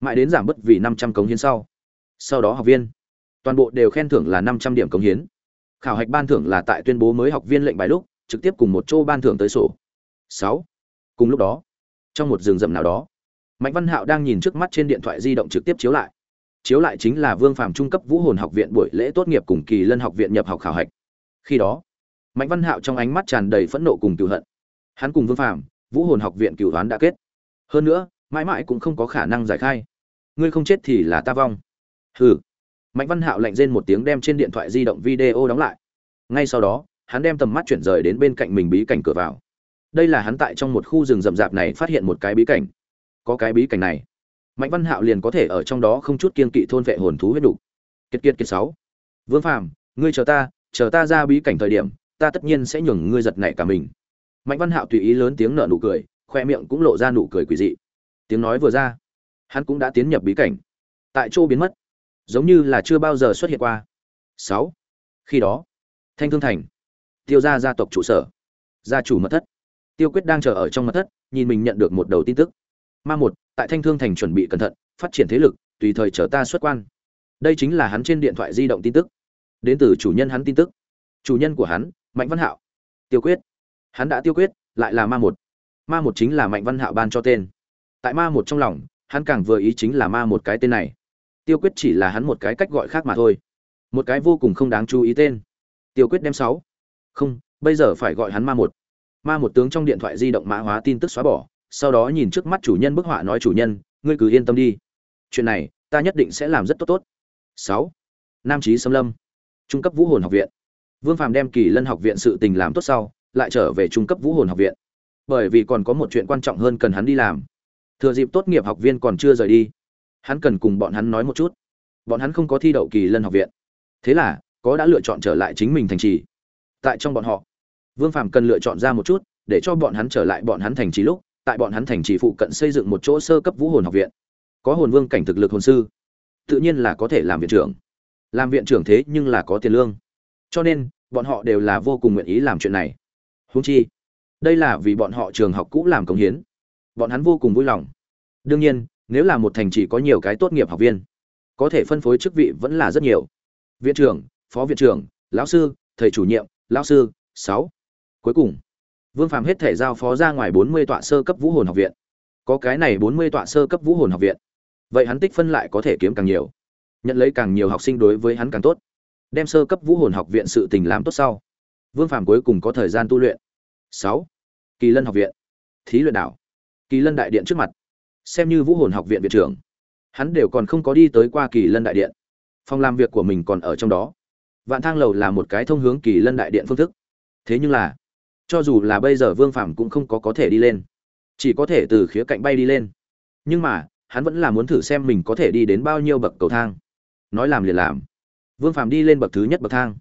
S1: Mãi đến giảm bất vì năm trăm cống hiến sau. Sau đó học viên. Toàn bộ đều khen thưởng là năm trăm điểm cống hiến. Khảo hạch ban thưởng là tại tuyên bố mới học viên lệnh bài lúc trực tiếp cùng một chỗ ban thưởng tới sổ. Sáu. Cùng lúc đó, trong một rừng rậm nào đó, mạnh văn hạo đang nhìn trước mắt trên điện thoại di động trực tiếp chiếu lại. Chiếu lại chính là vương phàm trung cấp vũ hồn học viện buổi lễ tốt nghiệp cùng kỳ lân học viện nhập học khảo hạch. Khi đó, mạnh văn hạo trong ánh mắt tràn đầy phẫn nộ cùng cựu hận. Hắn cùng vương phàm, vũ hồn học viện cửu đoán đã kết. Hơn nữa, mãi mãi cũng không có khả năng giải khai. Ngươi không chết thì là ta vong. Hừ. Mạnh văn hạo lạnh rên một tiếng đem trên điện thoại di động video đóng lại. Ngay sau đó hắn đem tầm mắt chuyển rời đến bên cạnh mình bí cảnh cửa vào. Đây là hắn tại trong một khu rừng rậm rạp này phát hiện một cái bí cảnh. Có cái bí cảnh này. Mạnh văn hạo liền có thể ở trong đó không chút kiên kỵ thôn vệ hồn thú huyết đủ. kiệt kiệt kiệt sáu. Vương phàm, ngươi chờ ta chờ ta ra bí cảnh thời điểm, ta tất nhiên sẽ nhường ngươi giật nảy cả mình. Mạnh văn hạo tùy ý lớn tiếng nở nụ cười, khoe miệng cũng lộ ra nụ cười quỷ dị. Tiếng nói vừa ra, hắn cũng đã tiến nhập bí cảnh. Tại chỗ biến mất, giống như là chưa bao giờ xuất hiện qua. Sáu. Khi đó, thanh thương thành tiêu gia gia tộc trụ sở. Gia chủ mật thất. Tiêu quyết đang chờ ở trong mật thất, nhìn mình nhận được một đầu tin tức. Ma một, tại thanh thương thành chuẩn bị cẩn thận, phát triển thế lực, tùy thời chờ ta xuất quan. Đây chính là hắn trên điện thoại di động tin tức. Đến từ chủ nhân hắn tin tức. Chủ nhân của hắn, mạnh văn hạo. Tiêu quyết. Hắn đã tiêu quyết, lại là ma một. Ma một chính là mạnh văn hạo ban cho tên. Tại ma một trong lòng, hắn càng vừa ý chính là ma một cái tên này. Tiêu quyết chỉ là hắn một cái cách gọi khác mà thôi. Một cái vô cùng không đáng chú ý tên. Tiêu quyết đem sáu không, bây giờ phải gọi hắn ma một. Ma một tướng trong điện thoại di động mã hóa tin tức xóa bỏ, sau đó nhìn trước mắt chủ nhân bức họa nói chủ nhân, ngươi cứ yên tâm đi. Chuyện này, ta nhất định sẽ làm rất tốt tốt. Sáu. Nam trí xâm lâm. Trung cấp vũ hồn học viện. Vương phàm đem kỳ lân học viện sự tình làm tốt sau, lại trở về trung cấp vũ hồn học viện. Bởi vì còn có một chuyện quan trọng hơn cần hắn đi làm. Thừa dịp tốt nghiệp học viên còn chưa rời đi, hắn cần cùng bọn hắn nói một chút. Bọn hắn không có thi đậu kỳ lân học viện. Thế là, có đã lựa chọn trở lại chính mình thành trì tại trong bọn họ Vương Phàm cần lựa chọn ra một chút, để cho bọn hắn trở lại bọn hắn thành trì lúc, tại bọn hắn thành trì phụ cận xây dựng một chỗ sơ cấp vũ hồn học viện. Có hồn vương cảnh thực lực hồn sư, tự nhiên là có thể làm viện trưởng. Làm viện trưởng thế nhưng là có tiền lương. Cho nên, bọn họ đều là vô cùng nguyện ý làm chuyện này. Huống chi, đây là vì bọn họ trường học cũ làm công hiến. Bọn hắn vô cùng vui lòng. Đương nhiên, nếu là một thành trì có nhiều cái tốt nghiệp học viên, có thể phân phối chức vị vẫn là rất nhiều. Viện trưởng, phó viện trưởng, lão sư, thầy chủ nhiệm, lão sư, sáu. Cuối cùng, Vương Phàm hết thể giao phó ra ngoài bốn mươi tọa sơ cấp vũ hồn học viện. Có cái này bốn mươi tọa sơ cấp vũ hồn học viện, vậy hắn tích phân lại có thể kiếm càng nhiều, nhận lấy càng nhiều học sinh đối với hắn càng tốt. Đem sơ cấp vũ hồn học viện sự tình làm tốt sau, Vương Phàm cuối cùng có thời gian tu luyện. Sáu, Kỳ Lân học viện. Thí luyện đảo. Kỳ Lân đại điện trước mặt. Xem như vũ hồn học viện viện trưởng, hắn đều còn không có đi tới qua Kỳ Lân đại điện. Phòng làm việc của mình còn ở trong đó. Vạn Thang lầu là một cái thông hướng Kỳ Lân đại điện phương thức. Thế nhưng là, cho dù là bây giờ vương phàm cũng không có có thể đi lên. Chỉ có thể từ khía cạnh bay đi lên. Nhưng mà hắn vẫn là muốn thử xem mình có thể đi đến bao nhiêu bậc cầu thang. Nói làm liền làm. Vương phàm đi lên bậc thứ nhất bậc thang.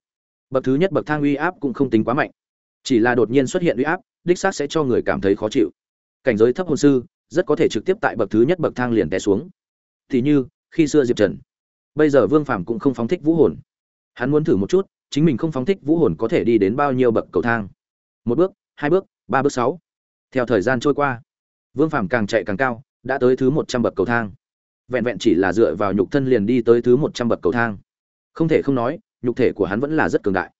S1: Bậc thứ nhất bậc thang uy áp cũng không tính quá mạnh. Chỉ là đột nhiên xuất hiện uy áp đích xác sẽ cho người cảm thấy khó chịu. Cảnh giới thấp hồn sư rất có thể trực tiếp tại bậc thứ nhất bậc thang liền té xuống. Thì như khi xưa diệp trần. Bây giờ vương phàm cũng không phóng thích vũ hồn hắn muốn thử một chút, chính mình không phóng thích vũ hồn có thể đi đến bao nhiêu bậc cầu thang. Một bước, hai bước, ba bước, sáu. Theo thời gian trôi qua, vương phàm càng chạy càng cao, đã tới thứ một trăm bậc cầu thang. Vẹn vẹn chỉ là dựa vào nhục thân liền đi tới thứ một trăm bậc cầu thang. Không thể không nói, nhục thể của hắn vẫn là rất cường đại.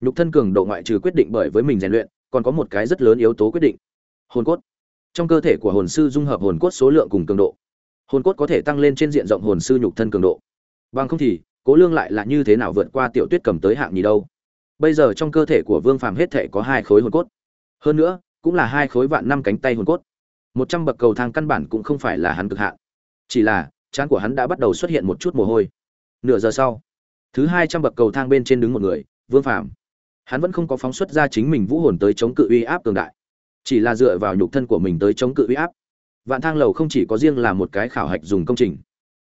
S1: Nhục thân cường độ ngoại trừ quyết định bởi với mình rèn luyện, còn có một cái rất lớn yếu tố quyết định. Hồn cốt. Trong cơ thể của hồn sư dung hợp hồn cốt số lượng cùng cường độ. Hồn cốt có thể tăng lên trên diện rộng hồn sư nhục thân cường độ. Bằng không thì cố lương lại là như thế nào vượt qua tiểu tuyết cầm tới hạng nhì đâu? Bây giờ trong cơ thể của vương phàm hết thể có hai khối hồn cốt. Hơn nữa, cũng là hai khối vạn năm cánh tay hồn cốt. Một trăm bậc cầu thang căn bản cũng không phải là hắn cực hạn. Chỉ là, trán của hắn đã bắt đầu xuất hiện một chút mồ hôi. Nửa giờ sau, thứ hai trăm bậc cầu thang bên trên đứng một người, vương phàm. Hắn vẫn không có phóng xuất ra chính mình vũ hồn tới chống cự uy áp cường đại. Chỉ là dựa vào nhục thân của mình tới chống cự uy áp. Vạn thang lầu không chỉ có riêng là một cái khảo hạch dùng công trình.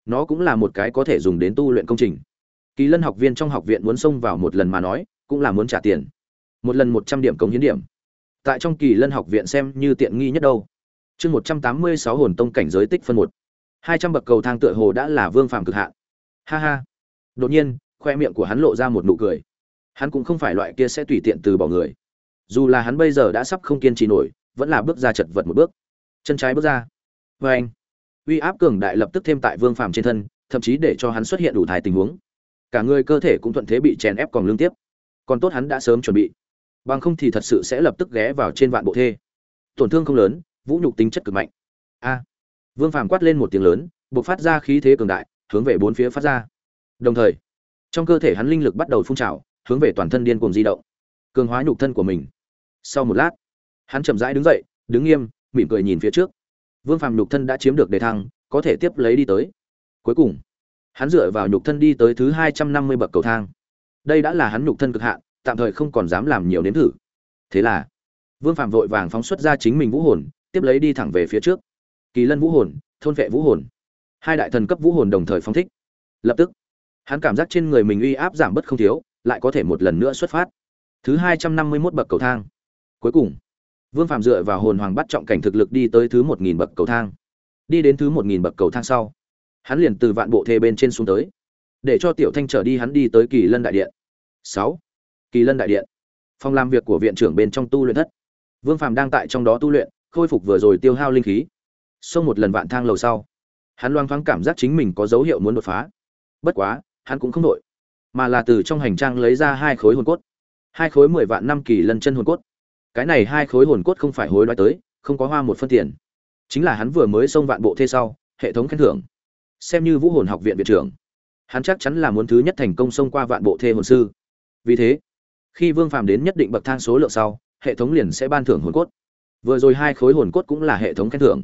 S1: Nó cũng là một cái có thể dùng đến tu luyện công trình kỳ lân học viên trong học viện muốn xông vào một lần mà nói, cũng là muốn trả tiền. Một lần một trăm điểm cống hiến điểm. Tại trong kỳ lân học viện xem như tiện nghi nhất đâu. Chương một trăm tám mươi sáu hồn tông cảnh giới tích phân một. Hai trăm bậc cầu thang tựa hồ đã là vương phàm cực hạn. Ha ha. Đột nhiên, khoe miệng của hắn lộ ra một nụ cười. Hắn cũng không phải loại kia sẽ tùy tiện từ bỏ người. Dù là hắn bây giờ đã sắp không kiên trì nổi, vẫn là bước ra chật vật một bước. Chân trái bước ra. Vê anh uy áp cường đại lập tức thêm tại vương phàm trên thân, thậm chí để cho hắn xuất hiện đủ thái tình huống cả người cơ thể cũng thuận thế bị chèn ép còn lương tiếp. Còn tốt hắn đã sớm chuẩn bị. Bằng không thì thật sự sẽ lập tức ghé vào trên vạn bộ thê. Tổn thương không lớn, vũ nhục tính chất cực mạnh. A. Vương phàm quát lên một tiếng lớn buộc phát ra khí thế cường đại, hướng về bốn phía phát ra. Đồng thời, trong cơ thể hắn linh lực bắt đầu phun trào, hướng về toàn thân điên cuồng di động, cường hóa nhục thân của mình. Sau một lát, hắn chậm rãi đứng dậy, đứng nghiêm, mỉm cười nhìn phía trước. Vương phàm nhục thân đã chiếm được đề thăng, có thể tiếp lấy đi tới. Cuối cùng hắn dựa vào nhục thân đi tới thứ hai trăm năm mươi bậc cầu thang. Đây đã là hắn nhục thân cực hạn, tạm thời không còn dám làm nhiều đến thử. Thế là, vương phạm vội vàng phóng xuất ra chính mình vũ hồn, tiếp lấy đi thẳng về phía trước. Kỳ lân vũ hồn, thôn vệ vũ hồn. Hai đại thần cấp vũ hồn đồng thời phóng thích. Lập tức, hắn cảm giác trên người mình uy áp giảm bớt không thiếu, lại có thể một lần nữa xuất phát. Thứ hai trăm năm mươi mốt bậc cầu thang. Cuối cùng, vương phạm dựa vào hồn hoàng bắt trọng cảnh thực lực đi tới thứ một nghìn bậc cầu thang. Đi đến thứ một nghìn bậc cầu thang sau hắn liền từ vạn bộ thê bên trên xuống tới, để cho tiểu thanh trở đi hắn đi tới kỳ lân đại điện. Sáu, kỳ lân đại điện. Phòng làm việc của viện trưởng bên trong tu luyện thất. Vương phàm đang tại trong đó tu luyện, khôi phục vừa rồi tiêu hao linh khí. Xông một lần vạn thang lầu sau, hắn loang thoáng cảm giác chính mình có dấu hiệu muốn đột phá. Bất quá, hắn cũng không đội mà là từ trong hành trang lấy ra hai khối hồn cốt. Hai khối mười vạn năm kỳ lân chân hồn cốt. Cái này hai khối hồn cốt không phải hối đoái tới, không có hoa một phân tiền. Chính là hắn vừa mới xông vạn bộ thê sau, hệ thống khen thưởng xem như vũ hồn học viện viện trưởng. Hắn chắc chắn là muốn thứ nhất thành công xông qua vạn bộ thê hồn sư. Vì thế, khi vương phàm đến nhất định bậc thang số lượng sau, hệ thống liền sẽ ban thưởng hồn cốt. Vừa rồi hai khối hồn cốt cũng là hệ thống khen thưởng.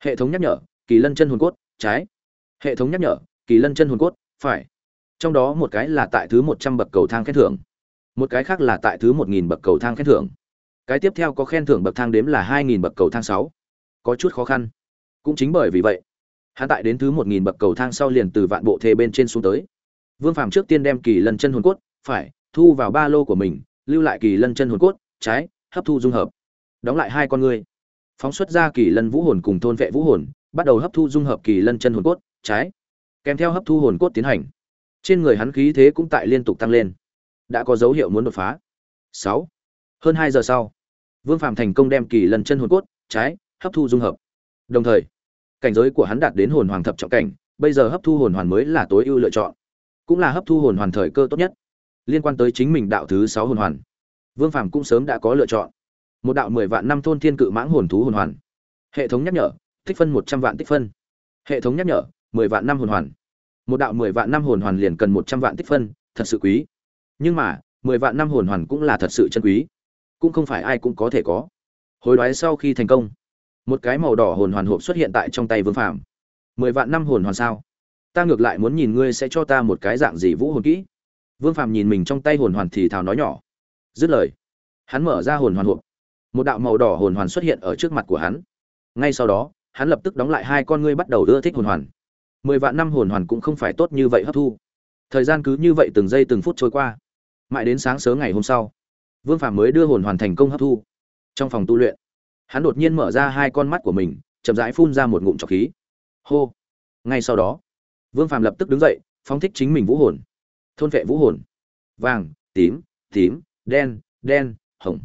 S1: Hệ thống nhắc nhở, kỳ lân chân hồn cốt, trái. Hệ thống nhắc nhở, kỳ lân chân hồn cốt, phải. Trong đó một cái là tại thứ một trăm bậc cầu thang khen thưởng. Một cái khác là tại thứ một nghìn bậc cầu thang khen thưởng. Cái tiếp theo có khen thưởng bậc thang đếm là hai nghìn bậc cầu thang sáu. Có chút khó khăn. Cũng chính bởi vì vậy hắn tại đến thứ một nghìn bậc cầu thang sau liền từ vạn bộ thê bên trên xuống tới. Vương phàm trước tiên đem kỳ lân chân hồn cốt, phải, thu vào ba lô của mình, lưu lại kỳ lân chân hồn cốt, trái, hấp thu dung hợp. Đóng lại hai con ngươi. Phóng xuất ra kỳ lân vũ hồn cùng thôn vệ vũ hồn, bắt đầu hấp thu dung hợp kỳ lân chân hồn cốt, trái. Kèm theo hấp thu hồn cốt tiến hành. Trên người hắn khí thế cũng tại liên tục tăng lên. Đã có dấu hiệu muốn đột phá. Sáu. Hơn hai giờ sau, vương phạm thành công đem kỳ lân chân hồn cốt, trái, hấp thu dung hợp. Đồng thời cảnh giới của hắn đạt đến hồn hoàng thập trọng cảnh, bây giờ hấp thu hồn hoàn mới là tối ưu lựa chọn, cũng là hấp thu hồn hoàn thời cơ tốt nhất, liên quan tới chính mình đạo thứ sáu hồn hoàn. Vương phàm cũng sớm đã có lựa chọn. Một đạo mười vạn năm thôn thiên cự mãng hồn thú hồn hoàn. Hệ thống nhắc nhở, tích phân một trăm vạn tích phân. Hệ thống nhắc nhở, mười vạn năm hồn hoàn. Một đạo mười vạn năm hồn hoàn liền cần một trăm vạn tích phân, thật sự quý. Nhưng mà, mười vạn năm hồn hoàn cũng là thật sự chân quý. Cũng không phải ai cũng có thể có. Hồi đoái sau khi thành công một cái màu đỏ hồn hoàn hộp xuất hiện tại trong tay vương phạm mười vạn năm hồn hoàn sao? Ta ngược lại muốn nhìn ngươi sẽ cho ta một cái dạng gì vũ hồn kỹ. Vương phạm nhìn mình trong tay hồn hoàn thì thào nói nhỏ. Dứt lời, hắn mở ra hồn hoàn hộp. Một đạo màu đỏ hồn hoàn xuất hiện ở trước mặt của hắn. Ngay sau đó, hắn lập tức đóng lại hai con ngươi bắt đầu ưa thích hồn hoàn. Mười vạn năm hồn hoàn cũng không phải tốt như vậy hấp thu. Thời gian cứ như vậy từng giây từng phút trôi qua. Mãi đến sáng sớm ngày hôm sau, vương phạm mới đưa hồn hoàn thành công hấp thu. Trong phòng tu luyện hắn đột nhiên mở ra hai con mắt của mình, chậm rãi phun ra một ngụm trọc khí. Hô! Ngay sau đó, vương phạm lập tức đứng dậy, phóng thích chính mình vũ hồn. Thôn vệ vũ hồn. Vàng, tím tím, đen đen, hồng.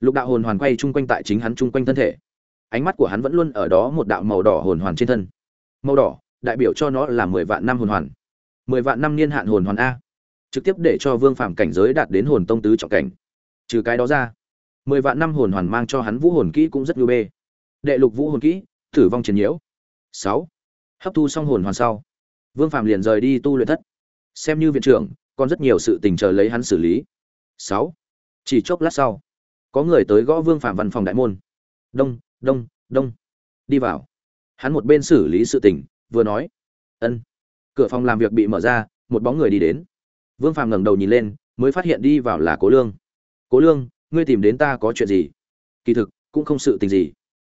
S1: Lục đạo hồn hoàn quay chung quanh tại chính hắn chung quanh thân thể. Ánh mắt của hắn vẫn luôn ở đó một đạo màu đỏ hồn hoàn trên thân. Màu đỏ, đại biểu cho nó là mười vạn năm hồn hoàn. Mười vạn năm niên hạn hồn hoàn a. Trực tiếp để cho vương phạm cảnh giới đạt đến hồn tông tứ trọng cảnh. Trừ cái đó ra mười vạn năm hồn hoàn mang cho hắn vũ hồn kỹ cũng rất ngưu bê. Đệ lục vũ hồn kỹ, tử vong chiến nhiễu. Sáu. Hấp thu xong hồn hoàn sau, vương phạm liền rời đi tu luyện thất. Xem như viện trưởng, còn rất nhiều sự tình chờ lấy hắn xử lý. Sáu. Chỉ chốc lát sau, có người tới gõ vương phạm văn phòng đại môn. Đông đông đông. Đi vào. Hắn một bên xử lý sự tình, vừa nói, ân. Cửa phòng làm việc bị mở ra, một bóng người đi đến. Vương phạm ngẩng đầu nhìn lên, mới phát hiện đi vào là cố lương. Cố lương ngươi tìm đến ta có chuyện gì? Kỳ thực, cũng không sự tình gì.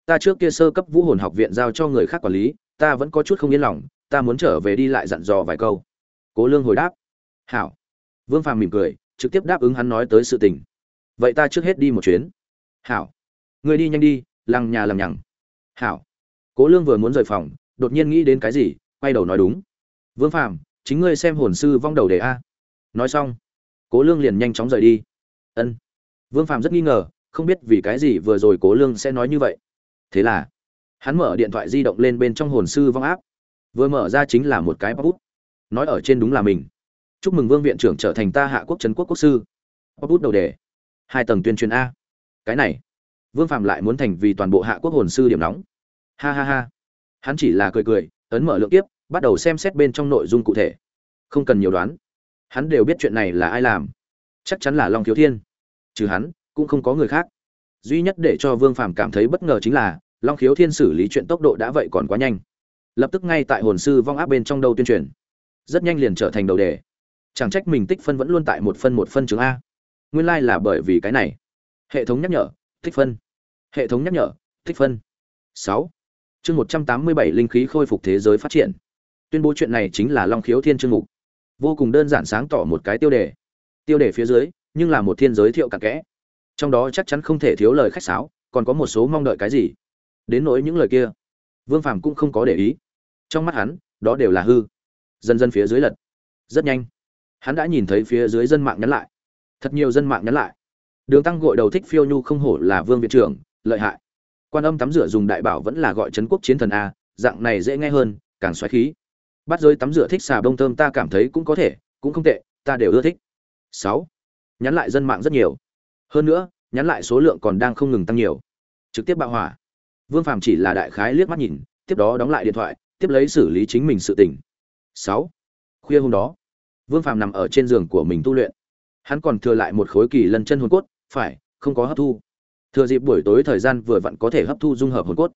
S1: Ta trước kia sơ cấp vũ hồn học viện giao cho người khác quản lý, ta vẫn có chút không yên lòng, ta muốn trở về đi lại dặn dò vài câu. Cố lương hồi đáp. Hảo. Vương phàm mỉm cười, trực tiếp đáp ứng hắn nói tới sự tình. Vậy ta trước hết đi một chuyến. Hảo. Ngươi đi nhanh đi lằng nhà lằng nhằng. Hảo. Cố lương vừa muốn rời phòng, đột nhiên nghĩ đến cái gì, quay đầu nói đúng. Vương phàm, chính ngươi xem hồn sư vong đầu đề a. Nói xong, cố lương liền nhanh chóng rời đi. Ân vương phàm rất nghi ngờ, không biết vì cái gì vừa rồi cố lương sẽ nói như vậy. Thế là, hắn mở điện thoại di động lên bên trong hồn sư vong áp. Vừa mở ra chính là một cái bút nói ở trên đúng là mình. Chúc mừng vương viện trưởng trở thành ta hạ quốc trấn quốc quốc sư. Bút đầu đề. Hai tầng tuyên truyền a. Cái này, vương phạm lại muốn thành vì toàn bộ hạ quốc hồn sư điểm nóng. Ha ha ha. Hắn chỉ là cười cười, ấn mở lượng tiếp, bắt đầu xem xét bên trong nội dung cụ thể. Không cần nhiều đoán. Hắn đều biết chuyện này là ai làm. Chắc chắn là long thiếu thiên trừ hắn, cũng không có người khác. Duy nhất để cho vương phàm cảm thấy bất ngờ chính là, long khiếu thiên xử lý chuyện tốc độ đã vậy còn quá nhanh. Lập tức ngay tại hồn sư vong áp bên trong đầu tuyên truyền. Rất nhanh liền trở thành đầu đề. Chẳng trách mình tích phân vẫn luôn tại một phân một phân chứng a. Nguyên lai、like、là bởi vì cái này. Hệ thống nhắc nhở, tích phân. Hệ thống nhắc nhở, tích phân. Sáu. Chương một trăm tám mươi bảy linh khí khôi phục thế giới phát triển. Tuyên bố chuyện này chính là long khiếu thiên chương mục. Vô cùng đơn giản sáng tỏ một cái tiêu đề. Tiêu đề phía dưới nhưng là một thiên giới thiệu cặn kẽ. Trong đó chắc chắn không thể thiếu lời khách sáo, còn có một số mong đợi cái gì? Đến nỗi những lời kia, vương phàm cũng không có để ý. Trong mắt hắn, đó đều là hư. Dần dần phía dưới lật. Rất nhanh, hắn đã nhìn thấy phía dưới dân mạng nhắn lại. Thật nhiều dân mạng nhắn lại. Đường tăng gội đầu thích phiêu nhu không hổ là vương viện trưởng, lợi hại. Quan âm tắm rửa dùng đại bảo vẫn là gọi trấn quốc chiến thần a, dạng này dễ nghe hơn, càng xoáy khí. Bắt giới tắm rửa thích xà bông thơm ta cảm thấy cũng có thể, cũng không tệ, ta đều ưa thích. Sáu nhắn lại dân mạng rất nhiều. Hơn nữa, nhắn lại số lượng còn đang không ngừng tăng nhiều. Trực tiếp bạo hỏa. Vương phàm chỉ là đại khái liếc mắt nhìn, tiếp đó đóng lại điện thoại, tiếp lấy xử lý chính mình sự tình. sáu. Khuya hôm đó, vương phàm nằm ở trên giường của mình tu luyện. Hắn còn thừa lại một khối kỳ lân chân hồn cốt, phải, không có hấp thu. Thừa dịp buổi tối thời gian vừa vặn có thể hấp thu dung hợp hồn cốt.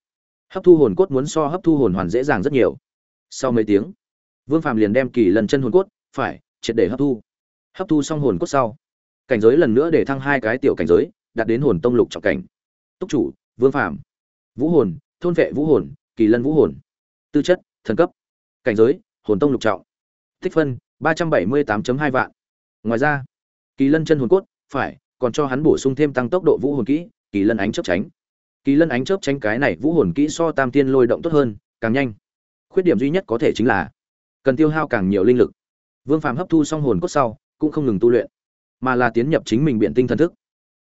S1: Hấp thu hồn cốt muốn so hấp thu hồn hoàn dễ dàng rất nhiều. Sau mấy tiếng, vương phàm liền đem kỳ lân chân hồn cốt, phải, triệt để hấp thu. Hấp thu xong hồn cốt sau cảnh giới lần nữa để thăng hai cái tiểu cảnh giới, đạt đến hồn tông lục trọng cảnh. Túc chủ, vương phàm, vũ hồn, thôn vệ vũ hồn, kỳ lân vũ hồn. Tư chất, thần cấp. Cảnh giới, hồn tông lục trọng. Tích phân, ba trăm bảy mươi tám hai vạn. Ngoài ra, kỳ lân chân hồn cốt, phải, còn cho hắn bổ sung thêm tăng tốc độ vũ hồn kỹ, kỳ lân ánh chớp tránh. Kỳ lân ánh chớp tránh cái này vũ hồn kỹ so tam tiên lôi động tốt hơn, càng nhanh. Khuyết điểm duy nhất có thể chính là, cần tiêu hao càng nhiều linh lực. Vương phàm hấp thu xong hồn cốt sau, cũng không ngừng tu luyện mà là tiến nhập chính mình biện tinh thần thức.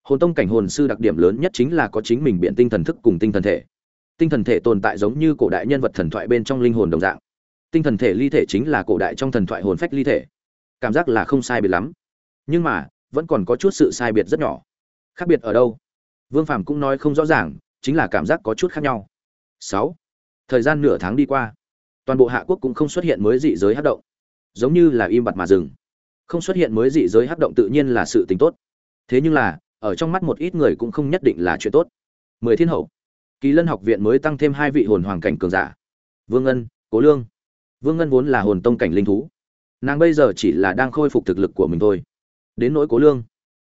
S1: Hồn tông cảnh hồn sư đặc điểm lớn nhất chính là có chính mình biện tinh thần thức cùng tinh thần thể. Tinh thần thể tồn tại giống như cổ đại nhân vật thần thoại bên trong linh hồn đồng dạng. Tinh thần thể ly thể chính là cổ đại trong thần thoại hồn phách ly thể. Cảm giác là không sai biệt lắm. Nhưng mà, vẫn còn có chút sự sai biệt rất nhỏ. Khác biệt ở đâu? Vương phàm cũng nói không rõ ràng, chính là cảm giác có chút khác nhau. Sáu. Thời gian nửa tháng đi qua. Toàn bộ hạ quốc cũng không xuất hiện mới dị giới hát động. Giống như là im bặt mà dừng không xuất hiện mới dị giới hắc động tự nhiên là sự tình tốt. Thế nhưng là, ở trong mắt một ít người cũng không nhất định là chuyện tốt. Mười thiên hậu, kỳ lân học viện mới tăng thêm hai vị hồn hoàng cảnh cường giả. Vương ân cố lương. Vương ngân vốn là hồn tông cảnh linh thú. Nàng bây giờ chỉ là đang khôi phục thực lực của mình thôi. Đến nỗi cố lương,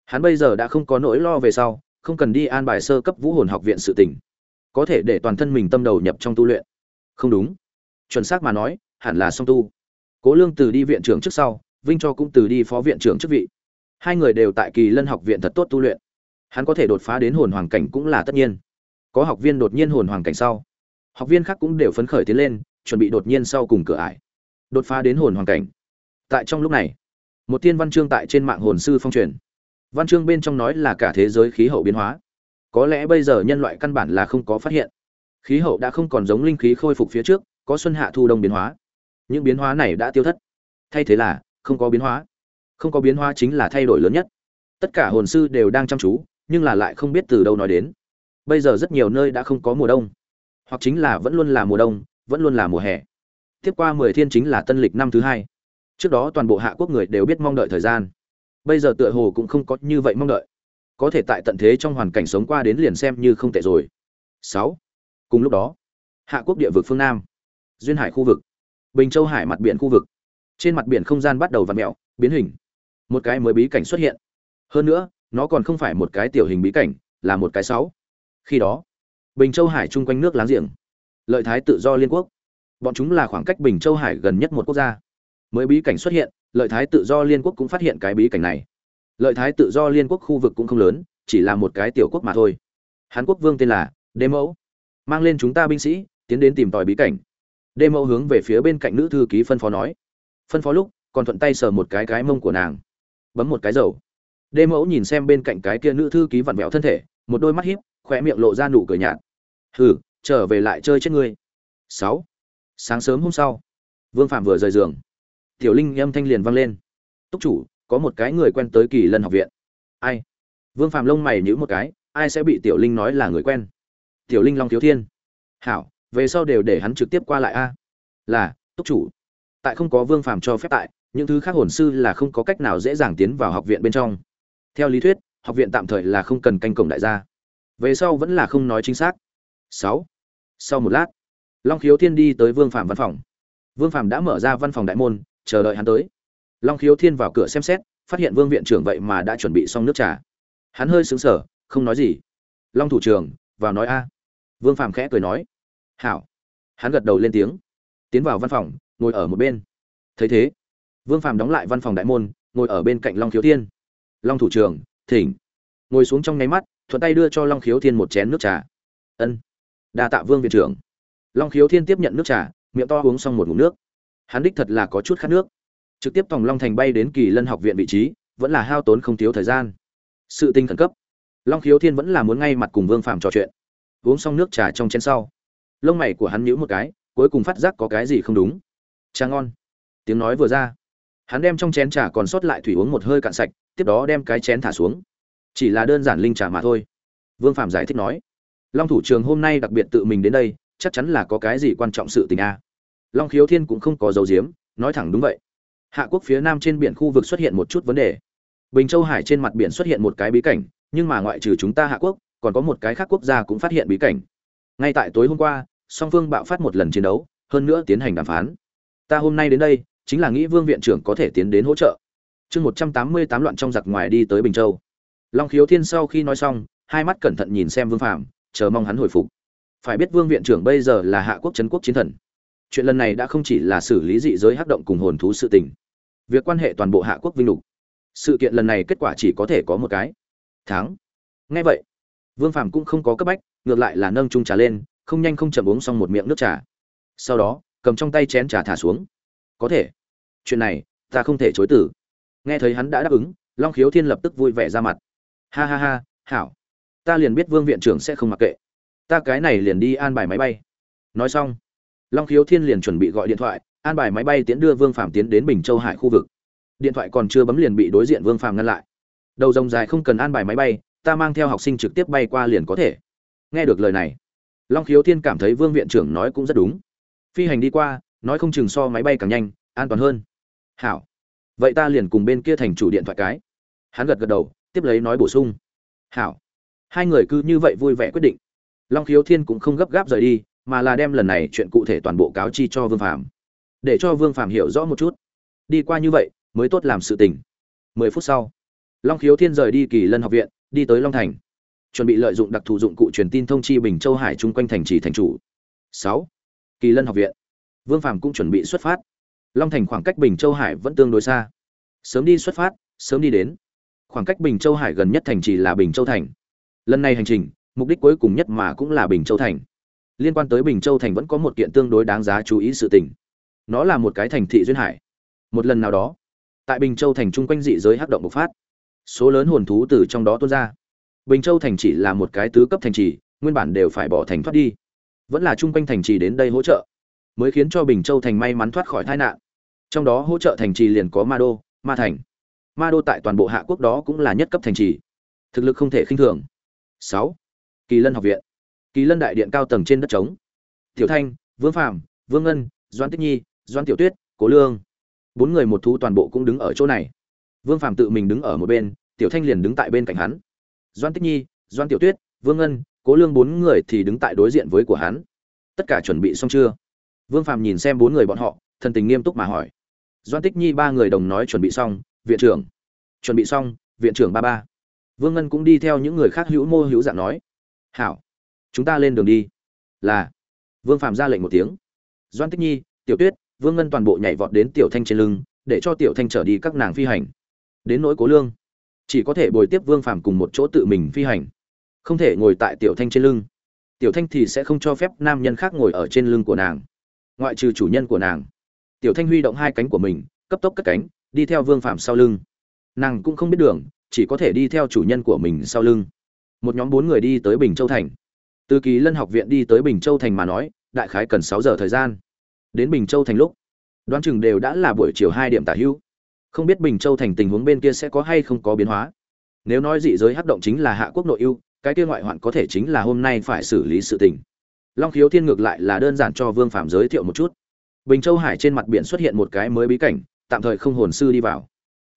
S1: hắn bây giờ đã không có nỗi lo về sau, không cần đi an bài sơ cấp vũ hồn học viện sự tỉnh có thể để toàn thân mình tâm đầu nhập trong tu luyện. Không đúng. Chuẩn xác mà nói, hẳn là song tu. Cố lương từ đi viện trưởng trước sau vinh cho cũng từ đi phó viện trưởng chức vị. Hai người đều tại kỳ lân học viện thật tốt tu luyện. Hắn có thể đột phá đến hồn hoàng cảnh cũng là tất nhiên. Có học viên đột nhiên hồn hoàng cảnh sau, học viên khác cũng đều phấn khởi tiến lên, chuẩn bị đột nhiên sau cùng cửa ải. Đột phá đến hồn hoàng cảnh. Tại trong lúc này, một tiên văn chương tại trên mạng hồn sư phong truyền. Văn chương bên trong nói là cả thế giới khí hậu biến hóa. Có lẽ bây giờ nhân loại căn bản là không có phát hiện. Khí hậu đã không còn giống linh khí khôi phục phía trước, có xuân hạ thu đông biến hóa. Những biến hóa này đã tiêu thất. Thay thế là không có biến hóa. Không có biến hóa chính là thay đổi lớn nhất. Tất cả hồn sư đều đang chăm chú, nhưng là lại không biết từ đâu nói đến. Bây giờ rất nhiều nơi đã không có mùa đông. Hoặc chính là vẫn luôn là mùa đông, vẫn luôn là mùa hè. Tiếp qua mười thiên chính là tân lịch năm thứ hai. Trước đó toàn bộ hạ quốc người đều biết mong đợi thời gian. Bây giờ tựa hồ cũng không có như vậy mong đợi. Có thể tại tận thế trong hoàn cảnh sống qua đến liền xem như không tệ rồi. Sáu. Cùng lúc đó, hạ quốc địa vực phương nam, duyên hải khu vực, bình châu hải mặt biển khu vực trên mặt biển không gian bắt đầu v ặ mẹo, biến hình. Một cái mới bí cảnh xuất hiện. Hơn nữa, nó còn không phải một cái tiểu hình bí cảnh, là một cái sáu. Khi đó, bình châu hải chung quanh nước láng giềng. Lợi thái tự do liên quốc. Bọn chúng là khoảng cách bình châu hải gần nhất một quốc gia. Mới bí cảnh xuất hiện, lợi thái tự do liên quốc cũng phát hiện cái bí cảnh này. Lợi thái tự do liên quốc khu vực cũng không lớn, chỉ là một cái tiểu quốc mà thôi. Hàn quốc vương tên là đê mẫu. Mang lên chúng ta binh sĩ, tiến đến tìm tòi bí cảnh. Đê mẫu hướng về phía bên cạnh nữ thư ký phân phó nói phân phó lúc, còn thuận tay sờ một cái cái mông của nàng. Bấm một cái dầu. Đê mẫu nhìn xem bên cạnh cái kia nữ thư ký vặn vẹo thân thể, một đôi mắt hiếp khỏe miệng lộ ra nụ cười nhạt. Hừ, trở về lại chơi chết ngươi. Sáu. Sáng sớm hôm sau, vương phạm vừa rời giường. Tiểu linh âm thanh liền vang lên. Túc chủ, có một cái người quen tới kỳ lân học viện. Ai? Vương phạm lông mày nhíu một cái, ai sẽ bị tiểu linh nói là người quen? Tiểu linh long thiếu thiên. Hảo, về sau đều để hắn trực tiếp qua lại a. Là, túc chủ tại không có vương phạm cho phép tại, những thứ khác hồn sư là không có cách nào dễ dàng tiến vào học viện bên trong. Theo lý thuyết, học viện tạm thời là không cần canh cổng đại gia. Về sau vẫn là không nói chính xác. Sáu. Sau một lát, long khiếu thiên đi tới vương phạm văn phòng. Vương phạm đã mở ra văn phòng đại môn, chờ đợi hắn tới. Long khiếu thiên vào cửa xem xét, phát hiện vương viện trưởng vậy mà đã chuẩn bị xong nước trà. Hắn hơi xứng sở không nói gì. Long thủ trưởng, vào nói a. Vương phạm khẽ cười nói. Hảo. Hắn gật đầu lên tiếng. Tiến vào văn phòng ngồi ở một bên. Thấy thế, vương phạm đóng lại văn phòng đại môn, ngồi ở bên cạnh long khiếu thiên. Long thủ trưởng, thỉnh. Ngồi xuống trong nháy mắt, thuận tay đưa cho long khiếu thiên một chén nước trà. Ân. Đa tạ vương viện trưởng. Long khiếu thiên tiếp nhận nước trà, miệng to uống xong một ngụm nước. Hắn đích thật là có chút khát nước. Trực tiếp tòng long thành bay đến kỳ lân học viện vị trí, vẫn là hao tốn không thiếu thời gian. Sự tinh khẩn cấp. Long khiếu thiên vẫn là muốn ngay mặt cùng vương phạm trò chuyện. Uống xong nước trà trong chén sau, lông mày của hắn nhíu một cái, cuối cùng phát giác có cái gì không đúng trà ngon. Tiếng nói vừa ra. Hắn đem trong chén trà còn sót lại thủy uống một hơi cạn sạch, tiếp đó đem cái chén thả xuống. Chỉ là đơn giản linh trà mà thôi. Vương phạm giải thích nói, long thủ trường hôm nay đặc biệt tự mình đến đây, chắc chắn là có cái gì quan trọng sự tình a. Long khiếu thiên cũng không có dấu diếm nói thẳng đúng vậy. Hạ quốc phía nam trên biển khu vực xuất hiện một chút vấn đề. Bình châu hải trên mặt biển xuất hiện một cái bí cảnh, nhưng mà ngoại trừ chúng ta hạ quốc, còn có một cái khác quốc gia cũng phát hiện bí cảnh. Ngay tại tối hôm qua, song phương bạo phát một lần chiến đấu, hơn nữa tiến hành đàm phán ta hôm nay đến đây, chính là nghĩ vương viện trưởng có thể tiến đến hỗ trợ. Chương một trăm tám mươi tám loạn trong giặc ngoài đi tới bình châu. Long khiếu thiên sau khi nói xong, hai mắt cẩn thận nhìn xem vương phạm chờ mong hắn hồi phục. Phải biết vương viện trưởng bây giờ là hạ quốc trấn quốc chiến thần. Chuyện lần này đã không chỉ là xử lý dị giới hắc động cùng hồn thú sự tình. Việc quan hệ toàn bộ hạ quốc vinh lục. Sự kiện lần này kết quả chỉ có thể có một cái. Thắng. Nghe vậy, vương phàm cũng không có cấp bách, ngược lại là nâng chung trà lên, không nhanh không chậm uống xong một miệng nước trà. Sau đó cầm trong tay chén trà thả xuống. Có thể. Chuyện này, ta không thể chối từ. Nghe thấy hắn đã đáp ứng, long khiếu thiên lập tức vui vẻ ra mặt. Ha ha ha, hảo. Ta liền biết vương viện trưởng sẽ không mặc kệ. Ta cái này liền đi an bài máy bay. Nói xong, long khiếu thiên liền chuẩn bị gọi điện thoại, an bài máy bay tiến đưa vương phạm tiến đến bình châu hải khu vực. Điện thoại còn chưa bấm liền bị đối diện vương phạm ngăn lại. Đầu rồng dài không cần an bài máy bay, ta mang theo học sinh trực tiếp bay qua liền có thể. Nghe được lời này, long khiếu thiên cảm thấy vương viện trưởng nói cũng rất đúng phi hành đi qua, nói không chừng so máy bay càng nhanh, an toàn hơn. Hảo. Vậy ta liền cùng bên kia thành chủ điện thoại cái. Hắn gật gật đầu, tiếp lấy nói bổ sung. Hảo. Hai người cứ như vậy vui vẻ quyết định. Long khiếu thiên cũng không gấp gáp rời đi, mà là đem lần này chuyện cụ thể toàn bộ cáo chi cho vương phạm để cho vương phạm hiểu rõ một chút. Đi qua như vậy, mới tốt làm sự tình. Mười phút sau, long khiếu thiên rời đi kỳ lân học viện, đi tới long thành. Chuẩn bị lợi dụng đặc thù dụng cụ truyền tin thông chi bình châu hải chung quanh thành trì thành chủ. Sáu kỳ lân học viện. Vương phàm cũng chuẩn bị xuất phát. Long thành khoảng cách bình châu hải vẫn tương đối xa. Sớm đi xuất phát, sớm đi đến. Khoảng cách bình châu hải gần nhất thành trì là bình châu thành. Lần này hành trình, mục đích cuối cùng nhất mà cũng là bình châu thành. Liên quan tới bình châu thành vẫn có một kiện tương đối đáng giá chú ý sự tình. Nó là một cái thành thị duyên hải. Một lần nào đó, tại bình châu thành chung quanh dị giới hắc động bộc phát. Số lớn hồn thú từ trong đó tuôn ra. Bình châu thành chỉ là một cái tứ cấp thành trì, nguyên bản đều phải bỏ thành thoát đi vẫn là chung quanh thành trì đến đây hỗ trợ, mới khiến cho bình châu thành may mắn thoát khỏi tai nạn. Trong đó hỗ trợ thành trì liền có ma đô, ma thành. Ma đô tại toàn bộ hạ quốc đó cũng là nhất cấp thành trì, thực lực không thể khinh thường. Sáu, kỳ lân học viện. Kỳ lân đại điện cao tầng trên đất trống. Tiểu thanh, vương phạm vương ngân doan tích nhi doan tiểu tuyết, cố lương. Bốn người một thú toàn bộ cũng đứng ở chỗ này. Vương phạm tự mình đứng ở một bên, tiểu thanh liền đứng tại bên cạnh hắn. Doan tích nhi doan tiểu tuyết, vương ngân cố lương bốn người thì đứng tại đối diện với của hắn. Tất cả chuẩn bị xong chưa? Vương phạm nhìn xem bốn người bọn họ, thần tình nghiêm túc mà hỏi. Doan tích nhi ba người đồng nói chuẩn bị xong, viện trưởng. Chuẩn bị xong, viện trưởng ba ba. Vương ngân cũng đi theo những người khác hữu mô hữu dạng nói. Hảo. Chúng ta lên đường đi. Là. Vương phạm ra lệnh một tiếng. Doan tích nhi, tiểu tuyết, vương ngân toàn bộ nhảy vọt đến tiểu thanh trên lưng, để cho tiểu thanh trở đi các nàng phi hành. Đến nỗi cố lương. Chỉ có thể bồi tiếp vương phạm cùng một chỗ tự mình phi hành không thể ngồi tại tiểu thanh trên lưng. Tiểu thanh thì sẽ không cho phép nam nhân khác ngồi ở trên lưng của nàng, ngoại trừ chủ nhân của nàng. Tiểu thanh huy động hai cánh của mình, cấp tốc cất cánh, đi theo vương phạm sau lưng. Nàng cũng không biết đường, chỉ có thể đi theo chủ nhân của mình sau lưng. Một nhóm bốn người đi tới bình châu thành. Từ kỳ lân học viện đi tới bình châu thành mà nói, đại khái cần sáu giờ thời gian. Đến bình châu thành lúc, đoán chừng đều đã là buổi chiều hai điểm tả hữu. Không biết bình châu thành tình huống bên kia sẽ có hay không có biến hóa. Nếu nói dị giới hắc động chính là hạ quốc nội ưu cái kia ngoại hoạn có thể chính là hôm nay phải xử lý sự tình. Long khiếu thiên ngược lại là đơn giản cho vương phạm giới thiệu một chút. Bình châu hải trên mặt biển xuất hiện một cái mới bí cảnh, tạm thời không hồn sư đi vào.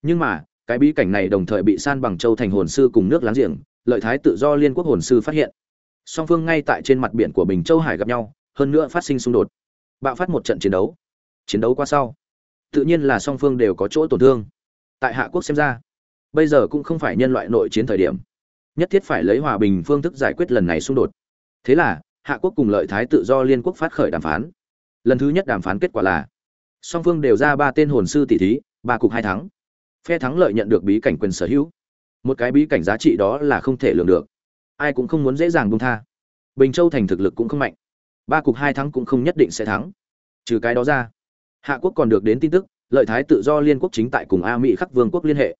S1: Nhưng mà, cái bí cảnh này đồng thời bị san bằng châu thành hồn sư cùng nước láng giềng, lợi thái tự do liên quốc hồn sư phát hiện. Song phương ngay tại trên mặt biển của bình châu hải gặp nhau, hơn nữa phát sinh xung đột. Bạo phát một trận chiến đấu. Chiến đấu qua sau, tự nhiên là song phương đều có chỗ tổn thương. Tại hạ quốc xem ra, bây giờ cũng không phải nhân loại nội chiến thời điểm nhất thiết phải lấy hòa bình phương thức giải quyết lần này xung đột. Thế là, hạ quốc cùng lợi thái tự do liên quốc phát khởi đàm phán. Lần thứ nhất đàm phán kết quả là, song phương đều ra ba tên hồn sư tỷ thí, ba cục hai thắng. Phe thắng lợi nhận được bí cảnh quyền sở hữu. Một cái bí cảnh giá trị đó là không thể lường được. Ai cũng không muốn dễ dàng buông tha. Bình châu thành thực lực cũng không mạnh. Ba cục hai thắng cũng không nhất định sẽ thắng. Trừ cái đó ra, hạ quốc còn được đến tin tức, lợi thái tự do liên quốc chính tại cùng a mỹ khắc vương quốc liên hệ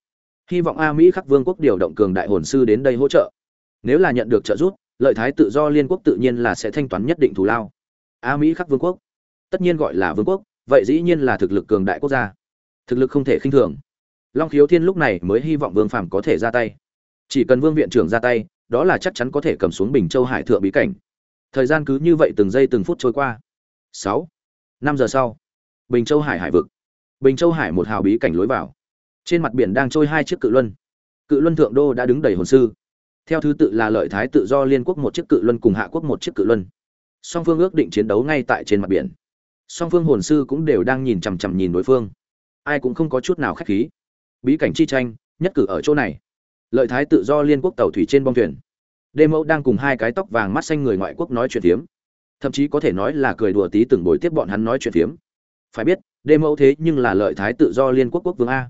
S1: hy vọng a mỹ khắc vương quốc điều động cường đại hồn sư đến đây hỗ trợ. Nếu là nhận được trợ giúp, lợi thái tự do liên quốc tự nhiên là sẽ thanh toán nhất định thù lao. A mỹ khắc vương quốc. Tất nhiên gọi là vương quốc, vậy dĩ nhiên là thực lực cường đại quốc gia. Thực lực không thể khinh thường. Long khiếu thiên lúc này mới hy vọng vương phàm có thể ra tay. Chỉ cần vương viện trưởng ra tay, đó là chắc chắn có thể cầm xuống bình châu hải thượng bí cảnh. Thời gian cứ như vậy từng giây từng phút trôi qua. Sáu, năm giờ sau. Bình châu hải hải vực. Bình châu hải một hào bí cảnh lối vào trên mặt biển đang trôi hai chiếc cự luân. Cự luân thượng đô đã đứng đầy hồn sư. Theo thứ tự là lợi thái tự do liên quốc một chiếc cự luân cùng hạ quốc một chiếc cự luân. Song phương ước định chiến đấu ngay tại trên mặt biển. Song phương hồn sư cũng đều đang nhìn chằm chằm nhìn đối phương. Ai cũng không có chút nào khách khí. Bí cảnh chi tranh, nhất cử ở chỗ này. Lợi thái tự do liên quốc tàu thủy trên bong thuyền. Đê mẫu đang cùng hai cái tóc vàng mắt xanh người ngoại quốc nói chuyện phiếm. Thậm chí có thể nói là cười đùa tí từng buổi tiếp bọn hắn nói chuyện phiếm. Phải biết, đê mẫu thế nhưng là lợi thái tự do liên quốc quốc vương a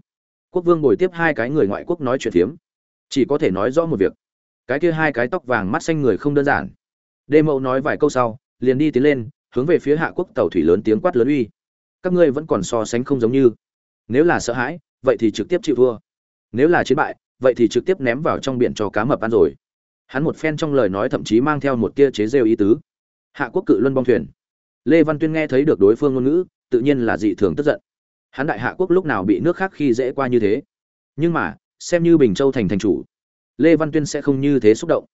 S1: quốc vương bồi tiếp hai cái người ngoại quốc nói chuyện phiếm. Chỉ có thể nói rõ một việc. Cái kia hai cái tóc vàng mắt xanh người không đơn giản. Đê mẫu nói vài câu sau, liền đi tiến lên, hướng về phía hạ quốc tàu thủy lớn tiếng quát lớn uy. Các ngươi vẫn còn so sánh không giống như. Nếu là sợ hãi, vậy thì trực tiếp chịu thua. Nếu là chiến bại, vậy thì trực tiếp ném vào trong biển cho cá mập ăn rồi. Hắn một phen trong lời nói thậm chí mang theo một tia chế rêu ý tứ. Hạ quốc cự luân bong thuyền. Lê văn tuyên nghe thấy được đối phương ngôn ngữ, tự nhiên là dị thường tức giận hắn đại hạ quốc lúc nào bị nước khác khi dễ qua như thế. Nhưng mà, xem như bình châu thành thành chủ, lê văn tuyên sẽ không như thế xúc động.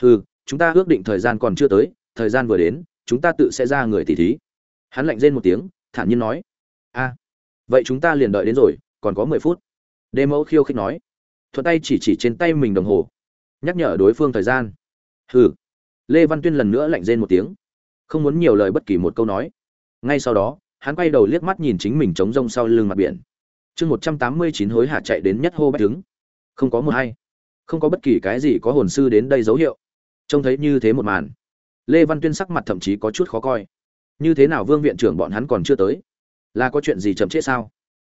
S1: Hừ, chúng ta ước định thời gian còn chưa tới, thời gian vừa đến, chúng ta tự sẽ ra người tỷ thí. Hắn lạnh rên một tiếng, thản nhiên nói. A, vậy chúng ta liền đợi đến rồi, còn có mười phút. Đê mẫu khiêu khích nói. Thuận tay chỉ chỉ trên tay mình đồng hồ. Nhắc nhở đối phương thời gian. Hừ. Lê văn tuyên lần nữa lạnh rên một tiếng. Không muốn nhiều lời bất kỳ một câu nói. Ngay sau đó hắn quay đầu liếc mắt nhìn chính mình trống rông sau lưng mặt biển. Chương một trăm tám mươi chín hối hả chạy đến nhất hô bách trứng không có một hay. Không có bất kỳ cái gì có hồn sư đến đây dấu hiệu. Trông thấy như thế một màn. Lê văn tuyên sắc mặt thậm chí có chút khó coi. Như thế nào vương viện trưởng bọn hắn còn chưa tới? Là có chuyện gì chậm trễ sao?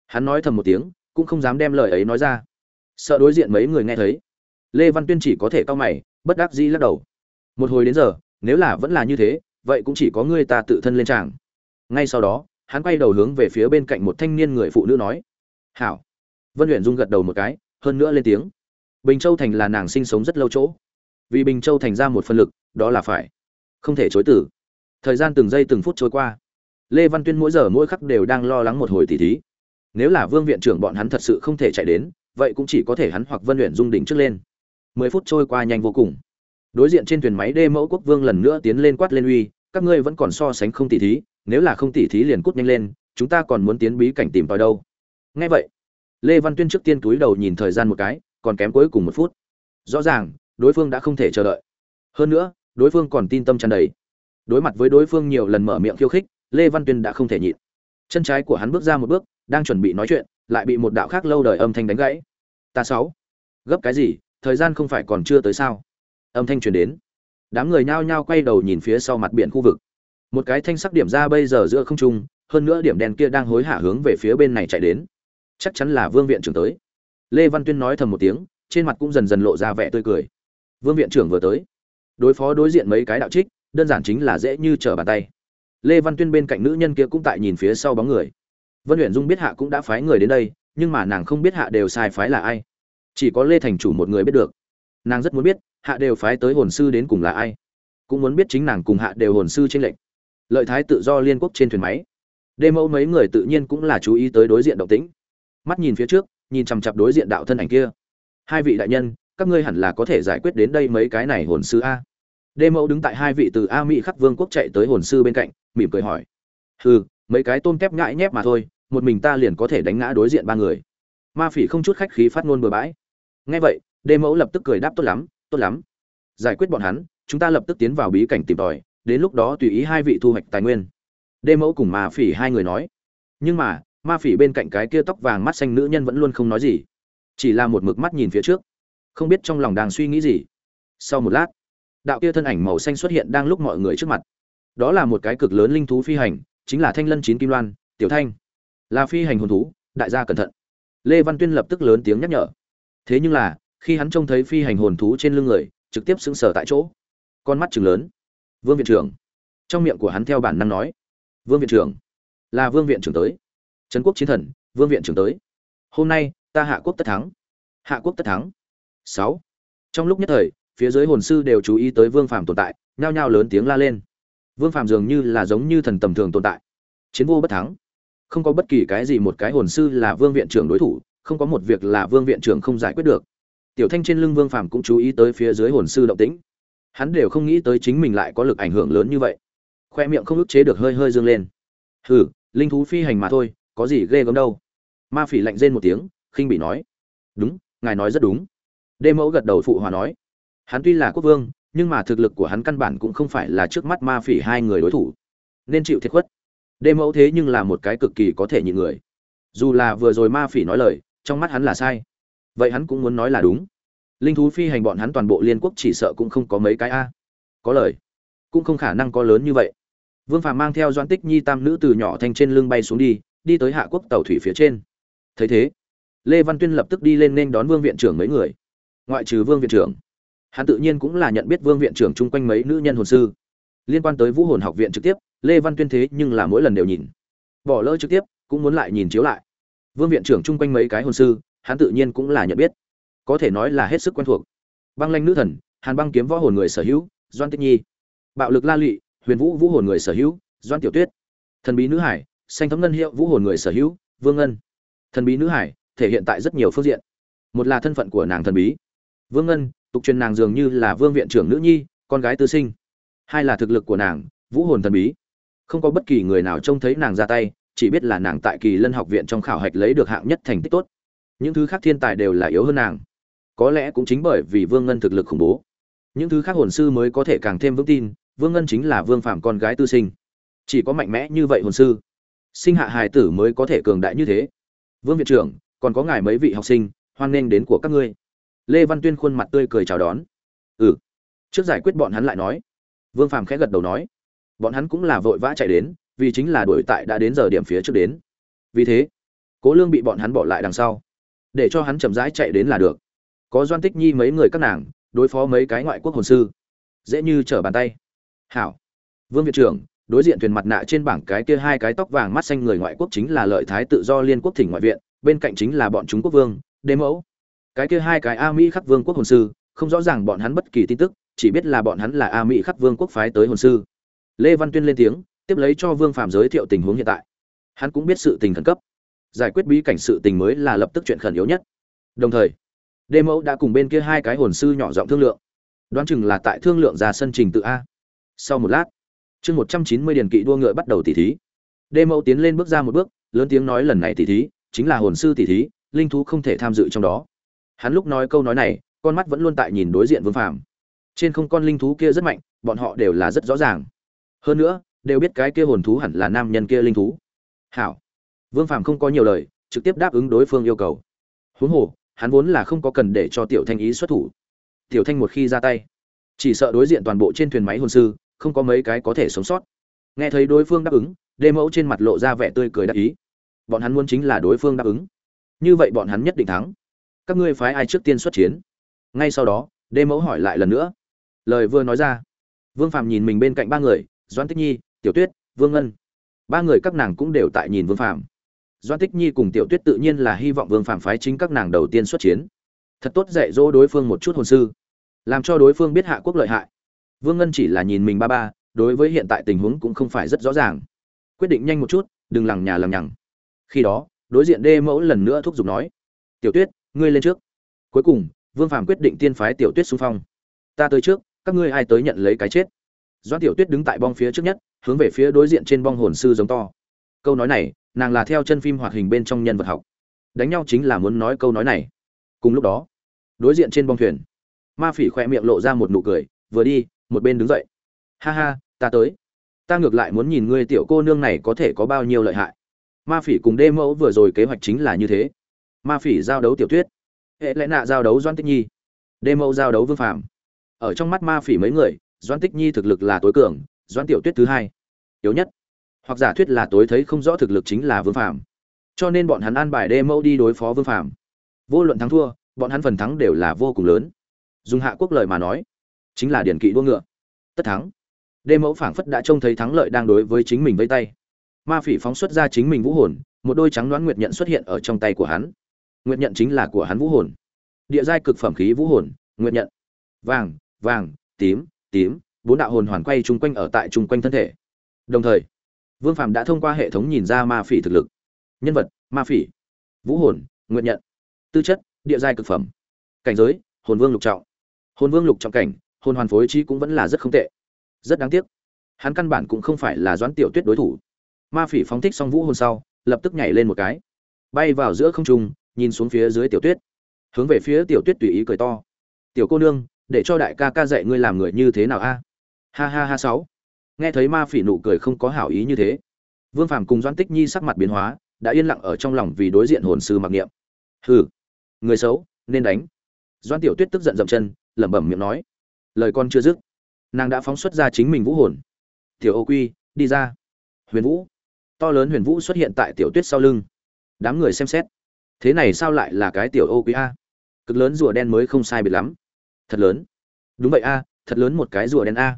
S1: Hắn nói thầm một tiếng, cũng không dám đem lời ấy nói ra. Sợ đối diện mấy người nghe thấy. Lê văn tuyên chỉ có thể cau mày, bất đắc dĩ lắc đầu. Một hồi đến giờ, nếu là vẫn là như thế, vậy cũng chỉ có ngươi ta tự thân lên tràng. Ngay sau đó hắn quay đầu hướng về phía bên cạnh một thanh niên người phụ nữ nói, hảo. Vân luyện dung gật đầu một cái, hơn nữa lên tiếng, bình châu thành là nàng sinh sống rất lâu chỗ. Vì bình châu thành ra một phân lực, đó là phải không thể chối tử thời gian từng giây từng phút trôi qua. Lê văn tuyên mỗi giờ mỗi khắc đều đang lo lắng một hồi tỉ thí. Nếu là vương viện trưởng bọn hắn thật sự không thể chạy đến, vậy cũng chỉ có thể hắn hoặc vân luyện dung đỉnh trước lên. Mười phút trôi qua nhanh vô cùng. Đối diện trên thuyền máy đê mẫu quốc vương lần nữa tiến lên quát lên uy, các ngươi vẫn còn so sánh không tỉ thí nếu là không tỉ thí liền cút nhanh lên, chúng ta còn muốn tiến bí cảnh tìm tòi đâu. Nghe vậy, lê văn tuyên trước tiên túi đầu nhìn thời gian một cái, còn kém cuối cùng một phút. Rõ ràng, đối phương đã không thể chờ đợi. Hơn nữa, đối phương còn tin tâm tràn đầy. Đối mặt với đối phương nhiều lần mở miệng khiêu khích, lê văn tuyên đã không thể nhịn. Chân trái của hắn bước ra một bước, đang chuẩn bị nói chuyện, lại bị một đạo khác lâu đời âm thanh đánh gãy. Ta sáu. Gấp cái gì? Thời gian không phải còn chưa tới sao? Âm thanh truyền đến. Đám người nhao nhao quay đầu nhìn phía sau mặt biển khu vực một cái thanh sắc điểm ra bây giờ giữa không trung, hơn nữa điểm đèn kia đang hối hả hướng về phía bên này chạy đến. Chắc chắn là vương viện trưởng tới. Lê văn tuyên nói thầm một tiếng, trên mặt cũng dần dần lộ ra vẻ tươi cười. Vương viện trưởng vừa tới. Đối phó đối diện mấy cái đạo trích, đơn giản chính là dễ như trở bàn tay. Lê văn tuyên bên cạnh nữ nhân kia cũng tại nhìn phía sau bóng người. Vân huyện dung biết hạ cũng đã phái người đến đây, nhưng mà nàng không biết hạ đều sai phái là ai. Chỉ có lê thành chủ một người biết được. Nàng rất muốn biết, hạ đều phái tới hồn sư đến cùng là ai. Cũng muốn biết chính nàng cùng hạ đều hồn sư trên lệnh lợi thái tự do liên quốc trên thuyền máy. Đê mẫu mấy người tự nhiên cũng là chú ý tới đối diện động tĩnh. Mắt nhìn phía trước, nhìn chằm chặp đối diện đạo thân ảnh kia. Hai vị đại nhân, các ngươi hẳn là có thể giải quyết đến đây mấy cái này hồn sư a. Đê mẫu đứng tại hai vị từ a mỹ khắc vương quốc chạy tới hồn sư bên cạnh, mỉm cười hỏi. Hừ, mấy cái tôm tép ngại nhép mà thôi, một mình ta liền có thể đánh ngã đối diện ba người. Ma phỉ không chút khách khí phát ngôn bừa bãi. Nghe vậy, đê mẫu lập tức cười đáp tốt lắm tốt lắm. Giải quyết bọn hắn, chúng ta lập tức tiến vào bí cảnh tìm tòi đến lúc đó tùy ý hai vị thu hoạch tài nguyên. Đê mẫu cùng ma phỉ hai người nói. Nhưng mà, ma phỉ bên cạnh cái kia tóc vàng mắt xanh nữ nhân vẫn luôn không nói gì. Chỉ là một mực mắt nhìn phía trước. Không biết trong lòng đang suy nghĩ gì. Sau một lát, đạo kia thân ảnh màu xanh xuất hiện đang lúc mọi người trước mặt. Đó là một cái cực lớn linh thú phi hành, chính là thanh lân chín kim loan, tiểu thanh. Là phi hành hồn thú, đại gia cẩn thận. Lê văn tuyên lập tức lớn tiếng nhắc nhở. Thế nhưng là, khi hắn trông thấy phi hành hồn thú trên lưng người, trực tiếp sững sờ tại chỗ. Con mắt chừng lớn vương viện trưởng. Trong miệng của hắn theo bản năng nói, vương viện trưởng, là vương viện trưởng tới. Trấn quốc chiến thần, vương viện trưởng tới. Hôm nay, ta hạ quốc tất thắng. Hạ quốc tất thắng. Sáu. Trong lúc nhất thời, phía dưới hồn sư đều chú ý tới vương phàm tồn tại, nhao nhao lớn tiếng la lên. Vương phàm dường như là giống như thần tầm thường tồn tại. Chiến vô bất thắng. Không có bất kỳ cái gì một cái hồn sư là vương viện trưởng đối thủ, không có một việc là vương viện trưởng không giải quyết được. Tiểu thanh trên lưng vương phàm cũng chú ý tới phía dưới hồn sư động tĩnh hắn đều không nghĩ tới chính mình lại có lực ảnh hưởng lớn như vậy. Khoe miệng không ức chế được hơi hơi dương lên. Hừ, linh thú phi hành mà thôi, có gì ghê gớm đâu. Ma phỉ lạnh rên một tiếng, khinh bị nói. Đúng, ngài nói rất đúng. Đê mẫu gật đầu phụ hòa nói. Hắn tuy là quốc vương, nhưng mà thực lực của hắn căn bản cũng không phải là trước mắt ma phỉ hai người đối thủ. Nên chịu thiệt khuất. Đê mẫu thế nhưng là một cái cực kỳ có thể nhịn người. Dù là vừa rồi ma phỉ nói lời, trong mắt hắn là sai. Vậy hắn cũng muốn nói là đúng linh thú phi hành bọn hắn toàn bộ liên quốc chỉ sợ cũng không có mấy cái a. Có lời. Cũng không khả năng có lớn như vậy. Vương phàm mang theo doãn tích nhi tam nữ từ nhỏ thanh trên lưng bay xuống đi đi tới hạ quốc tàu thủy phía trên. Thấy thế, lê văn tuyên lập tức đi lên nên đón vương viện trưởng mấy người. Ngoại trừ vương viện trưởng, hắn tự nhiên cũng là nhận biết vương viện trưởng chung quanh mấy nữ nhân hồn sư. Liên quan tới vũ hồn học viện trực tiếp, lê văn tuyên thế nhưng là mỗi lần đều nhìn. Bỏ lỡ trực tiếp, cũng muốn lại nhìn chiếu lại. Vương viện trưởng chung quanh mấy cái hồn sư, hắn tự nhiên cũng là nhận biết có thể nói là hết sức quen thuộc. Băng lanh nữ thần, hàn băng kiếm võ hồn người sở hữu, doan tích nhi. Bạo lực la lụy, huyền vũ vũ hồn người sở hữu, doan tiểu tuyết. Thần bí nữ hải, xanh thấm ngân hiệu vũ hồn người sở hữu, vương ngân. Thần bí nữ hải, thể hiện tại rất nhiều phương diện. Một là thân phận của nàng thần bí. Vương ngân, tục truyền nàng dường như là vương viện trưởng nữ nhi, con gái tư sinh. Hai là thực lực của nàng, vũ hồn thần bí. Không có bất kỳ người nào trông thấy nàng ra tay, chỉ biết là nàng tại kỳ lân học viện trong khảo hạch lấy được hạng nhất thành tích tốt. Những thứ khác thiên tài đều là yếu hơn nàng có lẽ cũng chính bởi vì vương ngân thực lực khủng bố. Những thứ khác hồn sư mới có thể càng thêm vững tin, vương ngân chính là vương phạm con gái tư sinh. Chỉ có mạnh mẽ như vậy hồn sư, sinh hạ hài tử mới có thể cường đại như thế. Vương viện trưởng, còn có ngài mấy vị học sinh, hoan nghênh đến của các ngươi. Lê văn tuyên khuôn mặt tươi cười chào đón. Ừ. Trước giải quyết bọn hắn lại nói. Vương phạm khẽ gật đầu nói. Bọn hắn cũng là vội vã chạy đến, vì chính là đuổi tại đã đến giờ điểm phía trước đến. Vì thế, cố lương bị bọn hắn bỏ lại đằng sau. Để cho hắn chậm rãi chạy đến là được có doan tích nhi mấy người các nàng, đối phó mấy cái ngoại quốc hồn sư. Dễ như trở bàn tay. Hảo. Vương viện trưởng, đối diện thuyền mặt nạ trên bảng cái kia hai cái tóc vàng mắt xanh người ngoại quốc chính là lợi thái tự do liên quốc thỉnh ngoại viện, bên cạnh chính là bọn chúng quốc vương, đế mẫu. Cái kia hai cái a mỹ khắc vương quốc hồn sư, không rõ ràng bọn hắn bất kỳ tin tức, chỉ biết là bọn hắn là a mỹ khắc vương quốc phái tới hồn sư. Lê văn tuyên lên tiếng, tiếp lấy cho vương phạm giới thiệu tình huống hiện tại. Hắn cũng biết sự tình khẩn cấp. Giải quyết bí cảnh sự tình mới là lập tức chuyện khẩn yếu nhất. Đồng thời đê mẫu đã cùng bên kia hai cái hồn sư nhỏ giọng thương lượng. Đoán chừng là tại thương lượng ra sân trình tự a. Sau một lát, chương một trăm chín mươi điền kỵ đua ngựa bắt đầu tỉ thí. Đê mẫu tiến lên bước ra một bước, lớn tiếng nói lần này tỉ thí, chính là hồn sư tỉ thí, linh thú không thể tham dự trong đó. Hắn lúc nói câu nói này, con mắt vẫn luôn tại nhìn đối diện vương phàm. Trên không con linh thú kia rất mạnh, bọn họ đều là rất rõ ràng. Hơn nữa, đều biết cái kia hồn thú hẳn là nam nhân kia linh thú. Hảo. Vương phàm không có nhiều lời, trực tiếp đáp ứng đối phương yêu cầu. Huống hồ hắn vốn là không có cần để cho tiểu thanh ý xuất thủ. Tiểu thanh một khi ra tay, chỉ sợ đối diện toàn bộ trên thuyền máy hồn sư, không có mấy cái có thể sống sót. Nghe thấy đối phương đáp ứng, đê mẫu trên mặt lộ ra vẻ tươi cười đắc ý. Bọn hắn muốn chính là đối phương đáp ứng. Như vậy bọn hắn nhất định thắng. Các ngươi phái ai trước tiên xuất chiến? Ngay sau đó, đê mẫu hỏi lại lần nữa. Lời vừa nói ra, vương phạm nhìn mình bên cạnh ba người, doãn tích nhi, tiểu tuyết, vương ngân. Ba người các nàng cũng đều tại nhìn vương phạm doãn tích nhi cùng tiểu tuyết tự nhiên là hy vọng vương phạm phái chính các nàng đầu tiên xuất chiến. Thật tốt dạy dỗ đối phương một chút hồn sư, làm cho đối phương biết hạ quốc lợi hại. Vương ngân chỉ là nhìn mình ba ba, đối với hiện tại tình huống cũng không phải rất rõ ràng. Quyết định nhanh một chút, đừng lằng nhà lằng nhằng. Khi đó, đối diện đê mẫu lần nữa thúc giục nói, tiểu tuyết, ngươi lên trước. Cuối cùng, vương phàm quyết định tiên phái tiểu tuyết xung phong. Ta tới trước, các ngươi ai tới nhận lấy cái chết? Doãn tiểu tuyết đứng tại bong phía trước nhất, hướng về phía đối diện trên bong hồn sư giống to. Câu nói này nàng là theo chân phim hoạt hình bên trong nhân vật học. Đánh nhau chính là muốn nói câu nói này. Cùng lúc đó, đối diện trên bong thuyền, ma phỉ khoe miệng lộ ra một nụ cười, vừa đi, một bên đứng dậy. Ha ha, ta tới. Ta ngược lại muốn nhìn ngươi tiểu cô nương này có thể có bao nhiêu lợi hại. Ma phỉ cùng đê mẫu vừa rồi kế hoạch chính là như thế. Ma phỉ giao đấu tiểu tuyết hệ lẽ nạ giao đấu doan tích nhi. Đê mẫu giao đấu vương phạm ở trong mắt ma phỉ mấy người doan tích nhi thực lực là tối cường doan tiểu tuyết thứ hai. Yếu nhất hoặc giả thuyết là tối thấy không rõ thực lực chính là vương phạm cho nên bọn hắn an bài đê mẫu đi đối phó vương phạm vô luận thắng thua, bọn hắn phần thắng đều là vô cùng lớn. Dùng hạ quốc lời mà nói, chính là điển kỵ đua ngựa. Tất thắng. Đê mẫu phảng phất đã trông thấy thắng lợi đang đối với chính mình vây tay. Ma phỉ phóng xuất ra chính mình vũ hồn, một đôi trắng đoán nguyệt nhận xuất hiện ở trong tay của hắn. Nguyệt nhận chính là của hắn vũ hồn. Địa giai cực phẩm khí vũ hồn, nguyệt nhận. Vàng vàng, tím tím, bốn đạo hồn hoàn quay chung quanh ở tại chung quanh thân thể. Đồng thời vương phạm đã thông qua hệ thống nhìn ra ma phỉ thực lực. Nhân vật, ma phỉ. Vũ hồn nguyện nhận. Tư chất, địa giai cực phẩm. Cảnh giới, hồn vương lục trọng. Hồn vương lục trọng cảnh, hồn hoàn phối trí cũng vẫn là rất không tệ. Rất đáng tiếc. Hắn căn bản cũng không phải là doãn tiểu tuyết đối thủ. Ma phỉ phóng thích xong vũ hồn sau, lập tức nhảy lên một cái. Bay vào giữa không trung, nhìn xuống phía dưới tiểu tuyết. Hướng về phía tiểu tuyết tùy ý cười to. Tiểu cô nương, để cho đại ca ca dạy ngươi làm người như thế nào a? Ha ha ha sáu nghe thấy ma phỉ nụ cười không có hảo ý như thế. Vương phàm cùng doãn tích nhi sắc mặt biến hóa, đã yên lặng ở trong lòng vì đối diện hồn sư mặc niệm. Hừ, người xấu, nên đánh. Doãn tiểu tuyết tức giận dậm chân, lẩm bẩm miệng nói. Lời con chưa dứt, nàng đã phóng xuất ra chính mình vũ hồn. Tiểu ô quy, đi ra. Huyền vũ, to lớn huyền vũ xuất hiện tại tiểu tuyết sau lưng. Đám người xem xét. Thế này sao lại là cái tiểu ô quy a? Cực lớn rùa đen mới không sai biệt lắm. Thật lớn. Đúng vậy a, thật lớn một cái rùa đen a.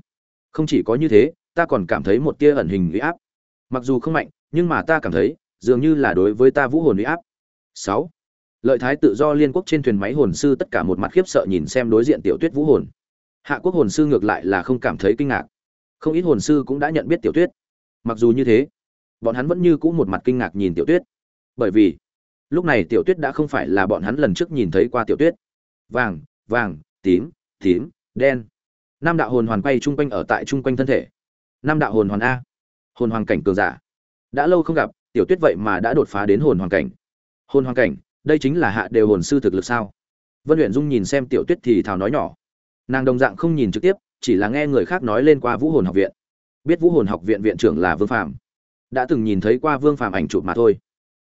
S1: Không chỉ có như thế ta còn cảm thấy một tia ẩn hình uy áp. Mặc dù không mạnh, nhưng mà ta cảm thấy, dường như là đối với ta vũ hồn uy áp. Sáu. Lợi thái tự do liên quốc trên thuyền máy hồn sư tất cả một mặt khiếp sợ nhìn xem đối diện tiểu tuyết vũ hồn. Hạ quốc hồn sư ngược lại là không cảm thấy kinh ngạc. Không ít hồn sư cũng đã nhận biết tiểu tuyết. Mặc dù như thế, bọn hắn vẫn như cũ một mặt kinh ngạc nhìn tiểu tuyết. Bởi vì, lúc này tiểu tuyết đã không phải là bọn hắn lần trước nhìn thấy qua tiểu tuyết. Vàng vàng, tím tím, đen. Nam đạo hồn hoàn quay trung quanh ở tại trung quanh thân thể năm đạo hồn hoàn a. Hồn hoàng cảnh cường giả. Đã lâu không gặp, tiểu tuyết vậy mà đã đột phá đến hồn hoàng cảnh. Hồn hoàng cảnh, đây chính là hạ đều hồn sư thực lực sao? Vân luyện dung nhìn xem tiểu tuyết thì thào nói nhỏ. Nàng đồng dạng không nhìn trực tiếp, chỉ là nghe người khác nói lên qua vũ hồn học viện. Biết vũ hồn học viện viện trưởng là vương phạm đã từng nhìn thấy qua vương phạm ảnh chụp mà thôi.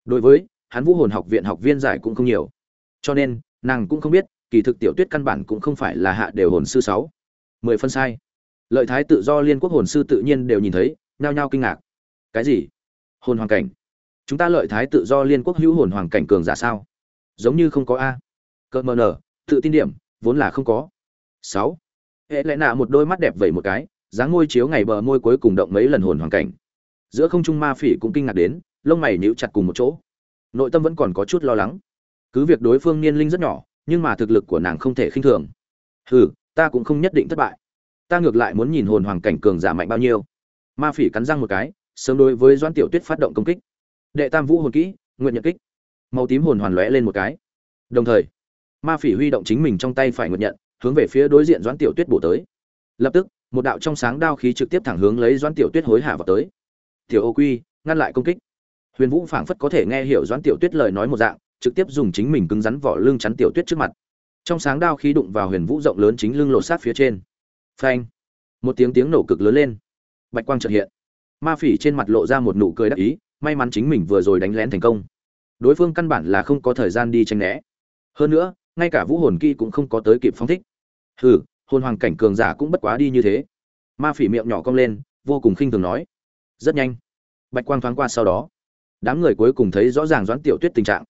S1: Đối với, hắn vũ hồn học viện học viên giải cũng không nhiều. Cho nên, nàng cũng không biết, kỳ thực tiểu tuyết căn bản cũng không phải là hạ đều hồn sư sáu. Mười phân sai lợi thái tự do liên quốc hồn sư tự nhiên đều nhìn thấy, nhao nhao kinh ngạc. Cái gì? Hồn hoàng cảnh. Chúng ta lợi thái tự do liên quốc hữu hồn hoàng cảnh cường giả sao? Giống như không có a. Cơ mờ nở, tự tin điểm, vốn là không có. Sáu. Hệ lẽ nạ một đôi mắt đẹp vậy một cái, dáng ngôi chiếu ngày bờ môi cuối cùng động mấy lần hồn hoàng cảnh. Giữa không trung ma phỉ cũng kinh ngạc đến, lông mày níu chặt cùng một chỗ. Nội tâm vẫn còn có chút lo lắng. Cứ việc đối phương niên linh rất nhỏ, nhưng mà thực lực của nàng không thể khinh thường. Hừ, ta cũng không nhất định thất bại ta ngược lại muốn nhìn hồn hoàng cảnh cường giả mạnh bao nhiêu. Ma phỉ cắn răng một cái, sớm đối với doãn tiểu tuyết phát động công kích. Đệ tam vũ hồn kỹ, nguyện nhận kích. Màu tím hồn hoàn lóe lên một cái. Đồng thời, ma phỉ huy động chính mình trong tay phải nguyện nhận, hướng về phía đối diện doãn tiểu tuyết bổ tới. Lập tức, một đạo trong sáng đao khí trực tiếp thẳng hướng lấy doãn tiểu tuyết hối hả vào tới. Tiểu ô quy, ngăn lại công kích. Huyền vũ phảng phất có thể nghe hiểu doãn tiểu tuyết lời nói một dạng, trực tiếp dùng chính mình cứng rắn vỏ lưng chắn tiểu tuyết trước mặt. Trong sáng đao khí đụng vào huyền vũ rộng lớn chính lưng lột sát phía trên phanh. Một tiếng tiếng nổ cực lớn lên. Bạch quang chợt hiện. Ma phỉ trên mặt lộ ra một nụ cười đắc ý, may mắn chính mình vừa rồi đánh lén thành công. Đối phương căn bản là không có thời gian đi tranh né. Hơn nữa, ngay cả vũ hồn kỹ cũng không có tới kịp phong thích. Hừ, hồn hoàng cảnh cường giả cũng bất quá đi như thế. Ma phỉ miệng nhỏ cong lên, vô cùng khinh thường nói. Rất nhanh. Bạch quang thoáng qua sau đó. Đám người cuối cùng thấy rõ ràng doãn tiểu tuyết tình trạng.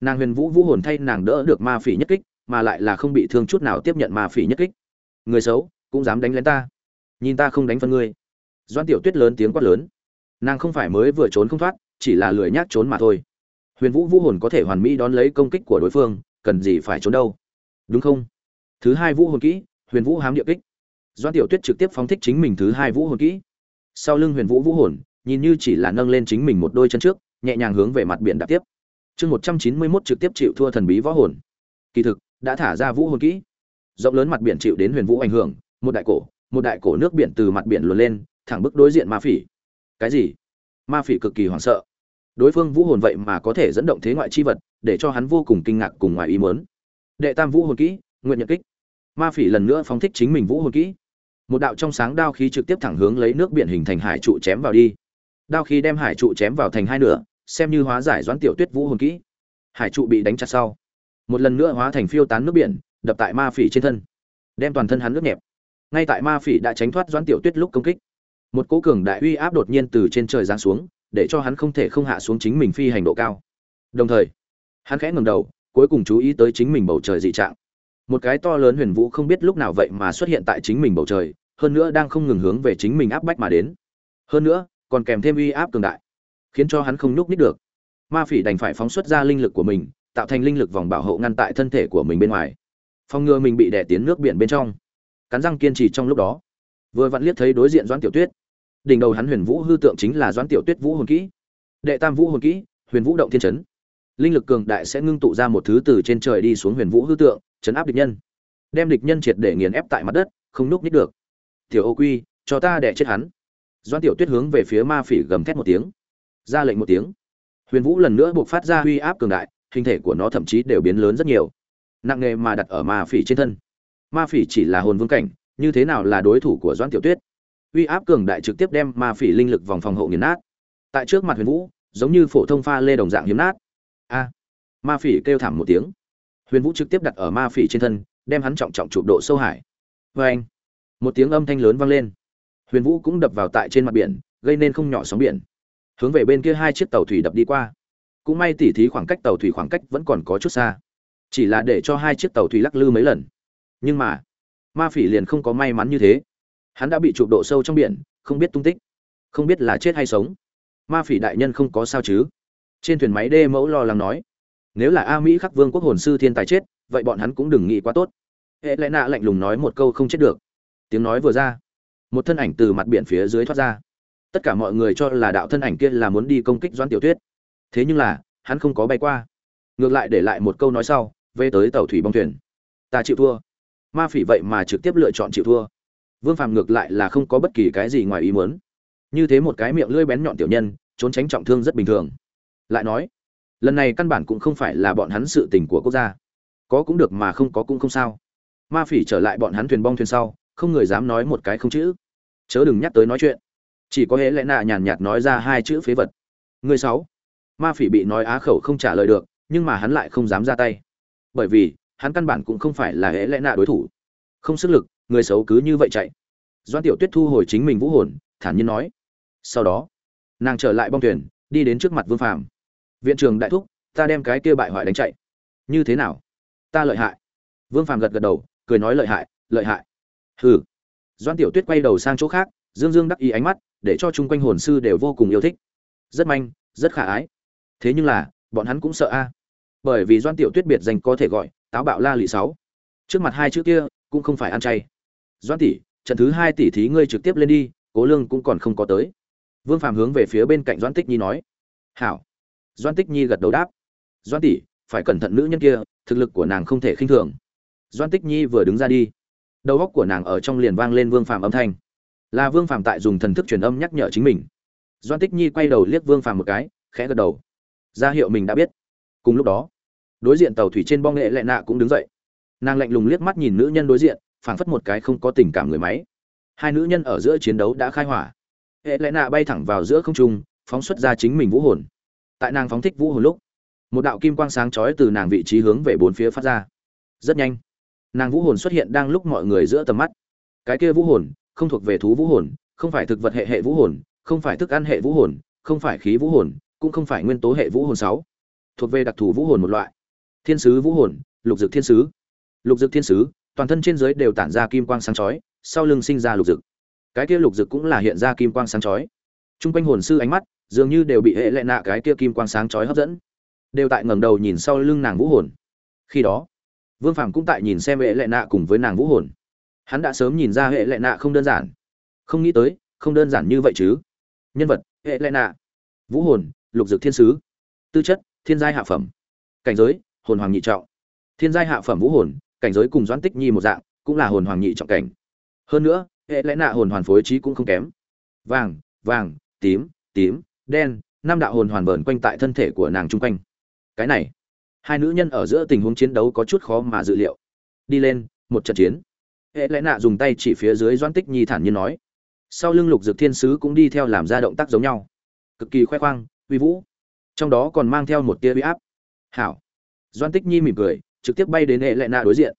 S1: Nàng huyền vũ vũ hồn thay nàng đỡ được ma phỉ nhất kích, mà lại là không bị thương chút nào tiếp nhận ma phỉ nhất kích. Người xấu cũng dám đánh lén ta. Nhìn ta không đánh phân ngươi. Doãn tiểu tuyết lớn tiếng quát lớn. Nàng không phải mới vừa trốn không thoát, chỉ là lười nhác trốn mà thôi. Huyền vũ vũ hồn có thể hoàn mỹ đón lấy công kích của đối phương, cần gì phải trốn đâu. Đúng không? Thứ hai vũ hồn kỹ, huyền vũ hám địa kích. Doan tiểu tuyết trực tiếp phóng thích chính mình thứ hai vũ hồn kỹ. Sau lưng huyền vũ vũ hồn, nhìn như chỉ là nâng lên chính mình một đôi chân trước, nhẹ nhàng hướng về mặt biển đạp tiếp. Chương một trăm chín mươi mốt trực tiếp chịu thua thần bí võ hồn. Kỳ thực, đã thả ra vũ hồn kỹ. Rộng lớn mặt biển chịu đến huyền vũ ảnh hưởng một đại cổ, một đại cổ nước biển từ mặt biển luồn lên, thẳng bức đối diện ma phỉ. Cái gì? Ma phỉ cực kỳ hoảng sợ. Đối phương vũ hồn vậy mà có thể dẫn động thế ngoại chi vật, để cho hắn vô cùng kinh ngạc cùng ngoài ý muốn. Đệ tam vũ hồn kỹ, nguyện nhật kích. Ma phỉ lần nữa phóng thích chính mình vũ hồn kỹ. Một đạo trong sáng đao khí trực tiếp thẳng hướng lấy nước biển hình thành hải trụ chém vào đi. Đao khí đem hải trụ chém vào thành hai nửa, xem như hóa giải doãn tiểu tuyết vũ hồn kỹ. Hải trụ bị đánh chặt sau. Một lần nữa hóa thành phiêu tán nước biển, đập tại ma phỉ trên thân. Đem toàn thân hắn nước nhẹp ngay tại ma phỉ đã tránh thoát doãn tiểu tuyết lúc công kích, một cỗ cường đại uy áp đột nhiên từ trên trời giáng xuống, để cho hắn không thể không hạ xuống chính mình phi hành độ cao. Đồng thời, hắn khẽ ngẩng đầu, cuối cùng chú ý tới chính mình bầu trời dị trạng. Một cái to lớn huyền vũ không biết lúc nào vậy mà xuất hiện tại chính mình bầu trời, hơn nữa đang không ngừng hướng về chính mình áp bách mà đến. Hơn nữa, còn kèm thêm uy áp cường đại, khiến cho hắn không nhúc nít được. Ma phỉ đành phải phóng xuất ra linh lực của mình, tạo thành linh lực vòng bảo hộ ngăn tại thân thể của mình bên ngoài, phòng ngừa mình bị đè tiến nước biển bên trong cắn răng kiên trì trong lúc đó. Vừa vặn liếc thấy đối diện doãn tiểu tuyết. Đỉnh đầu hắn huyền vũ hư tượng chính là doãn tiểu tuyết vũ hồn kỹ. Đệ tam vũ hồn kỹ, huyền vũ động thiên chấn. Linh lực cường đại sẽ ngưng tụ ra một thứ từ trên trời đi xuống huyền vũ hư tượng, chấn áp địch nhân. Đem địch nhân triệt để nghiền ép tại mặt đất, không núp nít được. Tiểu ô quy, cho ta đẻ chết hắn. Doãn tiểu tuyết hướng về phía ma phỉ gầm thét một tiếng. Ra lệnh một tiếng. Huyền vũ lần nữa buộc phát ra uy áp cường đại, hình thể của nó thậm chí đều biến lớn rất nhiều. Nặng nghề mà đặt ở ma phỉ trên thân ma phỉ chỉ là hồn vương cảnh, như thế nào là đối thủ của doãn tiểu tuyết? Uy áp cường đại trực tiếp đem ma phỉ linh lực vòng phòng hộ nghiền nát. Tại trước mặt huyền vũ, giống như phổ thông pha lê đồng dạng hiếm nát. A! Ma phỉ kêu thảm một tiếng. Huyền vũ trực tiếp đặt ở ma phỉ trên thân, đem hắn trọng trọng chụp độ sâu hải. Vê anh một tiếng âm thanh lớn vang lên. Huyền vũ cũng đập vào tại trên mặt biển, gây nên không nhỏ sóng biển. Hướng về bên kia hai chiếc tàu thủy đập đi qua. Cũng may tỉ thí khoảng cách tàu thủy khoảng cách vẫn còn có chút xa. Chỉ là để cho hai chiếc tàu thủy lắc lư mấy lần nhưng mà, ma phỉ liền không có may mắn như thế. Hắn đã bị chụp độ sâu trong biển, không biết tung tích, không biết là chết hay sống. Ma phỉ đại nhân không có sao chứ? Trên thuyền máy đê mẫu lo lắng nói, nếu là a mỹ khắc vương quốc hồn sư thiên tài chết, vậy bọn hắn cũng đừng nghĩ quá tốt. Hệ lẽ nạ lạnh lùng nói một câu không chết được. Tiếng nói vừa ra, một thân ảnh từ mặt biển phía dưới thoát ra. Tất cả mọi người cho là đạo thân ảnh kia là muốn đi công kích doãn tiểu tuyết. Thế nhưng là, hắn không có bay qua. Ngược lại để lại một câu nói sau, về tới tàu thủy bong thuyền. Ta chịu thua ma phỉ vậy mà trực tiếp lựa chọn chịu thua. Vương phàm ngược lại là không có bất kỳ cái gì ngoài ý muốn. Như thế một cái miệng lưỡi bén nhọn tiểu nhân, trốn tránh trọng thương rất bình thường. Lại nói, lần này căn bản cũng không phải là bọn hắn sự tình của quốc gia. Có cũng được mà không có cũng không sao. Ma phỉ trở lại bọn hắn thuyền bong thuyền sau, không người dám nói một cái không chữ. Chớ đừng nhắc tới nói chuyện. Chỉ có hễ lẽ nạ nhàn nhạt nói ra hai chữ phế vật. Người sáu. Ma phỉ bị nói á khẩu không trả lời được, nhưng mà hắn lại không dám ra tay. Bởi vì hắn căn bản cũng không phải là hễ lẽ nạ đối thủ. Không sức lực, người xấu cứ như vậy chạy. Doan tiểu tuyết thu hồi chính mình vũ hồn, thản nhiên nói. Sau đó, nàng trở lại bong thuyền, đi đến trước mặt vương phàm. Viện trường đại thúc, ta đem cái kia bại hoại đánh chạy. Như thế nào? Ta lợi hại. Vương phàm gật gật đầu, cười nói lợi hại lợi hại. Hừ. Doan tiểu tuyết quay đầu sang chỗ khác, dương dương đắc ý ánh mắt, để cho chung quanh hồn sư đều vô cùng yêu thích. Rất manh, rất khả ái. Thế nhưng là, bọn hắn cũng sợ a. Bởi vì doan tiểu tuyết biệt danh có thể gọi táo bạo la lị sáu. Trước mặt hai chữ kia, cũng không phải ăn chay. Doãn tỷ, trận thứ hai tỷ thí ngươi trực tiếp lên đi, cố lương cũng còn không có tới. Vương phàm hướng về phía bên cạnh doãn tích nhi nói. Hảo. Doãn tích nhi gật đầu đáp. Doãn tỷ, phải cẩn thận nữ nhân kia, thực lực của nàng không thể khinh thường. Doãn tích nhi vừa đứng ra đi. Đầu óc của nàng ở trong liền vang lên vương phàm âm thanh. Là vương phàm tại dùng thần thức truyền âm nhắc nhở chính mình. Doãn tích nhi quay đầu liếc vương phàm một cái, khẽ gật đầu. Ra hiệu mình đã biết. Cùng lúc đó đối diện tàu thủy trên bong nghệ lệ nạ cũng đứng dậy. Nàng lạnh lùng liếc mắt nhìn nữ nhân đối diện, phảng phất một cái không có tình cảm người máy. Hai nữ nhân ở giữa chiến đấu đã khai hỏa. Hệ lệ nạ bay thẳng vào giữa không trung, phóng xuất ra chính mình vũ hồn. Tại nàng phóng thích vũ hồn lúc, một đạo kim quang sáng chói từ nàng vị trí hướng về bốn phía phát ra. Rất nhanh, nàng vũ hồn xuất hiện đang lúc mọi người giữa tầm mắt. Cái kia vũ hồn, không thuộc về thú vũ hồn, không phải thực vật hệ hệ vũ hồn, không phải thức ăn hệ vũ hồn, không phải khí vũ hồn, cũng không phải nguyên tố hệ vũ hồn sáu. Thuộc về đặc thù vũ hồn một loại thiên sứ vũ hồn, lục dực thiên sứ. Lục dực thiên sứ, toàn thân trên dưới đều tản ra kim quang sáng chói, sau lưng sinh ra lục dực. Cái kia lục dực cũng là hiện ra kim quang sáng chói. Trung quanh hồn sư ánh mắt, dường như đều bị hệ lệ nạ cái kia kim quang sáng chói hấp dẫn. Đều tại ngẩng đầu nhìn sau lưng nàng vũ hồn. Khi đó, vương phàm cũng tại nhìn xem hệ lệ nạ cùng với nàng vũ hồn. Hắn đã sớm nhìn ra hệ lệ nạ không đơn giản. Không nghĩ tới, không đơn giản như vậy chứ. Nhân vật, hệ lệ nạ. Vũ hồn, lục dực thiên sứ. Tư chất, thiên giai hạ phẩm. Cảnh giới hồn hoàng nhị trọng. Thiên giai hạ phẩm vũ hồn, cảnh giới cùng doãn tích nhi một dạng, cũng là hồn hoàng nhị trọng cảnh. Hơn nữa, hệ lẽ nạ hồn hoàn phối trí cũng không kém. Vàng vàng, tím tím, đen, năm đạo hồn hoàn vờn quanh tại thân thể của nàng chung quanh. Cái này, hai nữ nhân ở giữa tình huống chiến đấu có chút khó mà dự liệu. Đi lên, một trận chiến. Hệ lẽ nạ dùng tay chỉ phía dưới doãn tích nhi thản nhiên nói. Sau lưng lục dược thiên sứ cũng đi theo làm ra động tác giống nhau. Cực kỳ khoe khoang, uy vũ. Trong đó còn mang theo một tia uy áp. Hảo doan tích nhi mỉm cười, trực tiếp bay đến hệ lệ nạ đối diện.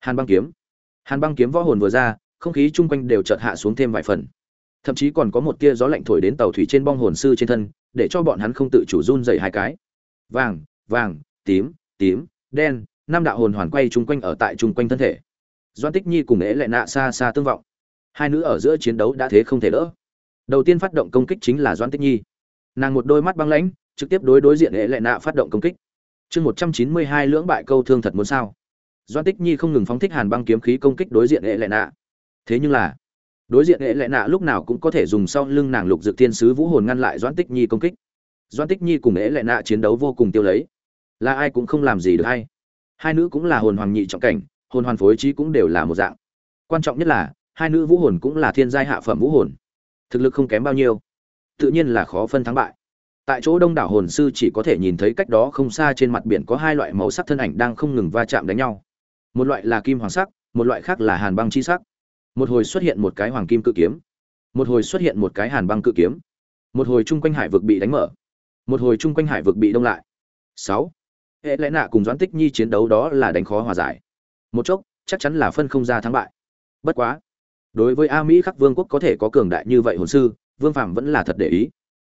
S1: Hàn băng kiếm. Hàn băng kiếm võ hồn vừa ra, không khí chung quanh đều chợt hạ xuống thêm vài phần. Thậm chí còn có một tia gió lạnh thổi đến tàu thủy trên bong hồn sư trên thân, để cho bọn hắn không tự chủ run dày hai cái. Vàng vàng, tím tím, đen, năm đạo hồn hoàn quay chung quanh ở tại chung quanh thân thể. Doan tích nhi cùng ế lệ nạ xa xa tương vọng. Hai nữ ở giữa chiến đấu đã thế không thể đỡ. Đầu tiên phát động công kích chính là doan tích nhi. Nàng một đôi mắt băng lãnh, trực tiếp đối đối diện ế lệ nạ phát động công kích chương một trăm chín mươi hai lưỡng bại câu thương thật muốn sao? Doan tích nhi không ngừng phóng thích hàn băng kiếm khí công kích đối diện hệ lệ nạ. Thế nhưng là, đối diện hệ lệ nạ lúc nào cũng có thể dùng sau lưng nàng lục dược thiên sứ vũ hồn ngăn lại doan tích nhi công kích. Doan tích nhi cùng hệ lệ nạ chiến đấu vô cùng tiêu lấy. Là ai cũng không làm gì được hay. Hai nữ cũng là hồn hoàng nhị trọng cảnh, hồn hoàn phối trí cũng đều là một dạng. Quan trọng nhất là, hai nữ vũ hồn cũng là thiên giai hạ phẩm vũ hồn. Thực lực không kém bao nhiêu. Tự nhiên là khó phân thắng bại tại chỗ đông đảo hồn sư chỉ có thể nhìn thấy cách đó không xa trên mặt biển có hai loại màu sắc thân ảnh đang không ngừng va chạm đánh nhau. Một loại là kim hoàng sắc, một loại khác là hàn băng chi sắc. Một hồi xuất hiện một cái hoàng kim cự kiếm. Một hồi xuất hiện một cái hàn băng cự kiếm. Một hồi chung quanh hải vực bị đánh mở. Một hồi chung quanh hải vực bị đông lại. Sáu. Hệ lẽ nạ cùng doãn tích nhi chiến đấu đó là đánh khó hòa giải. Một chốc, chắc chắn là phân không ra thắng bại. Bất quá, đối với a mỹ khắc vương quốc có thể có cường đại như vậy hồn sư, vương phạm vẫn là thật để ý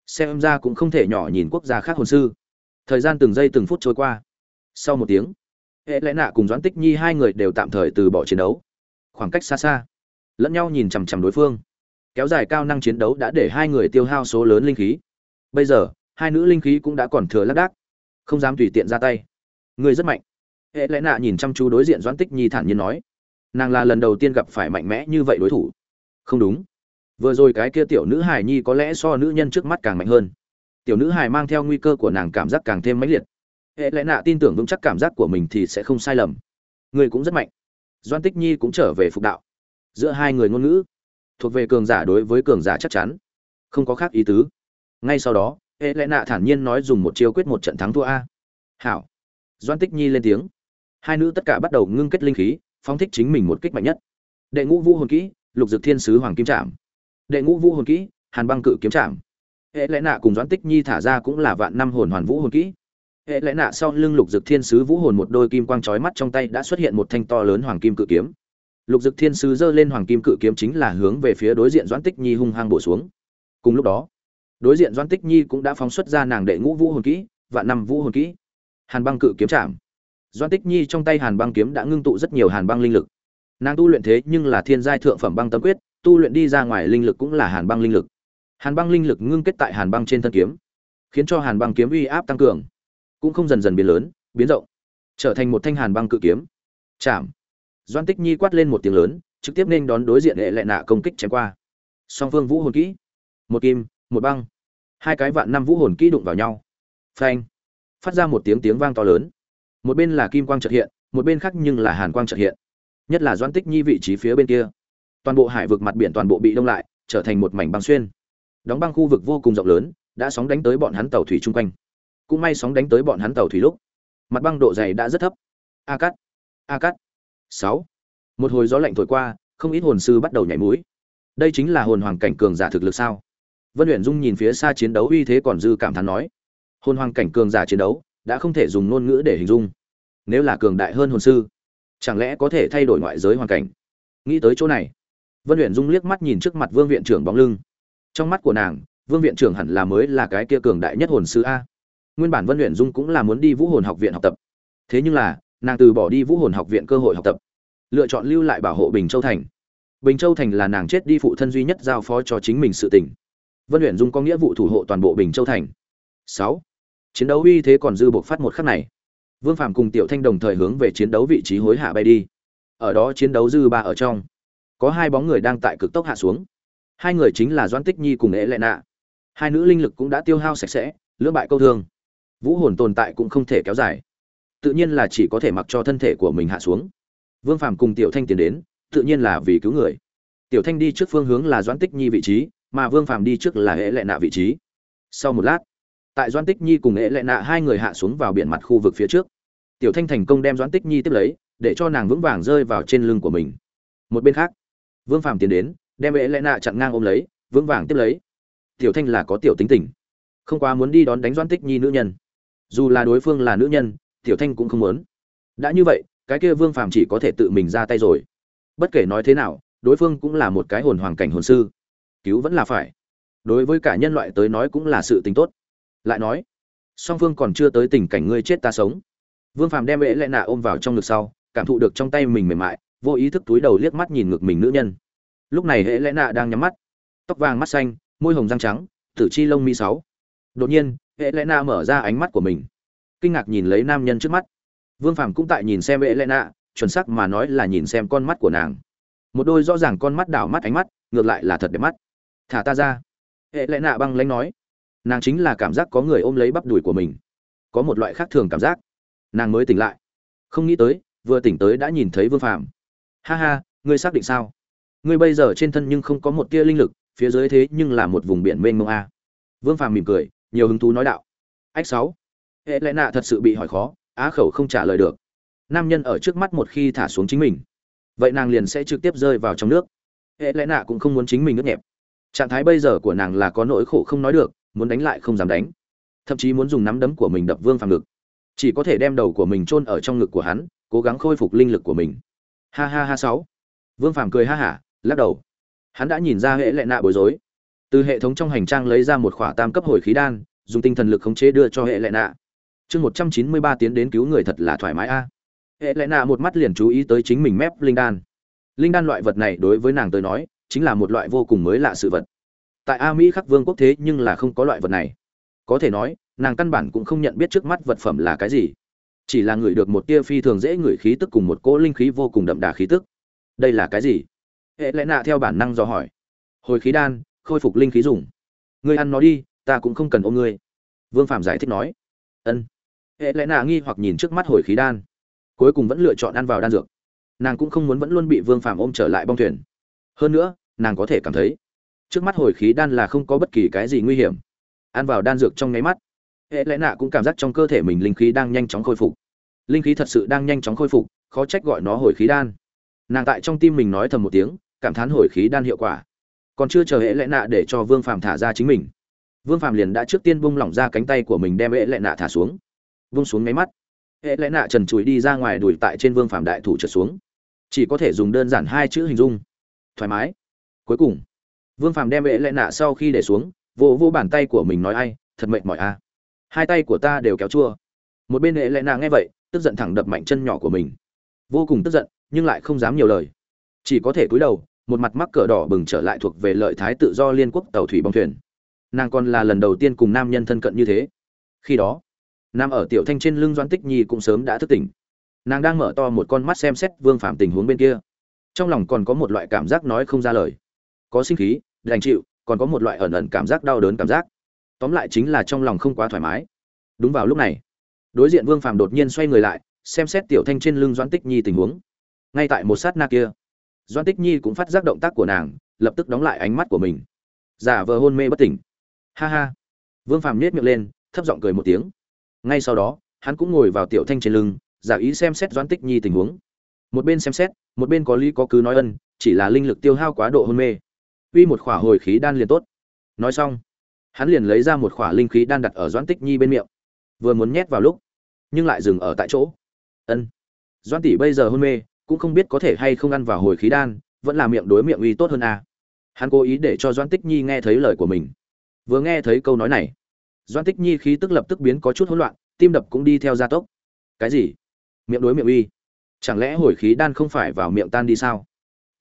S1: xem ra cũng không thể nhỏ nhìn quốc gia khác hồn sư. Thời gian từng giây từng phút trôi qua. Sau một tiếng, hệ lẽ nạ cùng doãn tích nhi hai người đều tạm thời từ bỏ chiến đấu. Khoảng cách xa xa, lẫn nhau nhìn chằm chằm đối phương. Kéo dài cao năng chiến đấu đã để hai người tiêu hao số lớn linh khí. Bây giờ, hai nữ linh khí cũng đã còn thừa lác đác. Không dám tùy tiện ra tay. Người rất mạnh. Hệ lẽ nạ nhìn chăm chú đối diện doãn tích nhi thản nhiên nói, nàng là lần đầu tiên gặp phải mạnh mẽ như vậy đối thủ. Không đúng vừa rồi cái kia tiểu nữ hài nhi có lẽ so nữ nhân trước mắt càng mạnh hơn. Tiểu nữ hài mang theo nguy cơ của nàng cảm giác càng thêm mãnh liệt. Hệ lẽ nạ tin tưởng vững chắc cảm giác của mình thì sẽ không sai lầm. Người cũng rất mạnh. Doan tích nhi cũng trở về phục đạo. Giữa hai người ngôn ngữ, thuộc về cường giả đối với cường giả chắc chắn. Không có khác ý tứ. Ngay sau đó, hệ lẽ nạ thản nhiên nói dùng một chiêu quyết một trận thắng thua a. Hảo. Doan tích nhi lên tiếng. Hai nữ tất cả bắt đầu ngưng kết linh khí, phóng thích chính mình một kích mạnh nhất. Đệ ngũ vũ hồn kỹ, lục dực thiên sứ hoàng kim trạm đệ ngũ vũ hồn kỹ, hàn băng cự kiếm trạm hệ lẽ nạ cùng doãn tích nhi thả ra cũng là vạn năm hồn hoàn vũ hồn kỹ. Hệ lẽ nạ sau lưng lục dực thiên sứ vũ hồn một đôi kim quang trói mắt trong tay đã xuất hiện một thanh to lớn hoàng kim cự kiếm. Lục dực thiên sứ giơ lên hoàng kim cự kiếm chính là hướng về phía đối diện doãn tích nhi hung hăng bổ xuống. Cùng lúc đó, đối diện doãn tích nhi cũng đã phóng xuất ra nàng đệ ngũ vũ hồn kỹ, vạn năm vũ hồn kỹ. Hàn băng cự kiếm chạm doãn tích nhi trong tay hàn băng kiếm đã ngưng tụ rất nhiều hàn băng linh lực. Nàng tu luyện thế nhưng là thiên giai thượng phẩm băng tâm quyết tu luyện đi ra ngoài linh lực cũng là hàn băng linh lực. Hàn băng linh lực ngưng kết tại hàn băng trên thân kiếm, khiến cho hàn băng kiếm uy áp tăng cường, cũng không dần dần biến lớn, biến rộng, trở thành một thanh hàn băng cự kiếm. Chạm. Doan tích nhi quát lên một tiếng lớn, trực tiếp nên đón đối diện hệ lệ nạ công kích chém qua. Song phương vũ hồn kỹ. Một kim, một băng. Hai cái vạn năm vũ hồn kỹ đụng vào nhau. Phanh. Phát ra một tiếng tiếng vang to lớn. Một bên là kim quang trật hiện, một bên khác nhưng là hàn quang trật hiện. Nhất là doan tích nhi vị trí phía bên kia toàn bộ hải vực mặt biển toàn bộ bị đông lại, trở thành một mảnh băng xuyên. Đóng băng khu vực vô cùng rộng lớn, đã sóng đánh tới bọn hắn tàu thủy chung quanh. Cũng may sóng đánh tới bọn hắn tàu thủy lúc, mặt băng độ dày đã rất thấp. A cắt a cắt. Sáu. Một hồi gió lạnh thổi qua, không ít hồn sư bắt đầu nhảy mũi. Đây chính là hồn hoàng cảnh cường giả thực lực sao? Vân luyện dung nhìn phía xa chiến đấu uy thế còn dư cảm thán nói. Hồn hoàng cảnh cường giả chiến đấu, đã không thể dùng ngôn ngữ để hình dung. Nếu là cường đại hơn hồn sư, chẳng lẽ có thể thay đổi ngoại giới hoàn cảnh? Nghĩ tới chỗ này vân luyện dung liếc mắt nhìn trước mặt vương viện trưởng bóng lưng. Trong mắt của nàng, vương viện trưởng hẳn là mới là cái kia cường đại nhất hồn sư a. Nguyên bản vân luyện dung cũng là muốn đi vũ hồn học viện học tập. Thế nhưng là, nàng từ bỏ đi vũ hồn học viện cơ hội học tập. Lựa chọn lưu lại bảo hộ bình châu thành. Bình châu thành là nàng chết đi phụ thân duy nhất giao phó cho chính mình sự tỉnh vân luyện dung có nghĩa vụ thủ hộ toàn bộ bình châu thành. Sáu. Chiến đấu uy thế còn dư buộc phát một khắc này. Vương phạm cùng tiểu thanh đồng thời hướng về chiến đấu vị trí hối hạ bay đi. Ở đó chiến đấu dư ba ở trong có hai bóng người đang tại cực tốc hạ xuống. Hai người chính là doãn tích nhi cùng ế lệ nạ. Hai nữ linh lực cũng đã tiêu hao sạch sẽ, lưỡng bại câu thương. Vũ hồn tồn tại cũng không thể kéo dài. Tự nhiên là chỉ có thể mặc cho thân thể của mình hạ xuống. Vương phàm cùng tiểu thanh tiến đến, tự nhiên là vì cứu người. Tiểu thanh đi trước phương hướng là doãn tích nhi vị trí, mà vương phàm đi trước là ế lệ nạ vị trí. Sau một lát, tại doãn tích nhi cùng ế lệ nạ hai người hạ xuống vào biển mặt khu vực phía trước, tiểu thanh thành công đem doãn tích nhi tiếp lấy, để cho nàng vững vàng rơi vào trên lưng của mình. Một bên khác vương phàm tiến đến, đem ế lẽ nạ chặn ngang ôm lấy, vững vàng tiếp lấy. Tiểu thanh là có tiểu tính tình, không quá muốn đi đón đánh doãn tích nhi nữ nhân. Dù là đối phương là nữ nhân, tiểu thanh cũng không muốn. Đã như vậy, cái kia vương phàm chỉ có thể tự mình ra tay rồi. Bất kể nói thế nào, đối phương cũng là một cái hồn hoàng cảnh hồn sư. Cứu vẫn là phải. Đối với cả nhân loại tới nói cũng là sự tình tốt. Lại nói, song phương còn chưa tới tình cảnh ngươi chết ta sống. Vương phàm đem ế lẽ nạ ôm vào trong ngực sau, cảm thụ được trong tay mình mềm mại vô ý thức túi đầu liếc mắt nhìn ngực mình nữ nhân. Lúc này ế lẽ nạ đang nhắm mắt. Tóc vàng mắt xanh, môi hồng răng trắng, tử chi lông mi sáu. Đột nhiên hệ lẽ nạ mở ra ánh mắt của mình. Kinh ngạc nhìn lấy nam nhân trước mắt. Vương phàm cũng tại nhìn xem hệ lẽ nạ, chuẩn sắc mà nói là nhìn xem con mắt của nàng. Một đôi rõ ràng con mắt đảo mắt ánh mắt, ngược lại là thật đẹp mắt. Thả ta ra. Hệ lẽ nạ băng lánh nói. Nàng chính là cảm giác có người ôm lấy bắp đùi của mình. Có một loại khác thường cảm giác. Nàng mới tỉnh lại. Không nghĩ tới, vừa tỉnh tới đã nhìn thấy vương phàm ha ha, ngươi xác định sao? Ngươi bây giờ trên thân nhưng không có một tia linh lực, phía dưới thế nhưng là một vùng biển mênh mông a. Vương phàm mỉm cười, nhiều hứng thú nói đạo. Ách sáu. Hệ lẽ nạ thật sự bị hỏi khó, á khẩu không trả lời được. Nam nhân ở trước mắt một khi thả xuống chính mình, vậy nàng liền sẽ trực tiếp rơi vào trong nước. Hệ lẽ nạ cũng không muốn chính mình ướt nhẹp. Trạng thái bây giờ của nàng là có nỗi khổ không nói được, muốn đánh lại không dám đánh. Thậm chí muốn dùng nắm đấm của mình đập vương phàm ngực. Chỉ có thể đem đầu của mình chôn ở trong ngực của hắn, cố gắng khôi phục linh lực của mình ha ha ha sáu. Vương phàm cười ha hả, lắc đầu. Hắn đã nhìn ra hệ lệ nạ bối rối. Từ hệ thống trong hành trang lấy ra một khỏa tam cấp hồi khí đan, dùng tinh thần lực khống chế đưa cho hệ lệ nạ. Chương một trăm chín mươi ba tiến đến cứu người thật là thoải mái a. Hệ lệ nạ một mắt liền chú ý tới chính mình mép linh đan. Linh đan loại vật này đối với nàng tới nói, chính là một loại vô cùng mới lạ sự vật. Tại a mỹ khắc vương quốc thế nhưng là không có loại vật này. Có thể nói, nàng căn bản cũng không nhận biết trước mắt vật phẩm là cái gì chỉ là ngửi được một tia phi thường dễ ngửi khí tức cùng một cỗ linh khí vô cùng đậm đà khí tức. Đây là cái gì? Hệ lẽ nạ theo bản năng do hỏi. Hồi khí đan, khôi phục linh khí dùng. Ngươi ăn nó đi, ta cũng không cần ôm ngươi. Vương phạm giải thích nói. Ân. Hệ lẽ nạ nghi hoặc nhìn trước mắt hồi khí đan. Cuối cùng vẫn lựa chọn ăn vào đan dược. Nàng cũng không muốn vẫn luôn bị vương phạm ôm trở lại bong thuyền. Hơn nữa, nàng có thể cảm thấy, trước mắt hồi khí đan là không có bất kỳ cái gì nguy hiểm. Ăn vào đan dược trong nháy mắt hệ lẽ nạ cũng cảm giác trong cơ thể mình linh khí đang nhanh chóng khôi phục. Linh khí thật sự đang nhanh chóng khôi phục, khó trách gọi nó hồi khí đan. Nàng tại trong tim mình nói thầm một tiếng, cảm thán hồi khí đan hiệu quả. Còn chưa chờ hệ lẽ nạ để cho vương phàm thả ra chính mình, vương phàm liền đã trước tiên bung lỏng ra cánh tay của mình đem hệ lẽ nạ thả xuống. Vung xuống máy mắt. Hệ lẽ nạ trần trụi đi ra ngoài đùi tại trên vương phàm đại thủ trượt xuống. Chỉ có thể dùng đơn giản hai chữ hình dung. Thoải mái. Cuối cùng, vương phàm đem hệ lẽ nạ sau khi để xuống, vỗ vỗ bàn tay của mình nói, ai, thật mệt mỏi a hai tay của ta đều kéo chua. Một bên hệ lẽ nạ nghe vậy, tức giận thẳng đập mạnh chân nhỏ của mình. Vô cùng tức giận, nhưng lại không dám nhiều lời. Chỉ có thể cúi đầu, một mặt mắc cờ đỏ bừng trở lại thuộc về lợi thái tự do liên quốc tàu thủy bong thuyền. Nàng còn là lần đầu tiên cùng nam nhân thân cận như thế. Khi đó, nam ở tiểu thanh trên lưng doãn tích nhi cũng sớm đã thức tỉnh. Nàng đang mở to một con mắt xem xét vương phạm tình huống bên kia. Trong lòng còn có một loại cảm giác nói không ra lời. Có sinh khí, đành chịu, còn có một loại ẩn ẩn cảm giác đau đớn cảm giác tóm lại chính là trong lòng không quá thoải mái. Đúng vào lúc này, đối diện vương Phàm đột nhiên xoay người lại, xem xét tiểu thanh trên lưng doãn tích nhi tình huống. Ngay tại một sát na kia, Doãn tích nhi cũng phát giác động tác của nàng, lập tức đóng lại ánh mắt của mình. Giả vờ hôn mê bất tỉnh. Ha ha. Vương phàm nhếch miệng lên, thấp giọng cười một tiếng. Ngay sau đó, hắn cũng ngồi vào tiểu thanh trên lưng, giả ý xem xét Doãn tích nhi tình huống. Một bên xem xét, một bên có lý có cứ nói ân, chỉ là linh lực tiêu hao quá độ hôn mê. Uy một khỏa hồi khí đan liền tốt. Nói xong hắn liền lấy ra một khỏa linh khí đan đặt ở Doãn tích nhi bên miệng. Vừa muốn nhét vào lúc, nhưng lại dừng ở tại chỗ. Ân. Doãn tỷ bây giờ hôn mê, cũng không biết có thể hay không ăn vào hồi khí đan, vẫn là miệng đối miệng uy tốt hơn a à. hắn cố ý để cho Doãn tích nhi nghe thấy lời của mình. Vừa nghe thấy câu nói này, Doãn tích nhi khí tức lập tức biến có chút hỗn loạn, tim đập cũng đi theo gia tốc. Cái gì? Miệng đối miệng uy? Chẳng lẽ hồi khí đan không phải vào miệng tan đi sao?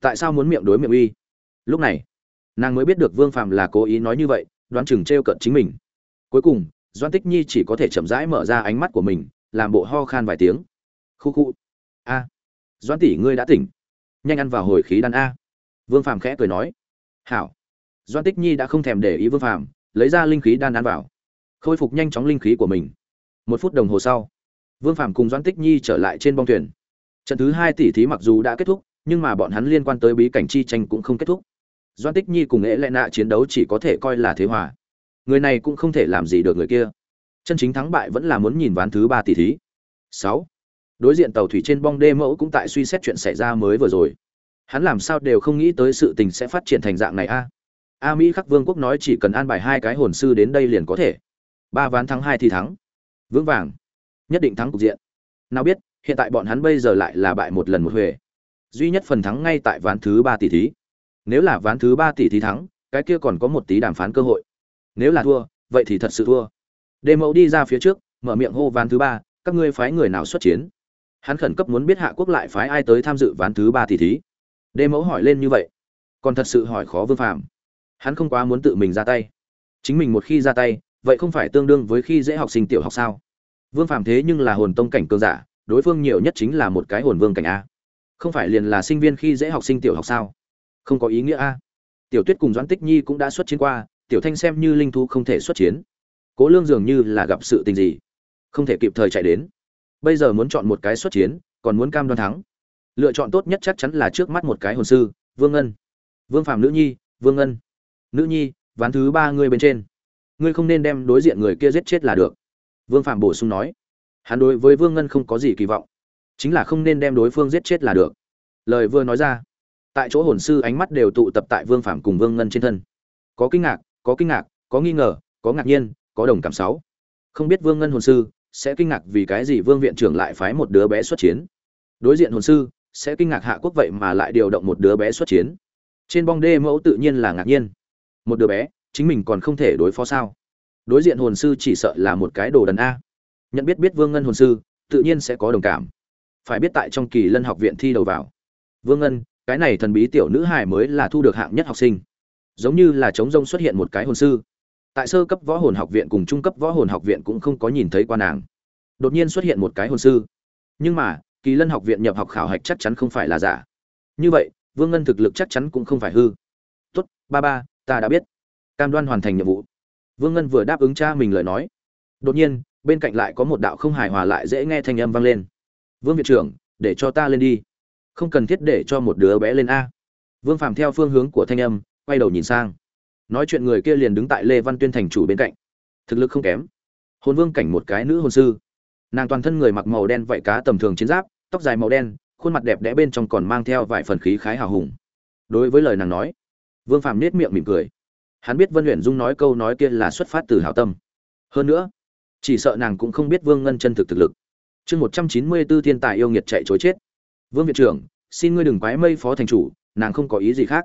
S1: Tại sao muốn miệng đối miệng uy? Lúc này, nàng mới biết được vương phạm là cố ý nói như vậy đoán chừng t r cận chính mình. Cuối cùng doan tích nhi chỉ có thể chậm rãi mở ra ánh mắt của mình, làm bộ ho khan vài tiếng. Khu khu. A. Doãn tỷ ngươi đã tỉnh. Nhanh ăn vào hồi khí đan a. Vương phàm khẽ cười nói. Hảo. Doãn tích nhi đã không thèm để ý vương phàm, lấy ra linh khí đan ăn vào. Khôi phục nhanh chóng linh khí của mình. Một phút đồng hồ sau, vương phàm cùng doãn tích nhi trở lại trên bong thuyền. Trận thứ hai tỷ thí mặc dù đã kết thúc, nhưng mà bọn hắn liên quan tới bí cảnh chi tranh cũng không kết thúc doãn tích nhi cùng ế lẽ nạ chiến đấu chỉ có thể coi là thế hòa. Người này cũng không thể làm gì được người kia. Chân chính thắng bại vẫn là muốn nhìn ván thứ ba tỷ thí. Sáu. Đối diện tàu thủy trên bong đê mẫu cũng tại suy xét chuyện xảy ra mới vừa rồi. Hắn làm sao đều không nghĩ tới sự tình sẽ phát triển thành dạng này a. A mỹ khắc vương quốc nói chỉ cần an bài hai cái hồn sư đến đây liền có thể. Ba ván thắng hai thì thắng. Vững vàng. Nhất định thắng cục diện. Nào biết, hiện tại bọn hắn bây giờ lại là bại một lần một huề duy nhất phần thắng ngay tại ván thứ ba tỷ thí nếu là ván thứ ba tỷ thì thắng, cái kia còn có một tí đàm phán cơ hội. Nếu là thua, vậy thì thật sự thua. Đề mẫu đi ra phía trước, mở miệng hô ván thứ ba, các ngươi phái người nào xuất chiến? Hắn khẩn cấp muốn biết hạ quốc lại phái ai tới tham dự ván thứ ba tỷ thí. Đề mẫu hỏi lên như vậy. Còn thật sự hỏi khó vương phạm hắn không quá muốn tự mình ra tay. Chính mình một khi ra tay, vậy không phải tương đương với khi dễ học sinh tiểu học sao? Vương phạm thế nhưng là hồn tông cảnh cường giả, đối phương nhiều nhất chính là một cái hồn vương cảnh a. Không phải liền là sinh viên khi dễ học sinh tiểu học sao? Không có ý nghĩa a. Tiểu tuyết cùng doãn tích nhi cũng đã xuất chiến qua, tiểu thanh xem như linh thu không thể xuất chiến. Cố lương dường như là gặp sự tình gì, không thể kịp thời chạy đến. Bây giờ muốn chọn một cái xuất chiến, còn muốn cam đoan thắng. Lựa chọn tốt nhất chắc chắn là trước mắt một cái hồn sư, vương ngân. Vương phạm nữ nhi, vương ngân. Nữ nhi, ván thứ ba ngươi bên trên. Ngươi không nên đem đối diện người kia giết chết là được. Vương phạm bổ sung nói. Hắn đối với vương ngân không có gì kỳ vọng. Chính là không nên đem đối phương giết chết là được. Lời vừa nói ra tại chỗ hồn sư ánh mắt đều tụ tập tại vương phạm cùng vương ngân trên thân. Có kinh ngạc, có kinh ngạc, có nghi ngờ, có ngạc nhiên, có đồng cảm sáu. Không biết vương ngân hồn sư sẽ kinh ngạc vì cái gì vương viện trưởng lại phái một đứa bé xuất chiến. Đối diện hồn sư sẽ kinh ngạc hạ quốc vậy mà lại điều động một đứa bé xuất chiến. Trên bong đê mẫu tự nhiên là ngạc nhiên. Một đứa bé, chính mình còn không thể đối phó sao? Đối diện hồn sư chỉ sợ là một cái đồ đần a. Nhận biết biết vương ngân hồn sư, tự nhiên sẽ có đồng cảm. Phải biết tại trong kỳ lân học viện thi đầu vào. Vương ngân cái này thần bí tiểu nữ hài mới là thu được hạng nhất học sinh. Giống như là trống rông xuất hiện một cái hồn sư. Tại sơ cấp võ hồn học viện cùng trung cấp võ hồn học viện cũng không có nhìn thấy qua nàng. Đột nhiên xuất hiện một cái hồn sư. Nhưng mà, kỳ lân học viện nhập học khảo hạch chắc chắn không phải là giả. Như vậy, vương ngân thực lực chắc chắn cũng không phải hư. Tốt, ba ba, ta đã biết. Cam đoan hoàn thành nhiệm vụ. Vương ngân vừa đáp ứng cha mình lời nói. Đột nhiên, bên cạnh lại có một đạo không hài hòa lại dễ nghe thanh âm vang lên. Vương viện trưởng, để cho ta lên đi không cần thiết để cho một đứa bé lên a. Vương phàm theo phương hướng của thanh âm, quay đầu nhìn sang. Nói chuyện người kia liền đứng tại lê văn tuyên thành chủ bên cạnh. Thực lực không kém. Hồn vương cảnh một cái nữ hồn sư. Nàng toàn thân người mặc màu đen vạy cá tầm thường chiến giáp, tóc dài màu đen, khuôn mặt đẹp đẽ bên trong còn mang theo vài phần khí khái hào hùng. Đối với lời nàng nói, vương phàm nết miệng mỉm cười. Hắn biết vân luyện dung nói câu nói kia là xuất phát từ hảo tâm. Hơn nữa, chỉ sợ nàng cũng không biết vương ngân chân thực thực lực. Chương một trăm chín mươi b ố thiên tài yêu nghiệt chạy chối chết vương viện trưởng, xin ngươi đừng quái mây phó thành chủ, nàng không có ý gì khác.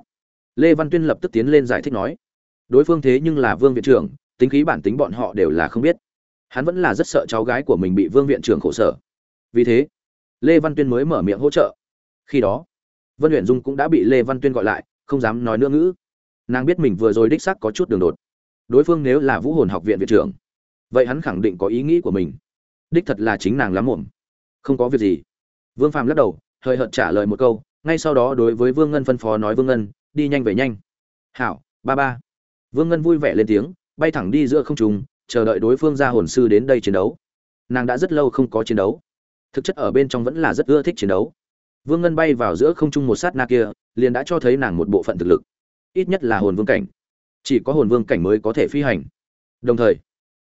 S1: Lê văn tuyên lập tức tiến lên giải thích nói. Đối phương thế nhưng là vương viện trưởng, tính khí bản tính bọn họ đều là không biết. Hắn vẫn là rất sợ cháu gái của mình bị vương viện trưởng khổ sở. Vì thế, lê văn tuyên mới mở miệng hỗ trợ. Khi đó, vân Huyền dung cũng đã bị lê văn tuyên gọi lại, không dám nói nữa ngữ. Nàng biết mình vừa rồi đích sắc có chút đường đột. Đối phương nếu là vũ hồn học viện viện trưởng, vậy hắn khẳng định có ý nghĩ của mình. Đích thật là chính nàng lắm muộn. Không có việc gì. Vương phàm lắc đầu hơi hợt trả lời một câu, ngay sau đó đối với vương ngân phân phó nói, vương ngân, đi nhanh về nhanh. Hảo, ba ba. Vương ngân vui vẻ lên tiếng, bay thẳng đi giữa không trùng chờ đợi đối phương ra hồn sư đến đây chiến đấu. Nàng đã rất lâu không có chiến đấu. Thực chất ở bên trong vẫn là rất ưa thích chiến đấu. Vương ngân bay vào giữa không trung một sát na kia, liền đã cho thấy nàng một bộ phận thực lực. Ít nhất là hồn vương cảnh. Chỉ có hồn vương cảnh mới có thể phi hành. Đồng thời,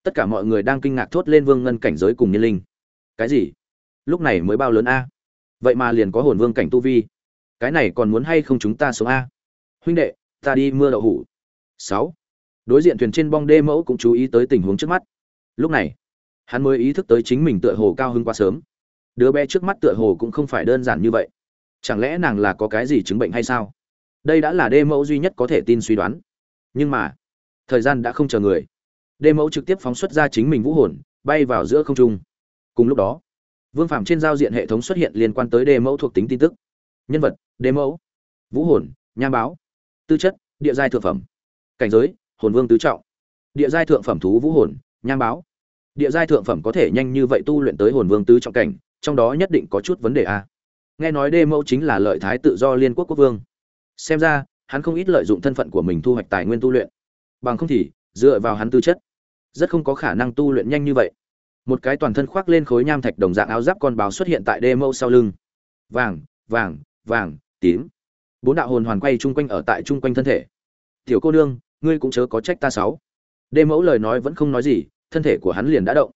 S1: tất cả mọi người đang kinh ngạc thốt lên vương ngân cảnh giới cùng nhân linh. Cái gì? Lúc này mới bao lớn a? Vậy mà liền có hồn vương cảnh tu vi. Cái này còn muốn hay không chúng ta sống a? Huynh đệ, ta đi mưa đậu hủ. Sáu. Đối diện thuyền trên bong đê mẫu cũng chú ý tới tình huống trước mắt. Lúc này, hắn mới ý thức tới chính mình tựa hồ cao hơn quá sớm. Đứa bé trước mắt tựa hồ cũng không phải đơn giản như vậy. Chẳng lẽ nàng là có cái gì chứng bệnh hay sao? Đây đã là đê mẫu duy nhất có thể tin suy đoán. Nhưng mà, thời gian đã không chờ người. Đê mẫu trực tiếp phóng xuất ra chính mình vũ hồn, bay vào giữa không trung. Cùng lúc đó vương phạm trên giao diện hệ thống xuất hiện liên quan tới đề mẫu thuộc tính tin tức. Nhân vật đề mẫu vũ hồn nham báo, tư chất, địa giai thượng phẩm. Cảnh giới, hồn vương tứ trọng. Địa giai thượng phẩm thú vũ hồn nham báo. Địa giai thượng phẩm có thể nhanh như vậy tu luyện tới hồn vương tứ trọng cảnh, trong đó nhất định có chút vấn đề a. Nghe nói đê mẫu chính là lợi thái tự do liên quốc quốc vương. Xem ra, hắn không ít lợi dụng thân phận của mình thu hoạch tài nguyên tu luyện. Bằng không thì, dựa vào hắn tư chất, rất không có khả năng tu luyện nhanh như vậy một cái toàn thân khoác lên khối nham thạch đồng dạng áo giáp con báo xuất hiện tại đê mẫu sau lưng. Vàng vàng vàng, tím. Bốn đạo hồn hoàn quay chung quanh ở tại chung quanh thân thể. Tiểu cô nương, ngươi cũng chớ có trách ta sáu đê mẫu lời nói vẫn không nói gì, thân thể của hắn liền đã động.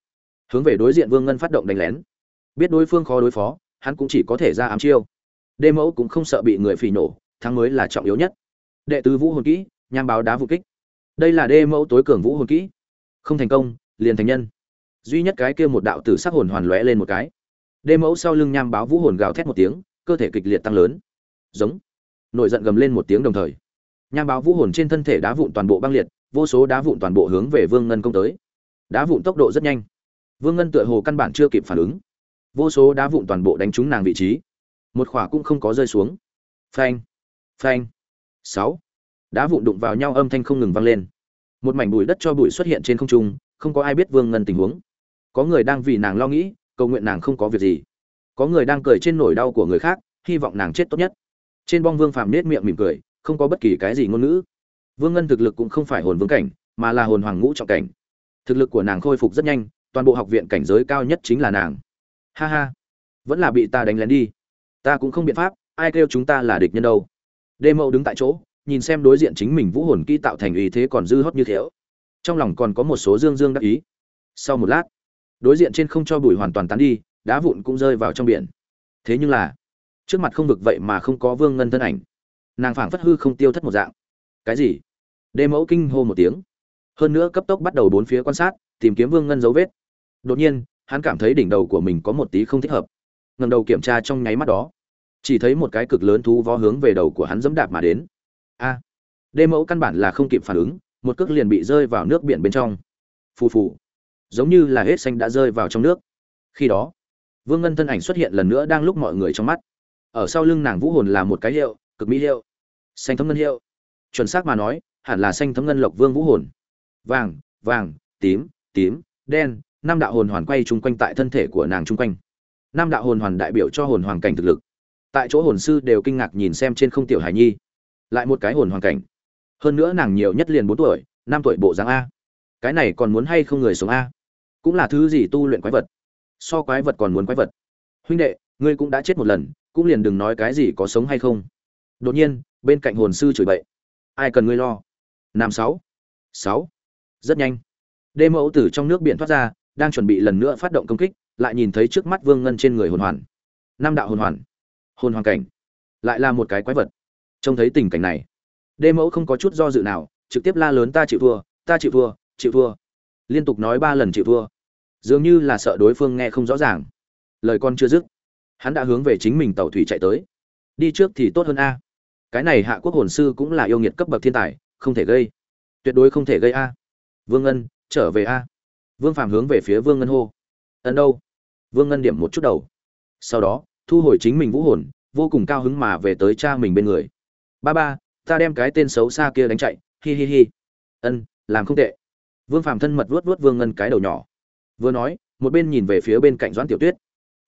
S1: Hướng về đối diện vương ngân phát động đánh lén. Biết đối phương khó đối phó, hắn cũng chỉ có thể ra ám chiêu. Đê mẫu cũng không sợ bị người phỉ nổ, thắng mới là trọng yếu nhất. Đệ tứ vũ hồn kỹ, nham báo đá vụ kích. Đây là đê mẫu tối cường vũ hồn kỹ. Không thành công, liền thành nhân duy nhất cái kia một đạo tử sắc hồn hoàn lóe lên một cái. Đê mẫu sau lưng nham báo vũ hồn gào thét một tiếng, cơ thể kịch liệt tăng lớn. Giống. Nổi giận gầm lên một tiếng đồng thời. Nham báo vũ hồn trên thân thể đá vụn toàn bộ băng liệt, vô số đá vụn toàn bộ hướng về vương ngân công tới. Đá vụn tốc độ rất nhanh. Vương ngân tựa hồ căn bản chưa kịp phản ứng. Vô số đá vụn toàn bộ đánh trúng nàng vị trí. Một khỏa cũng không có rơi xuống. Phanh. Phanh. Sáu. Đá vụn đụng vào nhau âm thanh không ngừng vang lên. Một mảnh bụi đất cho bụi xuất hiện trên không trung, không có ai biết vương ngân tình huống có người đang vì nàng lo nghĩ, cầu nguyện nàng không có việc gì. Có người đang cười trên nỗi đau của người khác, hy vọng nàng chết tốt nhất. Trên bong vương phạm nết miệng mỉm cười, không có bất kỳ cái gì ngôn ngữ. Vương ngân thực lực cũng không phải hồn vương cảnh, mà là hồn hoàng ngũ trọng cảnh. Thực lực của nàng khôi phục rất nhanh, toàn bộ học viện cảnh giới cao nhất chính là nàng. Ha ha. Vẫn là bị ta đánh lén đi. Ta cũng không biện pháp, ai kêu chúng ta là địch nhân đâu. Đê mẫu đứng tại chỗ, nhìn xem đối diện chính mình vũ hồn kỹ tạo thành ý thế còn dư hót như thế. Trong lòng còn có một số dương dương đắc ý. Sau một lát đối diện trên không cho bụi hoàn toàn tán đi, đá vụn cũng rơi vào trong biển. Thế nhưng là, trước mặt không vực vậy mà không có vương ngân thân ảnh. Nàng phảng phất hư không tiêu thất một dạng. Cái gì? Đê mẫu kinh hô một tiếng. Hơn nữa cấp tốc bắt đầu bốn phía quan sát, tìm kiếm vương ngân dấu vết. Đột nhiên, hắn cảm thấy đỉnh đầu của mình có một tí không thích hợp. Ngầm đầu kiểm tra trong nháy mắt đó, chỉ thấy một cái cực lớn thú vó hướng về đầu của hắn dẫm đạp mà đến. A! Đê mẫu căn bản là không kịp phản ứng, một cước liền bị rơi vào nước biển bên trong. Phù phù giống như là hết xanh đã rơi vào trong nước. Khi đó, vương ngân thân ảnh xuất hiện lần nữa đang lúc mọi người trong mắt. Ở sau lưng nàng vũ hồn là một cái hiệu, cực mỹ hiệu. Xanh thấm ngân hiệu. Chuẩn xác mà nói, hẳn là xanh thấm ngân lộc vương vũ hồn. Vàng vàng, tím tím, đen, năm đạo hồn hoàn quay chung quanh tại thân thể của nàng chung quanh. Năm đạo hồn hoàn đại biểu cho hồn hoàng cảnh thực lực. Tại chỗ hồn sư đều kinh ngạc nhìn xem trên không tiểu hải nhi. Lại một cái hồn hoàng cảnh. Hơn nữa nàng nhiều nhất liền bốn tuổi, năm tuổi bộ dáng a. Cái này còn muốn hay không người sống a? Cũng là thứ gì tu luyện quái vật. So quái vật còn muốn quái vật. Huynh đệ, ngươi cũng đã chết một lần, cũng liền đừng nói cái gì có sống hay không. Đột nhiên, bên cạnh hồn sư chửi bậy. Ai cần ngươi lo? Nam sáu. Sáu. Rất nhanh. Đê mẫu từ trong nước biển thoát ra, đang chuẩn bị lần nữa phát động công kích, lại nhìn thấy trước mắt vương ngân trên người hồn hoàn. Năm đạo hồn hoàn. Hồn hoàn cảnh. Lại là một cái quái vật. Trông thấy tình cảnh này, đê mẫu không có chút do dự nào, trực tiếp la lớn, ta chịu thua, ta chịu thua chịu thua liên tục nói ba lần chịu thua. Dường như là sợ đối phương nghe không rõ ràng. Lời con chưa dứt, hắn đã hướng về chính mình tàu thủy chạy tới. Đi trước thì tốt hơn a. Cái này hạ quốc hồn sư cũng là yêu nghiệt cấp bậc thiên tài, không thể gây. Tuyệt đối không thể gây a. Vương ngân, trở về a. Vương phàm hướng về phía vương ngân hô. Ân đâu? Vương ngân điểm một chút đầu. Sau đó, thu hồi chính mình vũ hồn, vô cùng cao hứng mà về tới cha mình bên người. Ba ba, ta đem cái tên xấu xa kia đánh chạy. Hi hi hi. Ân, làm không tệ vương phàm thân mật vuốt vuốt vương ngân cái đầu nhỏ. Vừa nói, một bên nhìn về phía bên cạnh doãn tiểu tuyết.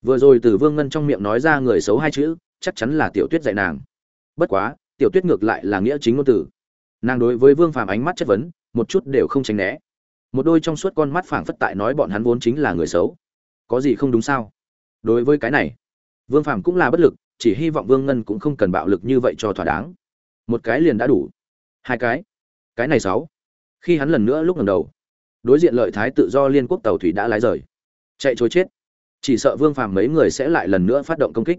S1: Vừa rồi từ vương ngân trong miệng nói ra người xấu hai chữ, chắc chắn là tiểu tuyết dạy nàng. Bất quá, tiểu tuyết ngược lại là nghĩa chính ngôn từ. Nàng đối với vương phàm ánh mắt chất vấn, một chút đều không tránh né. Một đôi trong suốt con mắt phảng phất tại nói bọn hắn vốn chính là người xấu. Có gì không đúng sao? Đối với cái này, vương phàm cũng là bất lực, chỉ hy vọng vương ngân cũng không cần bạo lực như vậy cho thỏa đáng. Một cái liền đã đủ. Hai cái. Cái này sáu khi hắn lần nữa lúc lần đầu, đối diện lợi thái tự do liên quốc tàu thủy đã lái rời. Chạy trốn chết. Chỉ sợ vương phàm mấy người sẽ lại lần nữa phát động công kích.